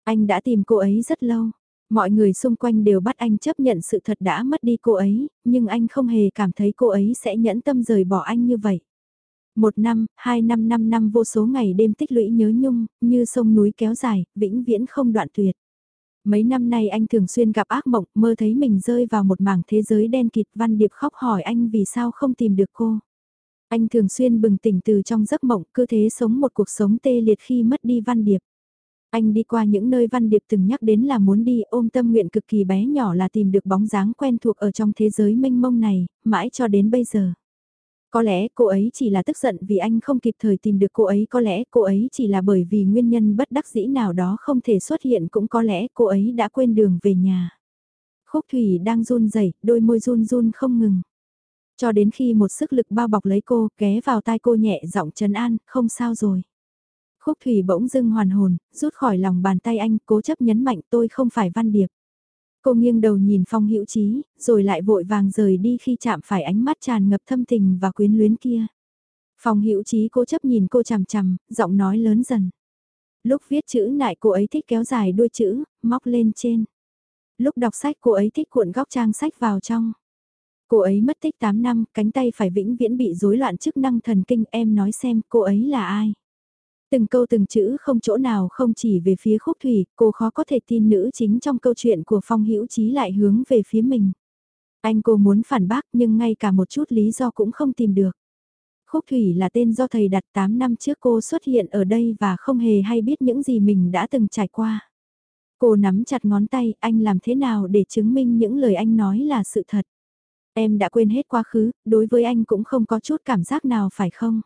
Speaker 1: Anh đã tìm cô ấy rất lâu. Mọi người xung quanh đều bắt anh chấp nhận sự thật đã mất đi cô ấy, nhưng anh không hề cảm thấy cô ấy sẽ nhẫn tâm rời bỏ anh như vậy. Một năm, hai năm, năm năm vô số ngày đêm tích lũy nhớ nhung, như sông núi kéo dài, vĩnh viễn không đoạn tuyệt. Mấy năm nay anh thường xuyên gặp ác mộng, mơ thấy mình rơi vào một mảng thế giới đen kịt Văn Điệp khóc hỏi anh vì sao không tìm được cô. Anh thường xuyên bừng tỉnh từ trong giấc mộng, cứ thế sống một cuộc sống tê liệt khi mất đi Văn Điệp. Anh đi qua những nơi Văn Điệp từng nhắc đến là muốn đi ôm tâm nguyện cực kỳ bé nhỏ là tìm được bóng dáng quen thuộc ở trong thế giới mênh mông này, mãi cho đến bây giờ. Có lẽ cô ấy chỉ là tức giận vì anh không kịp thời tìm được cô ấy, có lẽ cô ấy chỉ là bởi vì nguyên nhân bất đắc dĩ nào đó không thể xuất hiện cũng có lẽ cô ấy đã quên đường về nhà. Khúc Thủy đang run rẩy, đôi môi run run không ngừng. Cho đến khi một sức lực bao bọc lấy cô, ghé vào tai cô nhẹ giọng trấn an, không sao rồi. Khúc Thủy bỗng dưng hoàn hồn, rút khỏi lòng bàn tay anh, cố chấp nhấn mạnh tôi không phải Văn Điệp. Cô nghiêng đầu nhìn Phong Hữu Chí, rồi lại vội vàng rời đi khi chạm phải ánh mắt tràn ngập thâm tình và quyến luyến kia. Phong Hữu Chí cố chấp nhìn cô chằm chằm, giọng nói lớn dần. Lúc viết chữ nại cô ấy thích kéo dài đuôi chữ, móc lên trên. Lúc đọc sách cô ấy thích cuộn góc trang sách vào trong. Cô ấy mất tích 8 năm, cánh tay phải vĩnh viễn bị rối loạn chức năng thần kinh, em nói xem cô ấy là ai. Từng câu từng chữ không chỗ nào không chỉ về phía khúc thủy, cô khó có thể tin nữ chính trong câu chuyện của Phong Hữu Chí lại hướng về phía mình. Anh cô muốn phản bác nhưng ngay cả một chút lý do cũng không tìm được. Khúc Thủy là tên do thầy đặt 8 năm trước cô xuất hiện ở đây và không hề hay biết những gì mình đã từng trải qua. Cô nắm chặt ngón tay, anh làm thế nào để chứng minh những lời anh nói là sự thật. Em đã quên hết quá khứ, đối với anh cũng không có chút cảm giác nào phải không?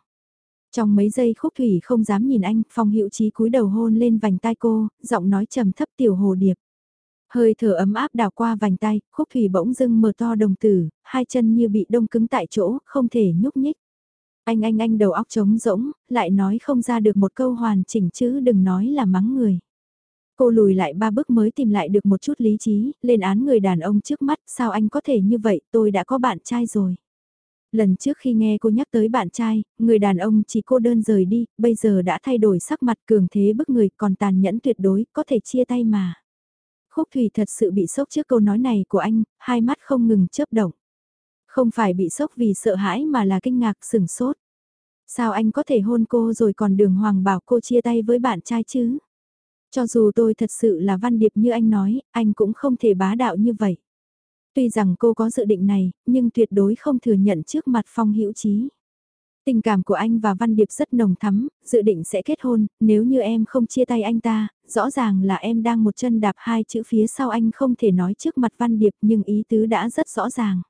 Speaker 1: Trong mấy giây khúc thủy không dám nhìn anh, phong hiệu chí cúi đầu hôn lên vành tai cô, giọng nói trầm thấp tiểu hồ điệp. Hơi thở ấm áp đào qua vành tay, khúc thủy bỗng dưng mở to đồng tử, hai chân như bị đông cứng tại chỗ, không thể nhúc nhích. Anh anh anh đầu óc trống rỗng, lại nói không ra được một câu hoàn chỉnh chứ đừng nói là mắng người. Cô lùi lại ba bước mới tìm lại được một chút lý trí, lên án người đàn ông trước mắt, sao anh có thể như vậy, tôi đã có bạn trai rồi. Lần trước khi nghe cô nhắc tới bạn trai, người đàn ông chỉ cô đơn rời đi, bây giờ đã thay đổi sắc mặt cường thế bức người còn tàn nhẫn tuyệt đối, có thể chia tay mà. Khúc Thủy thật sự bị sốc trước câu nói này của anh, hai mắt không ngừng chớp động. Không phải bị sốc vì sợ hãi mà là kinh ngạc sửng sốt. Sao anh có thể hôn cô rồi còn đường hoàng bảo cô chia tay với bạn trai chứ? Cho dù tôi thật sự là văn điệp như anh nói, anh cũng không thể bá đạo như vậy. Tuy rằng cô có dự định này, nhưng tuyệt đối không thừa nhận trước mặt Phong Hữu Chí. Tình cảm của anh và Văn Điệp rất nồng thắm, dự định sẽ kết hôn, nếu như em không chia tay anh ta, rõ ràng là em đang một chân đạp hai chữ phía sau anh không thể nói trước mặt Văn Điệp nhưng ý tứ đã rất rõ ràng.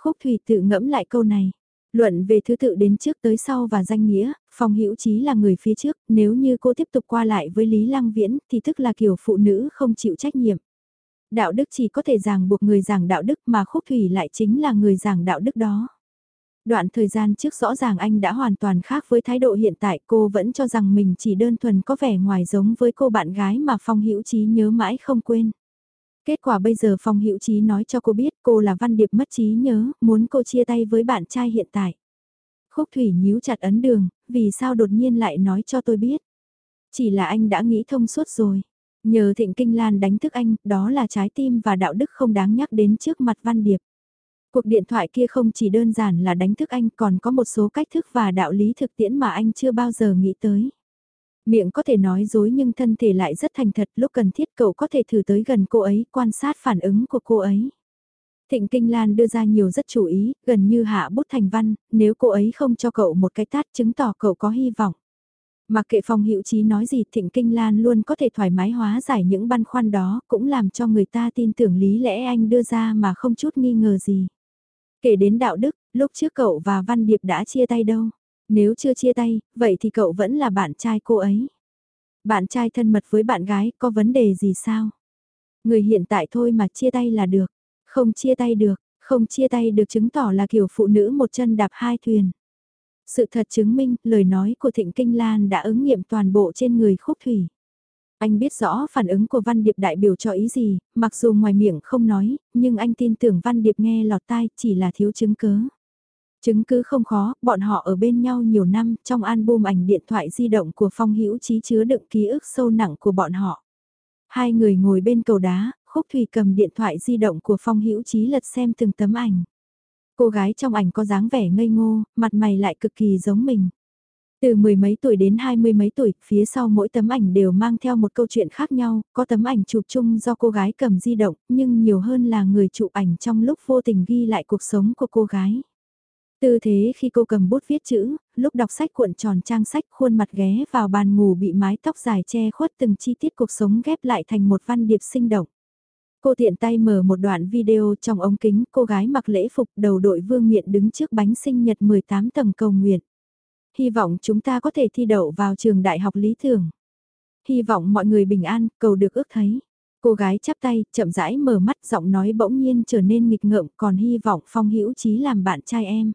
Speaker 1: Khúc Thủy tự ngẫm lại câu này. Luận về thứ tự đến trước tới sau và danh nghĩa, Phong Hữu Chí là người phía trước, nếu như cô tiếp tục qua lại với Lý Lăng Viễn thì tức là kiểu phụ nữ không chịu trách nhiệm. Đạo đức chỉ có thể ràng buộc người giảng đạo đức mà Khúc Thủy lại chính là người giảng đạo đức đó. Đoạn thời gian trước rõ ràng anh đã hoàn toàn khác với thái độ hiện tại cô vẫn cho rằng mình chỉ đơn thuần có vẻ ngoài giống với cô bạn gái mà Phong Hữu Chí nhớ mãi không quên. Kết quả bây giờ Phong Hữu Chí nói cho cô biết cô là Văn Điệp mất trí nhớ, muốn cô chia tay với bạn trai hiện tại. Khúc Thủy nhíu chặt ấn đường, vì sao đột nhiên lại nói cho tôi biết. Chỉ là anh đã nghĩ thông suốt rồi. Nhờ Thịnh Kinh Lan đánh thức anh, đó là trái tim và đạo đức không đáng nhắc đến trước mặt Văn Điệp. Cuộc điện thoại kia không chỉ đơn giản là đánh thức anh còn có một số cách thức và đạo lý thực tiễn mà anh chưa bao giờ nghĩ tới. Miệng có thể nói dối nhưng thân thể lại rất thành thật lúc cần thiết cậu có thể thử tới gần cô ấy quan sát phản ứng của cô ấy. Thịnh Kinh Lan đưa ra nhiều rất chú ý, gần như hạ bút thành văn, nếu cô ấy không cho cậu một cái tát chứng tỏ cậu có hy vọng. Mặc kệ Phong Hữu Chí nói gì Thịnh Kinh Lan luôn có thể thoải mái hóa giải những băn khoăn đó, cũng làm cho người ta tin tưởng lý lẽ anh đưa ra mà không chút nghi ngờ gì. Kể đến đạo đức, lúc trước cậu và Văn Điệp đã chia tay đâu. Nếu chưa chia tay, vậy thì cậu vẫn là bạn trai cô ấy. Bạn trai thân mật với bạn gái có vấn đề gì sao? Người hiện tại thôi mà chia tay là được. Không chia tay được, không chia tay được chứng tỏ là kiểu phụ nữ một chân đạp hai thuyền. Sự thật chứng minh, lời nói của Thịnh Kinh Lan đã ứng nghiệm toàn bộ trên người khúc thủy. Anh biết rõ phản ứng của Văn Điệp đại biểu cho ý gì, mặc dù ngoài miệng không nói, nhưng anh tin tưởng Văn Điệp nghe lọt tai chỉ là thiếu chứng cứ. Chứng cứ không khó, bọn họ ở bên nhau nhiều năm, trong album ảnh điện thoại di động của Phong Hữu Chí chứa đựng ký ức sâu nặng của bọn họ. Hai người ngồi bên cầu đá, Khúc Thủy cầm điện thoại di động của Phong Hữu Chí lật xem từng tấm ảnh. Cô gái trong ảnh có dáng vẻ ngây ngô, mặt mày lại cực kỳ giống mình. Từ mười mấy tuổi đến hai mươi mấy tuổi, phía sau mỗi tấm ảnh đều mang theo một câu chuyện khác nhau, có tấm ảnh chụp chung do cô gái cầm di động, nhưng nhiều hơn là người chụp ảnh trong lúc vô tình ghi lại cuộc sống của cô gái. Tư thế khi cô cầm bút viết chữ, lúc đọc sách cuộn tròn trang sách khuôn mặt ghé vào bàn ngủ bị mái tóc dài che khuất từng chi tiết cuộc sống ghép lại thành một văn điệp sinh động. Cô tiện tay mở một đoạn video trong ống kính cô gái mặc lễ phục đầu đội vương miện đứng trước bánh sinh nhật 18 tầng cầu nguyện. Hy vọng chúng ta có thể thi đậu vào trường đại học lý tưởng. Hy vọng mọi người bình an, cầu được ước thấy. Cô gái chắp tay, chậm rãi mở mắt giọng nói bỗng nhiên trở nên nghịch ngợm còn hy vọng Phong Hữu Chí làm bạn trai em.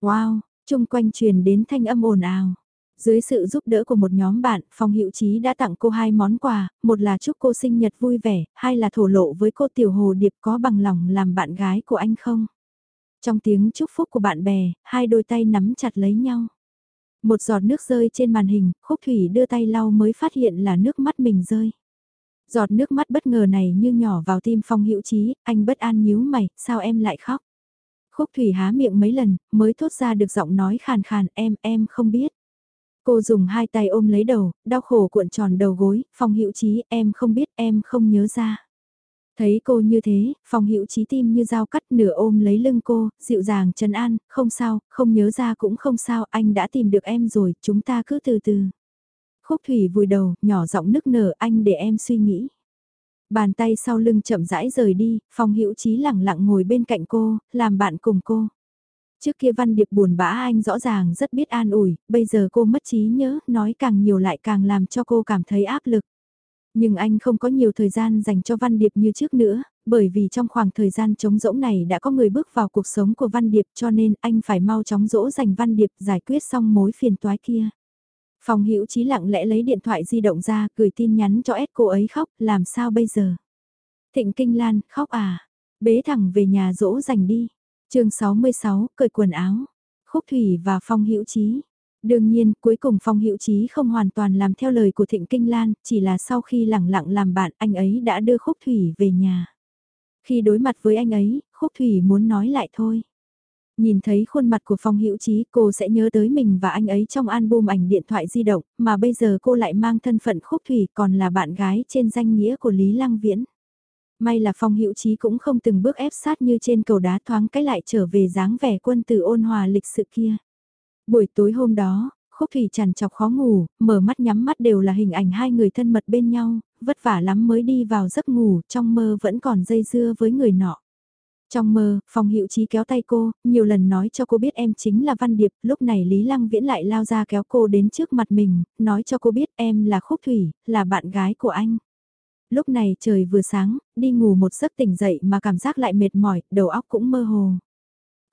Speaker 1: Wow, chung quanh truyền đến thanh âm ồn ào. Dưới sự giúp đỡ của một nhóm bạn, Phong Hữu Chí đã tặng cô hai món quà, một là chúc cô sinh nhật vui vẻ, hai là thổ lộ với cô Tiểu Hồ Điệp có bằng lòng làm bạn gái của anh không. Trong tiếng chúc phúc của bạn bè, hai đôi tay nắm chặt lấy nhau. Một giọt nước rơi trên màn hình, Khúc Thủy đưa tay lau mới phát hiện là nước mắt mình rơi. Giọt nước mắt bất ngờ này như nhỏ vào tim Phong Hữu Chí, anh bất an nhíu mày, sao em lại khóc? Khúc Thủy há miệng mấy lần, mới thốt ra được giọng nói khàn khàn em, em không biết. Cô dùng hai tay ôm lấy đầu, đau khổ cuộn tròn đầu gối, Phong Hữu Chí, em không biết, em không nhớ ra. Thấy cô như thế, Phong Hữu Chí tim như dao cắt nửa ôm lấy lưng cô, dịu dàng trấn an, không sao, không nhớ ra cũng không sao, anh đã tìm được em rồi, chúng ta cứ từ từ. Khúc Thủy vùi đầu, nhỏ giọng nức nở, anh để em suy nghĩ. Bàn tay sau lưng chậm rãi rời đi, Phong Hữu Chí lẳng lặng ngồi bên cạnh cô, làm bạn cùng cô. Trước kia Văn Điệp buồn bã anh rõ ràng rất biết an ủi, bây giờ cô mất trí nhớ, nói càng nhiều lại càng làm cho cô cảm thấy áp lực. Nhưng anh không có nhiều thời gian dành cho Văn Điệp như trước nữa, bởi vì trong khoảng thời gian trống rỗng này đã có người bước vào cuộc sống của Văn Điệp cho nên anh phải mau chóng dỗ dành Văn Điệp giải quyết xong mối phiền toái kia. Phòng hữu chí lặng lẽ lấy điện thoại di động ra, gửi tin nhắn cho S cô ấy khóc, làm sao bây giờ? Thịnh Kinh Lan, khóc à? Bế thẳng về nhà dỗ dành đi chương 66, cởi quần áo. Khúc Thủy và Phong Hữu Chí. Đương nhiên, cuối cùng Phong Hữu Chí không hoàn toàn làm theo lời của Thịnh Kinh Lan, chỉ là sau khi lẳng lặng làm bạn, anh ấy đã đưa Khúc Thủy về nhà. Khi đối mặt với anh ấy, Khúc Thủy muốn nói lại thôi. Nhìn thấy khuôn mặt của Phong Hữu Chí, cô sẽ nhớ tới mình và anh ấy trong album ảnh điện thoại di động, mà bây giờ cô lại mang thân phận Khúc Thủy còn là bạn gái trên danh nghĩa của Lý Lăng Viễn. May là Phong Hữu trí cũng không từng bước ép sát như trên cầu đá thoáng cái lại trở về dáng vẻ quân tử ôn hòa lịch sự kia. Buổi tối hôm đó, Khúc Thủy chằn chọc khó ngủ, mở mắt nhắm mắt đều là hình ảnh hai người thân mật bên nhau, vất vả lắm mới đi vào giấc ngủ, trong mơ vẫn còn dây dưa với người nọ. Trong mơ, Phong Hữu trí kéo tay cô, nhiều lần nói cho cô biết em chính là Văn Điệp, lúc này Lý Lăng Viễn lại lao ra kéo cô đến trước mặt mình, nói cho cô biết em là Khúc Thủy, là bạn gái của anh. Lúc này trời vừa sáng, đi ngủ một giấc tỉnh dậy mà cảm giác lại mệt mỏi, đầu óc cũng mơ hồ.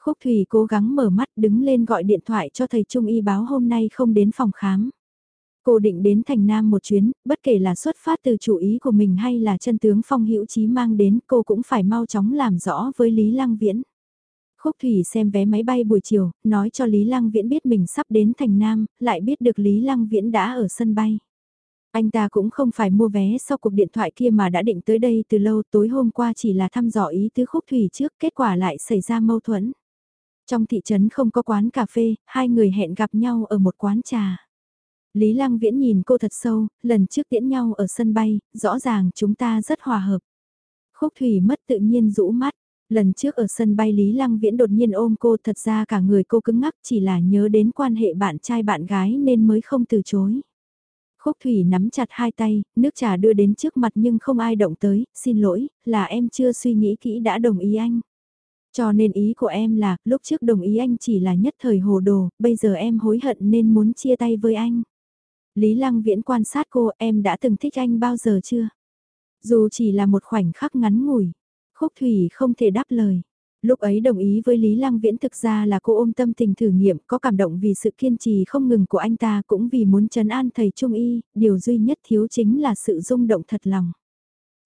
Speaker 1: Khúc Thủy cố gắng mở mắt đứng lên gọi điện thoại cho thầy Trung y báo hôm nay không đến phòng khám. Cô định đến thành Nam một chuyến, bất kể là xuất phát từ chủ ý của mình hay là chân tướng Phong Hữu Chí mang đến cô cũng phải mau chóng làm rõ với Lý Lăng Viễn. Khúc Thủy xem vé máy bay buổi chiều, nói cho Lý Lăng Viễn biết mình sắp đến thành Nam, lại biết được Lý Lăng Viễn đã ở sân bay. Anh ta cũng không phải mua vé sau cuộc điện thoại kia mà đã định tới đây từ lâu tối hôm qua chỉ là thăm dò ý tứ khúc thủy trước kết quả lại xảy ra mâu thuẫn. Trong thị trấn không có quán cà phê, hai người hẹn gặp nhau ở một quán trà. Lý Lăng Viễn nhìn cô thật sâu, lần trước tiễn nhau ở sân bay, rõ ràng chúng ta rất hòa hợp. Khúc Thủy mất tự nhiên rũ mắt, lần trước ở sân bay Lý Lăng Viễn đột nhiên ôm cô thật ra cả người cô cứng ngắc chỉ là nhớ đến quan hệ bạn trai bạn gái nên mới không từ chối. Khúc Thủy nắm chặt hai tay, nước trà đưa đến trước mặt nhưng không ai động tới, xin lỗi, là em chưa suy nghĩ kỹ đã đồng ý anh. Cho nên ý của em là, lúc trước đồng ý anh chỉ là nhất thời hồ đồ, bây giờ em hối hận nên muốn chia tay với anh. Lý Lăng Viễn quan sát cô, em đã từng thích anh bao giờ chưa? Dù chỉ là một khoảnh khắc ngắn ngủi, Khúc Thủy không thể đáp lời. Lúc ấy đồng ý với Lý Lăng Viễn thực ra là cô ôm tâm tình thử nghiệm có cảm động vì sự kiên trì không ngừng của anh ta cũng vì muốn trấn an thầy Trung Y, điều duy nhất thiếu chính là sự rung động thật lòng.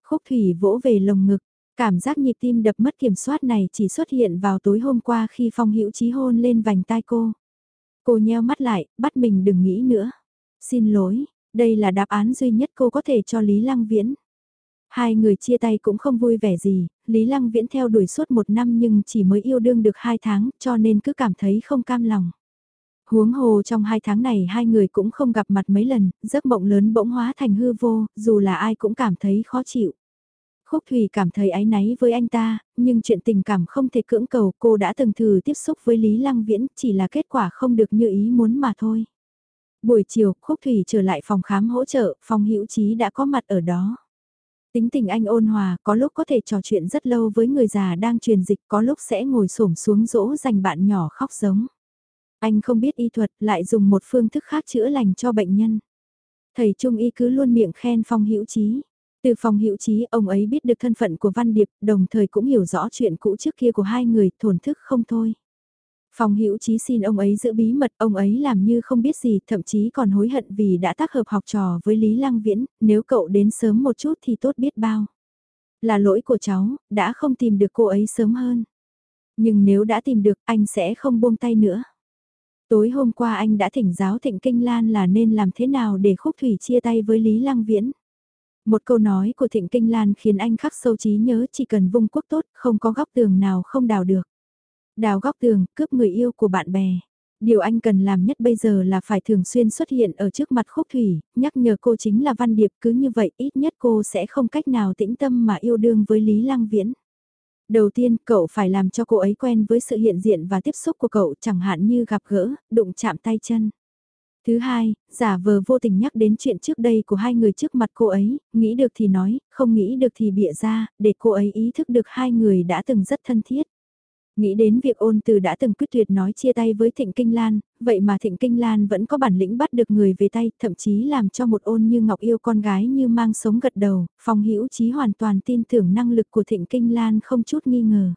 Speaker 1: Khúc Thủy vỗ về lồng ngực, cảm giác nhịp tim đập mất kiểm soát này chỉ xuất hiện vào tối hôm qua khi Phong Hữu Chí hôn lên vành tai cô. Cô nheo mắt lại, bắt mình đừng nghĩ nữa. Xin lỗi, đây là đáp án duy nhất cô có thể cho Lý Lăng Viễn. Hai người chia tay cũng không vui vẻ gì, Lý Lăng Viễn theo đuổi suốt một năm nhưng chỉ mới yêu đương được hai tháng cho nên cứ cảm thấy không cam lòng. Huống hồ trong hai tháng này hai người cũng không gặp mặt mấy lần, giấc mộng lớn bỗng hóa thành hư vô, dù là ai cũng cảm thấy khó chịu. Khúc Thủy cảm thấy áy náy với anh ta, nhưng chuyện tình cảm không thể cưỡng cầu cô đã từng thử tiếp xúc với Lý Lăng Viễn, chỉ là kết quả không được như ý muốn mà thôi. Buổi chiều, Khúc Thủy trở lại phòng khám hỗ trợ, phòng hữu trí đã có mặt ở đó. Tính tình anh ôn hòa, có lúc có thể trò chuyện rất lâu với người già đang truyền dịch, có lúc sẽ ngồi xổm xuống dỗ dành bạn nhỏ khóc giống. Anh không biết y thuật, lại dùng một phương thức khác chữa lành cho bệnh nhân. Thầy Trung Y cứ luôn miệng khen Phong Hữu Chí. Từ Phong Hữu Chí, ông ấy biết được thân phận của Văn Điệp, đồng thời cũng hiểu rõ chuyện cũ trước kia của hai người, thổn thức không thôi. Phong Hữu Chí xin ông ấy giữ bí mật, ông ấy làm như không biết gì, thậm chí còn hối hận vì đã tác hợp học trò với Lý Lăng Viễn, nếu cậu đến sớm một chút thì tốt biết bao. Là lỗi của cháu, đã không tìm được cô ấy sớm hơn. Nhưng nếu đã tìm được, anh sẽ không buông tay nữa. Tối hôm qua anh đã thỉnh giáo Thịnh Kinh Lan là nên làm thế nào để Khúc Thủy chia tay với Lý Lăng Viễn. Một câu nói của Thịnh Kinh Lan khiến anh khắc sâu trí nhớ chỉ cần vung quốc tốt, không có góc tường nào không đào được. Đào góc tường, cướp người yêu của bạn bè. Điều anh cần làm nhất bây giờ là phải thường xuyên xuất hiện ở trước mặt khúc thủy, nhắc nhở cô chính là Văn Điệp cứ như vậy ít nhất cô sẽ không cách nào tĩnh tâm mà yêu đương với Lý Lăng Viễn. Đầu tiên, cậu phải làm cho cô ấy quen với sự hiện diện và tiếp xúc của cậu chẳng hạn như gặp gỡ, đụng chạm tay chân. Thứ hai, giả vờ vô tình nhắc đến chuyện trước đây của hai người trước mặt cô ấy, nghĩ được thì nói, không nghĩ được thì bịa ra, để cô ấy ý thức được hai người đã từng rất thân thiết. Nghĩ đến việc ôn từ đã từng quyết tuyệt nói chia tay với Thịnh Kinh Lan, vậy mà Thịnh Kinh Lan vẫn có bản lĩnh bắt được người về tay, thậm chí làm cho một ôn như Ngọc yêu con gái như mang sống gật đầu, Phong Hữu trí hoàn toàn tin tưởng năng lực của Thịnh Kinh Lan không chút nghi ngờ.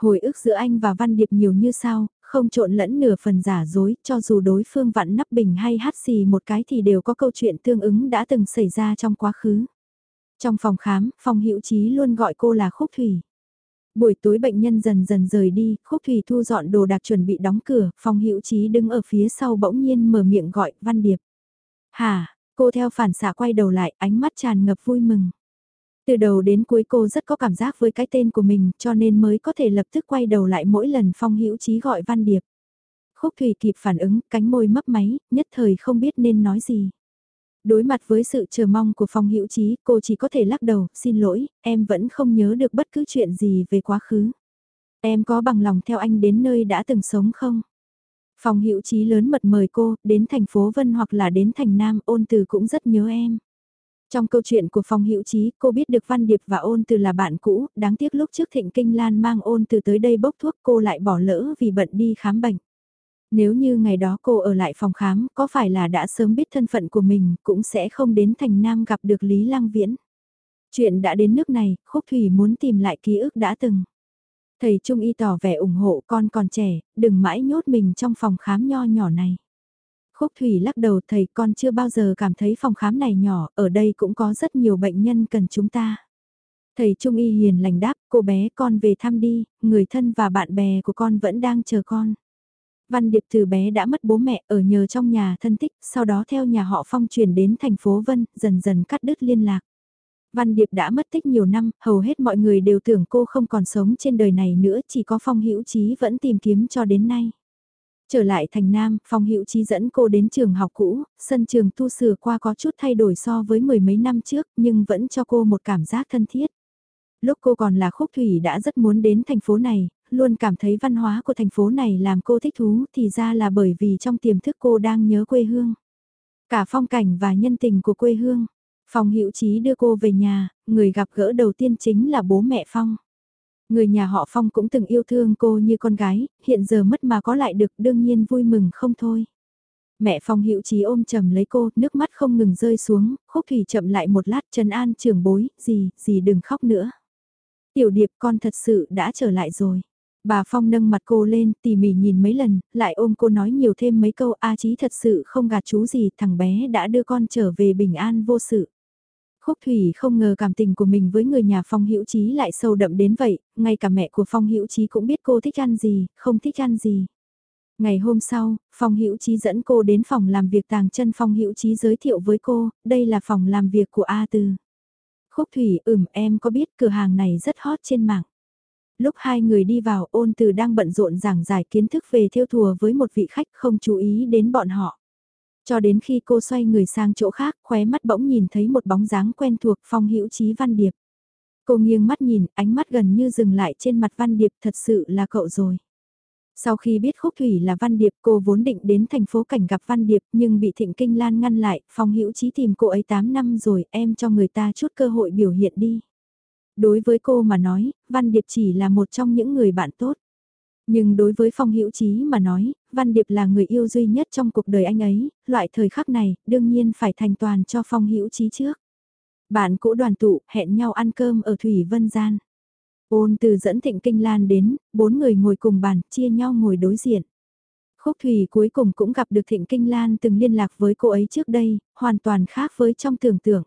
Speaker 1: Hồi ức giữa anh và Văn Điệp nhiều như sao, không trộn lẫn nửa phần giả dối, cho dù đối phương vặn nắp bình hay hát xì một cái thì đều có câu chuyện tương ứng đã từng xảy ra trong quá khứ. Trong phòng khám, Phong Hữu trí luôn gọi cô là Khúc Thủy. Buổi tối bệnh nhân dần dần rời đi, Khúc Thủy thu dọn đồ đạc chuẩn bị đóng cửa, Phong Hữu trí đứng ở phía sau bỗng nhiên mở miệng gọi Văn Điệp. Hà, cô theo phản xạ quay đầu lại, ánh mắt tràn ngập vui mừng. Từ đầu đến cuối cô rất có cảm giác với cái tên của mình cho nên mới có thể lập tức quay đầu lại mỗi lần Phong Hữu trí gọi Văn Điệp. Khúc Thủy kịp phản ứng, cánh môi mấp máy, nhất thời không biết nên nói gì. Đối mặt với sự chờ mong của Phong Hữu Chí, cô chỉ có thể lắc đầu, xin lỗi, em vẫn không nhớ được bất cứ chuyện gì về quá khứ. Em có bằng lòng theo anh đến nơi đã từng sống không? Phong Hữu Chí lớn mật mời cô, đến thành phố Vân hoặc là đến thành Nam, ôn từ cũng rất nhớ em. Trong câu chuyện của Phong Hữu Chí, cô biết được Văn Điệp và ôn từ là bạn cũ, đáng tiếc lúc trước Thịnh Kinh Lan mang ôn từ tới đây bốc thuốc cô lại bỏ lỡ vì bận đi khám bệnh. Nếu như ngày đó cô ở lại phòng khám, có phải là đã sớm biết thân phận của mình, cũng sẽ không đến thành Nam gặp được Lý Lăng Viễn. Chuyện đã đến nước này, Khúc Thủy muốn tìm lại ký ức đã từng. Thầy Trung Y tỏ vẻ ủng hộ con còn trẻ, đừng mãi nhốt mình trong phòng khám nho nhỏ này. Khúc Thủy lắc đầu thầy con chưa bao giờ cảm thấy phòng khám này nhỏ, ở đây cũng có rất nhiều bệnh nhân cần chúng ta. Thầy Trung Y hiền lành đáp, cô bé con về thăm đi, người thân và bạn bè của con vẫn đang chờ con. Văn Điệp từ bé đã mất bố mẹ ở nhờ trong nhà thân thích, sau đó theo nhà họ Phong chuyển đến thành phố Vân, dần dần cắt đứt liên lạc. Văn Điệp đã mất tích nhiều năm, hầu hết mọi người đều tưởng cô không còn sống trên đời này nữa, chỉ có Phong Hữu Chí vẫn tìm kiếm cho đến nay. Trở lại thành Nam, Phong Hữu Chí dẫn cô đến trường học cũ, sân trường tu sửa qua có chút thay đổi so với mười mấy năm trước, nhưng vẫn cho cô một cảm giác thân thiết. Lúc cô còn là khúc thủy đã rất muốn đến thành phố này, luôn cảm thấy văn hóa của thành phố này làm cô thích thú thì ra là bởi vì trong tiềm thức cô đang nhớ quê hương. Cả phong cảnh và nhân tình của quê hương. Phong Hữu Chí đưa cô về nhà, người gặp gỡ đầu tiên chính là bố mẹ Phong. Người nhà họ Phong cũng từng yêu thương cô như con gái, hiện giờ mất mà có lại được đương nhiên vui mừng không thôi. Mẹ Phong Hữu Chí ôm chầm lấy cô, nước mắt không ngừng rơi xuống, Khúc Thủy chậm lại một lát trần an trưởng bối, gì, gì đừng khóc nữa. Tiểu điệp con thật sự đã trở lại rồi. Bà Phong nâng mặt cô lên, tỉ mỉ nhìn mấy lần, lại ôm cô nói nhiều thêm mấy câu A Chí thật sự không gạt chú gì, thằng bé đã đưa con trở về bình an vô sự. Khúc Thủy không ngờ cảm tình của mình với người nhà Phong Hữu Chí lại sâu đậm đến vậy, ngay cả mẹ của Phong Hữu Chí cũng biết cô thích ăn gì, không thích ăn gì. Ngày hôm sau, Phong Hữu Chí dẫn cô đến phòng làm việc tàng chân Phong Hữu Chí giới thiệu với cô, đây là phòng làm việc của A Từ. Khúc Thủy ừm em có biết cửa hàng này rất hot trên mạng. Lúc hai người đi vào ôn từ đang bận rộn giảng giải kiến thức về theo thùa với một vị khách không chú ý đến bọn họ. Cho đến khi cô xoay người sang chỗ khác, khóe mắt bỗng nhìn thấy một bóng dáng quen thuộc phong hữu trí văn điệp. Cô nghiêng mắt nhìn, ánh mắt gần như dừng lại trên mặt văn điệp thật sự là cậu rồi. Sau khi biết Khúc Thủy là Văn Điệp cô vốn định đến thành phố cảnh gặp Văn Điệp nhưng bị Thịnh Kinh Lan ngăn lại, Phong Hữu trí tìm cô ấy 8 năm rồi em cho người ta chút cơ hội biểu hiện đi. Đối với cô mà nói, Văn Điệp chỉ là một trong những người bạn tốt. Nhưng đối với Phong Hữu Chí mà nói, Văn Điệp là người yêu duy nhất trong cuộc đời anh ấy, loại thời khắc này, đương nhiên phải thành toàn cho Phong Hữu Chí trước. Bạn cũ đoàn tụ, hẹn nhau ăn cơm ở Thủy Vân Gian. Ôn từ dẫn Thịnh Kinh Lan đến, bốn người ngồi cùng bàn, chia nhau ngồi đối diện. Khúc Thủy cuối cùng cũng gặp được Thịnh Kinh Lan từng liên lạc với cô ấy trước đây, hoàn toàn khác với trong tưởng tượng.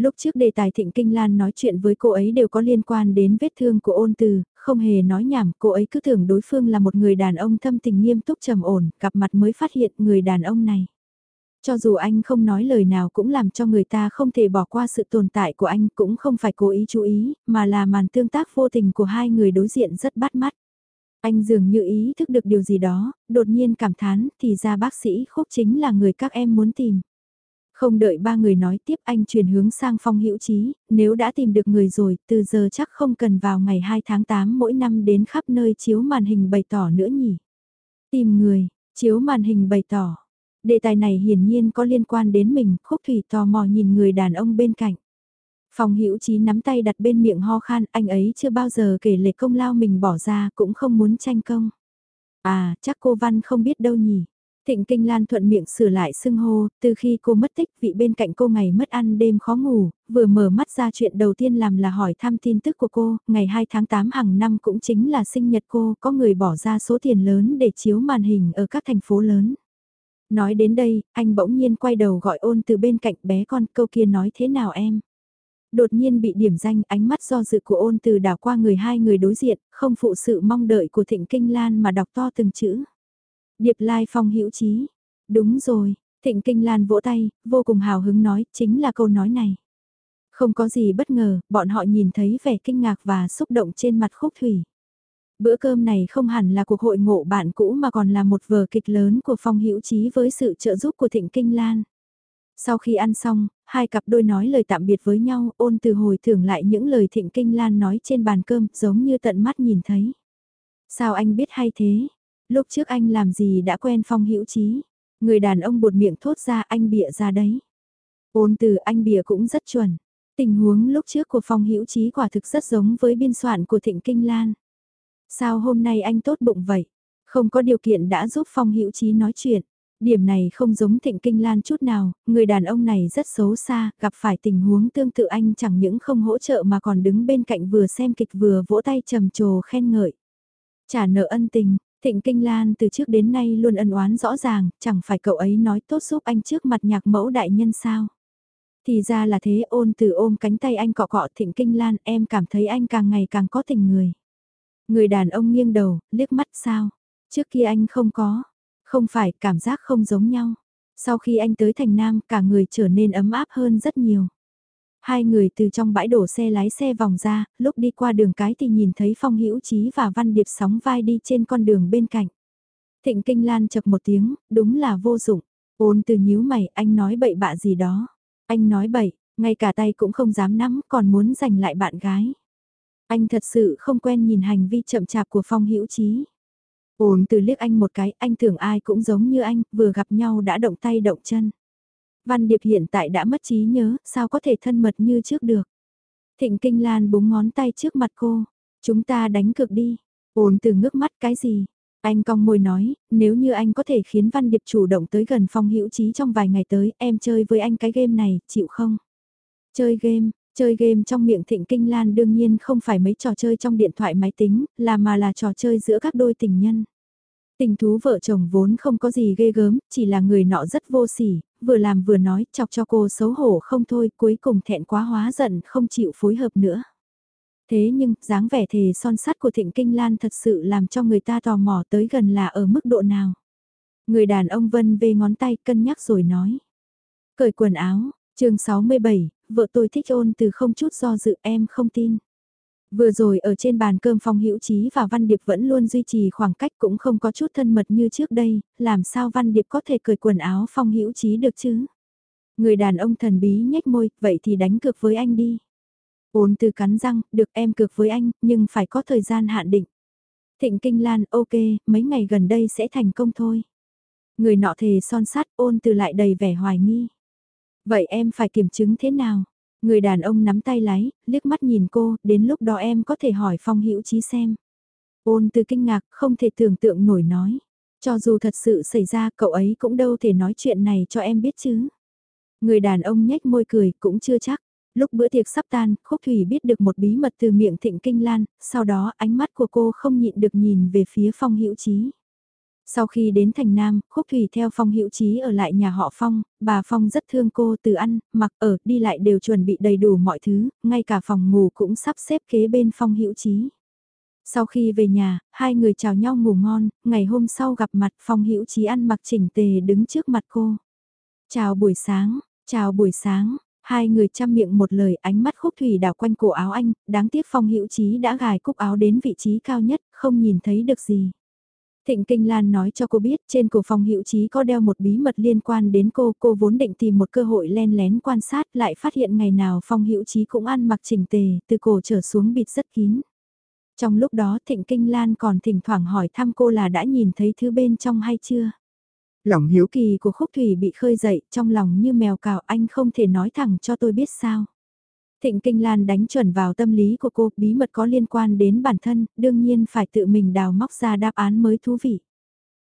Speaker 1: Lúc trước đề tài Thịnh Kinh Lan nói chuyện với cô ấy đều có liên quan đến vết thương của ôn từ, không hề nói nhảm, cô ấy cứ tưởng đối phương là một người đàn ông thâm tình nghiêm túc trầm ổn, gặp mặt mới phát hiện người đàn ông này. Cho dù anh không nói lời nào cũng làm cho người ta không thể bỏ qua sự tồn tại của anh cũng không phải cố ý chú ý, mà là màn tương tác vô tình của hai người đối diện rất bắt mắt. Anh dường như ý thức được điều gì đó, đột nhiên cảm thán thì ra bác sĩ khúc chính là người các em muốn tìm. Không đợi ba người nói tiếp anh chuyển hướng sang phong hữu trí, nếu đã tìm được người rồi, từ giờ chắc không cần vào ngày 2 tháng 8 mỗi năm đến khắp nơi chiếu màn hình bày tỏ nữa nhỉ. Tìm người, chiếu màn hình bày tỏ. Đề tài này hiển nhiên có liên quan đến mình, khúc thủy tò mò nhìn người đàn ông bên cạnh. Phong hữu trí nắm tay đặt bên miệng ho khan, anh ấy chưa bao giờ kể lệ công lao mình bỏ ra cũng không muốn tranh công. À, chắc cô Văn không biết đâu nhỉ. Thịnh Kinh Lan thuận miệng sửa lại xưng hô, từ khi cô mất tích vị bên cạnh cô ngày mất ăn đêm khó ngủ, vừa mở mắt ra chuyện đầu tiên làm là hỏi thăm tin tức của cô, ngày 2 tháng 8 hàng năm cũng chính là sinh nhật cô, có người bỏ ra số tiền lớn để chiếu màn hình ở các thành phố lớn. Nói đến đây, anh bỗng nhiên quay đầu gọi ôn từ bên cạnh bé con câu kia nói thế nào em. Đột nhiên bị điểm danh ánh mắt do dự của ôn từ đảo qua người hai người đối diện, không phụ sự mong đợi của thịnh kinh lan mà đọc to từng chữ. Điệp Lai Phong hữu trí. Đúng rồi, Thịnh Kinh Lan vỗ tay, vô cùng hào hứng nói, chính là câu nói này. Không có gì bất ngờ, bọn họ nhìn thấy vẻ kinh ngạc và xúc động trên mặt khúc thủy. Bữa cơm này không hẳn là cuộc hội ngộ bạn cũ mà còn là một vở kịch lớn của Phong Hữu Trí với sự trợ giúp của Thịnh Kinh Lan. Sau khi ăn xong, hai cặp đôi nói lời tạm biệt với nhau, ôn từ hồi tưởng lại những lời Thịnh Kinh Lan nói trên bàn cơm, giống như tận mắt nhìn thấy. Sao anh biết hay thế? Lúc trước anh làm gì đã quen Phong Hữu Trí? Người đàn ông buột miệng thốt ra anh bịa ra đấy. Ôn từ anh bịa cũng rất chuẩn. Tình huống lúc trước của Phong Hữu Trí quả thực rất giống với biên soạn của Thịnh Kinh Lan. Sao hôm nay anh tốt bụng vậy? Không có điều kiện đã giúp Phong Hữu Trí nói chuyện. Điểm này không giống Thịnh Kinh Lan chút nào, người đàn ông này rất xấu xa, gặp phải tình huống tương tự anh chẳng những không hỗ trợ mà còn đứng bên cạnh vừa xem kịch vừa vỗ tay trầm trồ khen ngợi. Trả nợ ân tình, Thịnh Kinh Lan từ trước đến nay luôn ân oán rõ ràng, chẳng phải cậu ấy nói tốt giúp anh trước mặt nhạc mẫu đại nhân sao. Thì ra là thế ôn từ ôm cánh tay anh cọ cọ Thịnh Kinh Lan em cảm thấy anh càng ngày càng có tình người. Người đàn ông nghiêng đầu, liếc mắt sao. Trước kia anh không có. Không phải, cảm giác không giống nhau. Sau khi anh tới thành Nam, cả người trở nên ấm áp hơn rất nhiều. Hai người từ trong bãi đổ xe lái xe vòng ra, lúc đi qua đường cái thì nhìn thấy Phong Hữu Chí và Văn Điệp sóng vai đi trên con đường bên cạnh. Thịnh Kinh Lan chập một tiếng, đúng là vô dụng. Ôn từ nhíu mày, anh nói bậy bạ gì đó. Anh nói bậy, ngay cả tay cũng không dám nắm, còn muốn giành lại bạn gái. Anh thật sự không quen nhìn hành vi chậm chạp của Phong Hữu Chí. Ôn từ liếc anh một cái, anh tưởng ai cũng giống như anh, vừa gặp nhau đã động tay động chân. Văn Điệp hiện tại đã mất trí nhớ, sao có thể thân mật như trước được. Thịnh Kinh Lan búng ngón tay trước mặt cô. Chúng ta đánh cược đi. ồn từ ngước mắt cái gì? Anh cong môi nói, nếu như anh có thể khiến Văn Điệp chủ động tới gần phong hữu trí trong vài ngày tới, em chơi với anh cái game này, chịu không? Chơi game, chơi game trong miệng thịnh kinh lan đương nhiên không phải mấy trò chơi trong điện thoại máy tính, là mà là trò chơi giữa các đôi tình nhân. Tình thú vợ chồng vốn không có gì ghê gớm, chỉ là người nọ rất vô sỉ, vừa làm vừa nói chọc cho cô xấu hổ không thôi, cuối cùng thẹn quá hóa giận không chịu phối hợp nữa. Thế nhưng, dáng vẻ thề son sắt của Thịnh Kinh Lan thật sự làm cho người ta tò mò tới gần là ở mức độ nào. Người đàn ông vân về ngón tay cân nhắc rồi nói. Cởi quần áo, chương 67, vợ tôi thích ôn từ không chút do dự em không tin. Vừa rồi ở trên bàn cơm Phong Hữu Trí và Văn Điệp vẫn luôn duy trì khoảng cách cũng không có chút thân mật như trước đây, làm sao Văn Điệp có thể cởi quần áo Phong Hữu Trí được chứ? Người đàn ông thần bí nhếch môi, vậy thì đánh cược với anh đi. Ôn từ cắn răng, được em cược với anh, nhưng phải có thời gian hạn định. Thịnh Kinh Lan, ok, mấy ngày gần đây sẽ thành công thôi. Người nọ thề son sắt ôn từ lại đầy vẻ hoài nghi. Vậy em phải kiểm chứng thế nào? Người đàn ông nắm tay lái, liếc mắt nhìn cô, đến lúc đó em có thể hỏi Phong Hữu Chí xem. Ôn từ kinh ngạc, không thể tưởng tượng nổi nói. Cho dù thật sự xảy ra cậu ấy cũng đâu thể nói chuyện này cho em biết chứ. Người đàn ông nhếch môi cười cũng chưa chắc. Lúc bữa tiệc sắp tan, Khúc Thủy biết được một bí mật từ miệng Thịnh Kinh Lan, sau đó ánh mắt của cô không nhịn được nhìn về phía Phong Hữu Chí. Sau khi đến thành Nam, Khúc Thủy theo Phong Hữu Chí ở lại nhà họ Phong, bà Phong rất thương cô từ ăn, mặc ở, đi lại đều chuẩn bị đầy đủ mọi thứ, ngay cả phòng ngủ cũng sắp xếp kế bên Phong Hữu Chí. Sau khi về nhà, hai người chào nhau ngủ ngon, ngày hôm sau gặp mặt Phong Hữu Chí ăn mặc chỉnh tề đứng trước mặt cô. Chào buổi sáng, chào buổi sáng, Hai người chăm miệng một lời ánh mắt khúc thủy đảo quanh cổ áo anh, đáng tiếc phong hữu trí đã gài cúc áo đến vị trí cao nhất, không nhìn thấy được gì. Thịnh Kinh Lan nói cho cô biết trên cổ phòng hiệu trí có đeo một bí mật liên quan đến cô, cô vốn định tìm một cơ hội len lén quan sát lại phát hiện ngày nào phòng hiệu trí cũng ăn mặc chỉnh tề, từ cổ trở xuống bịt rất kín. Trong lúc đó Thịnh Kinh Lan còn thỉnh thoảng hỏi thăm cô là đã nhìn thấy thứ bên trong hay chưa. Lòng hiếu kỳ của khúc thủy bị khơi dậy trong lòng như mèo cào anh không thể nói thẳng cho tôi biết sao. Thịnh Kinh Lan đánh chuẩn vào tâm lý của cô, bí mật có liên quan đến bản thân, đương nhiên phải tự mình đào móc ra đáp án mới thú vị.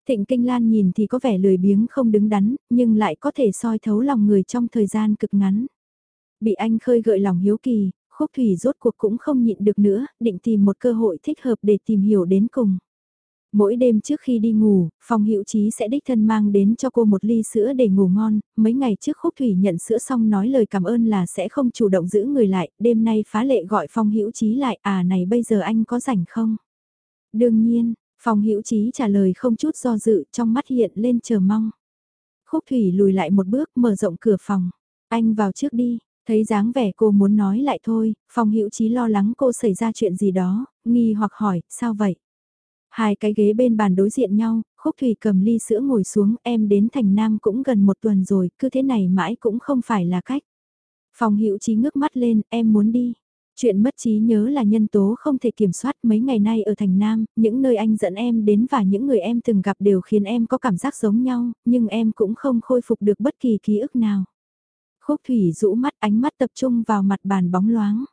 Speaker 1: Thịnh Kinh Lan nhìn thì có vẻ lười biếng không đứng đắn, nhưng lại có thể soi thấu lòng người trong thời gian cực ngắn. Bị anh khơi gợi lòng hiếu kỳ, khúc thủy rốt cuộc cũng không nhịn được nữa, định tìm một cơ hội thích hợp để tìm hiểu đến cùng. Mỗi đêm trước khi đi ngủ, Phong Hữu Chí sẽ đích thân mang đến cho cô một ly sữa để ngủ ngon, mấy ngày trước Khúc Thủy nhận sữa xong nói lời cảm ơn là sẽ không chủ động giữ người lại, đêm nay phá lệ gọi Phong Hữu Chí lại, à này bây giờ anh có rảnh không? Đương nhiên, Phong Hữu Chí trả lời không chút do dự, trong mắt hiện lên chờ mong. Khúc Thủy lùi lại một bước, mở rộng cửa phòng. Anh vào trước đi, thấy dáng vẻ cô muốn nói lại thôi, Phong Hữu Chí lo lắng cô xảy ra chuyện gì đó, nghi hoặc hỏi, sao vậy? Hai cái ghế bên bàn đối diện nhau, Khúc Thủy cầm ly sữa ngồi xuống em đến thành Nam cũng gần một tuần rồi, cứ thế này mãi cũng không phải là cách. Phòng hữu trí ngước mắt lên, em muốn đi. Chuyện mất trí nhớ là nhân tố không thể kiểm soát mấy ngày nay ở thành Nam, những nơi anh dẫn em đến và những người em từng gặp đều khiến em có cảm giác giống nhau, nhưng em cũng không khôi phục được bất kỳ ký ức nào. Khúc Thủy rũ mắt ánh mắt tập trung vào mặt bàn bóng loáng.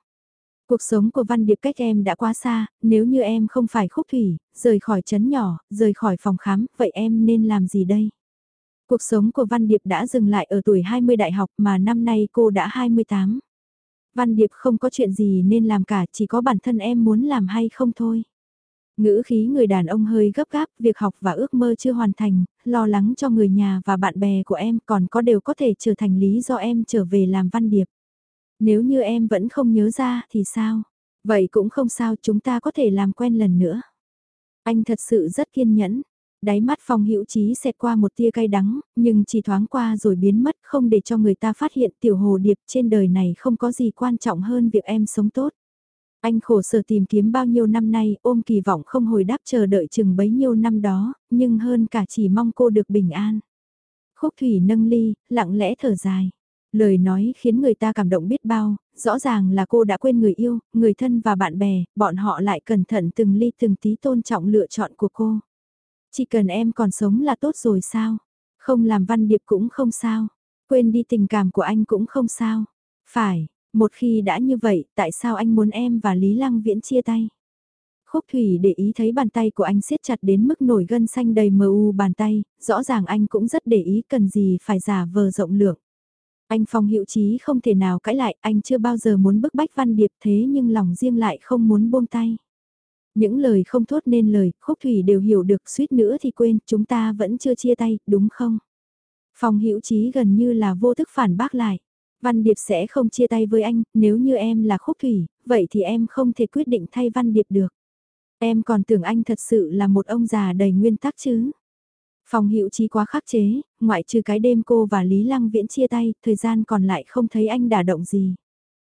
Speaker 1: Cuộc sống của Văn Điệp cách em đã quá xa, nếu như em không phải khúc thủy, rời khỏi chấn nhỏ, rời khỏi phòng khám, vậy em nên làm gì đây? Cuộc sống của Văn Điệp đã dừng lại ở tuổi 20 đại học mà năm nay cô đã 28. Văn Điệp không có chuyện gì nên làm cả, chỉ có bản thân em muốn làm hay không thôi. Ngữ khí người đàn ông hơi gấp gáp, việc học và ước mơ chưa hoàn thành, lo lắng cho người nhà và bạn bè của em còn có đều có thể trở thành lý do em trở về làm Văn Điệp. Nếu như em vẫn không nhớ ra thì sao? Vậy cũng không sao chúng ta có thể làm quen lần nữa. Anh thật sự rất kiên nhẫn. Đáy mắt phong hữu trí xẹt qua một tia cay đắng, nhưng chỉ thoáng qua rồi biến mất không để cho người ta phát hiện tiểu hồ điệp trên đời này không có gì quan trọng hơn việc em sống tốt. Anh khổ sở tìm kiếm bao nhiêu năm nay ôm kỳ vọng không hồi đáp chờ đợi chừng bấy nhiêu năm đó, nhưng hơn cả chỉ mong cô được bình an. Khúc thủy nâng ly, lặng lẽ thở dài. Lời nói khiến người ta cảm động biết bao, rõ ràng là cô đã quên người yêu, người thân và bạn bè, bọn họ lại cẩn thận từng ly từng tí tôn trọng lựa chọn của cô. Chỉ cần em còn sống là tốt rồi sao? Không làm văn điệp cũng không sao. Quên đi tình cảm của anh cũng không sao. Phải, một khi đã như vậy, tại sao anh muốn em và Lý Lăng Viễn chia tay? Khúc Thủy để ý thấy bàn tay của anh siết chặt đến mức nổi gân xanh đầy mờ u bàn tay, rõ ràng anh cũng rất để ý cần gì phải giả vờ rộng lượng. Anh Phong Hữu Chí không thể nào cãi lại, anh chưa bao giờ muốn bức bách Văn Điệp thế nhưng lòng riêng lại không muốn buông tay. Những lời không thốt nên lời, Khúc Thủy đều hiểu được suýt nữa thì quên, chúng ta vẫn chưa chia tay, đúng không? Phong Hữu Chí gần như là vô thức phản bác lại. Văn Điệp sẽ không chia tay với anh, nếu như em là Khúc Thủy, vậy thì em không thể quyết định thay Văn Điệp được. Em còn tưởng anh thật sự là một ông già đầy nguyên tắc chứ. Phong Hữu trí quá khắc chế, ngoại trừ cái đêm cô và Lý Lăng Viễn chia tay, thời gian còn lại không thấy anh đả động gì.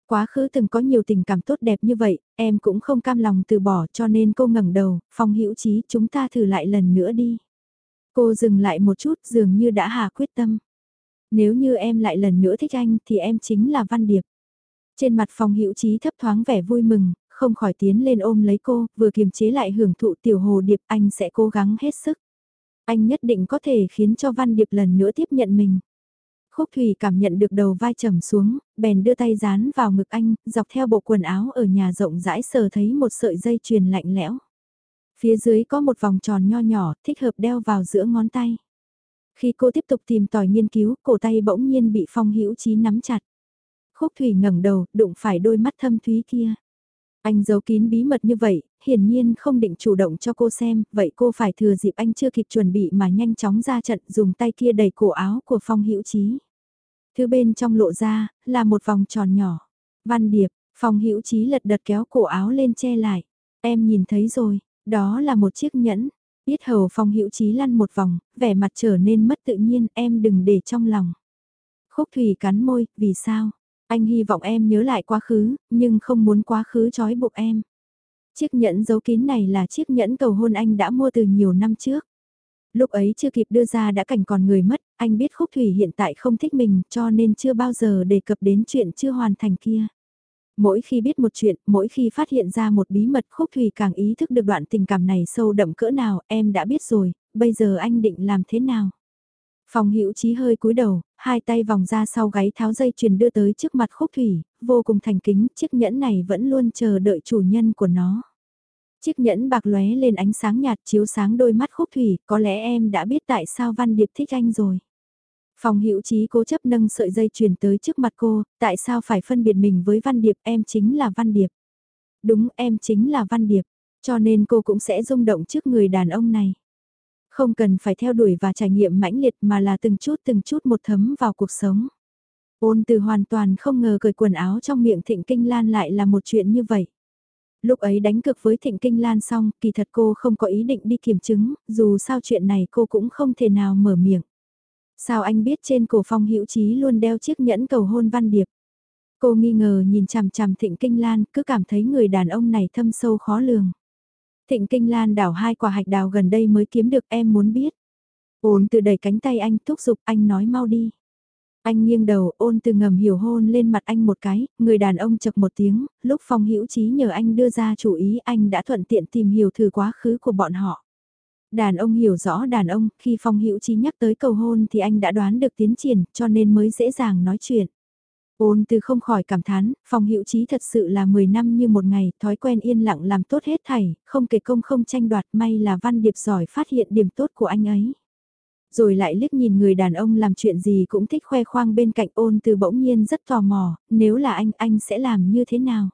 Speaker 1: Quá khứ từng có nhiều tình cảm tốt đẹp như vậy, em cũng không cam lòng từ bỏ cho nên cô ngẩng đầu, Phong Hữu Chí chúng ta thử lại lần nữa đi. Cô dừng lại một chút dường như đã hà quyết tâm. Nếu như em lại lần nữa thích anh thì em chính là Văn Điệp. Trên mặt Phong Hữu Chí thấp thoáng vẻ vui mừng, không khỏi tiến lên ôm lấy cô, vừa kiềm chế lại hưởng thụ tiểu hồ điệp anh sẽ cố gắng hết sức. Anh nhất định có thể khiến cho Văn Điệp lần nữa tiếp nhận mình. Khúc Thủy cảm nhận được đầu vai trầm xuống, bèn đưa tay dán vào ngực anh, dọc theo bộ quần áo ở nhà rộng rãi sờ thấy một sợi dây chuyền lạnh lẽo. Phía dưới có một vòng tròn nho nhỏ, thích hợp đeo vào giữa ngón tay. Khi cô tiếp tục tìm tòi nghiên cứu, cổ tay bỗng nhiên bị Phong Hữu Chí nắm chặt. Khúc Thủy ngẩng đầu, đụng phải đôi mắt thâm thúy kia. Anh giấu kín bí mật như vậy, hiển nhiên không định chủ động cho cô xem, vậy cô phải thừa dịp anh chưa kịp chuẩn bị mà nhanh chóng ra trận dùng tay kia đẩy cổ áo của Phong Hữu Chí. Thứ bên trong lộ ra, là một vòng tròn nhỏ. Văn Điệp, Phong Hữu Chí lật đật kéo cổ áo lên che lại. Em nhìn thấy rồi, đó là một chiếc nhẫn. Biết hầu Phong Hữu Chí lăn một vòng, vẻ mặt trở nên mất tự nhiên, em đừng để trong lòng. Khúc Thủy cắn môi, vì sao? Anh hy vọng em nhớ lại quá khứ, nhưng không muốn quá khứ trói buộc em. Chiếc nhẫn giấu kín này là chiếc nhẫn cầu hôn anh đã mua từ nhiều năm trước. Lúc ấy chưa kịp đưa ra đã cảnh còn người mất, anh biết Khúc Thủy hiện tại không thích mình cho nên chưa bao giờ đề cập đến chuyện chưa hoàn thành kia. Mỗi khi biết một chuyện, mỗi khi phát hiện ra một bí mật Khúc Thủy càng ý thức được đoạn tình cảm này sâu đậm cỡ nào, em đã biết rồi, bây giờ anh định làm thế nào? Phòng hữu trí hơi cúi đầu, hai tay vòng ra sau gáy tháo dây chuyền đưa tới trước mặt khúc thủy, vô cùng thành kính, chiếc nhẫn này vẫn luôn chờ đợi chủ nhân của nó. Chiếc nhẫn bạc lóe lên ánh sáng nhạt chiếu sáng đôi mắt khúc thủy, có lẽ em đã biết tại sao Văn Điệp thích anh rồi. Phòng hữu trí cố chấp nâng sợi dây chuyền tới trước mặt cô, tại sao phải phân biệt mình với Văn Điệp, em chính là Văn Điệp. Đúng, em chính là Văn Điệp, cho nên cô cũng sẽ rung động trước người đàn ông này. Không cần phải theo đuổi và trải nghiệm mãnh liệt mà là từng chút từng chút một thấm vào cuộc sống. Ôn từ hoàn toàn không ngờ cởi quần áo trong miệng Thịnh Kinh Lan lại là một chuyện như vậy. Lúc ấy đánh cực với Thịnh Kinh Lan xong, kỳ thật cô không có ý định đi kiểm chứng, dù sao chuyện này cô cũng không thể nào mở miệng. Sao anh biết trên cổ phong hữu trí luôn đeo chiếc nhẫn cầu hôn văn điệp? Cô nghi ngờ nhìn chằm chằm Thịnh Kinh Lan, cứ cảm thấy người đàn ông này thâm sâu khó lường. Thịnh Kinh Lan đảo hai quả hạch đào gần đây mới kiếm được em muốn biết. Ôn từ đẩy cánh tay anh thúc giục anh nói mau đi. Anh nghiêng đầu ôn từ ngầm hiểu hôn lên mặt anh một cái, người đàn ông chật một tiếng, lúc Phong Hữu Chí nhờ anh đưa ra chủ ý anh đã thuận tiện tìm hiểu thử quá khứ của bọn họ. Đàn ông hiểu rõ đàn ông, khi Phong Hữu Chí nhắc tới cầu hôn thì anh đã đoán được tiến triển, cho nên mới dễ dàng nói chuyện. Ôn từ không khỏi cảm thán, phòng Hữu trí thật sự là 10 năm như một ngày, thói quen yên lặng làm tốt hết thảy, không kể công không tranh đoạt, may là Văn Điệp giỏi phát hiện điểm tốt của anh ấy rồi lại liếc nhìn người đàn ông làm chuyện gì cũng thích khoe khoang bên cạnh ôn từ bỗng nhiên rất tò mò, nếu là anh, anh sẽ làm như thế nào?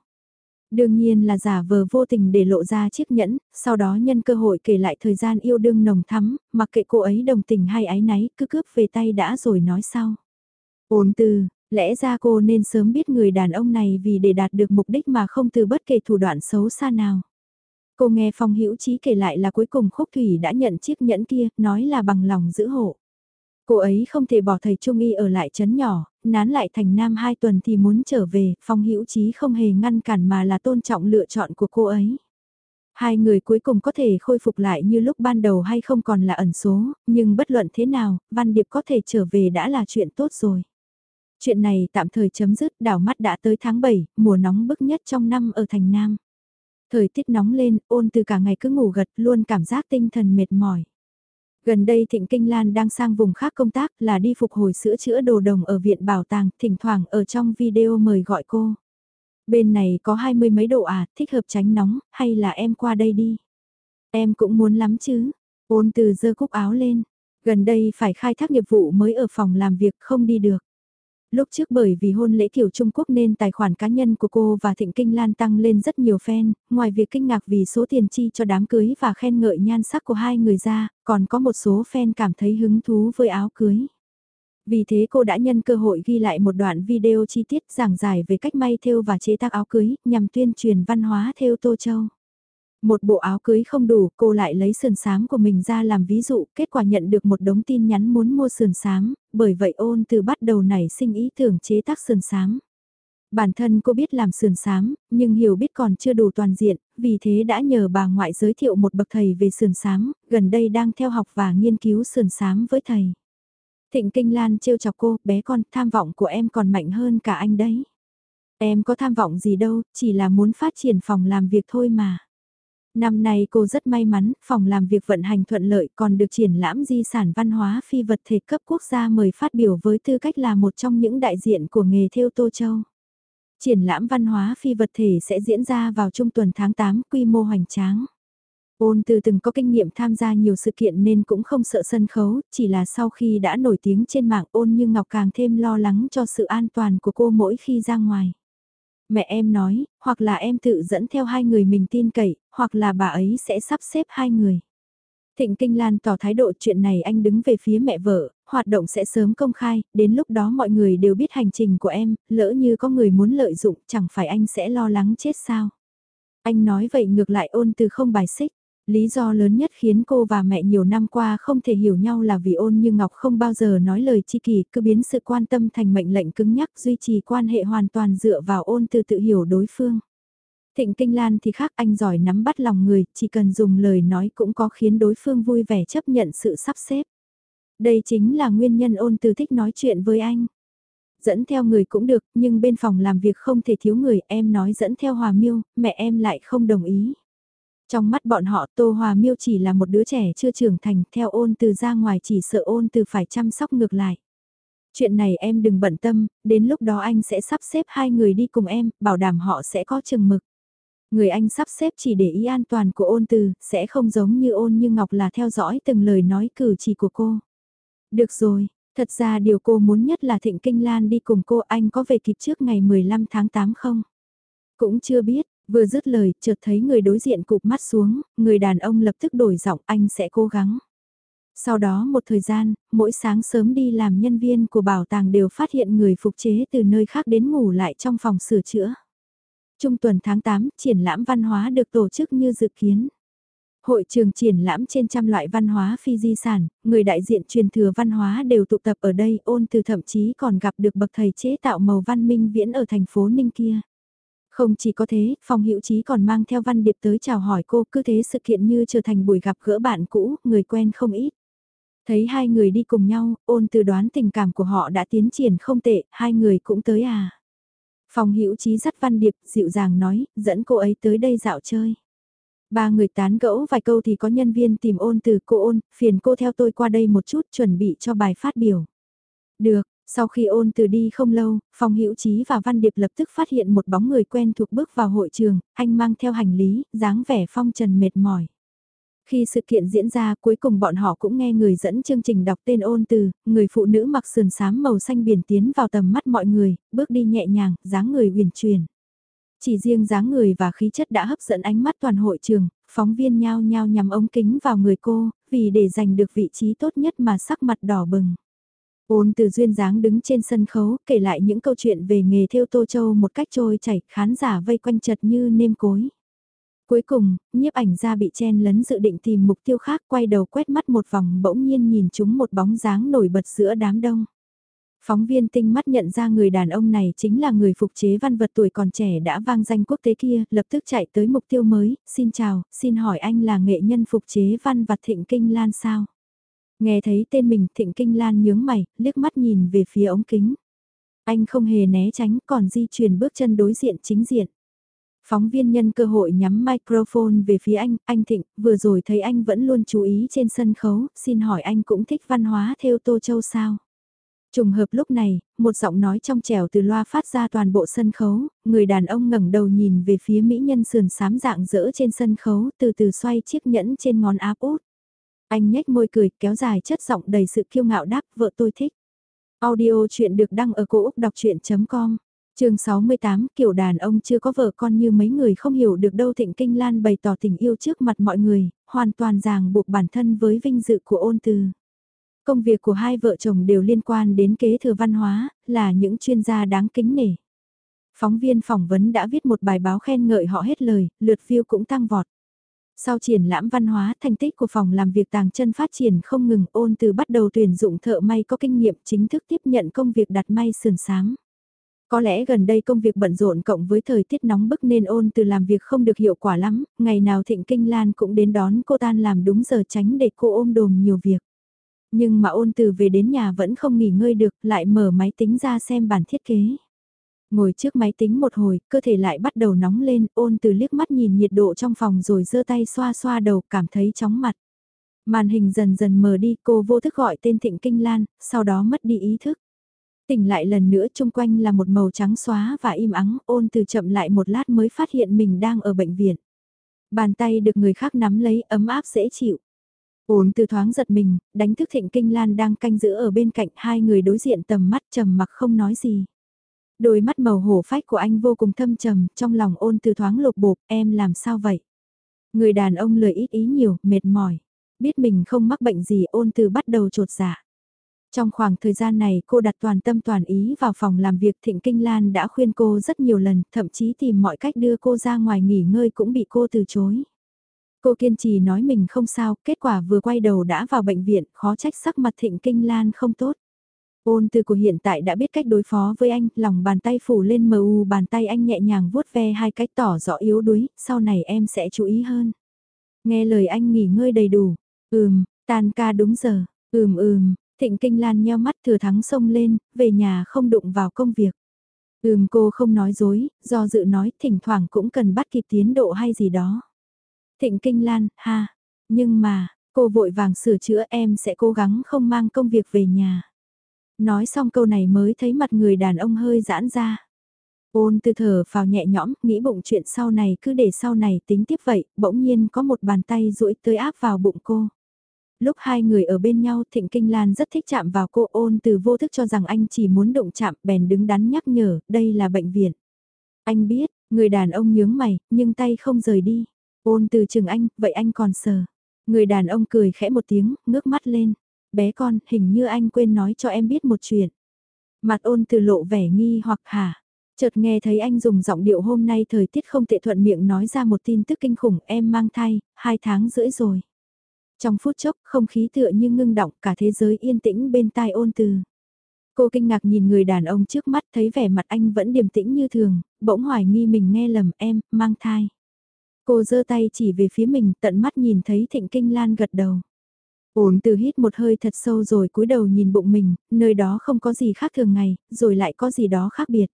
Speaker 1: Đương nhiên là giả vờ vô tình để lộ ra chiếc nhẫn, sau đó nhân cơ hội kể lại thời gian yêu đương nồng thắm, mặc kệ cô ấy đồng tình hay ái náy, cứ cướp về tay đã rồi nói sau. Ôn từ, lẽ ra cô nên sớm biết người đàn ông này vì để đạt được mục đích mà không từ bất kể thủ đoạn xấu xa nào. Cô nghe Phong Hữu Chí kể lại là cuối cùng Khúc Thủy đã nhận chiếc nhẫn kia, nói là bằng lòng giữ hộ. Cô ấy không thể bỏ thầy Trung Y ở lại chấn nhỏ, nán lại thành nam hai tuần thì muốn trở về, Phong Hữu Chí không hề ngăn cản mà là tôn trọng lựa chọn của cô ấy. Hai người cuối cùng có thể khôi phục lại như lúc ban đầu hay không còn là ẩn số, nhưng bất luận thế nào, Văn Điệp có thể trở về đã là chuyện tốt rồi. Chuyện này tạm thời chấm dứt, đảo mắt đã tới tháng 7, mùa nóng bức nhất trong năm ở thành Nam. Thời tiết nóng lên, ôn từ cả ngày cứ ngủ gật luôn cảm giác tinh thần mệt mỏi. Gần đây Thịnh Kinh Lan đang sang vùng khác công tác là đi phục hồi sữa chữa đồ đồng ở viện bảo tàng, thỉnh thoảng ở trong video mời gọi cô. Bên này có hai mươi mấy độ à, thích hợp tránh nóng, hay là em qua đây đi. Em cũng muốn lắm chứ. Ôn từ dơ cúc áo lên. Gần đây phải khai thác nghiệp vụ mới ở phòng làm việc không đi được lúc trước bởi vì hôn lễ kiểu Trung Quốc nên tài khoản cá nhân của cô và Thịnh Kinh Lan tăng lên rất nhiều fan, ngoài việc kinh ngạc vì số tiền chi cho đám cưới và khen ngợi nhan sắc của hai người ra, còn có một số fan cảm thấy hứng thú với áo cưới. Vì thế cô đã nhân cơ hội ghi lại một đoạn video chi tiết giảng giải về cách may thêu và chế tác áo cưới, nhằm tuyên truyền văn hóa thêu Tô Châu. Một bộ áo cưới không đủ, cô lại lấy sườn sám của mình ra làm ví dụ, kết quả nhận được một đống tin nhắn muốn mua sườn sám, bởi vậy ôn từ bắt đầu nảy sinh ý tưởng chế tác sườn sám. Bản thân cô biết làm sườn sám, nhưng hiểu biết còn chưa đủ toàn diện, vì thế đã nhờ bà ngoại giới thiệu một bậc thầy về sườn sám, gần đây đang theo học và nghiên cứu sườn sám với thầy. Thịnh Kinh Lan trêu chọc cô, bé con, tham vọng của em còn mạnh hơn cả anh đấy. Em có tham vọng gì đâu, chỉ là muốn phát triển phòng làm việc thôi mà. Năm nay cô rất may mắn, phòng làm việc vận hành thuận lợi còn được triển lãm di sản văn hóa phi vật thể cấp quốc gia mời phát biểu với tư cách là một trong những đại diện của nghề theo Tô Châu. Triển lãm văn hóa phi vật thể sẽ diễn ra vào trung tuần tháng 8 quy mô hoành tráng. Ôn từ từng có kinh nghiệm tham gia nhiều sự kiện nên cũng không sợ sân khấu, chỉ là sau khi đã nổi tiếng trên mạng ôn như Ngọc càng thêm lo lắng cho sự an toàn của cô mỗi khi ra ngoài mẹ em nói, hoặc là em tự dẫn theo hai người mình tin cậy, hoặc là bà ấy sẽ sắp xếp hai người. Thịnh Kinh Lan tỏ thái độ chuyện này anh đứng về phía mẹ vợ, hoạt động sẽ sớm công khai, đến lúc đó mọi người đều biết hành trình của em, lỡ như có người muốn lợi dụng chẳng phải anh sẽ lo lắng chết sao. Anh nói vậy ngược lại ôn từ không bài xích, Lý do lớn nhất khiến cô và mẹ nhiều năm qua không thể hiểu nhau là vì ôn như Ngọc không bao giờ nói lời chi kỳ, cứ biến sự quan tâm thành mệnh lệnh cứng nhắc duy trì quan hệ hoàn toàn dựa vào ôn từ tự hiểu đối phương. Thịnh Kinh Lan thì khác anh giỏi nắm bắt lòng người, chỉ cần dùng lời nói cũng có khiến đối phương vui vẻ chấp nhận sự sắp xếp. Đây chính là nguyên nhân ôn từ thích nói chuyện với anh. Dẫn theo người cũng được, nhưng bên phòng làm việc không thể thiếu người, em nói dẫn theo Hòa Miêu, mẹ em lại không đồng ý. Trong mắt bọn họ Tô Hòa Miêu chỉ là một đứa trẻ chưa trưởng thành, theo ôn từ ra ngoài chỉ sợ ôn từ phải chăm sóc ngược lại. Chuyện này em đừng bận tâm, đến lúc đó anh sẽ sắp xếp hai người đi cùng em, bảo đảm họ sẽ có chừng mực. Người anh sắp xếp chỉ để ý an toàn của ôn từ, sẽ không giống như ôn như Ngọc là theo dõi từng lời nói cử chỉ của cô. Được rồi, thật ra điều cô muốn nhất là Thịnh Kinh Lan đi cùng cô anh có về kịp trước ngày 15 tháng 8 không? Cũng chưa biết, vừa dứt lời, chợt thấy người đối diện cụp mắt xuống, người đàn ông lập tức đổi giọng anh sẽ cố gắng. Sau đó một thời gian, mỗi sáng sớm đi làm nhân viên của bảo tàng đều phát hiện người phục chế từ nơi khác đến ngủ lại trong phòng sửa chữa. Trung tuần tháng 8, triển lãm văn hóa được tổ chức như dự kiến. Hội trường triển lãm trên trăm loại văn hóa phi di sản, người đại diện truyền thừa văn hóa đều tụ tập ở đây ôn từ thậm chí còn gặp được bậc thầy chế tạo màu văn minh viễn ở thành phố Ninh kia. Không chỉ có thế, Phong Hữu Chí còn mang theo văn điệp tới chào hỏi cô, cứ thế sự kiện như trở thành buổi gặp gỡ bạn cũ, người quen không ít. Thấy hai người đi cùng nhau, ôn từ đoán tình cảm của họ đã tiến triển không tệ, hai người cũng tới à. Phong Hữu Chí dắt Văn Điệp, dịu dàng nói, dẫn cô ấy tới đây dạo chơi. Ba người tán gẫu vài câu thì có nhân viên tìm ôn từ cô ôn, phiền cô theo tôi qua đây một chút chuẩn bị cho bài phát biểu. Được, sau khi ôn từ đi không lâu, Phong Hữu Chí và Văn Điệp lập tức phát hiện một bóng người quen thuộc bước vào hội trường, anh mang theo hành lý, dáng vẻ phong trần mệt mỏi. Khi sự kiện diễn ra cuối cùng bọn họ cũng nghe người dẫn chương trình đọc tên ôn từ, người phụ nữ mặc sườn xám màu xanh biển tiến vào tầm mắt mọi người, bước đi nhẹ nhàng, dáng người huyền truyền. Chỉ riêng dáng người và khí chất đã hấp dẫn ánh mắt toàn hội trường, phóng viên nhao nhao nhằm ống kính vào người cô, vì để giành được vị trí tốt nhất mà sắc mặt đỏ bừng. Ôn từ duyên dáng đứng trên sân khấu, kể lại những câu chuyện về nghề theo Tô Châu một cách trôi chảy, khán giả vây quanh chật như nêm cối. Cuối cùng, nhiếp ảnh ra bị chen lấn dự định tìm mục tiêu khác quay đầu quét mắt một vòng bỗng nhiên nhìn chúng một bóng dáng nổi bật giữa đám đông. Phóng viên tinh mắt nhận ra người đàn ông này chính là người phục chế văn vật tuổi còn trẻ đã vang danh quốc tế kia, lập tức chạy tới mục tiêu mới, xin chào, xin hỏi anh là nghệ nhân phục chế văn vật thịnh kinh lan sao? Nghe thấy tên mình thịnh kinh lan nhướng mày, liếc mắt nhìn về phía ống kính. Anh không hề né tránh còn di chuyển bước chân đối diện chính diện. Phóng viên nhân cơ hội nhắm microphone về phía anh, anh Thịnh, vừa rồi thấy anh vẫn luôn chú ý trên sân khấu, xin hỏi anh cũng thích văn hóa theo Tô Châu sao? Trùng hợp lúc này, một giọng nói trong trẻo từ loa phát ra toàn bộ sân khấu, người đàn ông ngẩng đầu nhìn về phía mỹ nhân sườn sám dạng dỡ trên sân khấu từ từ xoay chiếc nhẫn trên ngón áp út. Anh nhếch môi cười kéo dài chất giọng đầy sự kiêu ngạo đáp vợ tôi thích. Audio chuyện được đăng ở cổ Úc đọc chuyện.com chương 68, kiểu đàn ông chưa có vợ con như mấy người không hiểu được đâu Thịnh Kinh Lan bày tỏ tình yêu trước mặt mọi người, hoàn toàn ràng buộc bản thân với vinh dự của ôn từ. Công việc của hai vợ chồng đều liên quan đến kế thừa văn hóa, là những chuyên gia đáng kính nể. Phóng viên phỏng vấn đã viết một bài báo khen ngợi họ hết lời, lượt view cũng tăng vọt. Sau triển lãm văn hóa, thành tích của phòng làm việc tàng chân phát triển không ngừng ôn từ bắt đầu tuyển dụng thợ may có kinh nghiệm chính thức tiếp nhận công việc đặt may sườn sám. Có lẽ gần đây công việc bận rộn cộng với thời tiết nóng bức nên ôn từ làm việc không được hiệu quả lắm, ngày nào Thịnh Kinh Lan cũng đến đón cô tan làm đúng giờ tránh để cô ôm đồm nhiều việc. Nhưng mà ôn từ về đến nhà vẫn không nghỉ ngơi được, lại mở máy tính ra xem bản thiết kế. Ngồi trước máy tính một hồi, cơ thể lại bắt đầu nóng lên, ôn từ liếc mắt nhìn nhiệt độ trong phòng rồi giơ tay xoa xoa đầu, cảm thấy chóng mặt. Màn hình dần dần mờ đi, cô vô thức gọi tên Thịnh Kinh Lan, sau đó mất đi ý thức. Tỉnh lại lần nữa chung quanh là một màu trắng xóa và im ắng, ôn từ chậm lại một lát mới phát hiện mình đang ở bệnh viện. Bàn tay được người khác nắm lấy ấm áp dễ chịu. Ôn từ thoáng giật mình, đánh thức thịnh kinh lan đang canh giữ ở bên cạnh hai người đối diện tầm mắt trầm mặc không nói gì. Đôi mắt màu hổ phách của anh vô cùng thâm trầm, trong lòng ôn từ thoáng lục bộp, em làm sao vậy? Người đàn ông lời ít ý nhiều, mệt mỏi. Biết mình không mắc bệnh gì ôn từ bắt đầu trột dạ. Trong khoảng thời gian này cô đặt toàn tâm toàn ý vào phòng làm việc Thịnh Kinh Lan đã khuyên cô rất nhiều lần, thậm chí tìm mọi cách đưa cô ra ngoài nghỉ ngơi cũng bị cô từ chối. Cô kiên trì nói mình không sao, kết quả vừa quay đầu đã vào bệnh viện, khó trách sắc mặt thịnh kinh lan không tốt. Ôn từ của hiện tại đã biết cách đối phó với anh, lòng bàn tay phủ lên mờ u bàn tay anh nhẹ nhàng vuốt ve hai cách tỏ rõ yếu đuối, sau này em sẽ chú ý hơn. Nghe lời anh nghỉ ngơi đầy đủ, ừm, tan ca đúng giờ, ừm ừm, thịnh kinh lan nheo mắt thừa thắng sông lên, về nhà không đụng vào công việc. Ừm cô không nói dối, do dự nói thỉnh thoảng cũng cần bắt kịp tiến độ hay gì đó. Thịnh kinh lan, ha, nhưng mà, cô vội vàng sửa chữa em sẽ cố gắng không mang công việc về nhà. Nói xong câu này mới thấy mặt người đàn ông hơi giãn ra. Ôn từ thở vào nhẹ nhõm, nghĩ bụng chuyện sau này cứ để sau này tính tiếp vậy, bỗng nhiên có một bàn tay duỗi tới áp vào bụng cô. Lúc hai người ở bên nhau Thịnh Kinh Lan rất thích chạm vào cô ôn từ vô thức cho rằng anh chỉ muốn động chạm bèn đứng đắn nhắc nhở, đây là bệnh viện. Anh biết, người đàn ông nhướng mày, nhưng tay không rời đi. Ôn từ chừng anh, vậy anh còn sờ. Người đàn ông cười khẽ một tiếng, ngước mắt lên. Bé con, hình như anh quên nói cho em biết một chuyện. Mặt ôn từ lộ vẻ nghi hoặc hả. Chợt nghe thấy anh dùng giọng điệu hôm nay thời tiết không tệ thuận miệng nói ra một tin tức kinh khủng em mang thai, hai tháng rưỡi rồi. Trong phút chốc, không khí tựa như ngưng động cả thế giới yên tĩnh bên tai ôn từ. Cô kinh ngạc nhìn người đàn ông trước mắt thấy vẻ mặt anh vẫn điềm tĩnh như thường, bỗng hoài nghi mình nghe lầm em, mang thai. Cô giơ tay chỉ về phía mình tận mắt nhìn thấy thịnh kinh lan gật đầu. Ổn từ hít một hơi thật sâu rồi cúi đầu nhìn bụng mình, nơi đó không có gì khác thường ngày, rồi lại có gì đó khác biệt.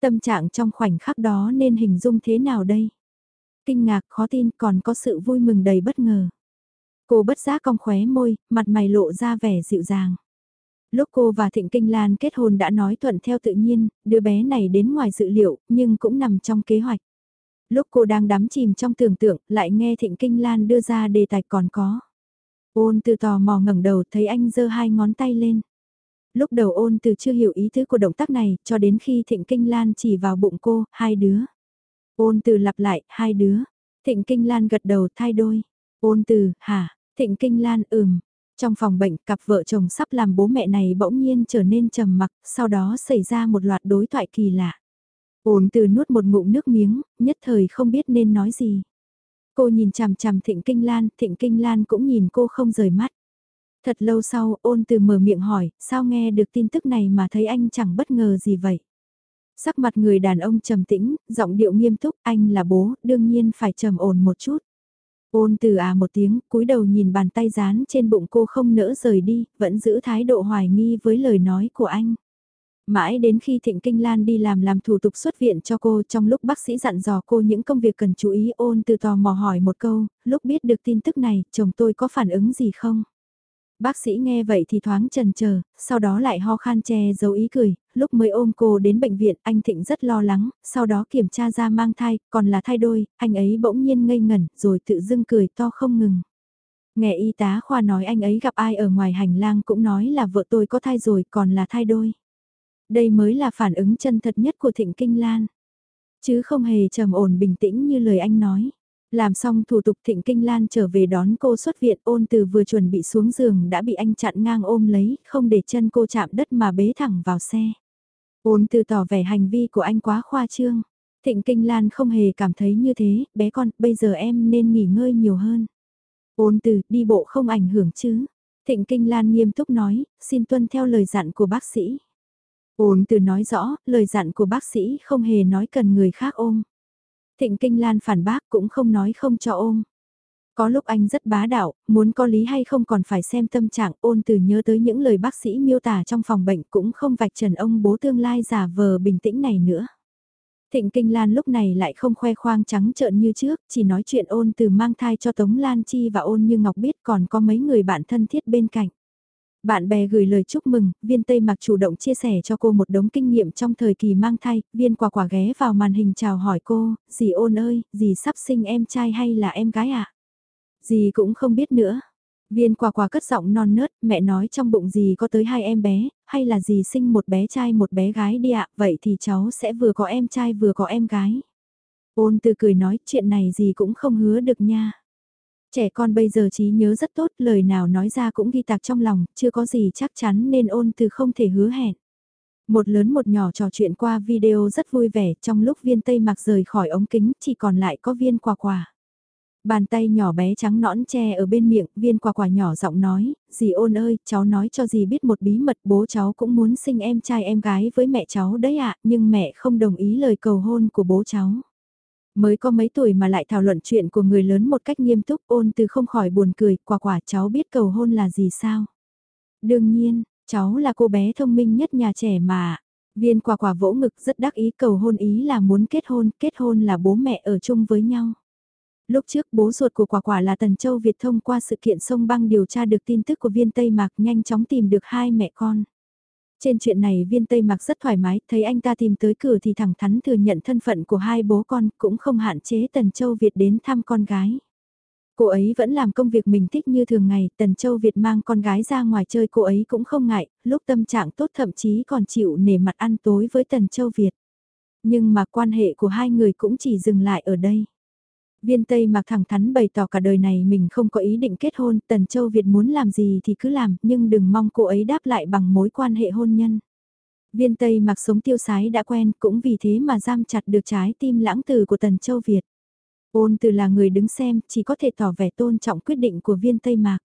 Speaker 1: Tâm trạng trong khoảnh khắc đó nên hình dung thế nào đây? Kinh ngạc khó tin còn có sự vui mừng đầy bất ngờ. Cô bất giác cong khóe môi, mặt mày lộ ra vẻ dịu dàng. Lúc cô và Thịnh Kinh Lan kết hôn đã nói thuận theo tự nhiên, đứa bé này đến ngoài dự liệu, nhưng cũng nằm trong kế hoạch. Lúc cô đang đắm chìm trong tưởng tượng, lại nghe Thịnh Kinh Lan đưa ra đề tài còn có. Ôn từ tò mò ngẩng đầu thấy anh giơ hai ngón tay lên. Lúc đầu ôn từ chưa hiểu ý tứ của động tác này, cho đến khi Thịnh Kinh Lan chỉ vào bụng cô, hai đứa. Ôn từ lặp lại, hai đứa. Thịnh Kinh Lan gật đầu thay đôi. Ôn từ, hả? Thịnh Kinh Lan ừm. Trong phòng bệnh, cặp vợ chồng sắp làm bố mẹ này bỗng nhiên trở nên trầm mặc, sau đó xảy ra một loạt đối thoại kỳ lạ. Ôn từ nuốt một ngụm nước miếng, nhất thời không biết nên nói gì. Cô nhìn chằm chằm Thịnh Kinh Lan, Thịnh Kinh Lan cũng nhìn cô không rời mắt. Thật lâu sau, ôn từ mở miệng hỏi, sao nghe được tin tức này mà thấy anh chẳng bất ngờ gì vậy? Sắc mặt người đàn ông trầm tĩnh, giọng điệu nghiêm túc, anh là bố, đương nhiên phải trầm ổn một chút. Ôn từ à một tiếng, cúi đầu nhìn bàn tay dán trên bụng cô không nỡ rời đi, vẫn giữ thái độ hoài nghi với lời nói của anh. Mãi đến khi Thịnh Kinh Lan đi làm làm thủ tục xuất viện cho cô trong lúc bác sĩ dặn dò cô những công việc cần chú ý ôn từ tò mò hỏi một câu, lúc biết được tin tức này, chồng tôi có phản ứng gì không? Bác sĩ nghe vậy thì thoáng trần chờ sau đó lại ho khan che giấu ý cười, lúc mới ôm cô đến bệnh viện anh Thịnh rất lo lắng, sau đó kiểm tra ra mang thai, còn là thai đôi, anh ấy bỗng nhiên ngây ngẩn rồi tự dưng cười to không ngừng. Nghe y tá khoa nói anh ấy gặp ai ở ngoài hành lang cũng nói là vợ tôi có thai rồi còn là thai đôi. Đây mới là phản ứng chân thật nhất của Thịnh Kinh Lan. Chứ không hề trầm ổn bình tĩnh như lời anh nói. Làm xong thủ tục Thịnh Kinh Lan trở về đón cô xuất viện ôn từ vừa chuẩn bị xuống giường đã bị anh chặn ngang ôm lấy, không để chân cô chạm đất mà bế thẳng vào xe. Ôn từ tỏ vẻ hành vi của anh quá khoa trương. Thịnh Kinh Lan không hề cảm thấy như thế, bé con, bây giờ em nên nghỉ ngơi nhiều hơn. Ôn từ, đi bộ không ảnh hưởng chứ. Thịnh Kinh Lan nghiêm túc nói, xin tuân theo lời dặn của bác sĩ. Ôn từ nói rõ, lời dặn của bác sĩ không hề nói cần người khác ôm. Thịnh Kinh Lan phản bác cũng không nói không cho ôm. Có lúc anh rất bá đạo, muốn có lý hay không còn phải xem tâm trạng ôn từ nhớ tới những lời bác sĩ miêu tả trong phòng bệnh cũng không vạch trần ông bố tương lai giả vờ bình tĩnh này nữa. Thịnh Kinh Lan lúc này lại không khoe khoang trắng trợn như trước, chỉ nói chuyện ôn từ mang thai cho Tống Lan Chi và ôn như Ngọc biết còn có mấy người bạn thân thiết bên cạnh. Bạn bè gửi lời chúc mừng, viên Tây Mặc chủ động chia sẻ cho cô một đống kinh nghiệm trong thời kỳ mang thai, viên quả quả ghé vào màn hình chào hỏi cô, dì ôn ơi, dì sắp sinh em trai hay là em gái ạ? À? Dì cũng không biết nữa. Viên quả quả cất giọng non nớt, mẹ nói trong bụng dì có tới hai em bé, hay là dì sinh một bé trai một bé gái đi ạ, vậy thì cháu sẽ vừa có em trai vừa có em gái. Ôn từ cười nói chuyện này dì cũng không hứa được nha. Trẻ con bây giờ trí nhớ rất tốt, lời nào nói ra cũng ghi tạc trong lòng, chưa có gì chắc chắn nên ôn từ không thể hứa hẹn. Một lớn một nhỏ trò chuyện qua video rất vui vẻ, trong lúc viên tây mặc rời khỏi ống kính chỉ còn lại có viên quả quả. Bàn tay nhỏ bé trắng nõn che ở bên miệng, viên quả quả nhỏ giọng nói, dì ôn ơi, cháu nói cho dì biết một bí mật bố cháu cũng muốn sinh em trai em gái với mẹ cháu đấy ạ, nhưng mẹ không đồng ý lời cầu hôn của bố cháu. Mới có mấy tuổi mà lại thảo luận chuyện của người lớn một cách nghiêm túc ôn từ không khỏi buồn cười, quả quả cháu biết cầu hôn là gì sao? Đương nhiên, cháu là cô bé thông minh nhất nhà trẻ mà. Viên quả quả vỗ ngực rất đắc ý cầu hôn ý là muốn kết hôn, kết hôn là bố mẹ ở chung với nhau. Lúc trước bố ruột của quả quả là Tần Châu Việt thông qua sự kiện sông băng điều tra được tin tức của viên Tây Mạc nhanh chóng tìm được hai mẹ con. Trên chuyện này viên Tây Mạc rất thoải mái, thấy anh ta tìm tới cửa thì thẳng thắn thừa nhận thân phận của hai bố con, cũng không hạn chế Tần Châu Việt đến thăm con gái. Cô ấy vẫn làm công việc mình thích như thường ngày, Tần Châu Việt mang con gái ra ngoài chơi cô ấy cũng không ngại, lúc tâm trạng tốt thậm chí còn chịu nể mặt ăn tối với Tần Châu Việt. Nhưng mà quan hệ của hai người cũng chỉ dừng lại ở đây. Viên Tây Mạc thẳng thắn bày tỏ cả đời này mình không có ý định kết hôn, Tần Châu Việt muốn làm gì thì cứ làm, nhưng đừng mong cô ấy đáp lại bằng mối quan hệ hôn nhân. Viên Tây Mạc sống tiêu sái đã quen, cũng vì thế mà giam chặt được trái tim lãng từ của Tần Châu Việt. Ôn từ là người đứng xem, chỉ có thể tỏ vẻ tôn trọng quyết định của viên Tây Mạc.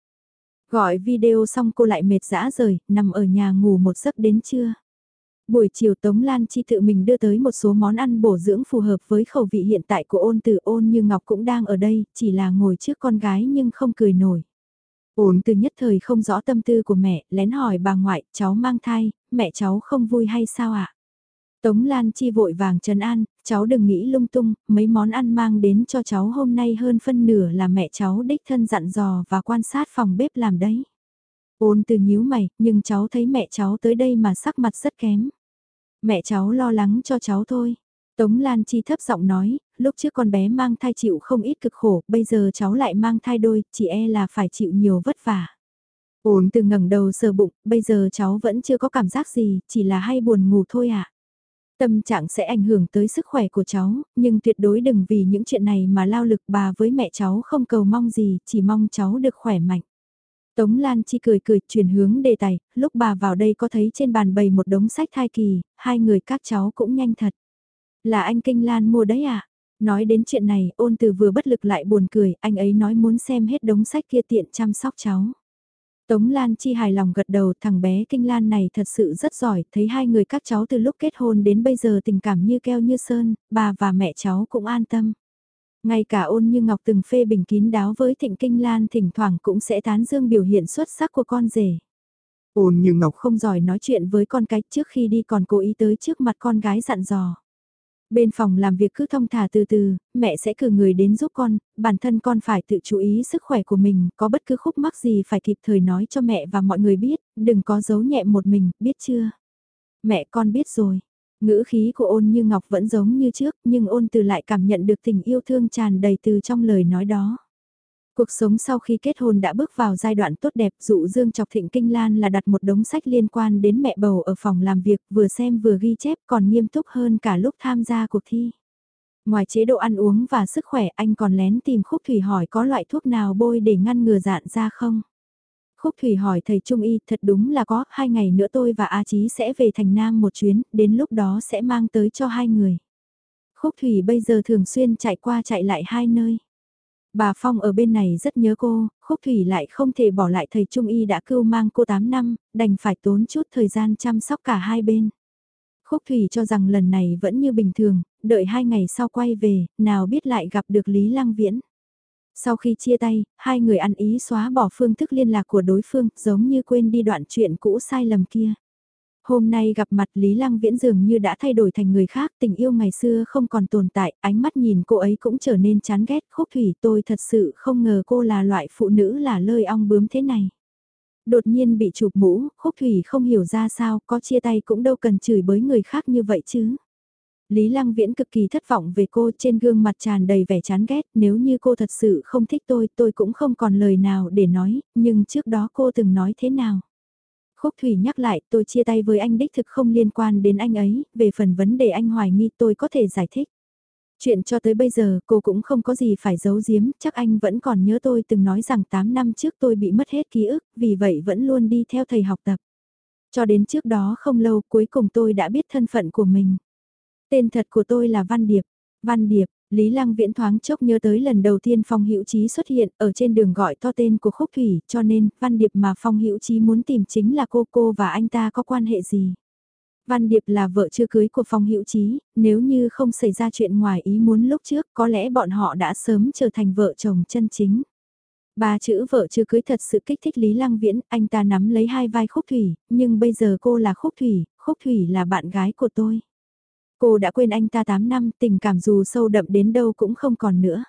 Speaker 1: Gọi video xong cô lại mệt dã rời, nằm ở nhà ngủ một giấc đến trưa. Buổi chiều Tống Lan Chi tự mình đưa tới một số món ăn bổ dưỡng phù hợp với khẩu vị hiện tại của ôn từ ôn như Ngọc cũng đang ở đây, chỉ là ngồi trước con gái nhưng không cười nổi. Ôn từ nhất thời không rõ tâm tư của mẹ, lén hỏi bà ngoại, cháu mang thai, mẹ cháu không vui hay sao ạ? Tống Lan Chi vội vàng trấn an, cháu đừng nghĩ lung tung, mấy món ăn mang đến cho cháu hôm nay hơn phân nửa là mẹ cháu đích thân dặn dò và quan sát phòng bếp làm đấy. Ôn từ nhíu mày, nhưng cháu thấy mẹ cháu tới đây mà sắc mặt rất kém. Mẹ cháu lo lắng cho cháu thôi. Tống Lan Chi thấp giọng nói, lúc trước con bé mang thai chịu không ít cực khổ, bây giờ cháu lại mang thai đôi, chỉ e là phải chịu nhiều vất vả. Ôn từ ngẩng đầu sờ bụng, bây giờ cháu vẫn chưa có cảm giác gì, chỉ là hay buồn ngủ thôi ạ. À. Tâm trạng sẽ ảnh hưởng tới sức khỏe của cháu, nhưng tuyệt đối đừng vì những chuyện này mà lao lực bà với mẹ cháu không cầu mong gì, chỉ mong cháu được khỏe mạnh. Tống Lan Chi cười cười chuyển hướng đề tài, lúc bà vào đây có thấy trên bàn bày một đống sách thai kỳ, hai người các cháu cũng nhanh thật. Là anh Kinh Lan mua đấy à? Nói đến chuyện này, ôn từ vừa bất lực lại buồn cười, anh ấy nói muốn xem hết đống sách kia tiện chăm sóc cháu. Tống Lan Chi hài lòng gật đầu thằng bé Kinh Lan này thật sự rất giỏi, thấy hai người các cháu từ lúc kết hôn đến bây giờ tình cảm như keo như sơn, bà và mẹ cháu cũng an tâm. Ngay cả ôn như Ngọc từng phê bình kín đáo với Thịnh Kinh Lan thỉnh thoảng cũng sẽ tán dương biểu hiện xuất sắc của con rể.
Speaker 2: Ôn như Ngọc
Speaker 1: không giỏi nói chuyện với con cái trước khi đi còn cố ý tới trước mặt con gái dặn dò. Bên phòng làm việc cứ thông thả từ từ, mẹ sẽ cử người đến giúp con, bản thân con phải tự chú ý sức khỏe của mình, có bất cứ khúc mắc gì phải kịp thời nói cho mẹ và mọi người biết, đừng có giấu nhẹ một mình, biết chưa? Mẹ con biết rồi. Ngữ khí của ôn như ngọc vẫn giống như trước, nhưng ôn từ lại cảm nhận được tình yêu thương tràn đầy từ trong lời nói đó. Cuộc sống sau khi kết hôn đã bước vào giai đoạn tốt đẹp, dụ Dương Chọc Thịnh Kinh Lan là đặt một đống sách liên quan đến mẹ bầu ở phòng làm việc, vừa xem vừa ghi chép còn nghiêm túc hơn cả lúc tham gia cuộc thi. Ngoài chế độ ăn uống và sức khỏe anh còn lén tìm Khúc Thủy hỏi có loại thuốc nào bôi để ngăn ngừa dạn ra không? Khúc Thủy hỏi thầy Trung Y thật đúng là có, hai ngày nữa tôi và A Chí sẽ về thành Nam một chuyến, đến lúc đó sẽ mang tới cho hai người. Khúc Thủy bây giờ thường xuyên chạy qua chạy lại hai nơi. Bà Phong ở bên này rất nhớ cô, Khúc Thủy lại không thể bỏ lại thầy Trung Y đã cưu mang cô 8 năm, đành phải tốn chút thời gian chăm sóc cả hai bên. Khúc Thủy cho rằng lần này vẫn như bình thường, đợi hai ngày sau quay về, nào biết lại gặp được Lý Lăng Viễn. Sau khi chia tay, hai người ăn ý xóa bỏ phương thức liên lạc của đối phương, giống như quên đi đoạn chuyện cũ sai lầm kia. Hôm nay gặp mặt Lý Lăng Viễn dường như đã thay đổi thành người khác, tình yêu ngày xưa không còn tồn tại, ánh mắt nhìn cô ấy cũng trở nên chán ghét. Khúc Thủy tôi thật sự không ngờ cô là loại phụ nữ là lơi ong bướm thế này. Đột nhiên bị chụp mũ, Khúc Thủy không hiểu ra sao, có chia tay cũng đâu cần chửi bới người khác như vậy chứ. Lý Lăng Viễn cực kỳ thất vọng về cô trên gương mặt tràn đầy vẻ chán ghét, nếu như cô thật sự không thích tôi, tôi cũng không còn lời nào để nói, nhưng trước đó cô từng nói thế nào. Khúc Thủy nhắc lại tôi chia tay với anh đích thực không liên quan đến anh ấy, về phần vấn đề anh hoài nghi tôi có thể giải thích. Chuyện cho tới bây giờ cô cũng không có gì phải giấu giếm, chắc anh vẫn còn nhớ tôi từng nói rằng 8 năm trước tôi bị mất hết ký ức, vì vậy vẫn luôn đi theo thầy học tập. Cho đến trước đó không lâu cuối cùng tôi đã biết thân phận của mình. Tên thật của tôi là Văn Điệp. Văn Điệp, Lý Lăng Viễn thoáng chốc nhớ tới lần đầu tiên Phong Hữu Chí xuất hiện ở trên đường gọi to tên của Khúc Thủy, cho nên Văn Điệp mà Phong Hữu Chí muốn tìm chính là cô cô và anh ta có quan hệ gì. Văn Điệp là vợ chưa cưới của Phong Hữu Chí, nếu như không xảy ra chuyện ngoài ý muốn lúc trước, có lẽ bọn họ đã sớm trở thành vợ chồng chân chính. Ba chữ vợ chưa cưới thật sự kích thích Lý Lăng Viễn, anh ta nắm lấy hai vai Khúc Thủy, nhưng bây giờ cô là Khúc Thủy, Khúc Thủy là bạn gái của tôi. Cô đã quên anh ta 8 năm, tình cảm dù sâu đậm đến đâu cũng không còn nữa.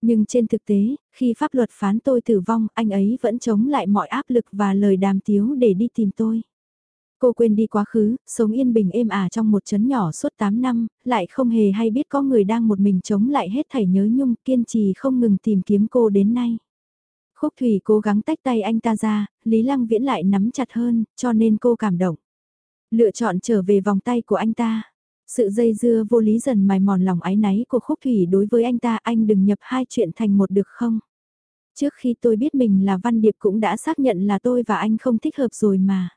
Speaker 1: Nhưng trên thực tế, khi pháp luật phán tôi tử vong, anh ấy vẫn chống lại mọi áp lực và lời đàm tiếu để đi tìm tôi. Cô quên đi quá khứ, sống yên bình êm ả trong một chấn nhỏ suốt 8 năm, lại không hề hay biết có người đang một mình chống lại hết thảy nhớ nhung kiên trì không ngừng tìm kiếm cô đến nay. Khúc Thủy cố gắng tách tay anh ta ra, Lý Lăng Viễn lại nắm chặt hơn, cho nên cô cảm động. Lựa chọn trở về vòng tay của anh ta. Sự dây dưa vô lý dần mài mòn lòng ái náy của Khúc Thủy đối với anh ta anh đừng nhập hai chuyện thành một được không? Trước khi tôi biết mình là Văn Điệp cũng đã xác nhận là tôi và anh không thích hợp rồi mà.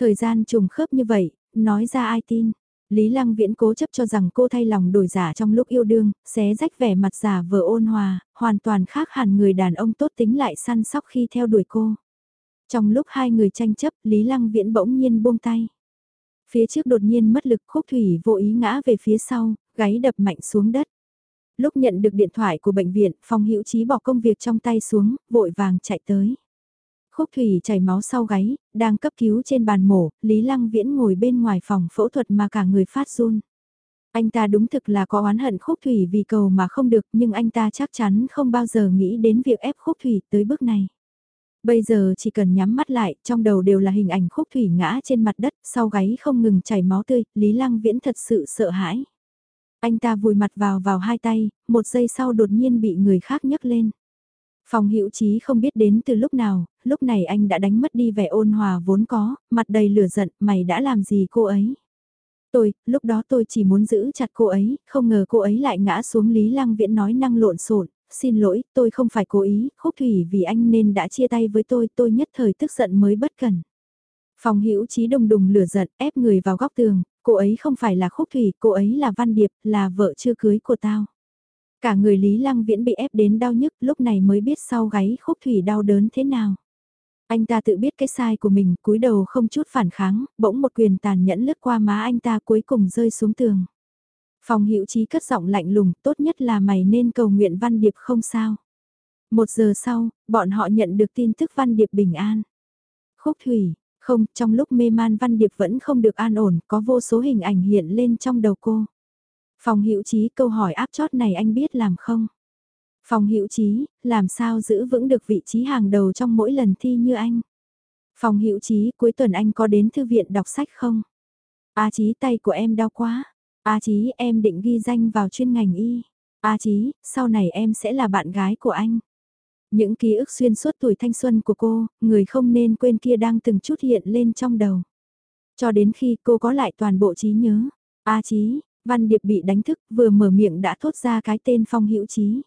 Speaker 1: Thời gian trùng khớp như vậy, nói ra ai tin. Lý Lăng Viễn cố chấp cho rằng cô thay lòng đổi giả trong lúc yêu đương, xé rách vẻ mặt giả vờ ôn hòa, hoàn toàn khác hẳn người đàn ông tốt tính lại săn sóc khi theo đuổi cô. Trong lúc hai người tranh chấp, Lý Lăng Viễn bỗng nhiên buông tay. Phía trước đột nhiên mất lực khúc thủy vô ý ngã về phía sau, gáy đập mạnh xuống đất. Lúc nhận được điện thoại của bệnh viện, Phong Hữu trí bỏ công việc trong tay xuống, vội vàng chạy tới. Khúc thủy chảy máu sau gáy, đang cấp cứu trên bàn mổ, Lý Lăng Viễn ngồi bên ngoài phòng phẫu thuật mà cả người phát run. Anh ta đúng thực là có oán hận khúc thủy vì cầu mà không được nhưng anh ta chắc chắn không bao giờ nghĩ đến việc ép khúc thủy tới bước này. Bây giờ chỉ cần nhắm mắt lại, trong đầu đều là hình ảnh khúc thủy ngã trên mặt đất, sau gáy không ngừng chảy máu tươi, Lý Lăng Viễn thật sự sợ hãi. Anh ta vùi mặt vào vào hai tay, một giây sau đột nhiên bị người khác nhấc lên. Phòng hữu trí không biết đến từ lúc nào, lúc này anh đã đánh mất đi vẻ ôn hòa vốn có, mặt đầy lửa giận, mày đã làm gì cô ấy? Tôi, lúc đó tôi chỉ muốn giữ chặt cô ấy, không ngờ cô ấy lại ngã xuống Lý Lăng Viễn nói năng lộn xộn xin lỗi, tôi không phải cố ý, khúc thủy vì anh nên đã chia tay với tôi, tôi nhất thời tức giận mới bất cần. Phòng hữu trí đùng đùng lửa giận, ép người vào góc tường, cô ấy không phải là khúc thủy, cô ấy là Văn Điệp, là vợ chưa cưới của tao. Cả người Lý Lăng Viễn bị ép đến đau nhức, lúc này mới biết sau gáy khúc thủy đau đớn thế nào. Anh ta tự biết cái sai của mình, cúi đầu không chút phản kháng, bỗng một quyền tàn nhẫn lướt qua má anh ta cuối cùng rơi xuống tường. Phòng hữu trí cất giọng lạnh lùng, tốt nhất là mày nên cầu nguyện Văn Điệp không sao. Một giờ sau, bọn họ nhận được tin tức Văn Điệp bình an. Khúc Thủy, không, trong lúc mê man Văn Điệp vẫn không được an ổn, có vô số hình ảnh hiện lên trong đầu cô. Phòng hữu trí câu hỏi áp chót này anh biết làm không? Phòng hữu trí, làm sao giữ vững được vị trí hàng đầu trong mỗi lần thi như anh? Phòng hữu trí, cuối tuần anh có đến thư viện đọc sách không? À, A trí tay của em đau quá. A Chí em định ghi danh vào chuyên ngành y. A Chí, sau này em sẽ là bạn gái của anh. Những ký ức xuyên suốt tuổi thanh xuân của cô, người không nên quên kia đang từng chút hiện lên trong đầu. Cho đến khi cô có lại toàn bộ trí nhớ. A Chí, Văn Điệp bị đánh thức, vừa mở miệng đã thốt ra cái tên Phong Hữu Chí.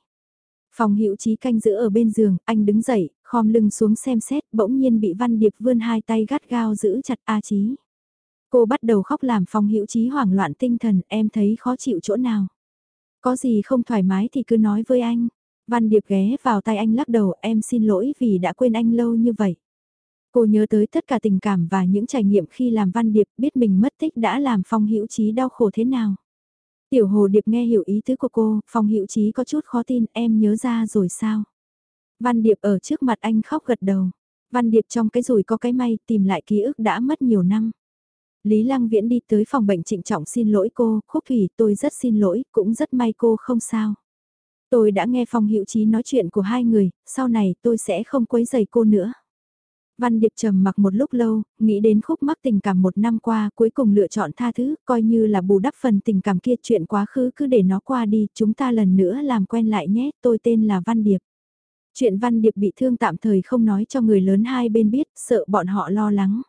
Speaker 1: Phong Hữu Chí canh giữ ở bên giường, anh đứng dậy, khom lưng xuống xem xét, bỗng nhiên bị Văn Điệp vươn hai tay gắt gao giữ chặt A Chí. Cô bắt đầu khóc làm phong hữu trí hoảng loạn tinh thần, em thấy khó chịu chỗ nào. Có gì không thoải mái thì cứ nói với anh. Văn Điệp ghé vào tay anh lắc đầu, em xin lỗi vì đã quên anh lâu như vậy. Cô nhớ tới tất cả tình cảm và những trải nghiệm khi làm Văn Điệp biết mình mất tích đã làm Phong Hữu Trí đau khổ thế nào. Tiểu Hồ Điệp nghe hiểu ý tứ của cô, Phong Hữu Trí có chút khó tin, em nhớ ra rồi sao? Văn Điệp ở trước mặt anh khóc gật đầu. Văn Điệp trong cái rủi có cái may tìm lại ký ức đã mất nhiều năm. Lý Lăng Viễn đi tới phòng bệnh trịnh trọng xin lỗi cô, Khúc Thủy tôi rất xin lỗi, cũng rất may cô không sao. Tôi đã nghe Phong Hiệu Trí nói chuyện của hai người, sau này tôi sẽ không quấy rầy cô nữa. Văn Điệp trầm mặc một lúc lâu, nghĩ đến khúc mắc tình cảm một năm qua, cuối cùng lựa chọn tha thứ, coi như là bù đắp phần tình cảm kia chuyện quá khứ cứ để nó qua đi, chúng ta lần nữa làm quen lại nhé, tôi tên là Văn Điệp. Chuyện Văn Điệp bị thương tạm thời không nói cho người lớn hai bên biết, sợ bọn họ lo lắng.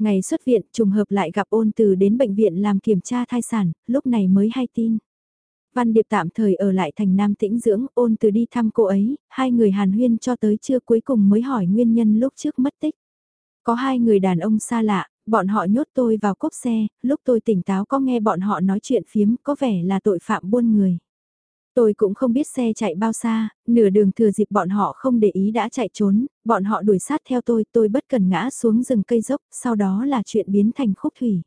Speaker 1: Ngày xuất viện, trùng hợp lại gặp ôn từ đến bệnh viện làm kiểm tra thai sản, lúc này mới hay tin. Văn Điệp tạm thời ở lại thành Nam Tĩnh dưỡng, ôn từ đi thăm cô ấy, hai người hàn huyên cho tới trưa cuối cùng mới hỏi nguyên nhân lúc trước mất tích. Có hai người đàn ông xa lạ, bọn họ nhốt tôi vào cốp xe, lúc tôi tỉnh táo có nghe bọn họ nói chuyện phiếm có vẻ là tội phạm buôn người. Tôi cũng không biết xe chạy bao xa, nửa đường thừa dịp bọn họ không để ý đã chạy trốn, bọn họ đuổi sát theo tôi, tôi bất cần ngã xuống rừng cây dốc, sau đó là chuyện biến thành khúc thủy.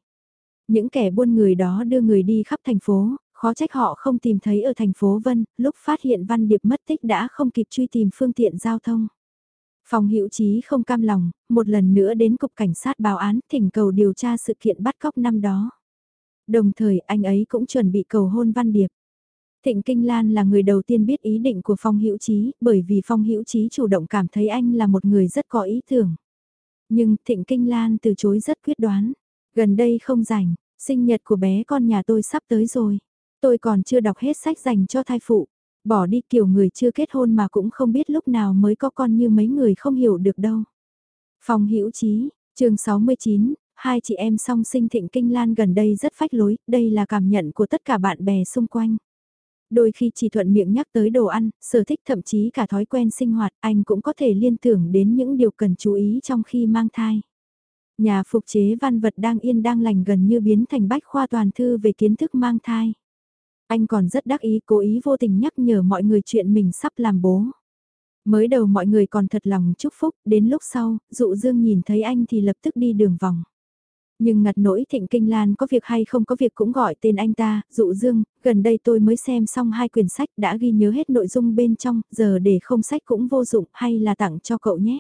Speaker 1: Những kẻ buôn người đó đưa người đi khắp thành phố, khó trách họ không tìm thấy ở thành phố Vân, lúc phát hiện Văn Điệp mất tích đã không kịp truy tìm phương tiện giao thông. Phòng hữu trí không cam lòng, một lần nữa đến cục cảnh sát báo án thỉnh cầu điều tra sự kiện bắt cóc năm đó. Đồng thời anh ấy cũng chuẩn bị cầu hôn Văn Điệp. Thịnh Kinh Lan là người đầu tiên biết ý định của Phong Hữu Chí, bởi vì Phong Hữu Chí chủ động cảm thấy anh là một người rất có ý tưởng. Nhưng Thịnh Kinh Lan từ chối rất quyết đoán. Gần đây không rảnh, sinh nhật của bé con nhà tôi sắp tới rồi. Tôi còn chưa đọc hết sách dành cho thai phụ. Bỏ đi kiểu người chưa kết hôn mà cũng không biết lúc nào mới có con như mấy người không hiểu được đâu. Phong Hữu Chí, chương 69, hai chị em song sinh Thịnh Kinh Lan gần đây rất phách lối, đây là cảm nhận của tất cả bạn bè xung quanh. Đôi khi chỉ thuận miệng nhắc tới đồ ăn, sở thích thậm chí cả thói quen sinh hoạt, anh cũng có thể liên tưởng đến những điều cần chú ý trong khi mang thai. Nhà phục chế văn vật đang yên đang lành gần như biến thành bách khoa toàn thư về kiến thức mang thai. Anh còn rất đắc ý cố ý vô tình nhắc nhở mọi người chuyện mình sắp làm bố. Mới đầu mọi người còn thật lòng chúc phúc, đến lúc sau, dụ dương nhìn thấy anh thì lập tức đi đường vòng. Nhưng ngặt nỗi Thịnh Kinh Lan có việc hay không có việc cũng gọi tên anh ta, dụ dương, gần đây tôi mới xem xong hai quyển sách đã ghi nhớ hết nội dung bên trong, giờ để không sách cũng vô dụng hay là tặng cho cậu nhé.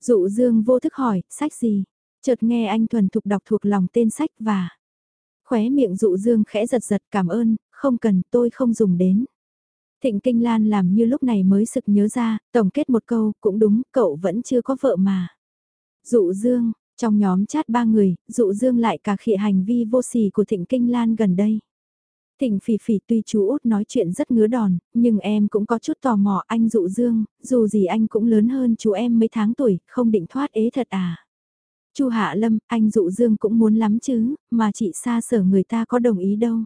Speaker 1: Dụ dương vô thức hỏi, sách gì? Chợt nghe anh thuần thục đọc thuộc lòng tên sách và... Khóe miệng dụ dương khẽ giật giật cảm ơn, không cần tôi không dùng đến. Thịnh Kinh Lan làm như lúc này mới sực nhớ ra, tổng kết một câu, cũng đúng, cậu vẫn chưa có vợ mà. Dụ dương, trong nhóm chat ba người, dụ dương lại cả khịa hành vi vô sỉ của Thịnh Kinh Lan gần đây. Thịnh phỉ phỉ tuy chú út nói chuyện rất ngứa đòn, nhưng em cũng có chút tò mò anh dụ dương, dù gì anh cũng lớn hơn chú em mấy tháng tuổi, không định thoát ế thật à. Chu Hạ Lâm, anh dụ dương cũng muốn lắm chứ, mà chị xa sở người ta có đồng ý đâu.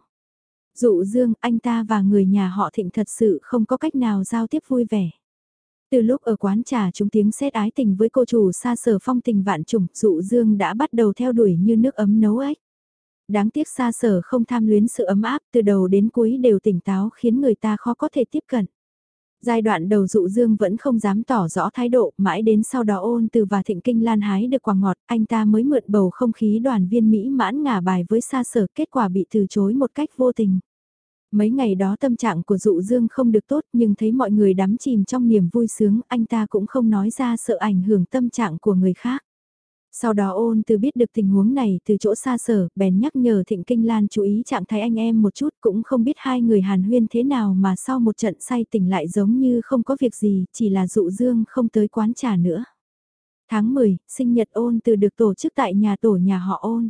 Speaker 1: Dụ dương, anh ta và người nhà họ thịnh thật sự không có cách nào giao tiếp vui vẻ. Từ lúc ở quán trà chúng tiếng xét ái tình với cô chủ xa sở phong tình vạn trùng, dụ dương đã bắt đầu theo đuổi như nước ấm nấu ếch. Đáng tiếc xa sở không tham luyến sự ấm áp từ đầu đến cuối đều tỉnh táo khiến người ta khó có thể tiếp cận. Giai đoạn đầu dụ dương vẫn không dám tỏ rõ thái độ, mãi đến sau đó ôn từ và thịnh kinh lan hái được quả ngọt, anh ta mới mượn bầu không khí đoàn viên Mỹ mãn ngả bài với xa sở kết quả bị từ chối một cách vô tình. Mấy ngày đó tâm trạng của dụ dương không được tốt nhưng thấy mọi người đắm chìm trong niềm vui sướng, anh ta cũng không nói ra sợ ảnh hưởng tâm trạng của người khác. Sau đó ôn từ biết được tình huống này từ chỗ xa sở, bèn nhắc nhở Thịnh Kinh Lan chú ý trạng thái anh em một chút cũng không biết hai người hàn huyên thế nào mà sau một trận say tỉnh lại giống như không có việc gì, chỉ là dụ dương không tới quán trà nữa. Tháng 10, sinh nhật ôn từ được tổ chức tại nhà tổ nhà họ ôn.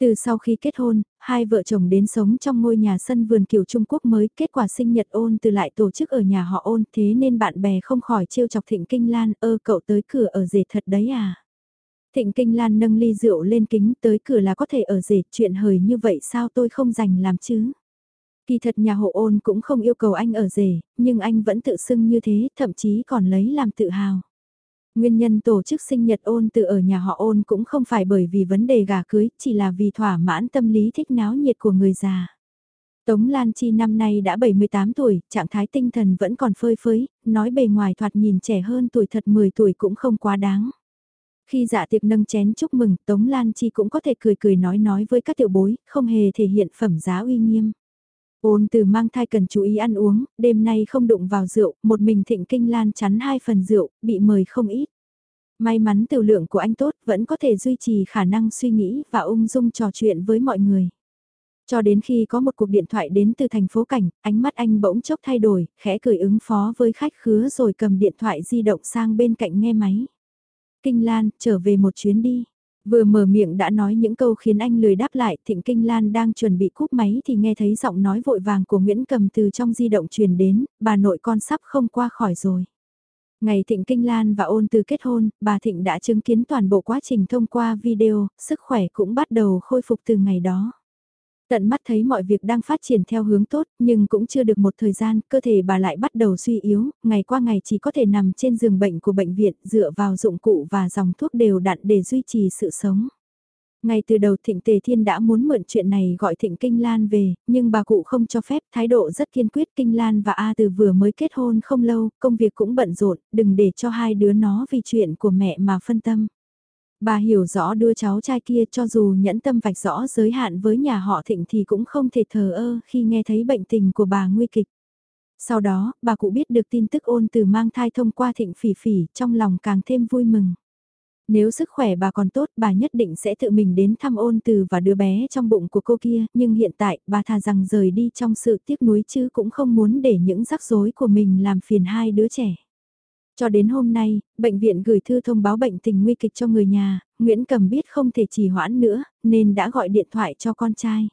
Speaker 1: Từ sau khi kết hôn, hai vợ chồng đến sống trong ngôi nhà sân vườn kiểu Trung Quốc mới, kết quả sinh nhật ôn từ lại tổ chức ở nhà họ ôn, thế nên bạn bè không khỏi trêu chọc Thịnh Kinh Lan, ơ cậu tới cửa ở rể thật đấy à. Thịnh Kinh Lan nâng ly rượu lên kính tới cửa là có thể ở rể, chuyện hời như vậy sao tôi không dành làm chứ. Kỳ thật nhà hộ ôn cũng không yêu cầu anh ở rể, nhưng anh vẫn tự xưng như thế, thậm chí còn lấy làm tự hào. Nguyên nhân tổ chức sinh nhật ôn từ ở nhà họ ôn cũng không phải bởi vì vấn đề gà cưới, chỉ là vì thỏa mãn tâm lý thích náo nhiệt của người già. Tống Lan Chi năm nay đã 78 tuổi, trạng thái tinh thần vẫn còn phơi phới, nói bề ngoài thoạt nhìn trẻ hơn tuổi thật 10 tuổi cũng không quá đáng. Khi dạ tiệc nâng chén chúc mừng, Tống Lan Chi cũng có thể cười cười nói nói với các tiểu bối, không hề thể hiện phẩm giá uy nghiêm. Ôn từ mang thai cần chú ý ăn uống, đêm nay không đụng vào rượu, một mình thịnh kinh lan chắn hai phần rượu, bị mời không ít. May mắn tiểu lượng của anh tốt, vẫn có thể duy trì khả năng suy nghĩ và ung dung trò chuyện với mọi người. Cho đến khi có một cuộc điện thoại đến từ thành phố cảnh, ánh mắt anh bỗng chốc thay đổi, khẽ cười ứng phó với khách khứa rồi cầm điện thoại di động sang bên cạnh nghe máy. Kinh Lan, trở về một chuyến đi. Vừa mở miệng đã nói những câu khiến anh lười đáp lại, Thịnh Kinh Lan đang chuẩn bị cúp máy thì nghe thấy giọng nói vội vàng của Nguyễn Cầm từ trong di động truyền đến, bà nội con sắp không qua khỏi rồi. Ngày Thịnh Kinh Lan và ôn từ kết hôn, bà Thịnh đã chứng kiến toàn bộ quá trình thông qua video, sức khỏe cũng bắt đầu khôi phục từ ngày đó. Tận mắt thấy mọi việc đang phát triển theo hướng tốt, nhưng cũng chưa được một thời gian, cơ thể bà lại bắt đầu suy yếu, ngày qua ngày chỉ có thể nằm trên giường bệnh của bệnh viện dựa vào dụng cụ và dòng thuốc đều đặn để duy trì sự sống. Ngay từ đầu Thịnh Tề Thiên đã muốn mượn chuyện này gọi Thịnh Kinh Lan về, nhưng bà cụ không cho phép, thái độ rất kiên quyết Kinh Lan và A Từ vừa mới kết hôn không lâu, công việc cũng bận rộn, đừng để cho hai đứa nó vì chuyện của mẹ mà phân tâm. Bà hiểu rõ đưa cháu trai kia cho dù nhẫn tâm vạch rõ giới hạn với nhà họ Thịnh thì cũng không thể thờ ơ khi nghe thấy bệnh tình của bà nguy kịch. Sau đó, bà cụ biết được tin tức ôn từ mang thai thông qua Thịnh Phỉ Phỉ, trong lòng càng thêm vui mừng. Nếu sức khỏe bà còn tốt bà nhất định sẽ tự mình đến thăm ôn từ và đứa bé trong bụng của cô kia, nhưng hiện tại bà thà rằng rời đi trong sự tiếc nuối chứ cũng không muốn để những rắc rối của mình làm phiền hai đứa trẻ. Cho đến hôm nay, bệnh viện gửi thư thông báo bệnh tình nguy kịch cho người nhà, Nguyễn Cầm biết không thể trì hoãn nữa, nên đã gọi điện thoại cho con trai.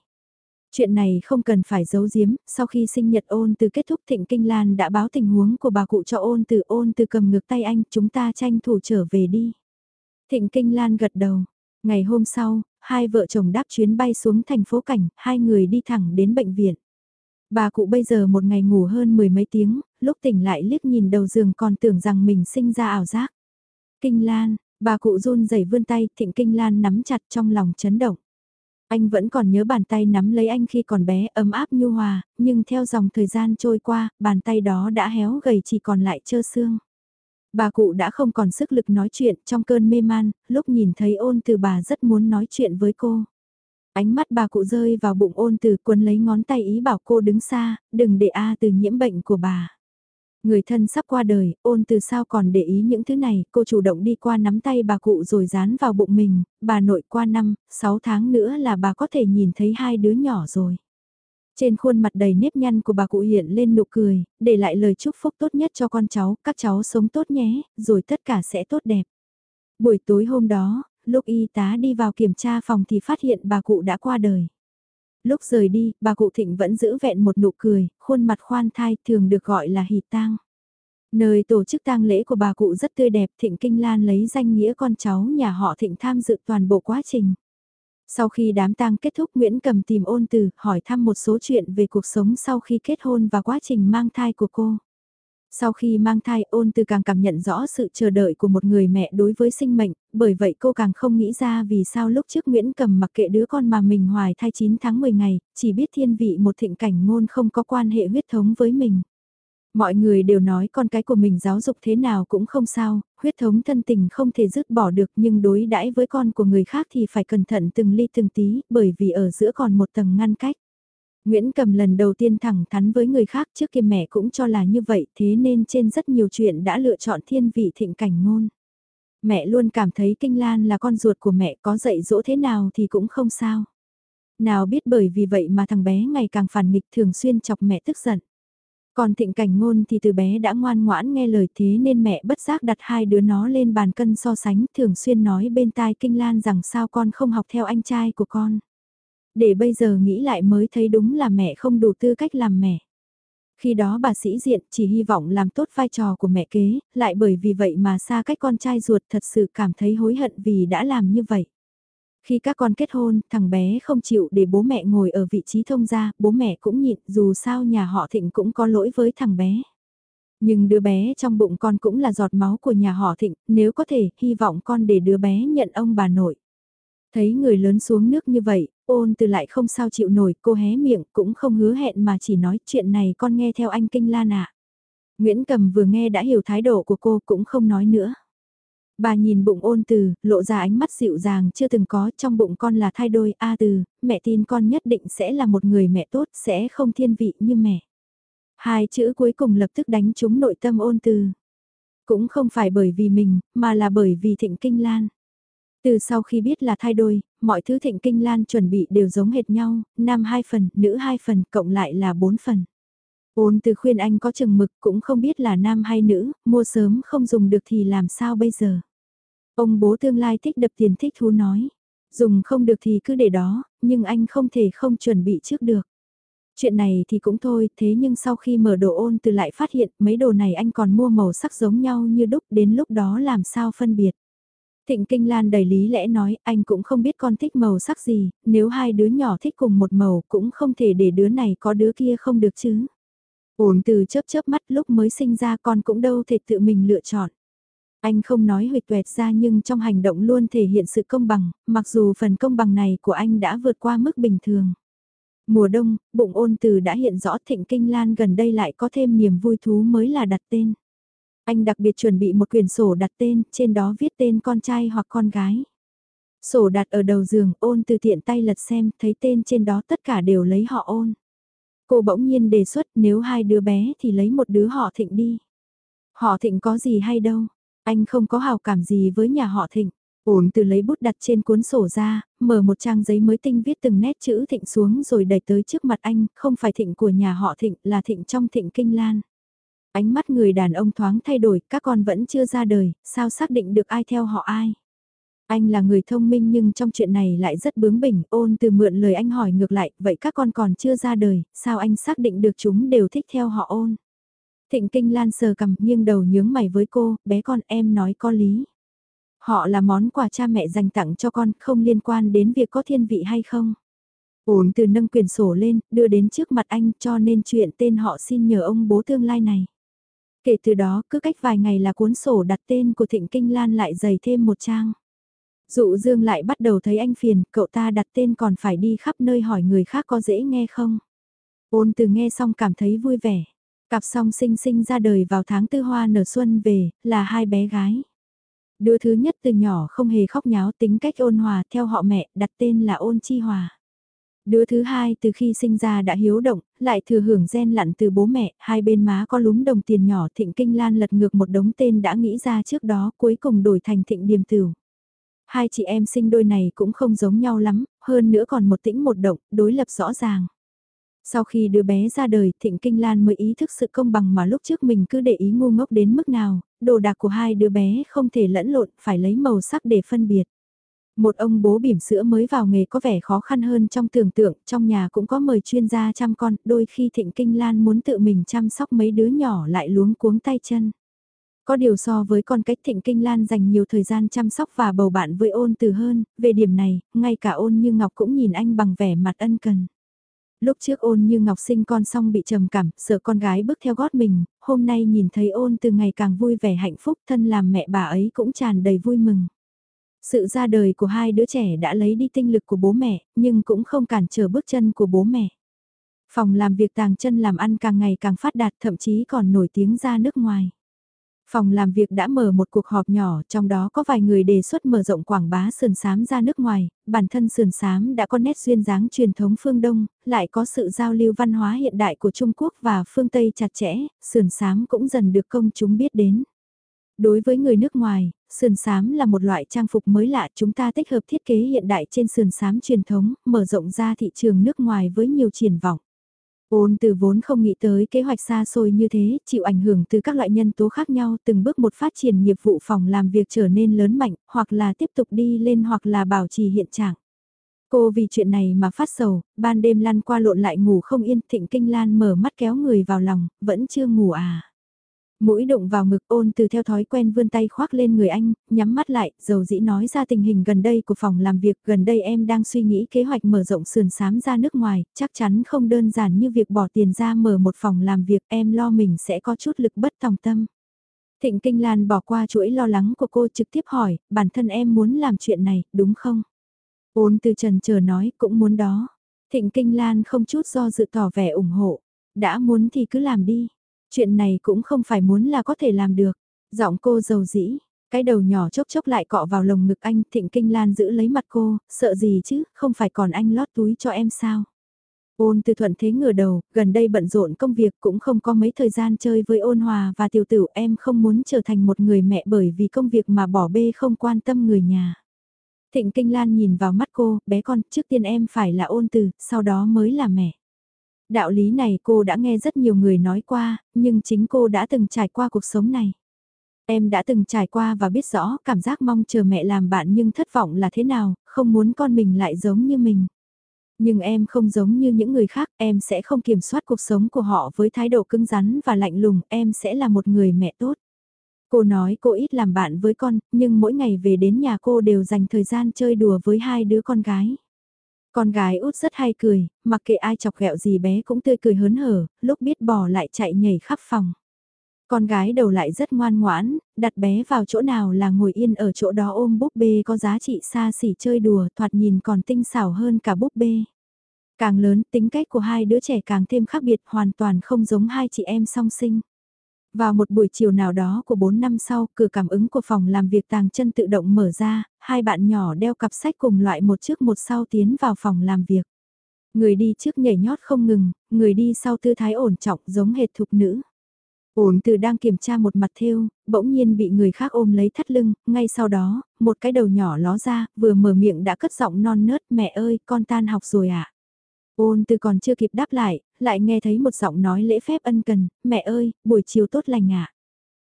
Speaker 1: Chuyện này không cần phải giấu giếm, sau khi sinh nhật ôn từ kết thúc Thịnh Kinh Lan đã báo tình huống của bà cụ cho ôn từ ôn từ cầm ngược tay anh, chúng ta tranh thủ trở về đi. Thịnh Kinh Lan gật đầu. Ngày hôm sau, hai vợ chồng đáp chuyến bay xuống thành phố Cảnh, hai người đi thẳng đến bệnh viện. Bà cụ bây giờ một ngày ngủ hơn mười mấy tiếng, lúc tỉnh lại liếc nhìn đầu giường còn tưởng rằng mình sinh ra ảo giác. Kinh Lan, bà cụ run rẩy vươn tay, Thịnh Kinh Lan nắm chặt trong lòng chấn động. Anh vẫn còn nhớ bàn tay nắm lấy anh khi còn bé ấm áp nhu hòa, nhưng theo dòng thời gian trôi qua, bàn tay đó đã héo gầy chỉ còn lại trơ xương. Bà cụ đã không còn sức lực nói chuyện trong cơn mê man, lúc nhìn thấy ôn từ bà rất muốn nói chuyện với cô. Ánh mắt bà cụ rơi vào bụng ôn từ cuốn lấy ngón tay ý bảo cô đứng xa, đừng để A từ nhiễm bệnh của bà. Người thân sắp qua đời, ôn từ sao còn để ý những thứ này, cô chủ động đi qua nắm tay bà cụ rồi dán vào bụng mình, bà nội qua năm, 6 tháng nữa là bà có thể nhìn thấy hai đứa nhỏ rồi. Trên khuôn mặt đầy nếp nhăn của bà cụ hiện lên nụ cười, để lại lời chúc phúc tốt nhất cho con cháu, các cháu sống tốt nhé, rồi tất cả sẽ tốt đẹp. Buổi tối hôm đó, lúc y tá đi vào kiểm tra phòng thì phát hiện bà cụ đã qua đời. Lúc rời đi, bà cụ thịnh vẫn giữ vẹn một nụ cười, khuôn mặt khoan thai thường được gọi là hỷ tang. Nơi tổ chức tang lễ của bà cụ rất tươi đẹp, Thịnh Kinh Lan lấy danh nghĩa con cháu nhà họ Thịnh tham dự toàn bộ quá trình. Sau khi đám tang kết thúc Nguyễn Cầm tìm ôn từ, hỏi thăm một số chuyện về cuộc sống sau khi kết hôn và quá trình mang thai của cô. Sau khi mang thai ôn từ càng cảm nhận rõ sự chờ đợi của một người mẹ đối với sinh mệnh, bởi vậy cô càng không nghĩ ra vì sao lúc trước Nguyễn Cầm mặc kệ đứa con mà mình hoài thai 9 tháng 10 ngày, chỉ biết thiên vị một thịnh cảnh ngôn không có quan hệ huyết thống với mình. Mọi người đều nói con cái của mình giáo dục thế nào cũng không sao, huyết thống thân tình không thể dứt bỏ được nhưng đối đãi với con của người khác thì phải cẩn thận từng ly từng tí bởi vì ở giữa còn một tầng ngăn cách. Nguyễn Cầm lần đầu tiên thẳng thắn với người khác trước kia mẹ cũng cho là như vậy, thế nên trên rất nhiều chuyện đã lựa chọn thiên vị thịnh cảnh ngôn. Mẹ luôn cảm thấy Kinh Lan là con ruột của mẹ có dạy dỗ thế nào thì cũng không sao. Nào biết bởi vì vậy mà thằng bé ngày càng phản nghịch thường xuyên chọc mẹ tức giận. Còn thịnh cảnh ngôn thì từ bé đã ngoan ngoãn nghe lời thế nên mẹ bất giác đặt hai đứa nó lên bàn cân so sánh thường xuyên nói bên tai Kinh Lan rằng sao con không học theo anh trai của con. Để bây giờ nghĩ lại mới thấy đúng là mẹ không đủ tư cách làm mẹ. Khi đó bà sĩ diện chỉ hy vọng làm tốt vai trò của mẹ kế, lại bởi vì vậy mà xa cách con trai ruột thật sự cảm thấy hối hận vì đã làm như vậy. Khi các con kết hôn, thằng bé không chịu để bố mẹ ngồi ở vị trí thông gia, bố mẹ cũng nhịn, dù sao nhà họ thịnh cũng có lỗi với thằng bé. Nhưng đứa bé trong bụng con cũng là giọt máu của nhà họ thịnh, nếu có thể, hy vọng con để đứa bé nhận ông bà nội. Thấy người lớn xuống nước như vậy, ôn từ lại không sao chịu nổi, cô hé miệng cũng không hứa hẹn mà chỉ nói chuyện này con nghe theo anh Kinh Lan ạ. Nguyễn Cầm vừa nghe đã hiểu thái độ của cô cũng không nói nữa. Bà nhìn bụng ôn từ, lộ ra ánh mắt dịu dàng chưa từng có trong bụng con là thai đôi A từ, mẹ tin con nhất định sẽ là một người mẹ tốt, sẽ không thiên vị như mẹ. Hai chữ cuối cùng lập tức đánh trúng nội tâm ôn từ. Cũng không phải bởi vì mình, mà là bởi vì thịnh kinh lan. Từ sau khi biết là thay đôi, mọi thứ thịnh kinh lan chuẩn bị đều giống hệt nhau, nam hai phần, nữ hai phần, cộng lại là bốn phần. Ôn từ khuyên anh có chừng mực cũng không biết là nam hay nữ, mua sớm không dùng được thì làm sao bây giờ. Ông bố tương lai thích đập tiền thích thú nói. Dùng không được thì cứ để đó, nhưng anh không thể không chuẩn bị trước được. Chuyện này thì cũng thôi, thế nhưng sau khi mở đồ ôn từ lại phát hiện mấy đồ này anh còn mua màu sắc giống nhau như đúc đến lúc đó làm sao phân biệt. Thịnh Kinh Lan đầy lý lẽ nói anh cũng không biết con thích màu sắc gì, nếu hai đứa nhỏ thích cùng một màu cũng không thể để đứa này có đứa kia không được chứ. Ôn từ chớp chớp mắt lúc mới sinh ra con cũng đâu thể tự mình lựa chọn. Anh không nói huyệt tuệt ra nhưng trong hành động luôn thể hiện sự công bằng, mặc dù phần công bằng này của anh đã vượt qua mức bình thường. Mùa đông, bụng ôn từ đã hiện rõ thịnh kinh lan gần đây lại có thêm niềm vui thú mới là đặt tên. Anh đặc biệt chuẩn bị một quyển sổ đặt tên, trên đó viết tên con trai hoặc con gái. Sổ đặt ở đầu giường, ôn từ tiện tay lật xem, thấy tên trên đó tất cả đều lấy họ ôn. Cô bỗng nhiên đề xuất nếu hai đứa bé thì lấy một đứa họ thịnh đi. Họ thịnh có gì hay đâu, anh không có hào cảm gì với nhà họ thịnh. Ôn từ lấy bút đặt trên cuốn sổ ra, mở một trang giấy mới tinh viết từng nét chữ thịnh xuống rồi đẩy tới trước mặt anh, không phải thịnh của nhà họ thịnh là thịnh trong thịnh kinh lan. Ánh mắt người đàn ông thoáng thay đổi, các con vẫn chưa ra đời, sao xác định được ai theo họ ai. Anh là người thông minh nhưng trong chuyện này lại rất bướng bỉnh, ôn từ mượn lời anh hỏi ngược lại, vậy các con còn chưa ra đời, sao anh xác định được chúng đều thích theo họ ôn. Thịnh kinh lan sờ cầm nghiêng đầu nhướng mày với cô, bé con em nói có lý. Họ là món quà cha mẹ dành tặng cho con, không liên quan đến việc có thiên vị hay không. Ôn từ nâng quyền sổ lên, đưa đến trước mặt anh cho nên chuyện tên họ xin nhờ ông bố tương lai này. Kể từ đó, cứ cách vài ngày là cuốn sổ đặt tên của Thịnh Kinh Lan lại dày thêm một trang. Dụ Dương lại bắt đầu thấy anh phiền, cậu ta đặt tên còn phải đi khắp nơi hỏi người khác có dễ nghe không. Ôn từ nghe xong cảm thấy vui vẻ. Cặp song sinh sinh ra đời vào tháng tư hoa nở xuân về, là hai bé gái. Đứa thứ nhất từ nhỏ không hề khóc nháo tính cách ôn hòa theo họ mẹ, đặt tên là ôn chi hòa. Đứa thứ hai từ khi sinh ra đã hiếu động, lại thừa hưởng gen lặn từ bố mẹ, hai bên má có lúm đồng tiền nhỏ thịnh kinh lan lật ngược một đống tên đã nghĩ ra trước đó cuối cùng đổi thành thịnh điềm tửu. Hai chị em sinh đôi này cũng không giống nhau lắm, hơn nữa còn một tĩnh một động, đối lập rõ ràng. Sau khi đứa bé ra đời, Thịnh Kinh Lan mới ý thức sự công bằng mà lúc trước mình cứ để ý ngu ngốc đến mức nào, đồ đạc của hai đứa bé không thể lẫn lộn, phải lấy màu sắc để phân biệt. Một ông bố bỉm sữa mới vào nghề có vẻ khó khăn hơn trong tưởng tượng, trong nhà cũng có mời chuyên gia chăm con, đôi khi Thịnh Kinh Lan muốn tự mình chăm sóc mấy đứa nhỏ lại luống cuống tay chân. Có điều so với con cách Thịnh Kinh Lan dành nhiều thời gian chăm sóc và bầu bạn với ôn từ hơn, về điểm này, ngay cả ôn như Ngọc cũng nhìn anh bằng vẻ mặt ân cần. Lúc trước ôn như Ngọc sinh con xong bị trầm cảm, sợ con gái bước theo gót mình, hôm nay nhìn thấy ôn từ ngày càng vui vẻ hạnh phúc thân làm mẹ bà ấy cũng tràn đầy vui mừng. Sự ra đời của hai đứa trẻ đã lấy đi tinh lực của bố mẹ, nhưng cũng không cản trở bước chân của bố mẹ. Phòng làm việc tàng chân làm ăn càng ngày càng phát đạt thậm chí còn nổi tiếng ra nước ngoài. Phòng làm việc đã mở một cuộc họp nhỏ, trong đó có vài người đề xuất mở rộng quảng bá sườn sám ra nước ngoài, bản thân sườn sám đã có nét duyên dáng truyền thống phương Đông, lại có sự giao lưu văn hóa hiện đại của Trung Quốc và phương Tây chặt chẽ, sườn sám cũng dần được công chúng biết đến. Đối với người nước ngoài, sườn sám là một loại trang phục mới lạ chúng ta tích hợp thiết kế hiện đại trên sườn sám truyền thống, mở rộng ra thị trường nước ngoài với nhiều triển vọng. Ôn từ vốn không nghĩ tới kế hoạch xa xôi như thế, chịu ảnh hưởng từ các loại nhân tố khác nhau, từng bước một phát triển nghiệp vụ phòng làm việc trở nên lớn mạnh, hoặc là tiếp tục đi lên hoặc là bảo trì hiện trạng. Cô vì chuyện này mà phát sầu, ban đêm lăn qua lộn lại ngủ không yên, thịnh kinh lan mở mắt kéo người vào lòng, vẫn chưa ngủ à. Mũi đụng vào ngực ôn từ theo thói quen vươn tay khoác lên người anh, nhắm mắt lại, dầu dĩ nói ra tình hình gần đây của phòng làm việc, gần đây em đang suy nghĩ kế hoạch mở rộng sườn sám ra nước ngoài, chắc chắn không đơn giản như việc bỏ tiền ra mở một phòng làm việc, em lo mình sẽ có chút lực bất tòng tâm. Thịnh Kinh Lan bỏ qua chuỗi lo lắng của cô trực tiếp hỏi, bản thân em muốn làm chuyện này, đúng không? Ôn từ trần chờ nói, cũng muốn đó. Thịnh Kinh Lan không chút do dự tỏ vẻ ủng hộ. Đã muốn thì cứ làm đi. Chuyện này cũng không phải muốn là có thể làm được. Giọng cô giàu dĩ, cái đầu nhỏ chốc chốc lại cọ vào lồng ngực anh, thịnh kinh lan giữ lấy mặt cô, sợ gì chứ, không phải còn anh lót túi cho em sao. Ôn từ thuận thế ngửa đầu, gần đây bận rộn công việc cũng không có mấy thời gian chơi với ôn hòa và tiểu tử em không muốn trở thành một người mẹ bởi vì công việc mà bỏ bê không quan tâm người nhà. Thịnh Kinh Lan nhìn vào mắt cô, bé con, trước tiên em phải là ôn từ, sau đó mới là mẹ. Đạo lý này cô đã nghe rất nhiều người nói qua, nhưng chính cô đã từng trải qua cuộc sống này. Em đã từng trải qua và biết rõ cảm giác mong chờ mẹ làm bạn nhưng thất vọng là thế nào, không muốn con mình lại giống như mình. Nhưng em không giống như những người khác, em sẽ không kiểm soát cuộc sống của họ với thái độ cứng rắn và lạnh lùng, em sẽ là một người mẹ tốt. Cô nói cô ít làm bạn với con, nhưng mỗi ngày về đến nhà cô đều dành thời gian chơi đùa với hai đứa con gái. Con gái út rất hay cười, mặc kệ ai chọc ghẹo gì bé cũng tươi cười hớn hở, lúc biết bỏ lại chạy nhảy khắp phòng. Con gái đầu lại rất ngoan ngoãn, đặt bé vào chỗ nào là ngồi yên ở chỗ đó ôm búp bê có giá trị xa xỉ chơi đùa thoạt nhìn còn tinh xảo hơn cả búp bê. Càng lớn tính cách của hai đứa trẻ càng thêm khác biệt hoàn toàn không giống hai chị em song sinh. Vào một buổi chiều nào đó của 4 năm sau, cửa cảm ứng của phòng làm việc tàng chân tự động mở ra, hai bạn nhỏ đeo cặp sách cùng loại một trước một sau tiến vào phòng làm việc. Người đi trước nhảy nhót không ngừng, người đi sau tư thái ổn trọng giống hệt thục nữ. Ổn từ đang kiểm tra một mặt thêu, bỗng nhiên bị người khác ôm lấy thắt lưng, ngay sau đó, một cái đầu nhỏ ló ra, vừa mở miệng đã cất giọng non nớt, mẹ ơi, con tan học rồi ạ. À? Ôn từ còn chưa kịp đáp lại, lại nghe thấy một giọng nói lễ phép ân cần, mẹ ơi, buổi chiều tốt lành ạ. À?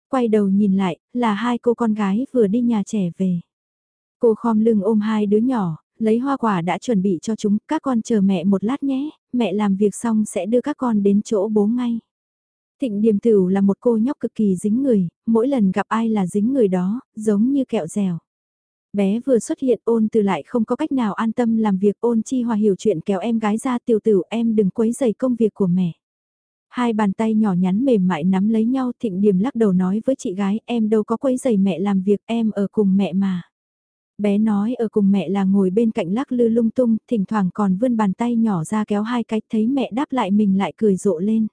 Speaker 1: Quay đầu nhìn lại, là hai cô con gái vừa đi nhà trẻ về. Cô khom lưng ôm hai đứa nhỏ, lấy hoa quả đã chuẩn bị cho chúng, các con chờ mẹ một lát nhé, mẹ làm việc xong sẽ đưa các con đến chỗ bố ngay. Thịnh Điềm Tửu là một cô nhóc cực kỳ dính người, mỗi lần gặp ai là dính người đó, giống như kẹo dẻo. Bé vừa xuất hiện ôn từ lại không có cách nào an tâm làm việc ôn chi hòa hiểu chuyện kéo em gái ra tiểu tử em đừng quấy giày công việc của mẹ. Hai bàn tay nhỏ nhắn mềm mại nắm lấy nhau thịnh điểm lắc đầu nói với chị gái em đâu có quấy giày mẹ làm việc em ở cùng mẹ mà. Bé nói ở cùng mẹ là ngồi bên cạnh lắc lư lung tung, thỉnh thoảng còn vươn bàn tay nhỏ ra kéo hai cái thấy mẹ đáp lại mình lại cười rộ lên.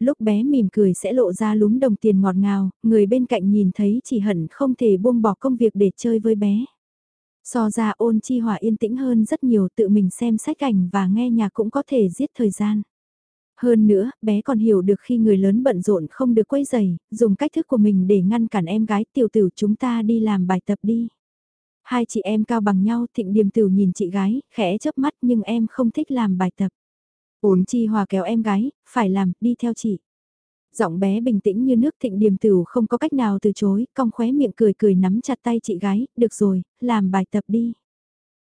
Speaker 1: Lúc bé mỉm cười sẽ lộ ra lúm đồng tiền ngọt ngào, người bên cạnh nhìn thấy chỉ hận không thể buông bỏ công việc để chơi với bé. So ra ôn chi hòa yên tĩnh hơn rất nhiều tự mình xem sách ảnh và nghe nhạc cũng có thể giết thời gian. Hơn nữa, bé còn hiểu được khi người lớn bận rộn không được quấy giày, dùng cách thức của mình để ngăn cản em gái tiểu tử chúng ta đi làm bài tập đi. Hai chị em cao bằng nhau thịnh điềm tử nhìn chị gái, khẽ chớp mắt nhưng em không thích làm bài tập. Ổn chi hòa kéo em gái, phải làm, đi theo chị. Giọng bé bình tĩnh như nước thịnh điềm tửu không có cách nào từ chối, cong khóe miệng cười cười nắm chặt tay chị gái, được rồi, làm bài tập đi.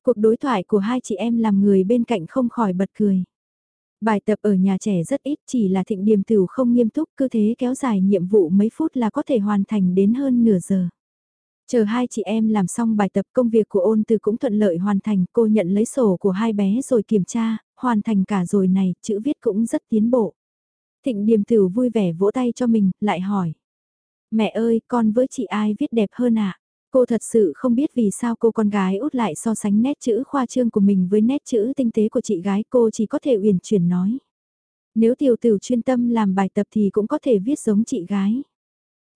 Speaker 1: Cuộc đối thoại của hai chị em làm người bên cạnh không khỏi bật cười. Bài tập ở nhà trẻ rất ít chỉ là thịnh điềm tửu không nghiêm túc cứ thế kéo dài nhiệm vụ mấy phút là có thể hoàn thành đến hơn nửa giờ. Chờ hai chị em làm xong bài tập công việc của ôn từ cũng thuận lợi hoàn thành, cô nhận lấy sổ của hai bé rồi kiểm tra, hoàn thành cả rồi này, chữ viết cũng rất tiến bộ. Thịnh điềm tử vui vẻ vỗ tay cho mình, lại hỏi. Mẹ ơi, con với chị ai viết đẹp hơn ạ? À? Cô thật sự không biết vì sao cô con gái út lại so sánh nét chữ khoa trương của mình với nét chữ tinh tế của chị gái cô chỉ có thể uyển chuyển nói. Nếu tiểu tử chuyên tâm làm bài tập thì cũng có thể viết giống chị gái.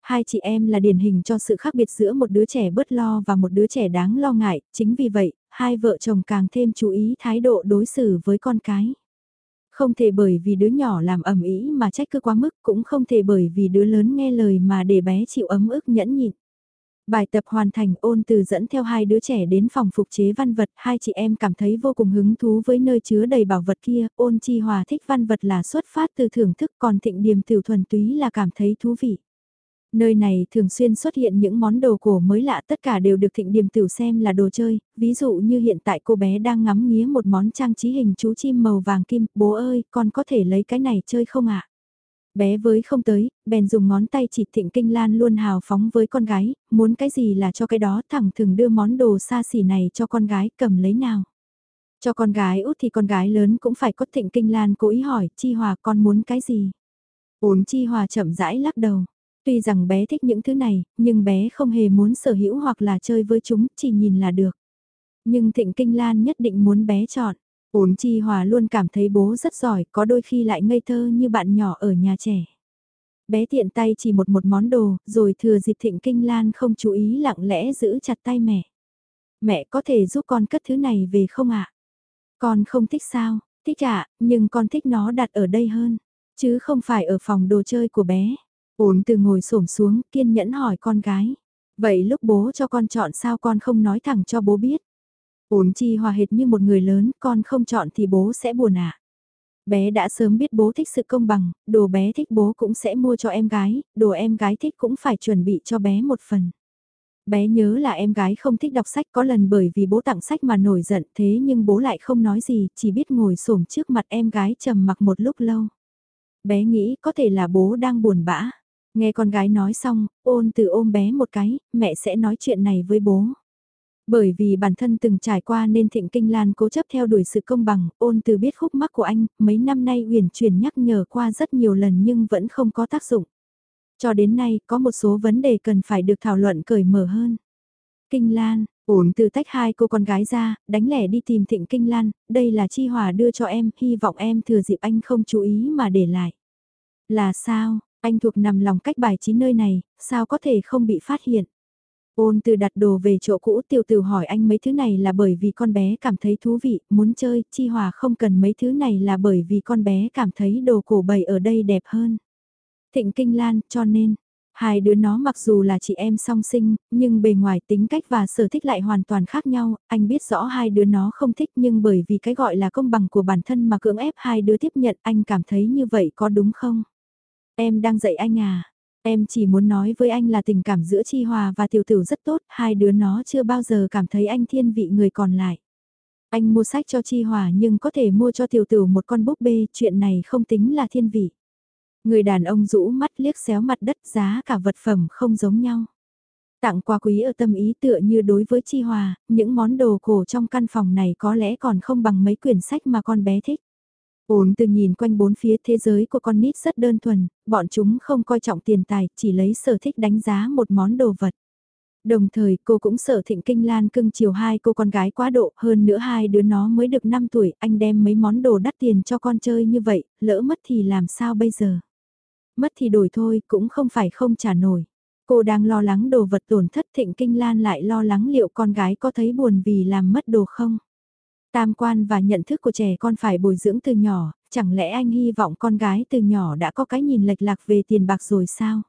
Speaker 1: Hai chị em là điển hình cho sự khác biệt giữa một đứa trẻ bớt lo và một đứa trẻ đáng lo ngại, chính vì vậy, hai vợ chồng càng thêm chú ý thái độ đối xử với con cái. Không thể bởi vì đứa nhỏ làm ẩm ý mà trách cứ quá mức, cũng không thể bởi vì đứa lớn nghe lời mà để bé chịu ấm ức nhẫn nhịn. Bài tập hoàn thành ôn từ dẫn theo hai đứa trẻ đến phòng phục chế văn vật, hai chị em cảm thấy vô cùng hứng thú với nơi chứa đầy bảo vật kia, ôn chi hòa thích văn vật là xuất phát từ thưởng thức còn thịnh điềm tiểu thuần túy là cảm thấy thú vị. Nơi này thường xuyên xuất hiện những món đồ cổ mới lạ tất cả đều được thịnh điềm tiểu xem là đồ chơi, ví dụ như hiện tại cô bé đang ngắm nghía một món trang trí hình chú chim màu vàng kim, bố ơi, con có thể lấy cái này chơi không ạ? Bé với không tới, bèn dùng ngón tay chỉ thịnh kinh lan luôn hào phóng với con gái, muốn cái gì là cho cái đó thẳng thường đưa món đồ xa xỉ này cho con gái cầm lấy nào. Cho con gái út thì con gái lớn cũng phải có thịnh kinh lan cố ý hỏi, chi hòa con muốn cái gì? Ôn chi hòa chậm rãi lắc đầu. Tuy rằng bé thích những thứ này, nhưng bé không hề muốn sở hữu hoặc là chơi với chúng, chỉ nhìn là được. Nhưng Thịnh Kinh Lan nhất định muốn bé chọn. Ôn Chi Hòa luôn cảm thấy bố rất giỏi, có đôi khi lại ngây thơ như bạn nhỏ ở nhà trẻ. Bé tiện tay chỉ một một món đồ, rồi thừa dịp Thịnh Kinh Lan không chú ý lặng lẽ giữ chặt tay mẹ. Mẹ có thể giúp con cất thứ này về không ạ? Con không thích sao? Thích ạ, nhưng con thích nó đặt ở đây hơn, chứ không phải ở phòng đồ chơi của bé. Ôn từ ngồi xổm xuống, kiên nhẫn hỏi con gái. Vậy lúc bố cho con chọn sao con không nói thẳng cho bố biết? Ôn chi hòa hệt như một người lớn, con không chọn thì bố sẽ buồn à? Bé đã sớm biết bố thích sự công bằng, đồ bé thích bố cũng sẽ mua cho em gái, đồ em gái thích cũng phải chuẩn bị cho bé một phần. Bé nhớ là em gái không thích đọc sách có lần bởi vì bố tặng sách mà nổi giận thế nhưng bố lại không nói gì, chỉ biết ngồi xổm trước mặt em gái trầm mặc một lúc lâu. Bé nghĩ có thể là bố đang buồn bã. Nghe con gái nói xong, ôn từ ôm bé một cái, mẹ sẽ nói chuyện này với bố. Bởi vì bản thân từng trải qua nên Thịnh Kinh Lan cố chấp theo đuổi sự công bằng, ôn từ biết khúc mắc của anh, mấy năm nay uyển chuyển nhắc nhở qua rất nhiều lần nhưng vẫn không có tác dụng. Cho đến nay, có một số vấn đề cần phải được thảo luận cởi mở hơn. Kinh Lan, ổn từ tách hai cô con gái ra, đánh lẻ đi tìm Thịnh Kinh Lan, đây là Chi Hòa đưa cho em, hy vọng em thừa dịp anh không chú ý mà để lại. Là sao, anh thuộc nằm lòng cách bài trí nơi này, sao có thể không bị phát hiện? Ôn từ đặt đồ về chỗ cũ tiểu tử hỏi anh mấy thứ này là bởi vì con bé cảm thấy thú vị, muốn chơi, Chi Hòa không cần mấy thứ này là bởi vì con bé cảm thấy đồ cổ bày ở đây đẹp hơn. Thịnh Kinh Lan, cho nên, hai đứa nó mặc dù là chị em song sinh, nhưng bề ngoài tính cách và sở thích lại hoàn toàn khác nhau, anh biết rõ hai đứa nó không thích nhưng bởi vì cái gọi là công bằng của bản thân mà cưỡng ép hai đứa tiếp nhận anh cảm thấy như vậy có đúng không? Em đang dạy anh à? Em chỉ muốn nói với anh là tình cảm giữa Chi Hòa và Tiểu tiểu rất tốt, hai đứa nó chưa bao giờ cảm thấy anh thiên vị người còn lại. Anh mua sách cho Chi Hòa nhưng có thể mua cho Tiểu tiểu một con búp bê, chuyện này không tính là thiên vị. Người đàn ông rũ mắt liếc xéo mặt đất giá cả vật phẩm không giống nhau. Tặng quà quý ở tâm ý tựa như đối với Chi Hòa, những món đồ cổ trong căn phòng này có lẽ còn không bằng mấy quyển sách mà con bé thích. Ổn từ nhìn quanh bốn phía thế giới của con nít rất đơn thuần, bọn chúng không coi trọng tiền tài, chỉ lấy sở thích đánh giá một món đồ vật. Đồng thời cô cũng sợ thịnh kinh lan cưng chiều hai cô con gái quá độ, hơn nữa hai đứa nó mới được 5 tuổi, anh đem mấy món đồ đắt tiền cho con chơi như vậy, lỡ mất thì làm sao bây giờ? Mất thì đổi thôi, cũng không phải không trả nổi. Cô đang lo lắng đồ vật tổn thất thịnh kinh lan lại lo lắng liệu con gái có thấy buồn vì làm mất đồ không? Tam quan và nhận thức của trẻ con phải bồi dưỡng từ nhỏ, chẳng lẽ anh hy vọng con gái từ nhỏ đã có cái nhìn lệch lạc về tiền bạc rồi sao?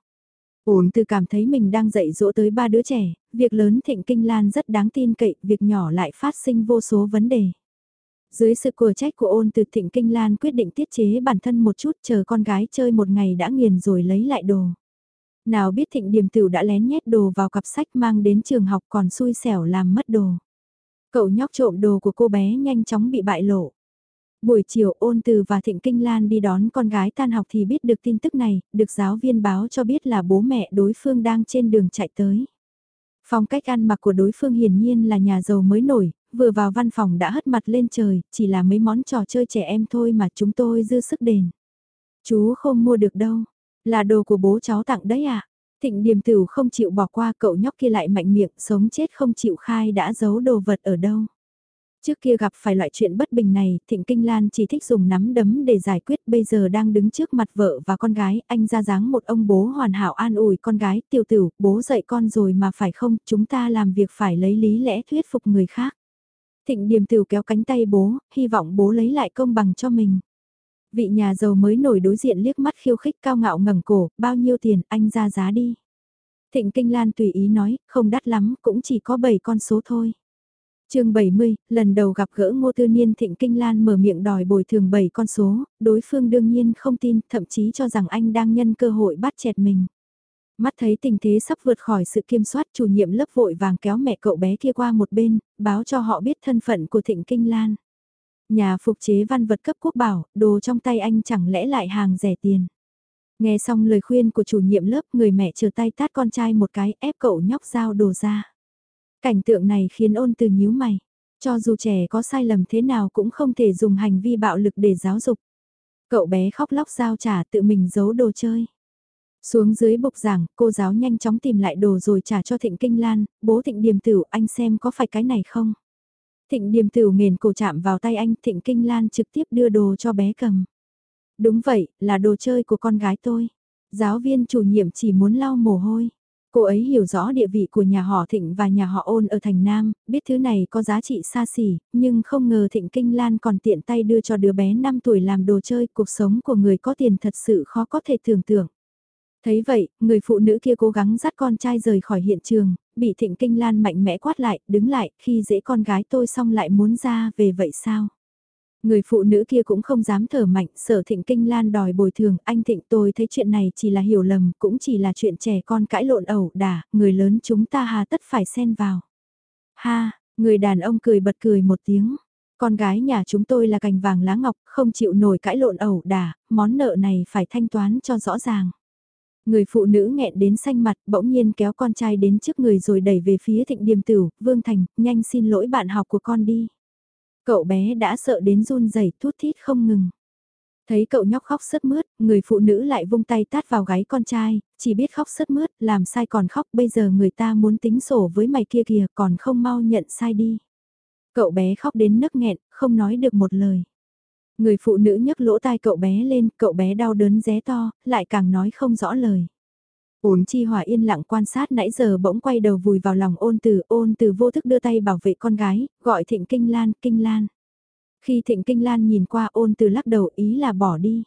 Speaker 1: Ổn từ cảm thấy mình đang dạy dỗ tới ba đứa trẻ, việc lớn thịnh kinh lan rất đáng tin cậy, việc nhỏ lại phát sinh vô số vấn đề. Dưới sự của trách của ôn từ thịnh kinh lan quyết định tiết chế bản thân một chút chờ con gái chơi một ngày đã nghiền rồi lấy lại đồ. Nào biết thịnh điểm tử đã lén nhét đồ vào cặp sách mang đến trường học còn xui xẻo làm mất đồ. Cậu nhóc trộm đồ của cô bé nhanh chóng bị bại lộ. Buổi chiều ôn từ và Thịnh Kinh Lan đi đón con gái tan học thì biết được tin tức này, được giáo viên báo cho biết là bố mẹ đối phương đang trên đường chạy tới. Phong cách ăn mặc của đối phương hiển nhiên là nhà giàu mới nổi, vừa vào văn phòng đã hất mặt lên trời, chỉ là mấy món trò chơi trẻ em thôi mà chúng tôi dư sức đền. Chú không mua được đâu, là đồ của bố cháu tặng đấy ạ. À? Thịnh điềm tử không chịu bỏ qua cậu nhóc kia lại mạnh miệng sống chết không chịu khai đã giấu đồ vật ở đâu. Trước kia gặp phải loại chuyện bất bình này, Thịnh Kinh Lan chỉ thích dùng nắm đấm để giải quyết bây giờ đang đứng trước mặt vợ và con gái, anh ra dáng một ông bố hoàn hảo an ủi con gái, tiểu tử, bố dạy con rồi mà phải không, chúng ta làm việc phải lấy lý lẽ thuyết phục người khác. Thịnh Điềm Tử kéo cánh tay bố, hy vọng bố lấy lại công bằng cho mình. Vị nhà giàu mới nổi đối diện liếc mắt khiêu khích cao ngạo ngẩng cổ, bao nhiêu tiền, anh ra giá đi. Thịnh Kinh Lan tùy ý nói, không đắt lắm, cũng chỉ có 7 con số thôi chương 70, lần đầu gặp gỡ Ngô Tư Niên Thịnh Kinh Lan mở miệng đòi bồi thường 7 con số, đối phương đương nhiên không tin, thậm chí cho rằng anh đang nhân cơ hội bắt chẹt mình. Mắt thấy tình thế sắp vượt khỏi sự kiểm soát chủ nhiệm lớp vội vàng kéo mẹ cậu bé kia qua một bên, báo cho họ biết thân phận của Thịnh Kinh Lan. Nhà phục chế văn vật cấp quốc bảo, đồ trong tay anh chẳng lẽ lại hàng rẻ tiền. Nghe xong lời khuyên của chủ nhiệm lớp người mẹ chờ tay tát con trai một cái ép cậu nhóc giao đồ ra. Cảnh tượng này khiến ôn từ nhíu mày. Cho dù trẻ có sai lầm thế nào cũng không thể dùng hành vi bạo lực để giáo dục. Cậu bé khóc lóc giao trả tự mình giấu đồ chơi. Xuống dưới bục giảng, cô giáo nhanh chóng tìm lại đồ rồi trả cho Thịnh Kinh Lan, bố Thịnh Điềm Tử anh xem có phải cái này không? Thịnh Điềm Tửu nghền cổ chạm vào tay anh, Thịnh Kinh Lan trực tiếp đưa đồ cho bé cầm. Đúng vậy, là đồ chơi của con gái tôi. Giáo viên chủ nhiệm chỉ muốn lau mồ hôi. Cô ấy hiểu rõ địa vị của nhà họ Thịnh và nhà họ Ôn ở thành Nam, biết thứ này có giá trị xa xỉ, nhưng không ngờ Thịnh Kinh Lan còn tiện tay đưa cho đứa bé 5 tuổi làm đồ chơi, cuộc sống của người có tiền thật sự khó có thể tưởng tượng. Thấy vậy, người phụ nữ kia cố gắng dắt con trai rời khỏi hiện trường, bị Thịnh Kinh Lan mạnh mẽ quát lại, đứng lại, khi dễ con gái tôi xong lại muốn ra về vậy sao? Người phụ nữ kia cũng không dám thở mạnh, sở thịnh kinh lan đòi bồi thường, anh thịnh tôi thấy chuyện này chỉ là hiểu lầm, cũng chỉ là chuyện trẻ con cãi lộn ẩu đả, người lớn chúng ta hà tất phải xen vào. Ha, người đàn ông cười bật cười một tiếng. Con gái nhà chúng tôi là cành vàng lá ngọc, không chịu nổi cãi lộn ẩu đả, món nợ này phải thanh toán cho rõ ràng. Người phụ nữ nghẹn đến xanh mặt, bỗng nhiên kéo con trai đến trước người rồi đẩy về phía thịnh điềm tử, Vương Thành, nhanh xin lỗi bạn học của con đi. Cậu bé đã sợ đến run rẩy thút thít không ngừng. Thấy cậu nhóc khóc sớt mướt, người phụ nữ lại vung tay tát vào gáy con trai, chỉ biết khóc sớt mướt, làm sai còn khóc, bây giờ người ta muốn tính sổ với mày kia kìa, còn không mau nhận sai đi. Cậu bé khóc đến nấc nghẹn, không nói được một lời. Người phụ nữ nhấc lỗ tai cậu bé lên, cậu bé đau đớn ré to, lại càng nói không rõ lời. Ôn chi hòa yên lặng quan sát nãy giờ bỗng quay đầu vùi vào lòng ôn từ, ôn từ vô thức đưa tay bảo vệ con gái, gọi thịnh kinh lan, kinh lan. Khi thịnh kinh lan nhìn qua ôn từ lắc đầu ý là bỏ đi.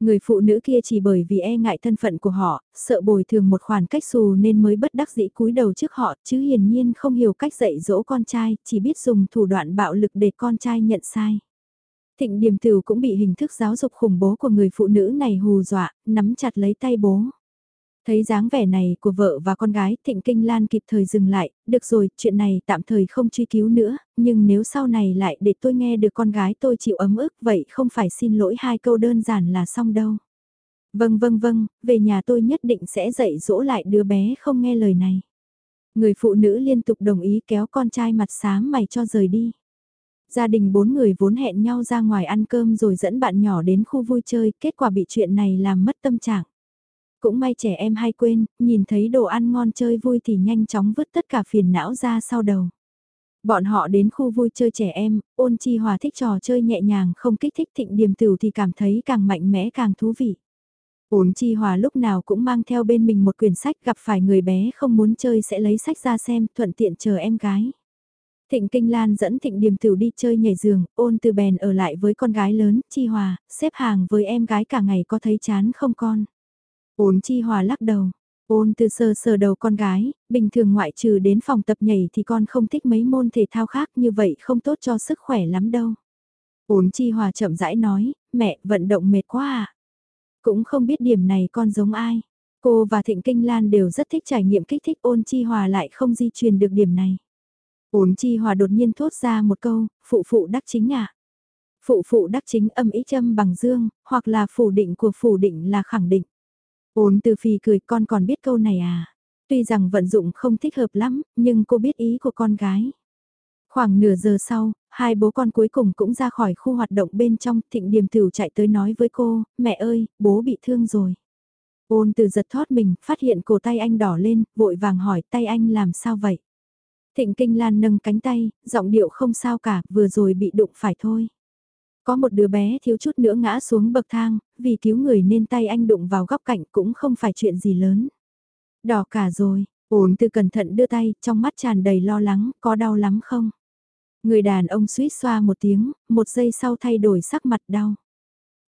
Speaker 1: Người phụ nữ kia chỉ bởi vì e ngại thân phận của họ, sợ bồi thường một khoản cách xù nên mới bất đắc dĩ cúi đầu trước họ, chứ hiển nhiên không hiểu cách dạy dỗ con trai, chỉ biết dùng thủ đoạn bạo lực để con trai nhận sai. Thịnh Điềm Tửu cũng bị hình thức giáo dục khủng bố của người phụ nữ này hù dọa, nắm chặt lấy tay bố. Thấy dáng vẻ này của vợ và con gái, Thịnh Kinh Lan kịp thời dừng lại, được rồi, chuyện này tạm thời không truy cứu nữa, nhưng nếu sau này lại để tôi nghe được con gái tôi chịu ấm ức vậy không phải xin lỗi hai câu đơn giản là xong đâu. Vâng vâng vâng, về nhà tôi nhất định sẽ dạy dỗ lại đứa bé không nghe lời này. Người phụ nữ liên tục đồng ý kéo con trai mặt xám mày cho rời đi. Gia đình bốn người vốn hẹn nhau ra ngoài ăn cơm rồi dẫn bạn nhỏ đến khu vui chơi, kết quả bị chuyện này làm mất tâm trạng. Cũng may trẻ em hay quên, nhìn thấy đồ ăn ngon chơi vui thì nhanh chóng vứt tất cả phiền não ra sau đầu. Bọn họ đến khu vui chơi trẻ em, ôn chi hòa thích trò chơi nhẹ nhàng không kích thích thịnh điềm tử thì cảm thấy càng mạnh mẽ càng thú vị. Ôn chi hòa lúc nào cũng mang theo bên mình một quyển sách gặp phải người bé không muốn chơi sẽ lấy sách ra xem thuận tiện chờ em gái. Thịnh Kinh Lan dẫn Thịnh Điềm Tửu đi chơi nhảy giường, ôn từ bèn ở lại với con gái lớn, Chi Hòa, xếp hàng với em gái cả ngày có thấy chán không con. Ôn Chi Hòa lắc đầu, ôn từ sờ sờ đầu con gái, bình thường ngoại trừ đến phòng tập nhảy thì con không thích mấy môn thể thao khác như vậy không tốt cho sức khỏe lắm đâu. Ôn Chi Hòa chậm rãi nói, mẹ vận động mệt quá à. Cũng không biết điểm này con giống ai. Cô và Thịnh Kinh Lan đều rất thích trải nghiệm kích thích ôn Chi Hòa lại không di truyền được điểm này. Ôn chi hòa đột nhiên thốt ra một câu, phụ phụ đắc chính à. Phụ phụ đắc chính âm ý châm bằng dương, hoặc là phủ định của phủ định là khẳng định. Ôn từ phì cười con còn biết câu này à. Tuy rằng vận dụng không thích hợp lắm, nhưng cô biết ý của con gái. Khoảng nửa giờ sau, hai bố con cuối cùng cũng ra khỏi khu hoạt động bên trong, thịnh điềm thử chạy tới nói với cô, mẹ ơi, bố bị thương rồi. Ôn từ giật thoát mình, phát hiện cổ tay anh đỏ lên, vội vàng hỏi tay anh làm sao vậy. Thịnh Kinh Lan nâng cánh tay, giọng điệu không sao cả, vừa rồi bị đụng phải thôi. Có một đứa bé thiếu chút nữa ngã xuống bậc thang, vì cứu người nên tay anh đụng vào góc cạnh cũng không phải chuyện gì lớn. Đỏ cả rồi, ổn từ cẩn thận đưa tay, trong mắt tràn đầy lo lắng, có đau lắm không? Người đàn ông suýt xoa một tiếng, một giây sau thay đổi sắc mặt đau.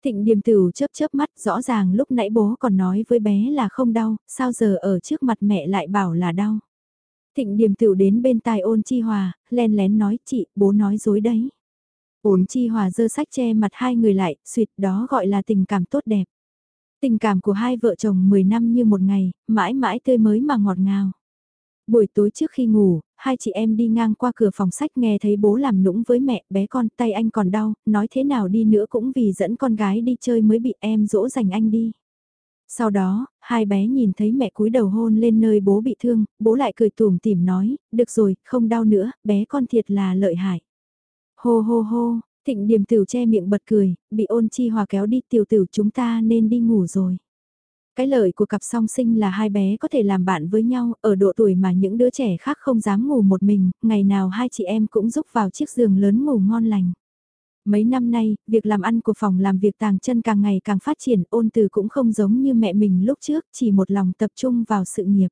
Speaker 1: Thịnh điềm tử chớp chớp mắt, rõ ràng lúc nãy bố còn nói với bé là không đau, sao giờ ở trước mặt mẹ lại bảo là đau. Thịnh điềm tựu đến bên tai ôn chi hòa, len lén nói chị, bố nói dối đấy. Ôn chi hòa dơ sách che mặt hai người lại, suyệt đó gọi là tình cảm tốt đẹp. Tình cảm của hai vợ chồng 10 năm như một ngày, mãi mãi tươi mới mà ngọt ngào. Buổi tối trước khi ngủ, hai chị em đi ngang qua cửa phòng sách nghe thấy bố làm nũng với mẹ, bé con, tay anh còn đau, nói thế nào đi nữa cũng vì dẫn con gái đi chơi mới bị em dỗ dành anh đi. Sau đó, hai bé nhìn thấy mẹ cúi đầu hôn lên nơi bố bị thương, bố lại cười tủm tỉm nói, được rồi, không đau nữa, bé con thiệt là lợi hại. Hô hô hô, thịnh điểm tử che miệng bật cười, bị ôn chi hòa kéo đi tiểu tử chúng ta nên đi ngủ rồi. Cái lợi của cặp song sinh là hai bé có thể làm bạn với nhau ở độ tuổi mà những đứa trẻ khác không dám ngủ một mình, ngày nào hai chị em cũng giúp vào chiếc giường lớn ngủ ngon lành. Mấy năm nay, việc làm ăn của phòng làm việc tàng chân càng ngày càng phát triển ôn từ cũng không giống như mẹ mình lúc trước, chỉ một lòng tập trung vào sự nghiệp.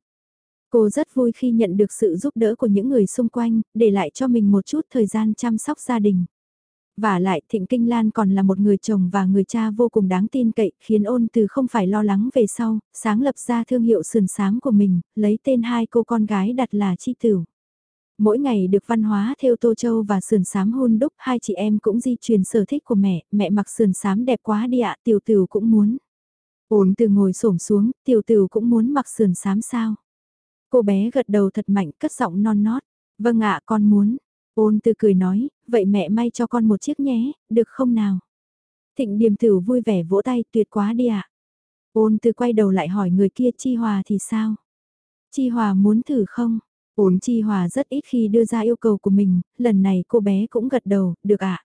Speaker 1: Cô rất vui khi nhận được sự giúp đỡ của những người xung quanh, để lại cho mình một chút thời gian chăm sóc gia đình. Và lại Thịnh Kinh Lan còn là một người chồng và người cha vô cùng đáng tin cậy, khiến ôn từ không phải lo lắng về sau, sáng lập ra thương hiệu sườn sáng của mình, lấy tên hai cô con gái đặt là Chi Tửu. Mỗi ngày được văn hóa theo Tô Châu và sườn sám hôn đúc hai chị em cũng di truyền sở thích của mẹ, mẹ mặc sườn sám đẹp quá đi ạ, tiểu tử cũng muốn. Ôn từ ngồi xổm xuống, tiểu tử cũng muốn mặc sườn sám sao. Cô bé gật đầu thật mạnh cất giọng non nót, vâng ạ con muốn. Ôn từ cười nói, vậy mẹ may cho con một chiếc nhé, được không nào? Thịnh điềm tử vui vẻ vỗ tay tuyệt quá đi ạ. Ôn từ quay đầu lại hỏi người kia Chi Hòa thì sao? Chi Hòa muốn thử không? Ôn chi hòa rất ít khi đưa ra yêu cầu của mình, lần này cô bé cũng gật đầu, được ạ. À?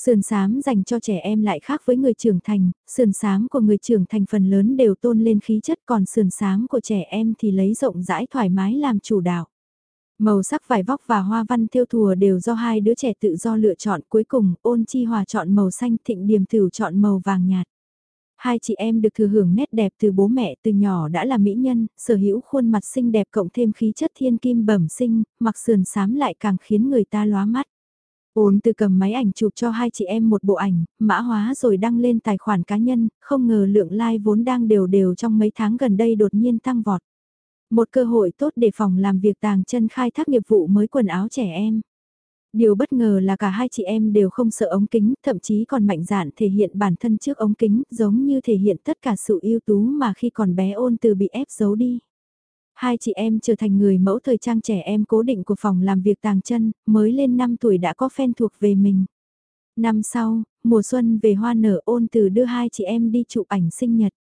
Speaker 1: Sườn sám dành cho trẻ em lại khác với người trưởng thành, sườn sám của người trưởng thành phần lớn đều tôn lên khí chất còn sườn sám của trẻ em thì lấy rộng rãi thoải mái làm chủ đạo. Màu sắc vải vóc và hoa văn theo thùa đều do hai đứa trẻ tự do lựa chọn cuối cùng ôn chi hòa chọn màu xanh thịnh điềm thửu chọn màu vàng nhạt. Hai chị em được thừa hưởng nét đẹp từ bố mẹ từ nhỏ đã là mỹ nhân, sở hữu khuôn mặt xinh đẹp cộng thêm khí chất thiên kim bẩm sinh, mặc sườn xám lại càng khiến người ta lóa mắt. Ôn từ cầm máy ảnh chụp cho hai chị em một bộ ảnh, mã hóa rồi đăng lên tài khoản cá nhân, không ngờ lượng like vốn đang đều đều trong mấy tháng gần đây đột nhiên tăng vọt. Một cơ hội tốt để phòng làm việc tàng chân khai thác nghiệp vụ mới quần áo trẻ em. Điều bất ngờ là cả hai chị em đều không sợ ống kính, thậm chí còn mạnh dạn thể hiện bản thân trước ống kính, giống như thể hiện tất cả sự ưu tú mà khi còn bé ôn từ bị ép giấu đi. Hai chị em trở thành người mẫu thời trang trẻ em cố định của phòng làm việc tàng chân, mới lên 5 tuổi đã có fan thuộc về mình. Năm sau, mùa xuân về hoa nở ôn từ đưa hai chị em đi chụp ảnh sinh nhật.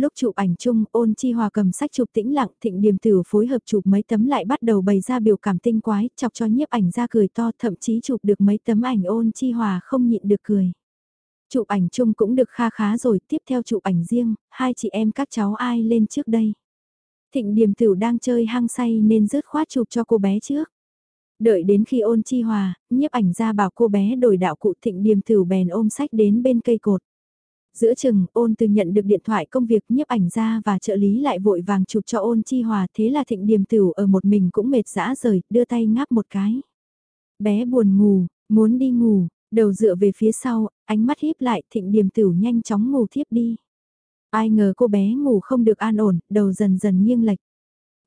Speaker 1: Lúc chụp ảnh chung, ôn chi hòa cầm sách chụp tĩnh lặng, thịnh điềm tử phối hợp chụp mấy tấm lại bắt đầu bày ra biểu cảm tinh quái, chọc cho nhiếp ảnh ra cười to, thậm chí chụp được mấy tấm ảnh ôn chi hòa không nhịn được cười. Chụp ảnh chung cũng được kha khá rồi, tiếp theo chụp ảnh riêng, hai chị em các cháu ai lên trước đây. Thịnh điềm tử đang chơi hăng say nên rớt khoát chụp cho cô bé trước. Đợi đến khi ôn chi hòa, nhiếp ảnh ra bảo cô bé đổi đạo cụ thịnh điềm tử bèn ôm sách đến bên cây cột. Giữa chừng, ôn từ nhận được điện thoại công việc nhiếp ảnh ra và trợ lý lại vội vàng chụp cho ôn chi hòa thế là thịnh điềm tửu ở một mình cũng mệt dã rời, đưa tay ngáp một cái. Bé buồn ngủ, muốn đi ngủ, đầu dựa về phía sau, ánh mắt híp lại thịnh điềm tửu nhanh chóng ngủ thiếp đi. Ai ngờ cô bé ngủ không được an ổn, đầu dần dần nghiêng lệch.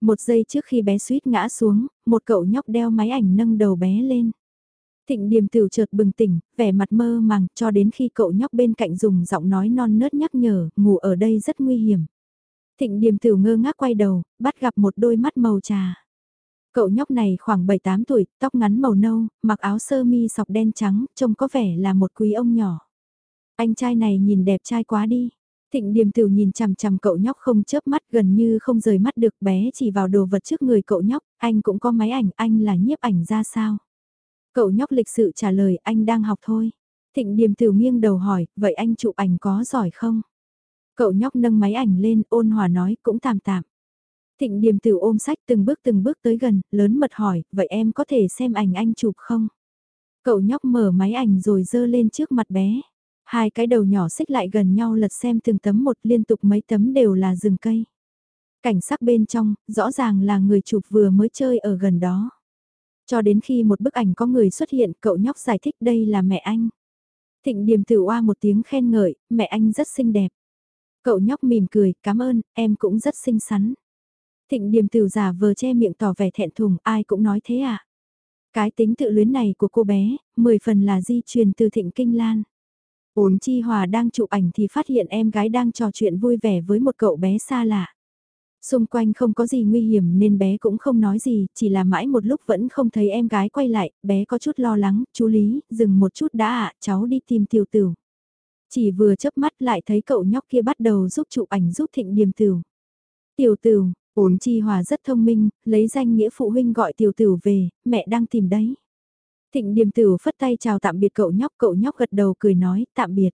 Speaker 1: Một giây trước khi bé suýt ngã xuống, một cậu nhóc đeo máy ảnh nâng đầu bé lên. Thịnh điềm tiểu chợt bừng tỉnh, vẻ mặt mơ màng, cho đến khi cậu nhóc bên cạnh dùng giọng nói non nớt nhắc nhở, ngủ ở đây rất nguy hiểm. Thịnh điềm tiểu ngơ ngác quay đầu, bắt gặp một đôi mắt màu trà. Cậu nhóc này khoảng 7-8 tuổi, tóc ngắn màu nâu, mặc áo sơ mi sọc đen trắng, trông có vẻ là một quý ông nhỏ. Anh trai này nhìn đẹp trai quá đi. Thịnh điềm tiểu nhìn chằm chằm cậu nhóc không chớp mắt gần như không rời mắt được bé chỉ vào đồ vật trước người cậu nhóc, anh cũng có máy ảnh, anh là nhiếp ảnh ra sao? Cậu nhóc lịch sự trả lời anh đang học thôi. Thịnh điềm tiểu nghiêng đầu hỏi, vậy anh chụp ảnh có giỏi không? Cậu nhóc nâng máy ảnh lên ôn hòa nói cũng tạm tạm. Thịnh điềm tiểu ôm sách từng bước từng bước tới gần, lớn mật hỏi, vậy em có thể xem ảnh anh chụp không? Cậu nhóc mở máy ảnh rồi dơ lên trước mặt bé. Hai cái đầu nhỏ xích lại gần nhau lật xem từng tấm một liên tục mấy tấm đều là rừng cây. Cảnh sắc bên trong, rõ ràng là người chụp vừa mới chơi ở gần đó. Cho đến khi một bức ảnh có người xuất hiện, cậu nhóc giải thích đây là mẹ anh. Thịnh điềm tử oa một tiếng khen ngợi, mẹ anh rất xinh đẹp. Cậu nhóc mỉm cười, cảm ơn, em cũng rất xinh xắn. Thịnh điềm tử giả vờ che miệng tỏ vẻ thẹn thùng, ai cũng nói thế à. Cái tính tự luyến này của cô bé, 10 phần là di truyền từ thịnh kinh lan. Ôn chi hòa đang chụp ảnh thì phát hiện em gái đang trò chuyện vui vẻ với một cậu bé xa lạ. Xung quanh không có gì nguy hiểm nên bé cũng không nói gì, chỉ là mãi một lúc vẫn không thấy em gái quay lại, bé có chút lo lắng, chú Lý, dừng một chút đã ạ, cháu đi tìm tiểu tửu. Chỉ vừa chớp mắt lại thấy cậu nhóc kia bắt đầu giúp chụp ảnh giúp thịnh điềm tửu. Tiểu tửu, ổn chi hòa rất thông minh, lấy danh nghĩa phụ huynh gọi tiểu tửu về, mẹ đang tìm đấy. Thịnh điềm tửu phất tay chào tạm biệt cậu nhóc, cậu nhóc gật đầu cười nói tạm biệt.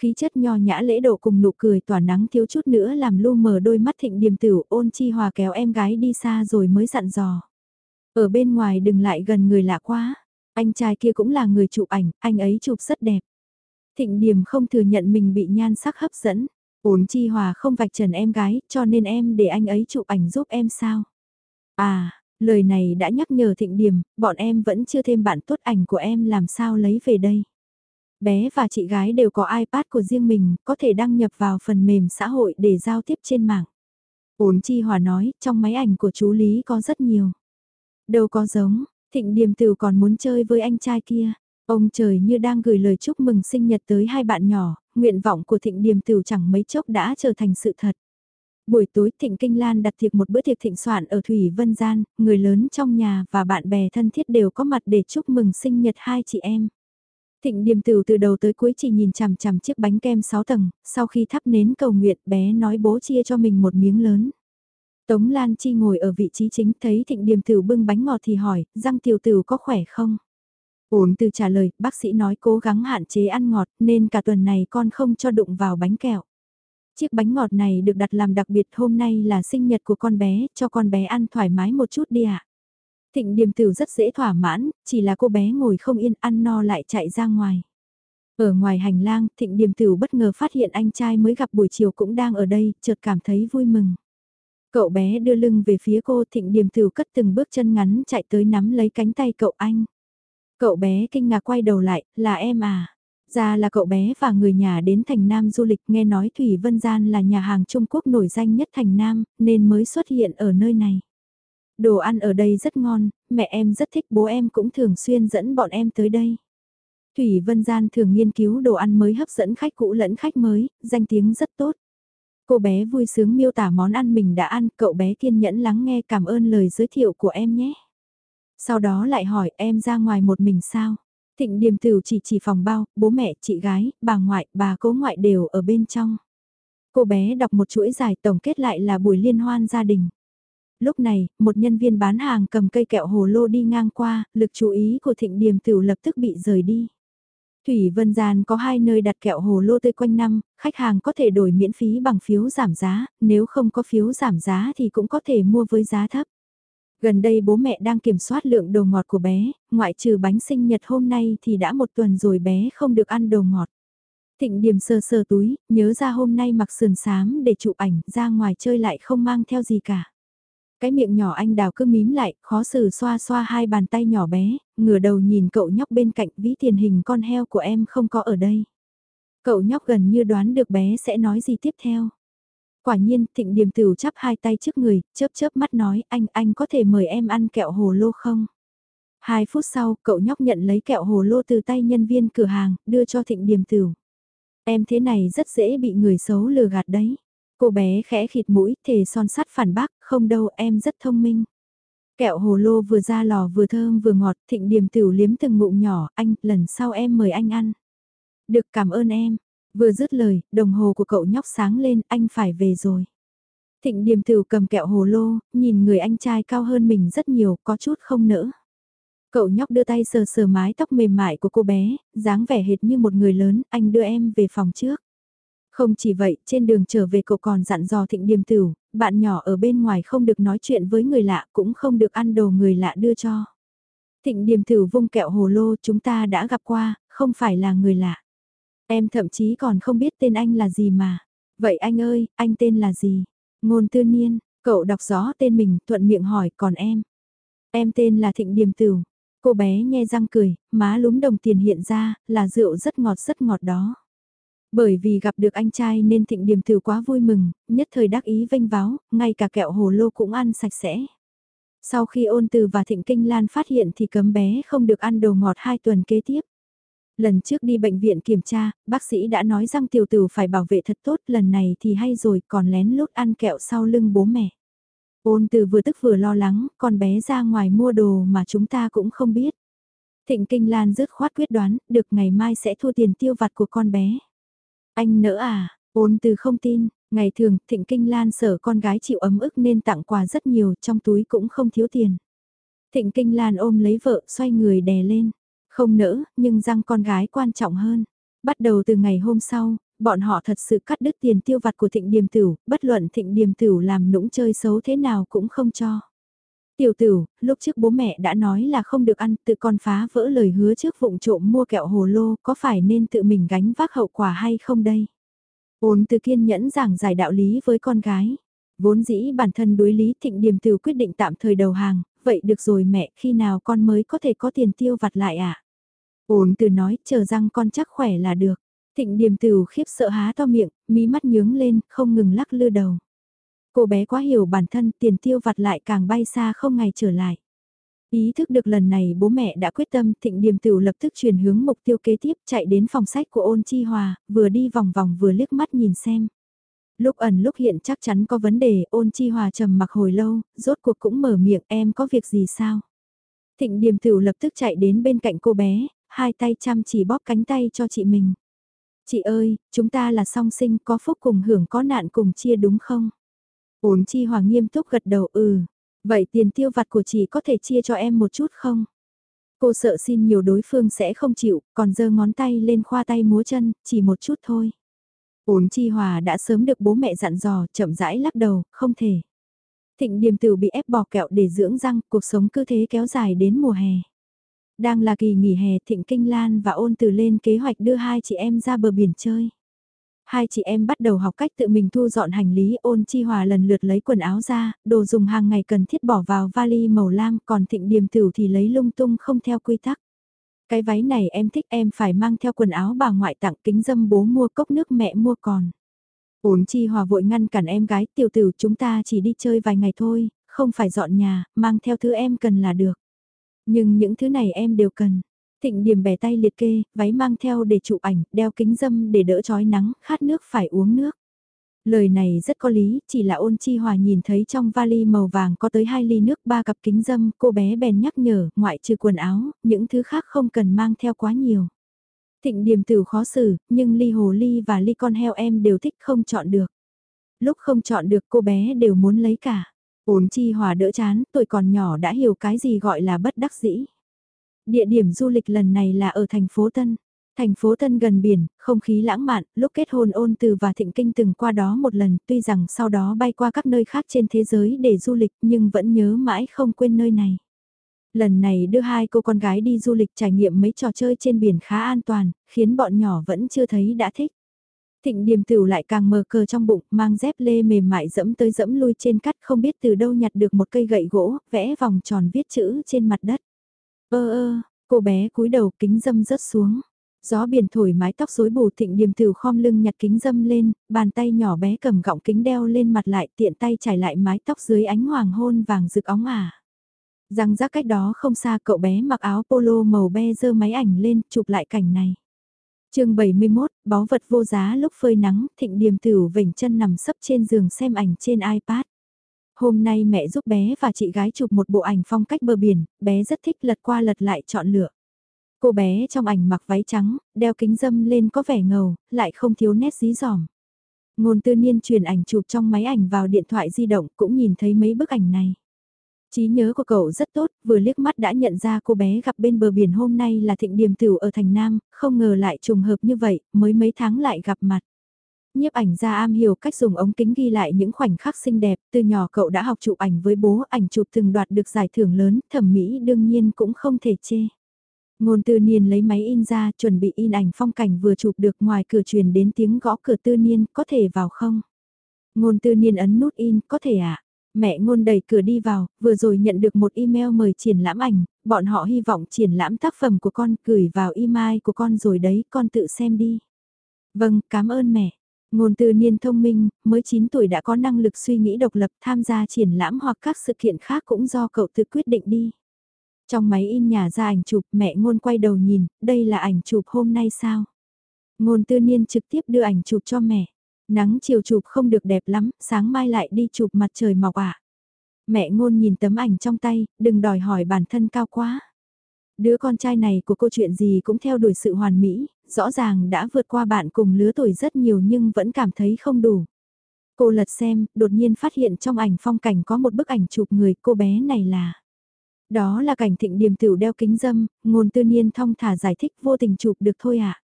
Speaker 1: Khí chất nho nhã lễ độ cùng nụ cười tỏa nắng thiếu chút nữa làm lu mờ đôi mắt thịnh điềm tửu ôn chi hòa kéo em gái đi xa rồi mới dặn dò. Ở bên ngoài đừng lại gần người lạ quá, anh trai kia cũng là người chụp ảnh, anh ấy chụp rất đẹp. Thịnh điềm không thừa nhận mình bị nhan sắc hấp dẫn, ôn chi hòa không vạch trần em gái cho nên em để anh ấy chụp ảnh giúp em sao. À, lời này đã nhắc nhở thịnh điềm, bọn em vẫn chưa thêm bạn tốt ảnh của em làm sao lấy về đây. Bé và chị gái đều có iPad của riêng mình, có thể đăng nhập vào phần mềm xã hội để giao tiếp trên mạng. Ôn Chi Hòa nói, trong máy ảnh của chú Lý có rất nhiều. Đâu có giống, Thịnh Điềm Tử còn muốn chơi với anh trai kia. Ông trời như đang gửi lời chúc mừng sinh nhật tới hai bạn nhỏ, nguyện vọng của Thịnh Điềm Tử chẳng mấy chốc đã trở thành sự thật. Buổi tối Thịnh Kinh Lan đặt tiệc một bữa tiệc thịnh soạn ở Thủy Vân Gian, người lớn trong nhà và bạn bè thân thiết đều có mặt để chúc mừng sinh nhật hai chị em. Thịnh điềm tử từ đầu tới cuối chỉ nhìn chằm chằm chiếc bánh kem 6 tầng, sau khi thắp nến cầu nguyện bé nói bố chia cho mình một miếng lớn. Tống Lan Chi ngồi ở vị trí chính thấy thịnh điềm tử bưng bánh ngọt thì hỏi, răng tiểu tử có khỏe không? Ổn từ trả lời, bác sĩ nói cố gắng hạn chế ăn ngọt nên cả tuần này con không cho đụng vào bánh kẹo. Chiếc bánh ngọt này được đặt làm đặc biệt hôm nay là sinh nhật của con bé, cho con bé ăn thoải mái một chút đi ạ. À. Thịnh điềm tử rất dễ thỏa mãn, chỉ là cô bé ngồi không yên ăn no lại chạy ra ngoài. Ở ngoài hành lang, thịnh điềm tử bất ngờ phát hiện anh trai mới gặp buổi chiều cũng đang ở đây, chợt cảm thấy vui mừng. Cậu bé đưa lưng về phía cô thịnh điềm tử cất từng bước chân ngắn chạy tới nắm lấy cánh tay cậu anh. Cậu bé kinh ngạc quay đầu lại, là em à? Ra là cậu bé và người nhà đến thành Nam du lịch nghe nói Thủy Vân Gian là nhà hàng Trung Quốc nổi danh nhất thành Nam, nên mới xuất hiện ở nơi này. Đồ ăn ở đây rất ngon, mẹ em rất thích bố em cũng thường xuyên dẫn bọn em tới đây. Thủy Vân Gian thường nghiên cứu đồ ăn mới hấp dẫn khách cũ lẫn khách mới, danh tiếng rất tốt. Cô bé vui sướng miêu tả món ăn mình đã ăn, cậu bé kiên nhẫn lắng nghe cảm ơn lời giới thiệu của em nhé. Sau đó lại hỏi em ra ngoài một mình sao? Thịnh Điềm Tử chỉ chỉ phòng bao, bố mẹ, chị gái, bà ngoại, bà cố ngoại đều ở bên trong. Cô bé đọc một chuỗi dài tổng kết lại là buổi liên hoan gia đình. Lúc này, một nhân viên bán hàng cầm cây kẹo hồ lô đi ngang qua, lực chú ý của Thịnh Điềm tiểu lập tức bị rời đi. Thủy Vân Gian có hai nơi đặt kẹo hồ lô tươi quanh năm, khách hàng có thể đổi miễn phí bằng phiếu giảm giá, nếu không có phiếu giảm giá thì cũng có thể mua với giá thấp. Gần đây bố mẹ đang kiểm soát lượng đồ ngọt của bé, ngoại trừ bánh sinh nhật hôm nay thì đã một tuần rồi bé không được ăn đồ ngọt. Thịnh điểm sờ sờ túi, nhớ ra hôm nay mặc sườn sám để chụp ảnh, ra ngoài chơi lại không mang theo gì cả. Cái miệng nhỏ anh đào cứ mím lại, khó xử xoa xoa hai bàn tay nhỏ bé, ngửa đầu nhìn cậu nhóc bên cạnh ví tiền hình con heo của em không có ở đây. Cậu nhóc gần như đoán được bé sẽ nói gì tiếp theo. Quả nhiên, thịnh điềm tử chắp hai tay trước người, chớp chớp mắt nói, anh, anh có thể mời em ăn kẹo hồ lô không? Hai phút sau, cậu nhóc nhận lấy kẹo hồ lô từ tay nhân viên cửa hàng, đưa cho thịnh điềm tử. Em thế này rất dễ bị người xấu lừa gạt đấy. Cô bé khẽ khịt mũi, thề son sắt phản bác, không đâu em rất thông minh. Kẹo hồ lô vừa ra lò vừa thơm vừa ngọt, thịnh điềm tiểu liếm từng ngụm nhỏ, anh, lần sau em mời anh ăn. Được cảm ơn em, Vừa dứt lời, đồng hồ của cậu nhóc sáng lên, anh phải về rồi. Thịnh điềm tiểu cầm kẹo hồ lô, nhìn người anh trai cao hơn mình rất nhiều, có chút không nỡ. Cậu nhóc đưa tay sờ sờ mái tóc mềm mại của cô bé, dáng vẻ hệt như một người lớn, anh đưa em về phòng trước. Không chỉ vậy, trên đường trở về cậu còn dặn dò thịnh điềm tử, bạn nhỏ ở bên ngoài không được nói chuyện với người lạ, cũng không được ăn đồ người lạ đưa cho. Thịnh điềm tử vung kẹo hồ lô chúng ta đã gặp qua, không phải là người lạ. Em thậm chí còn không biết tên anh là gì mà. Vậy anh ơi, anh tên là gì? Ngôn tư niên, cậu đọc rõ tên mình, thuận miệng hỏi, còn em? Em tên là Thịnh Điềm Tửu. Cô bé nhe răng cười, má lúm đồng tiền hiện ra, là rượu rất ngọt rất ngọt đó. Bởi vì gặp được anh trai nên Thịnh Điềm Tửu quá vui mừng, nhất thời đắc ý vênh váo, ngay cả kẹo hồ lô cũng ăn sạch sẽ. Sau khi ôn từ và Thịnh Kinh Lan phát hiện thì cấm bé không được ăn đồ ngọt hai tuần kế tiếp. Lần trước đi bệnh viện kiểm tra, bác sĩ đã nói rằng tiểu tử phải bảo vệ thật tốt, lần này thì hay rồi còn lén lút ăn kẹo sau lưng bố mẹ. Ôn từ vừa tức vừa lo lắng, con bé ra ngoài mua đồ mà chúng ta cũng không biết. Thịnh Kinh Lan dứt khoát quyết đoán, được ngày mai sẽ thu tiền tiêu vặt của con bé. Anh nỡ à, ôn từ không tin, ngày thường Thịnh Kinh Lan sợ con gái chịu ấm ức nên tặng quà rất nhiều, trong túi cũng không thiếu tiền. Thịnh Kinh Lan ôm lấy vợ, xoay người đè lên. Không nỡ, nhưng răng con gái quan trọng hơn. Bắt đầu từ ngày hôm sau, bọn họ thật sự cắt đứt tiền tiêu vặt của thịnh điềm tửu, bất luận thịnh điềm tửu làm nũng chơi xấu thế nào cũng không cho. Tiểu tử, lúc trước bố mẹ đã nói là không được ăn, tự con phá vỡ lời hứa trước vụng trộm mua kẹo hồ lô, có phải nên tự mình gánh vác hậu quả hay không đây? Ôn từ kiên nhẫn giảng giải đạo lý với con gái. Vốn dĩ bản thân đối lý thịnh điềm tửu quyết định tạm thời đầu hàng, vậy được rồi mẹ, khi nào con mới có thể có tiền tiêu vặt lại ạ? À? Ôn từ nói, chờ răng con chắc khỏe là được. Thịnh điềm tử khiếp sợ há to miệng, mí mắt nhướng lên, không ngừng lắc lư đầu. Cô bé quá hiểu bản thân tiền tiêu vặt lại càng bay xa không ngày trở lại. Ý thức được lần này bố mẹ đã quyết tâm thịnh điềm tử lập tức chuyển hướng mục tiêu kế tiếp chạy đến phòng sách của ôn chi hòa, vừa đi vòng vòng vừa liếc mắt nhìn xem. Lúc ẩn lúc hiện chắc chắn có vấn đề ôn chi hòa trầm mặc hồi lâu, rốt cuộc cũng mở miệng em có việc gì sao? Thịnh điềm tử lập tức chạy đến bên cạnh cô bé, hai tay chăm chỉ bóp cánh tay cho chị mình. Chị ơi, chúng ta là song sinh có phúc cùng hưởng có nạn cùng chia đúng không? Ôn chi hòa nghiêm túc gật đầu ừ. Vậy tiền tiêu vặt của chị có thể chia cho em một chút không? Cô sợ xin nhiều đối phương sẽ không chịu, còn giơ ngón tay lên khoa tay múa chân, chỉ một chút thôi. Ôn chi hòa đã sớm được bố mẹ dặn dò, chậm rãi lắc đầu, không thể. Thịnh điềm tử bị ép bỏ kẹo để dưỡng răng, cuộc sống cứ thế kéo dài đến mùa hè. Đang là kỳ nghỉ hè Thịnh Kinh Lan và ôn từ lên kế hoạch đưa hai chị em ra bờ biển chơi. Hai chị em bắt đầu học cách tự mình thu dọn hành lý ôn chi hòa lần lượt lấy quần áo ra, đồ dùng hàng ngày cần thiết bỏ vào vali màu lam còn thịnh điềm tửu thì lấy lung tung không theo quy tắc. Cái váy này em thích em phải mang theo quần áo bà ngoại tặng kính dâm bố mua cốc nước mẹ mua còn. Ôn chi hòa vội ngăn cản em gái tiểu tử chúng ta chỉ đi chơi vài ngày thôi, không phải dọn nhà, mang theo thứ em cần là được. Nhưng những thứ này em đều cần. Thịnh điểm bẻ tay liệt kê, váy mang theo để chụp ảnh, đeo kính dâm để đỡ chói nắng, khát nước phải uống nước. Lời này rất có lý, chỉ là ôn chi hòa nhìn thấy trong vali màu vàng có tới hai ly nước ba cặp kính dâm, cô bé bèn nhắc nhở, ngoại trừ quần áo, những thứ khác không cần mang theo quá nhiều. Thịnh điểm tử khó xử, nhưng ly hồ ly và ly con heo em đều thích không chọn được. Lúc không chọn được cô bé đều muốn lấy cả. Ôn chi hòa đỡ chán, tuổi còn nhỏ đã hiểu cái gì gọi là bất đắc dĩ. Địa điểm du lịch lần này là ở thành phố Tân. Thành phố Tân gần biển, không khí lãng mạn, lúc kết hôn ôn từ và thịnh kinh từng qua đó một lần, tuy rằng sau đó bay qua các nơi khác trên thế giới để du lịch nhưng vẫn nhớ mãi không quên nơi này. Lần này đưa hai cô con gái đi du lịch trải nghiệm mấy trò chơi trên biển khá an toàn, khiến bọn nhỏ vẫn chưa thấy đã thích. Thịnh điềm tửu lại càng mờ cờ trong bụng, mang dép lê mềm mại dẫm tới dẫm lui trên cắt không biết từ đâu nhặt được một cây gậy gỗ, vẽ vòng tròn viết chữ trên mặt đất. Ơ ơ, cô bé cúi đầu kính dâm rớt xuống. Gió biển thổi mái tóc rối bù thịnh điềm tử khom lưng nhặt kính dâm lên, bàn tay nhỏ bé cầm gọng kính đeo lên mặt lại tiện tay trải lại mái tóc dưới ánh hoàng hôn vàng rực óng ả. Răng rác cách đó không xa cậu bé mặc áo polo màu be dơ máy ảnh lên chụp lại cảnh này chương 71, báu vật vô giá lúc phơi nắng, thịnh điềm tử vểnh chân nằm sấp trên giường xem ảnh trên iPad. Hôm nay mẹ giúp bé và chị gái chụp một bộ ảnh phong cách bờ biển, bé rất thích lật qua lật lại chọn lựa. Cô bé trong ảnh mặc váy trắng, đeo kính dâm lên có vẻ ngầu, lại không thiếu nét dí dỏm. Ngôn tư niên truyền ảnh chụp trong máy ảnh vào điện thoại di động cũng nhìn thấy mấy bức ảnh này trí nhớ của cậu rất tốt, vừa liếc mắt đã nhận ra cô bé gặp bên bờ biển hôm nay là thịnh điềm tửu ở thành Nam, không ngờ lại trùng hợp như vậy, mới mấy tháng lại gặp mặt. Nhiếp ảnh ra am hiểu cách dùng ống kính ghi lại những khoảnh khắc xinh đẹp, từ nhỏ cậu đã học chụp ảnh với bố, ảnh chụp từng đoạt được giải thưởng lớn, thẩm mỹ đương nhiên cũng không thể chê. Ngôn tư niên lấy máy in ra, chuẩn bị in ảnh phong cảnh vừa chụp được ngoài cửa truyền đến tiếng gõ cửa tư niên, có thể vào không? Ngôn tư niên ấn nút in, có thể ạ. À? Mẹ ngôn đẩy cửa đi vào, vừa rồi nhận được một email mời triển lãm ảnh, bọn họ hy vọng triển lãm tác phẩm của con gửi vào email của con rồi đấy, con tự xem đi. Vâng, cảm ơn mẹ. Ngôn Tư niên thông minh, mới 9 tuổi đã có năng lực suy nghĩ độc lập tham gia triển lãm hoặc các sự kiện khác cũng do cậu tự quyết định đi. Trong máy in nhà ra ảnh chụp mẹ ngôn quay đầu nhìn, đây là ảnh chụp hôm nay sao? Ngôn tư niên trực tiếp đưa ảnh chụp cho mẹ. Nắng chiều chụp không được đẹp lắm, sáng mai lại đi chụp mặt trời mọc ạ. À. Mẹ ngôn nhìn tấm ảnh trong tay, đừng đòi hỏi bản thân cao quá. Đứa con trai này của cô chuyện gì cũng theo đuổi sự hoàn mỹ, rõ ràng đã vượt qua bạn cùng lứa tuổi rất nhiều nhưng vẫn cảm thấy không đủ. Cô lật xem, đột nhiên phát hiện trong ảnh phong cảnh có một bức ảnh chụp người cô bé này là. Đó là cảnh thịnh điềm tửu đeo kính dâm, ngôn tư niên thong thả giải thích vô tình chụp được thôi ạ. À?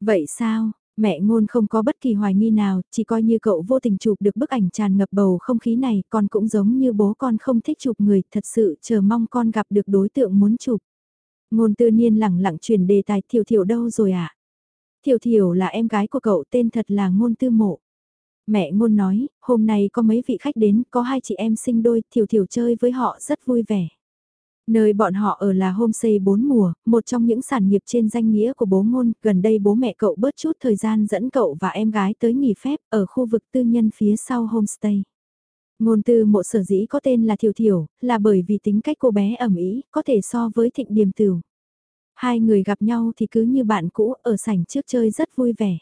Speaker 1: Vậy sao, Mẹ ngôn không có bất kỳ hoài nghi nào, chỉ coi như cậu vô tình chụp được bức ảnh tràn ngập bầu không khí này, con cũng giống như bố con không thích chụp người, thật sự chờ mong con gặp được đối tượng muốn chụp. Ngôn tư niên lẳng lặng truyền đề tài thiểu thiểu đâu rồi ạ? À? Thiểu thiểu là em gái của cậu tên thật là ngôn tư mộ. Mẹ ngôn nói, hôm nay có mấy vị khách đến, có hai chị em sinh đôi, thiểu thiểu chơi với họ rất vui vẻ. Nơi bọn họ ở là homestay bốn mùa, một trong những sản nghiệp trên danh nghĩa của bố ngôn, gần đây bố mẹ cậu bớt chút thời gian dẫn cậu và em gái tới nghỉ phép ở khu vực tư nhân phía sau homestay. Ngôn tư mộ sở dĩ có tên là Thiểu Thiểu, là bởi vì tính cách cô bé ẩm ý, có thể so với thịnh điềm tửu. Hai người gặp nhau thì cứ như bạn cũ, ở sảnh trước chơi rất vui vẻ.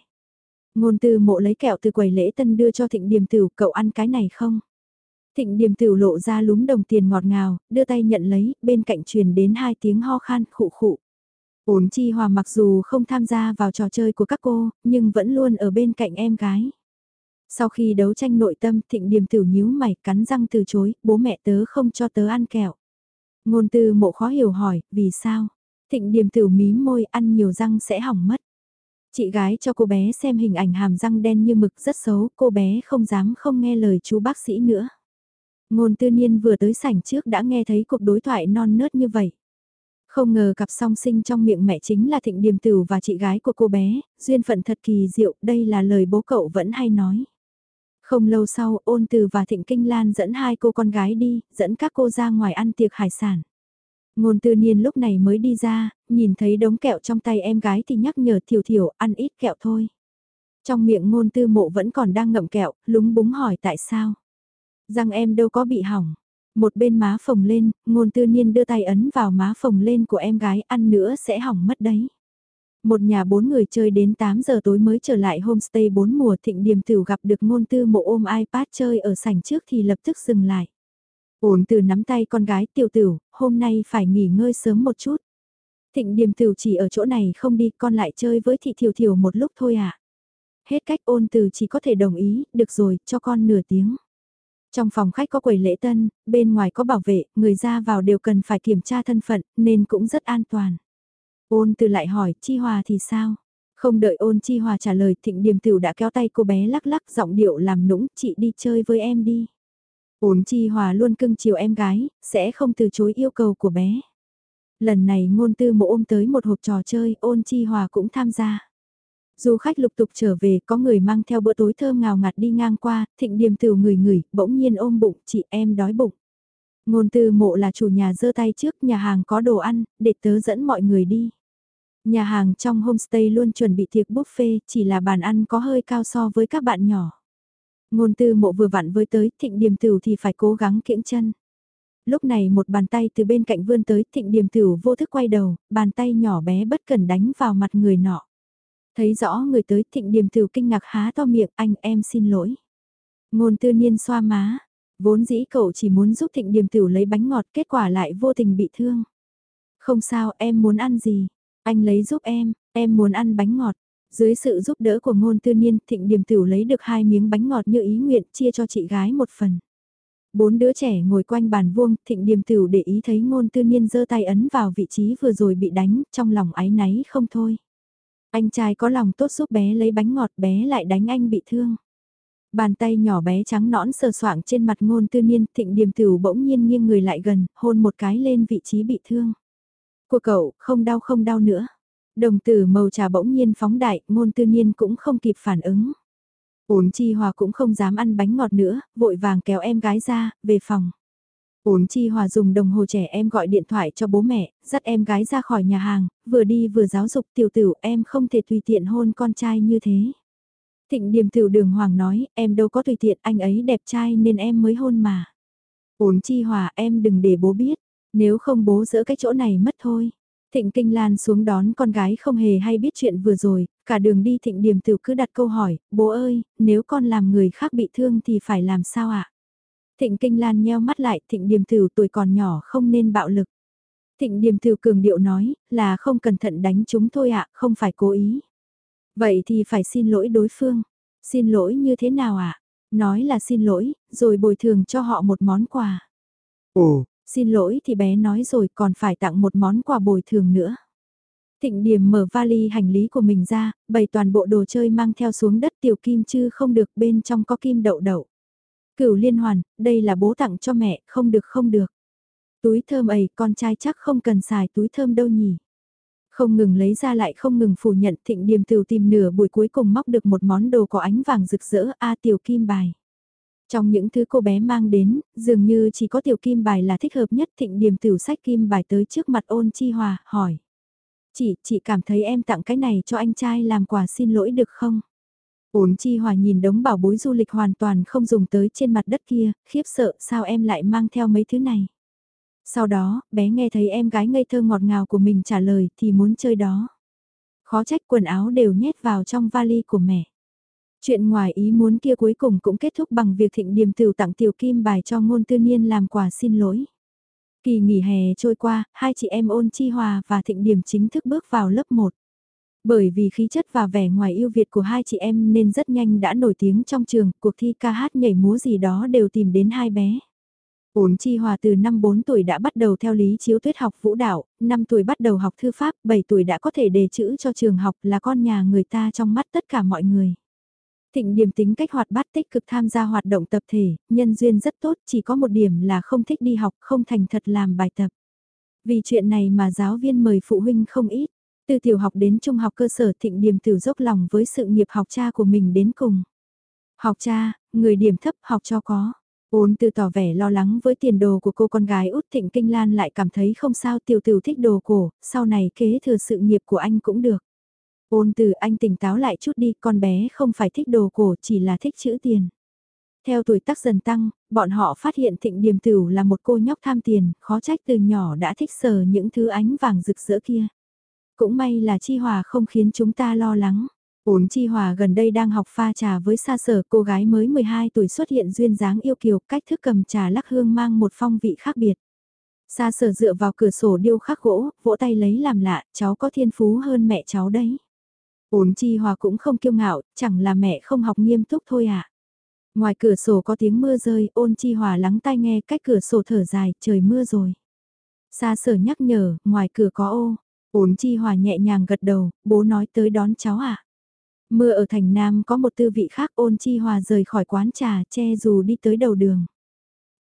Speaker 1: Ngôn tư mộ lấy kẹo từ quầy lễ tân đưa cho thịnh điềm tửu, cậu ăn cái này không? Thịnh điềm tiểu lộ ra lúm đồng tiền ngọt ngào, đưa tay nhận lấy, bên cạnh truyền đến hai tiếng ho khan khụ khụ. Ổn chi hòa mặc dù không tham gia vào trò chơi của các cô, nhưng vẫn luôn ở bên cạnh em gái. Sau khi đấu tranh nội tâm thịnh điềm tử nhíu mày cắn răng từ chối, bố mẹ tớ không cho tớ ăn kẹo. Ngôn tư mộ khó hiểu hỏi, vì sao? Thịnh điềm tử mím môi ăn nhiều răng sẽ hỏng mất. Chị gái cho cô bé xem hình ảnh hàm răng đen như mực rất xấu, cô bé không dám không nghe lời chú bác sĩ nữa. Ngôn tư niên vừa tới sảnh trước đã nghe thấy cuộc đối thoại non nớt như vậy. Không ngờ cặp song sinh trong miệng mẹ chính là Thịnh Điềm Tử và chị gái của cô bé, duyên phận thật kỳ diệu, đây là lời bố cậu vẫn hay nói. Không lâu sau, ôn từ và Thịnh Kinh Lan dẫn hai cô con gái đi, dẫn các cô ra ngoài ăn tiệc hải sản. Ngôn tư niên lúc này mới đi ra, nhìn thấy đống kẹo trong tay em gái thì nhắc nhở thiểu thiểu ăn ít kẹo thôi. Trong miệng ngôn tư mộ vẫn còn đang ngậm kẹo, lúng búng hỏi tại sao. Răng em đâu có bị hỏng. Một bên má phồng lên, ngôn tư niên đưa tay ấn vào má phồng lên của em gái ăn nữa sẽ hỏng mất đấy. Một nhà bốn người chơi đến 8 giờ tối mới trở lại homestay bốn mùa thịnh điềm tử gặp được ngôn tư mộ ôm iPad chơi ở sảnh trước thì lập tức dừng lại. Ổn từ nắm tay con gái tiểu tử, hôm nay phải nghỉ ngơi sớm một chút. Thịnh điềm tử chỉ ở chỗ này không đi con lại chơi với thị thiểu thiểu một lúc thôi à. Hết cách ôn từ chỉ có thể đồng ý, được rồi, cho con nửa tiếng. Trong phòng khách có quầy lễ tân, bên ngoài có bảo vệ, người ra vào đều cần phải kiểm tra thân phận, nên cũng rất an toàn. Ôn từ lại hỏi, Chi Hòa thì sao? Không đợi ôn Chi Hòa trả lời, thịnh điềm tiểu đã kéo tay cô bé lắc lắc giọng điệu làm nũng, chị đi chơi với em đi. Ôn Chi Hòa luôn cưng chiều em gái, sẽ không từ chối yêu cầu của bé. Lần này ngôn tư mộ ôm tới một hộp trò chơi, ôn Chi Hòa cũng tham gia. Du khách lục tục trở về, có người mang theo bữa tối thơm ngào ngạt đi ngang qua, thịnh điềm từ người người, bỗng nhiên ôm bụng, chị em đói bụng. Ngôn tư mộ là chủ nhà giơ tay trước, nhà hàng có đồ ăn, để tớ dẫn mọi người đi. Nhà hàng trong homestay luôn chuẩn bị tiệc buffet, chỉ là bàn ăn có hơi cao so với các bạn nhỏ. Ngôn tư mộ vừa vặn với tới, thịnh điềm tử thì phải cố gắng kiễng chân. Lúc này một bàn tay từ bên cạnh vươn tới, thịnh điềm tử vô thức quay đầu, bàn tay nhỏ bé bất cần đánh vào mặt người nọ. Thấy rõ người tới thịnh điềm tử kinh ngạc há to miệng anh em xin lỗi. Ngôn tư niên xoa má, vốn dĩ cậu chỉ muốn giúp thịnh điềm tử lấy bánh ngọt kết quả lại vô tình bị thương. Không sao em muốn ăn gì, anh lấy giúp em, em muốn ăn bánh ngọt. Dưới sự giúp đỡ của ngôn tư niên thịnh điềm tửu lấy được hai miếng bánh ngọt như ý nguyện chia cho chị gái một phần. Bốn đứa trẻ ngồi quanh bàn vuông, thịnh điềm tửu để ý thấy ngôn tư niên giơ tay ấn vào vị trí vừa rồi bị đánh, trong lòng ái náy không thôi. Anh trai có lòng tốt giúp bé lấy bánh ngọt bé lại đánh anh bị thương. Bàn tay nhỏ bé trắng nõn sờ soạng trên mặt ngôn tư niên thịnh điềm tửu bỗng nhiên nghiêng người lại gần, hôn một cái lên vị trí bị thương. Của cậu, không đau không đau nữa. Đồng tử màu trà bỗng nhiên phóng đại, ngôn tư niên cũng không kịp phản ứng. Ổn chi hòa cũng không dám ăn bánh ngọt nữa, vội vàng kéo em gái ra, về phòng. Ổn chi hòa dùng đồng hồ trẻ em gọi điện thoại cho bố mẹ, dắt em gái ra khỏi nhà hàng, vừa đi vừa giáo dục tiểu tử em không thể tùy tiện hôn con trai như thế. Thịnh điềm tiểu đường hoàng nói, em đâu có tùy tiện anh ấy đẹp trai nên em mới hôn mà. Ổn chi hòa em đừng để bố biết, nếu không bố dỡ cái chỗ này mất thôi. Thịnh Kinh Lan xuống đón con gái không hề hay biết chuyện vừa rồi, cả đường đi Thịnh Điềm Tiểu cứ đặt câu hỏi, bố ơi, nếu con làm người khác bị thương thì phải làm sao ạ? Thịnh Kinh Lan nheo mắt lại, Thịnh Điềm Tiểu tuổi còn nhỏ không nên bạo lực. Thịnh Điềm Tiểu cường điệu nói, là không cẩn thận đánh chúng thôi ạ, không phải cố ý. Vậy thì phải xin lỗi đối phương. Xin lỗi như thế nào ạ? Nói là xin lỗi, rồi bồi thường cho họ một món quà.
Speaker 2: Ồ,
Speaker 1: Xin lỗi thì bé nói rồi còn phải tặng một món quà bồi thường nữa. Thịnh điểm mở vali hành lý của mình ra, bày toàn bộ đồ chơi mang theo xuống đất tiểu kim chứ không được bên trong có kim đậu đậu. Cửu liên hoàn, đây là bố tặng cho mẹ, không được không được. Túi thơm ấy, con trai chắc không cần xài túi thơm đâu nhỉ. Không ngừng lấy ra lại không ngừng phủ nhận thịnh điềm từ tìm nửa buổi cuối cùng móc được một món đồ có ánh vàng rực rỡ A tiểu kim bài. Trong những thứ cô bé mang đến, dường như chỉ có tiểu kim bài là thích hợp nhất thịnh điểm tiểu sách kim bài tới trước mặt ôn chi hòa, hỏi. Chị, chị cảm thấy em tặng cái này cho anh trai làm quà xin lỗi được không? Ôn chi hòa nhìn đống bảo bối du lịch hoàn toàn không dùng tới trên mặt đất kia, khiếp sợ sao em lại mang theo mấy thứ này. Sau đó, bé nghe thấy em gái ngây thơ ngọt ngào của mình trả lời thì muốn chơi đó. Khó trách quần áo đều nhét vào trong vali của mẹ. Chuyện ngoài ý muốn kia cuối cùng cũng kết thúc bằng việc thịnh điềm Tử tặng tiểu kim bài cho ngôn tư niên làm quà xin lỗi. Kỳ nghỉ hè trôi qua, hai chị em ôn chi hòa và thịnh điểm chính thức bước vào lớp 1. Bởi vì khí chất và vẻ ngoài yêu Việt của hai chị em nên rất nhanh đã nổi tiếng trong trường, cuộc thi ca hát nhảy múa gì đó đều tìm đến hai bé. Ôn Chi Hòa từ năm 4 tuổi đã bắt đầu theo lý chiếu tuyết học vũ đạo, 5 tuổi bắt đầu học thư pháp, 7 tuổi đã có thể đề chữ cho trường học là con nhà người ta trong mắt tất cả mọi người. Thịnh điểm tính cách hoạt bát tích cực tham gia hoạt động tập thể, nhân duyên rất tốt, chỉ có một điểm là không thích đi học, không thành thật làm bài tập. Vì chuyện này mà giáo viên mời phụ huynh không ít. Từ tiểu học đến trung học cơ sở thịnh điểm tiểu dốc lòng với sự nghiệp học cha của mình đến cùng. Học cha, người điểm thấp học cho có. Ôn từ tỏ vẻ lo lắng với tiền đồ của cô con gái út thịnh kinh lan lại cảm thấy không sao tiểu Tiểu thích đồ cổ, sau này kế thừa sự nghiệp của anh cũng được. Ôn từ anh tỉnh táo lại chút đi, con bé không phải thích đồ cổ chỉ là thích chữ tiền. Theo tuổi tác dần tăng, bọn họ phát hiện thịnh điềm tửu là một cô nhóc tham tiền, khó trách từ nhỏ đã thích sờ những thứ ánh vàng rực rỡ kia. Cũng may là Chi Hòa không khiến chúng ta lo lắng. Ôn Chi Hòa gần đây đang học pha trà với xa sở cô gái mới 12 tuổi xuất hiện duyên dáng yêu kiều cách thức cầm trà lắc hương mang một phong vị khác biệt. Xa sở dựa vào cửa sổ điêu khắc gỗ, vỗ tay lấy làm lạ, cháu có thiên phú hơn mẹ cháu đấy. Ôn Chi Hòa cũng không kiêu ngạo, chẳng là mẹ không học nghiêm túc thôi à. Ngoài cửa sổ có tiếng mưa rơi, ôn Chi Hòa lắng tai nghe cách cửa sổ thở dài, trời mưa rồi. Xa sở nhắc nhở, ngoài cửa có ô. Ôn Chi Hòa nhẹ nhàng gật đầu, bố nói tới đón cháu à. Mưa ở thành Nam có một tư vị khác ôn Chi Hòa rời khỏi quán trà che dù đi tới đầu đường.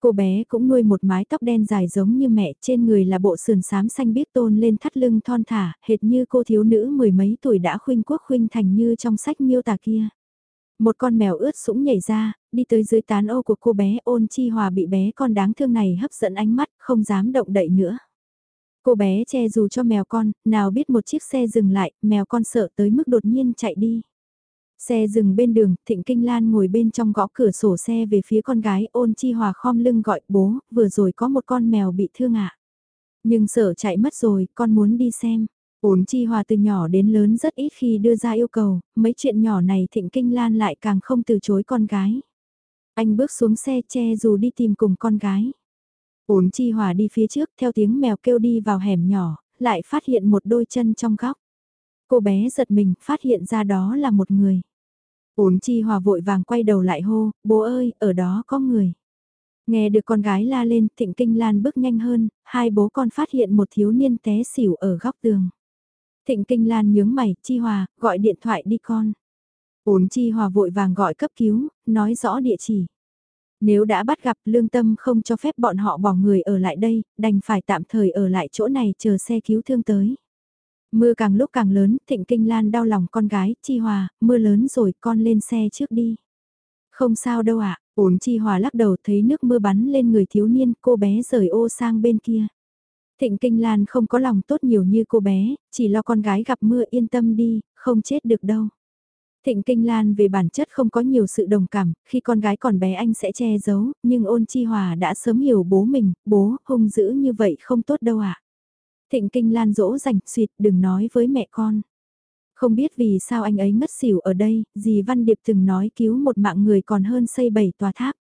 Speaker 1: Cô bé cũng nuôi một mái tóc đen dài giống như mẹ, trên người là bộ sườn xám xanh biếc tôn lên thắt lưng thon thả, hệt như cô thiếu nữ mười mấy tuổi đã khuynh quốc khuynh thành như trong sách miêu tả kia. Một con mèo ướt sũng nhảy ra, đi tới dưới tán ô của cô bé ôn chi hòa bị bé con đáng thương này hấp dẫn ánh mắt, không dám động đậy nữa. Cô bé che dù cho mèo con, nào biết một chiếc xe dừng lại, mèo con sợ tới mức đột nhiên chạy đi. Xe dừng bên đường, Thịnh Kinh Lan ngồi bên trong gõ cửa sổ xe về phía con gái ôn chi hòa khom lưng gọi bố, vừa rồi có một con mèo bị thương ạ. Nhưng sợ chạy mất rồi, con muốn đi xem. Ôn chi hòa từ nhỏ đến lớn rất ít khi đưa ra yêu cầu, mấy chuyện nhỏ này Thịnh Kinh Lan lại càng không từ chối con gái. Anh bước xuống xe che dù đi tìm cùng con gái. Ôn chi hòa đi phía trước theo tiếng mèo kêu đi vào hẻm nhỏ, lại phát hiện một đôi chân trong góc. Cô bé giật mình, phát hiện ra đó là một người. Uống chi hòa vội vàng quay đầu lại hô, bố ơi, ở đó có người. Nghe được con gái la lên, thịnh kinh lan bước nhanh hơn, hai bố con phát hiện một thiếu niên té xỉu ở góc tường. Thịnh kinh lan nhướng mày, chi hòa, gọi điện thoại đi con. Uốn chi hòa vội vàng gọi cấp cứu, nói rõ địa chỉ. Nếu đã bắt gặp lương tâm không cho phép bọn họ bỏ người ở lại đây, đành phải tạm thời ở lại chỗ này chờ xe cứu thương tới. Mưa càng lúc càng lớn, Thịnh Kinh Lan đau lòng con gái, Chi Hòa, mưa lớn rồi, con lên xe trước đi. Không sao đâu ạ, à, ổn Chi Hòa lắc đầu thấy nước mưa bắn lên người thiếu niên, cô bé rời ô sang bên kia. Thịnh Kinh Lan không có lòng tốt nhiều như cô bé, chỉ lo con gái gặp mưa yên tâm đi, không chết được đâu. Thịnh Kinh Lan về bản chất không có nhiều sự đồng cảm, khi con gái còn bé anh sẽ che giấu, nhưng ôn chi hòa đã sớm hiểu bố mình, bố, hung dữ như vậy không tốt đâu ạ. À. Thịnh kinh lan dỗ rảnh suyệt đừng nói với mẹ con. Không biết vì sao anh ấy ngất xỉu ở đây, dì Văn Điệp từng nói cứu một mạng người còn hơn xây bảy tòa tháp.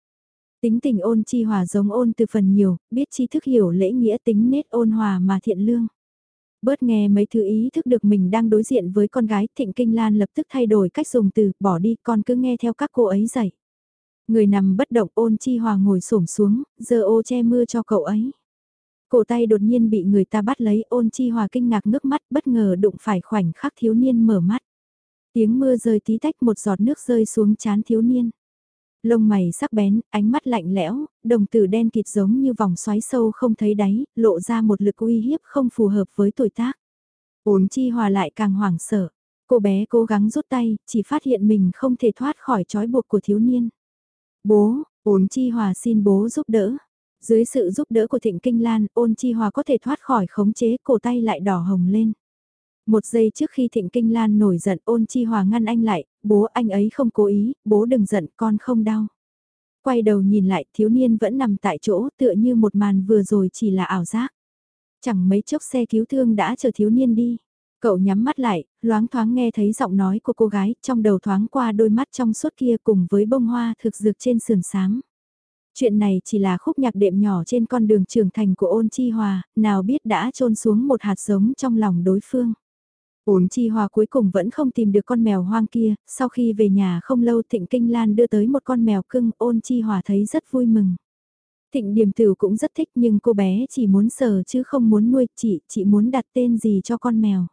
Speaker 1: Tính tình ôn chi hòa giống ôn từ phần nhiều, biết chi thức hiểu lễ nghĩa tính nết ôn hòa mà thiện lương. Bớt nghe mấy thứ ý thức được mình đang đối diện với con gái Thịnh Kinh Lan lập tức thay đổi cách dùng từ, bỏ đi con cứ nghe theo các cô ấy dạy. Người nằm bất động ôn chi hòa ngồi xổm xuống, giờ ô che mưa cho cậu ấy. Cổ tay đột nhiên bị người ta bắt lấy ôn chi hòa kinh ngạc ngước mắt bất ngờ đụng phải khoảnh khắc thiếu niên mở mắt. Tiếng mưa rơi tí tách một giọt nước rơi xuống chán thiếu niên. Lông mày sắc bén, ánh mắt lạnh lẽo, đồng tử đen kịt giống như vòng xoáy sâu không thấy đáy, lộ ra một lực uy hiếp không phù hợp với tuổi tác. Ôn chi hòa lại càng hoảng sợ. Cô bé cố gắng rút tay, chỉ phát hiện mình không thể thoát khỏi trói buộc của thiếu niên. Bố, ôn chi hòa xin bố giúp đỡ. Dưới sự giúp đỡ của Thịnh Kinh Lan, ôn chi hòa có thể thoát khỏi khống chế cổ tay lại đỏ hồng lên. Một giây trước khi Thịnh Kinh Lan nổi giận ôn chi hòa ngăn anh lại, bố anh ấy không cố ý, bố đừng giận con không đau. Quay đầu nhìn lại thiếu niên vẫn nằm tại chỗ tựa như một màn vừa rồi chỉ là ảo giác. Chẳng mấy chốc xe cứu thương đã chờ thiếu niên đi. Cậu nhắm mắt lại, loáng thoáng nghe thấy giọng nói của cô gái trong đầu thoáng qua đôi mắt trong suốt kia cùng với bông hoa thực dược trên sườn sáng. Chuyện này chỉ là khúc nhạc đệm nhỏ trên con đường trưởng thành của ôn chi hòa, nào biết đã trôn xuống một hạt giống trong lòng đối phương. Ôn chi hòa cuối cùng vẫn không tìm được con mèo hoang kia, sau khi về nhà không lâu thịnh kinh lan đưa tới một con mèo cưng ôn chi hòa thấy rất vui mừng. Thịnh Điềm Tử cũng rất thích nhưng cô bé chỉ muốn sờ chứ không muốn nuôi chị, chị muốn đặt tên gì cho con mèo.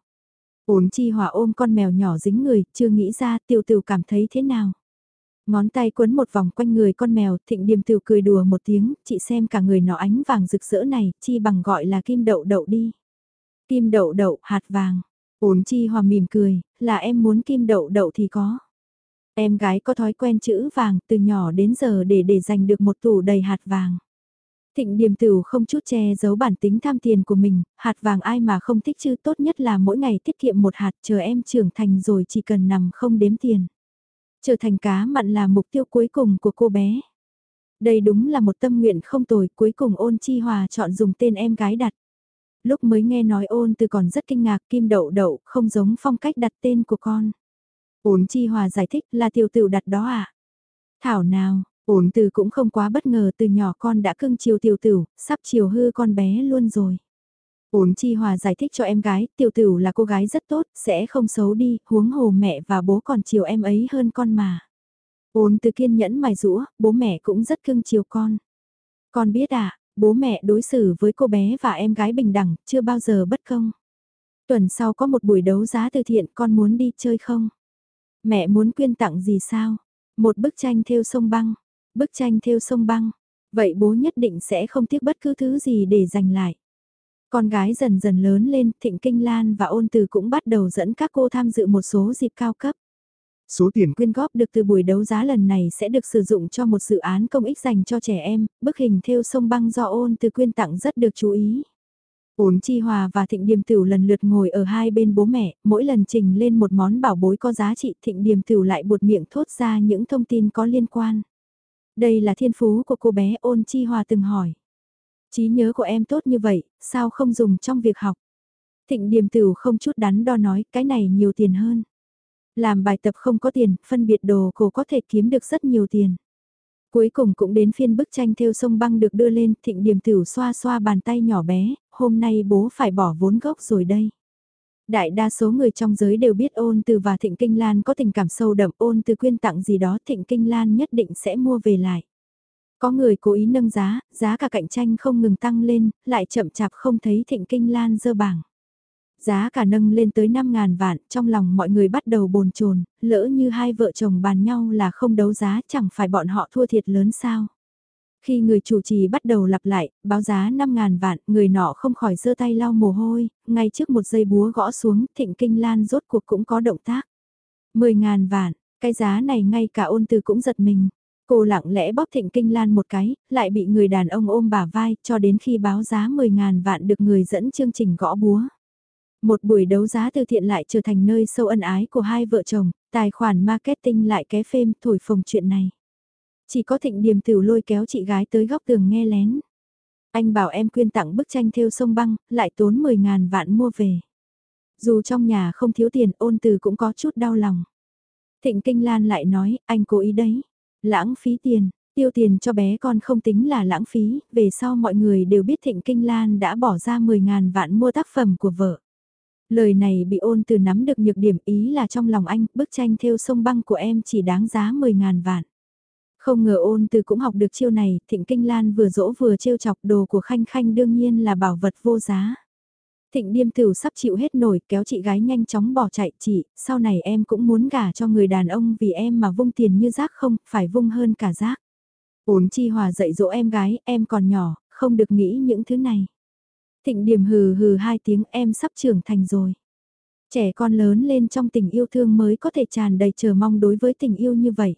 Speaker 1: Ôn chi hòa ôm con mèo nhỏ dính người, chưa nghĩ ra tiểu tử cảm thấy thế nào. Ngón tay quấn một vòng quanh người con mèo, thịnh điềm Tiểu cười đùa một tiếng, chị xem cả người nó ánh vàng rực rỡ này, chi bằng gọi là kim đậu đậu đi. Kim đậu đậu, hạt vàng. Ổn chi hòa mỉm cười, là em muốn kim đậu đậu thì có. Em gái có thói quen chữ vàng từ nhỏ đến giờ để để giành được một tủ đầy hạt vàng. Thịnh điềm tử không chút che giấu bản tính tham tiền của mình, hạt vàng ai mà không thích chứ tốt nhất là mỗi ngày tiết kiệm một hạt chờ em trưởng thành rồi chỉ cần nằm không đếm tiền. Trở thành cá mặn là mục tiêu cuối cùng của cô bé. Đây đúng là một tâm nguyện không tồi cuối cùng ôn chi hòa chọn dùng tên em gái đặt. Lúc mới nghe nói ôn từ còn rất kinh ngạc kim đậu đậu không giống phong cách đặt tên của con. Ôn chi hòa giải thích là tiểu tiểu đặt đó à? Thảo nào, ôn từ cũng không quá bất ngờ từ nhỏ con đã cưng chiều tiểu tử, sắp chiều hư con bé luôn rồi. Ôn chi hòa giải thích cho em gái, tiểu tử là cô gái rất tốt, sẽ không xấu đi, huống hồ mẹ và bố còn chiều em ấy hơn con mà. Ôn từ kiên nhẫn mài rũa, bố mẹ cũng rất cưng chiều con. Con biết à, bố mẹ đối xử với cô bé và em gái bình đẳng, chưa bao giờ bất công. Tuần sau có một buổi đấu giá từ thiện con muốn đi chơi không? Mẹ muốn quyên tặng gì sao? Một bức tranh theo sông băng. Bức tranh theo sông băng. Vậy bố nhất định sẽ không tiếc bất cứ thứ gì để giành lại. Con gái dần dần lớn lên, Thịnh Kinh Lan và Ôn Từ cũng bắt đầu dẫn các cô tham dự một số dịp cao cấp. Số tiền quyên góp được từ buổi đấu giá lần này sẽ được sử dụng cho một dự án công ích dành cho trẻ em, bức hình theo sông băng do Ôn Từ quyên tặng rất được chú ý. Ôn Chi Hòa và Thịnh Điềm Tửu lần lượt ngồi ở hai bên bố mẹ, mỗi lần trình lên một món bảo bối có giá trị Thịnh Điềm Tửu lại buột miệng thốt ra những thông tin có liên quan. Đây là thiên phú của cô bé Ôn Chi Hòa từng hỏi trí nhớ của em tốt như vậy, sao không dùng trong việc học? Thịnh Điềm Tửu không chút đắn đo nói cái này nhiều tiền hơn. Làm bài tập không có tiền, phân biệt đồ cổ có thể kiếm được rất nhiều tiền. Cuối cùng cũng đến phiên bức tranh theo sông băng được đưa lên, thịnh Điềm tửu xoa xoa bàn tay nhỏ bé, hôm nay bố phải bỏ vốn gốc rồi đây. Đại đa số người trong giới đều biết ôn từ và Thịnh Kinh Lan có tình cảm sâu đậm ôn từ quyên tặng gì đó Thịnh Kinh Lan nhất định sẽ mua về lại. Có người cố ý nâng giá, giá cả cạnh tranh không ngừng tăng lên, lại chậm chạp không thấy Thịnh Kinh Lan dơ bảng. Giá cả nâng lên tới 5.000 vạn, trong lòng mọi người bắt đầu bồn chồn lỡ như hai vợ chồng bàn nhau là không đấu giá chẳng phải bọn họ thua thiệt lớn sao. Khi người chủ trì bắt đầu lặp lại, báo giá 5.000 vạn, người nọ không khỏi giơ tay lau mồ hôi, ngay trước một dây búa gõ xuống, thịnh kinh lan rốt cuộc cũng có động tác. 10.000 vạn, cái giá này ngay cả ôn từ cũng giật mình. Cô lặng lẽ bóp thịnh kinh lan một cái, lại bị người đàn ông ôm bả vai, cho đến khi báo giá 10.000 vạn được người dẫn chương trình gõ búa. Một buổi đấu giá từ thiện lại trở thành nơi sâu ân ái của hai vợ chồng, tài khoản marketing lại ké phêm thổi phồng chuyện này. Chỉ có thịnh điềm tiểu lôi kéo chị gái tới góc tường nghe lén. Anh bảo em quyên tặng bức tranh theo sông băng, lại tốn 10.000 vạn mua về. Dù trong nhà không thiếu tiền ôn từ cũng có chút đau lòng. Thịnh Kinh Lan lại nói, anh cố ý đấy. Lãng phí tiền, tiêu tiền cho bé con không tính là lãng phí, về sau mọi người đều biết Thịnh Kinh Lan đã bỏ ra 10.000 vạn mua tác phẩm của vợ. Lời này bị ôn từ nắm được nhược điểm ý là trong lòng anh, bức tranh theo sông băng của em chỉ đáng giá 10.000 vạn. Không ngờ ôn từ cũng học được chiêu này, thịnh kinh lan vừa dỗ vừa trêu chọc đồ của khanh khanh đương nhiên là bảo vật vô giá. Thịnh điêm tửu sắp chịu hết nổi kéo chị gái nhanh chóng bỏ chạy chị, sau này em cũng muốn gả cho người đàn ông vì em mà vung tiền như rác không, phải vung hơn cả rác. Ôn chi hòa dạy dỗ em gái, em còn nhỏ, không được nghĩ những thứ này. Thịnh điểm hừ hừ hai tiếng em sắp trưởng thành rồi. Trẻ con lớn lên trong tình yêu thương mới có thể tràn đầy chờ mong đối với tình yêu như vậy.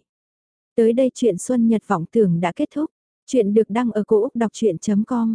Speaker 1: Tới đây chuyện Xuân Nhật Vọng Tưởng đã kết thúc. Chuyện được đăng ở cổ Úc đọc chuyện.com.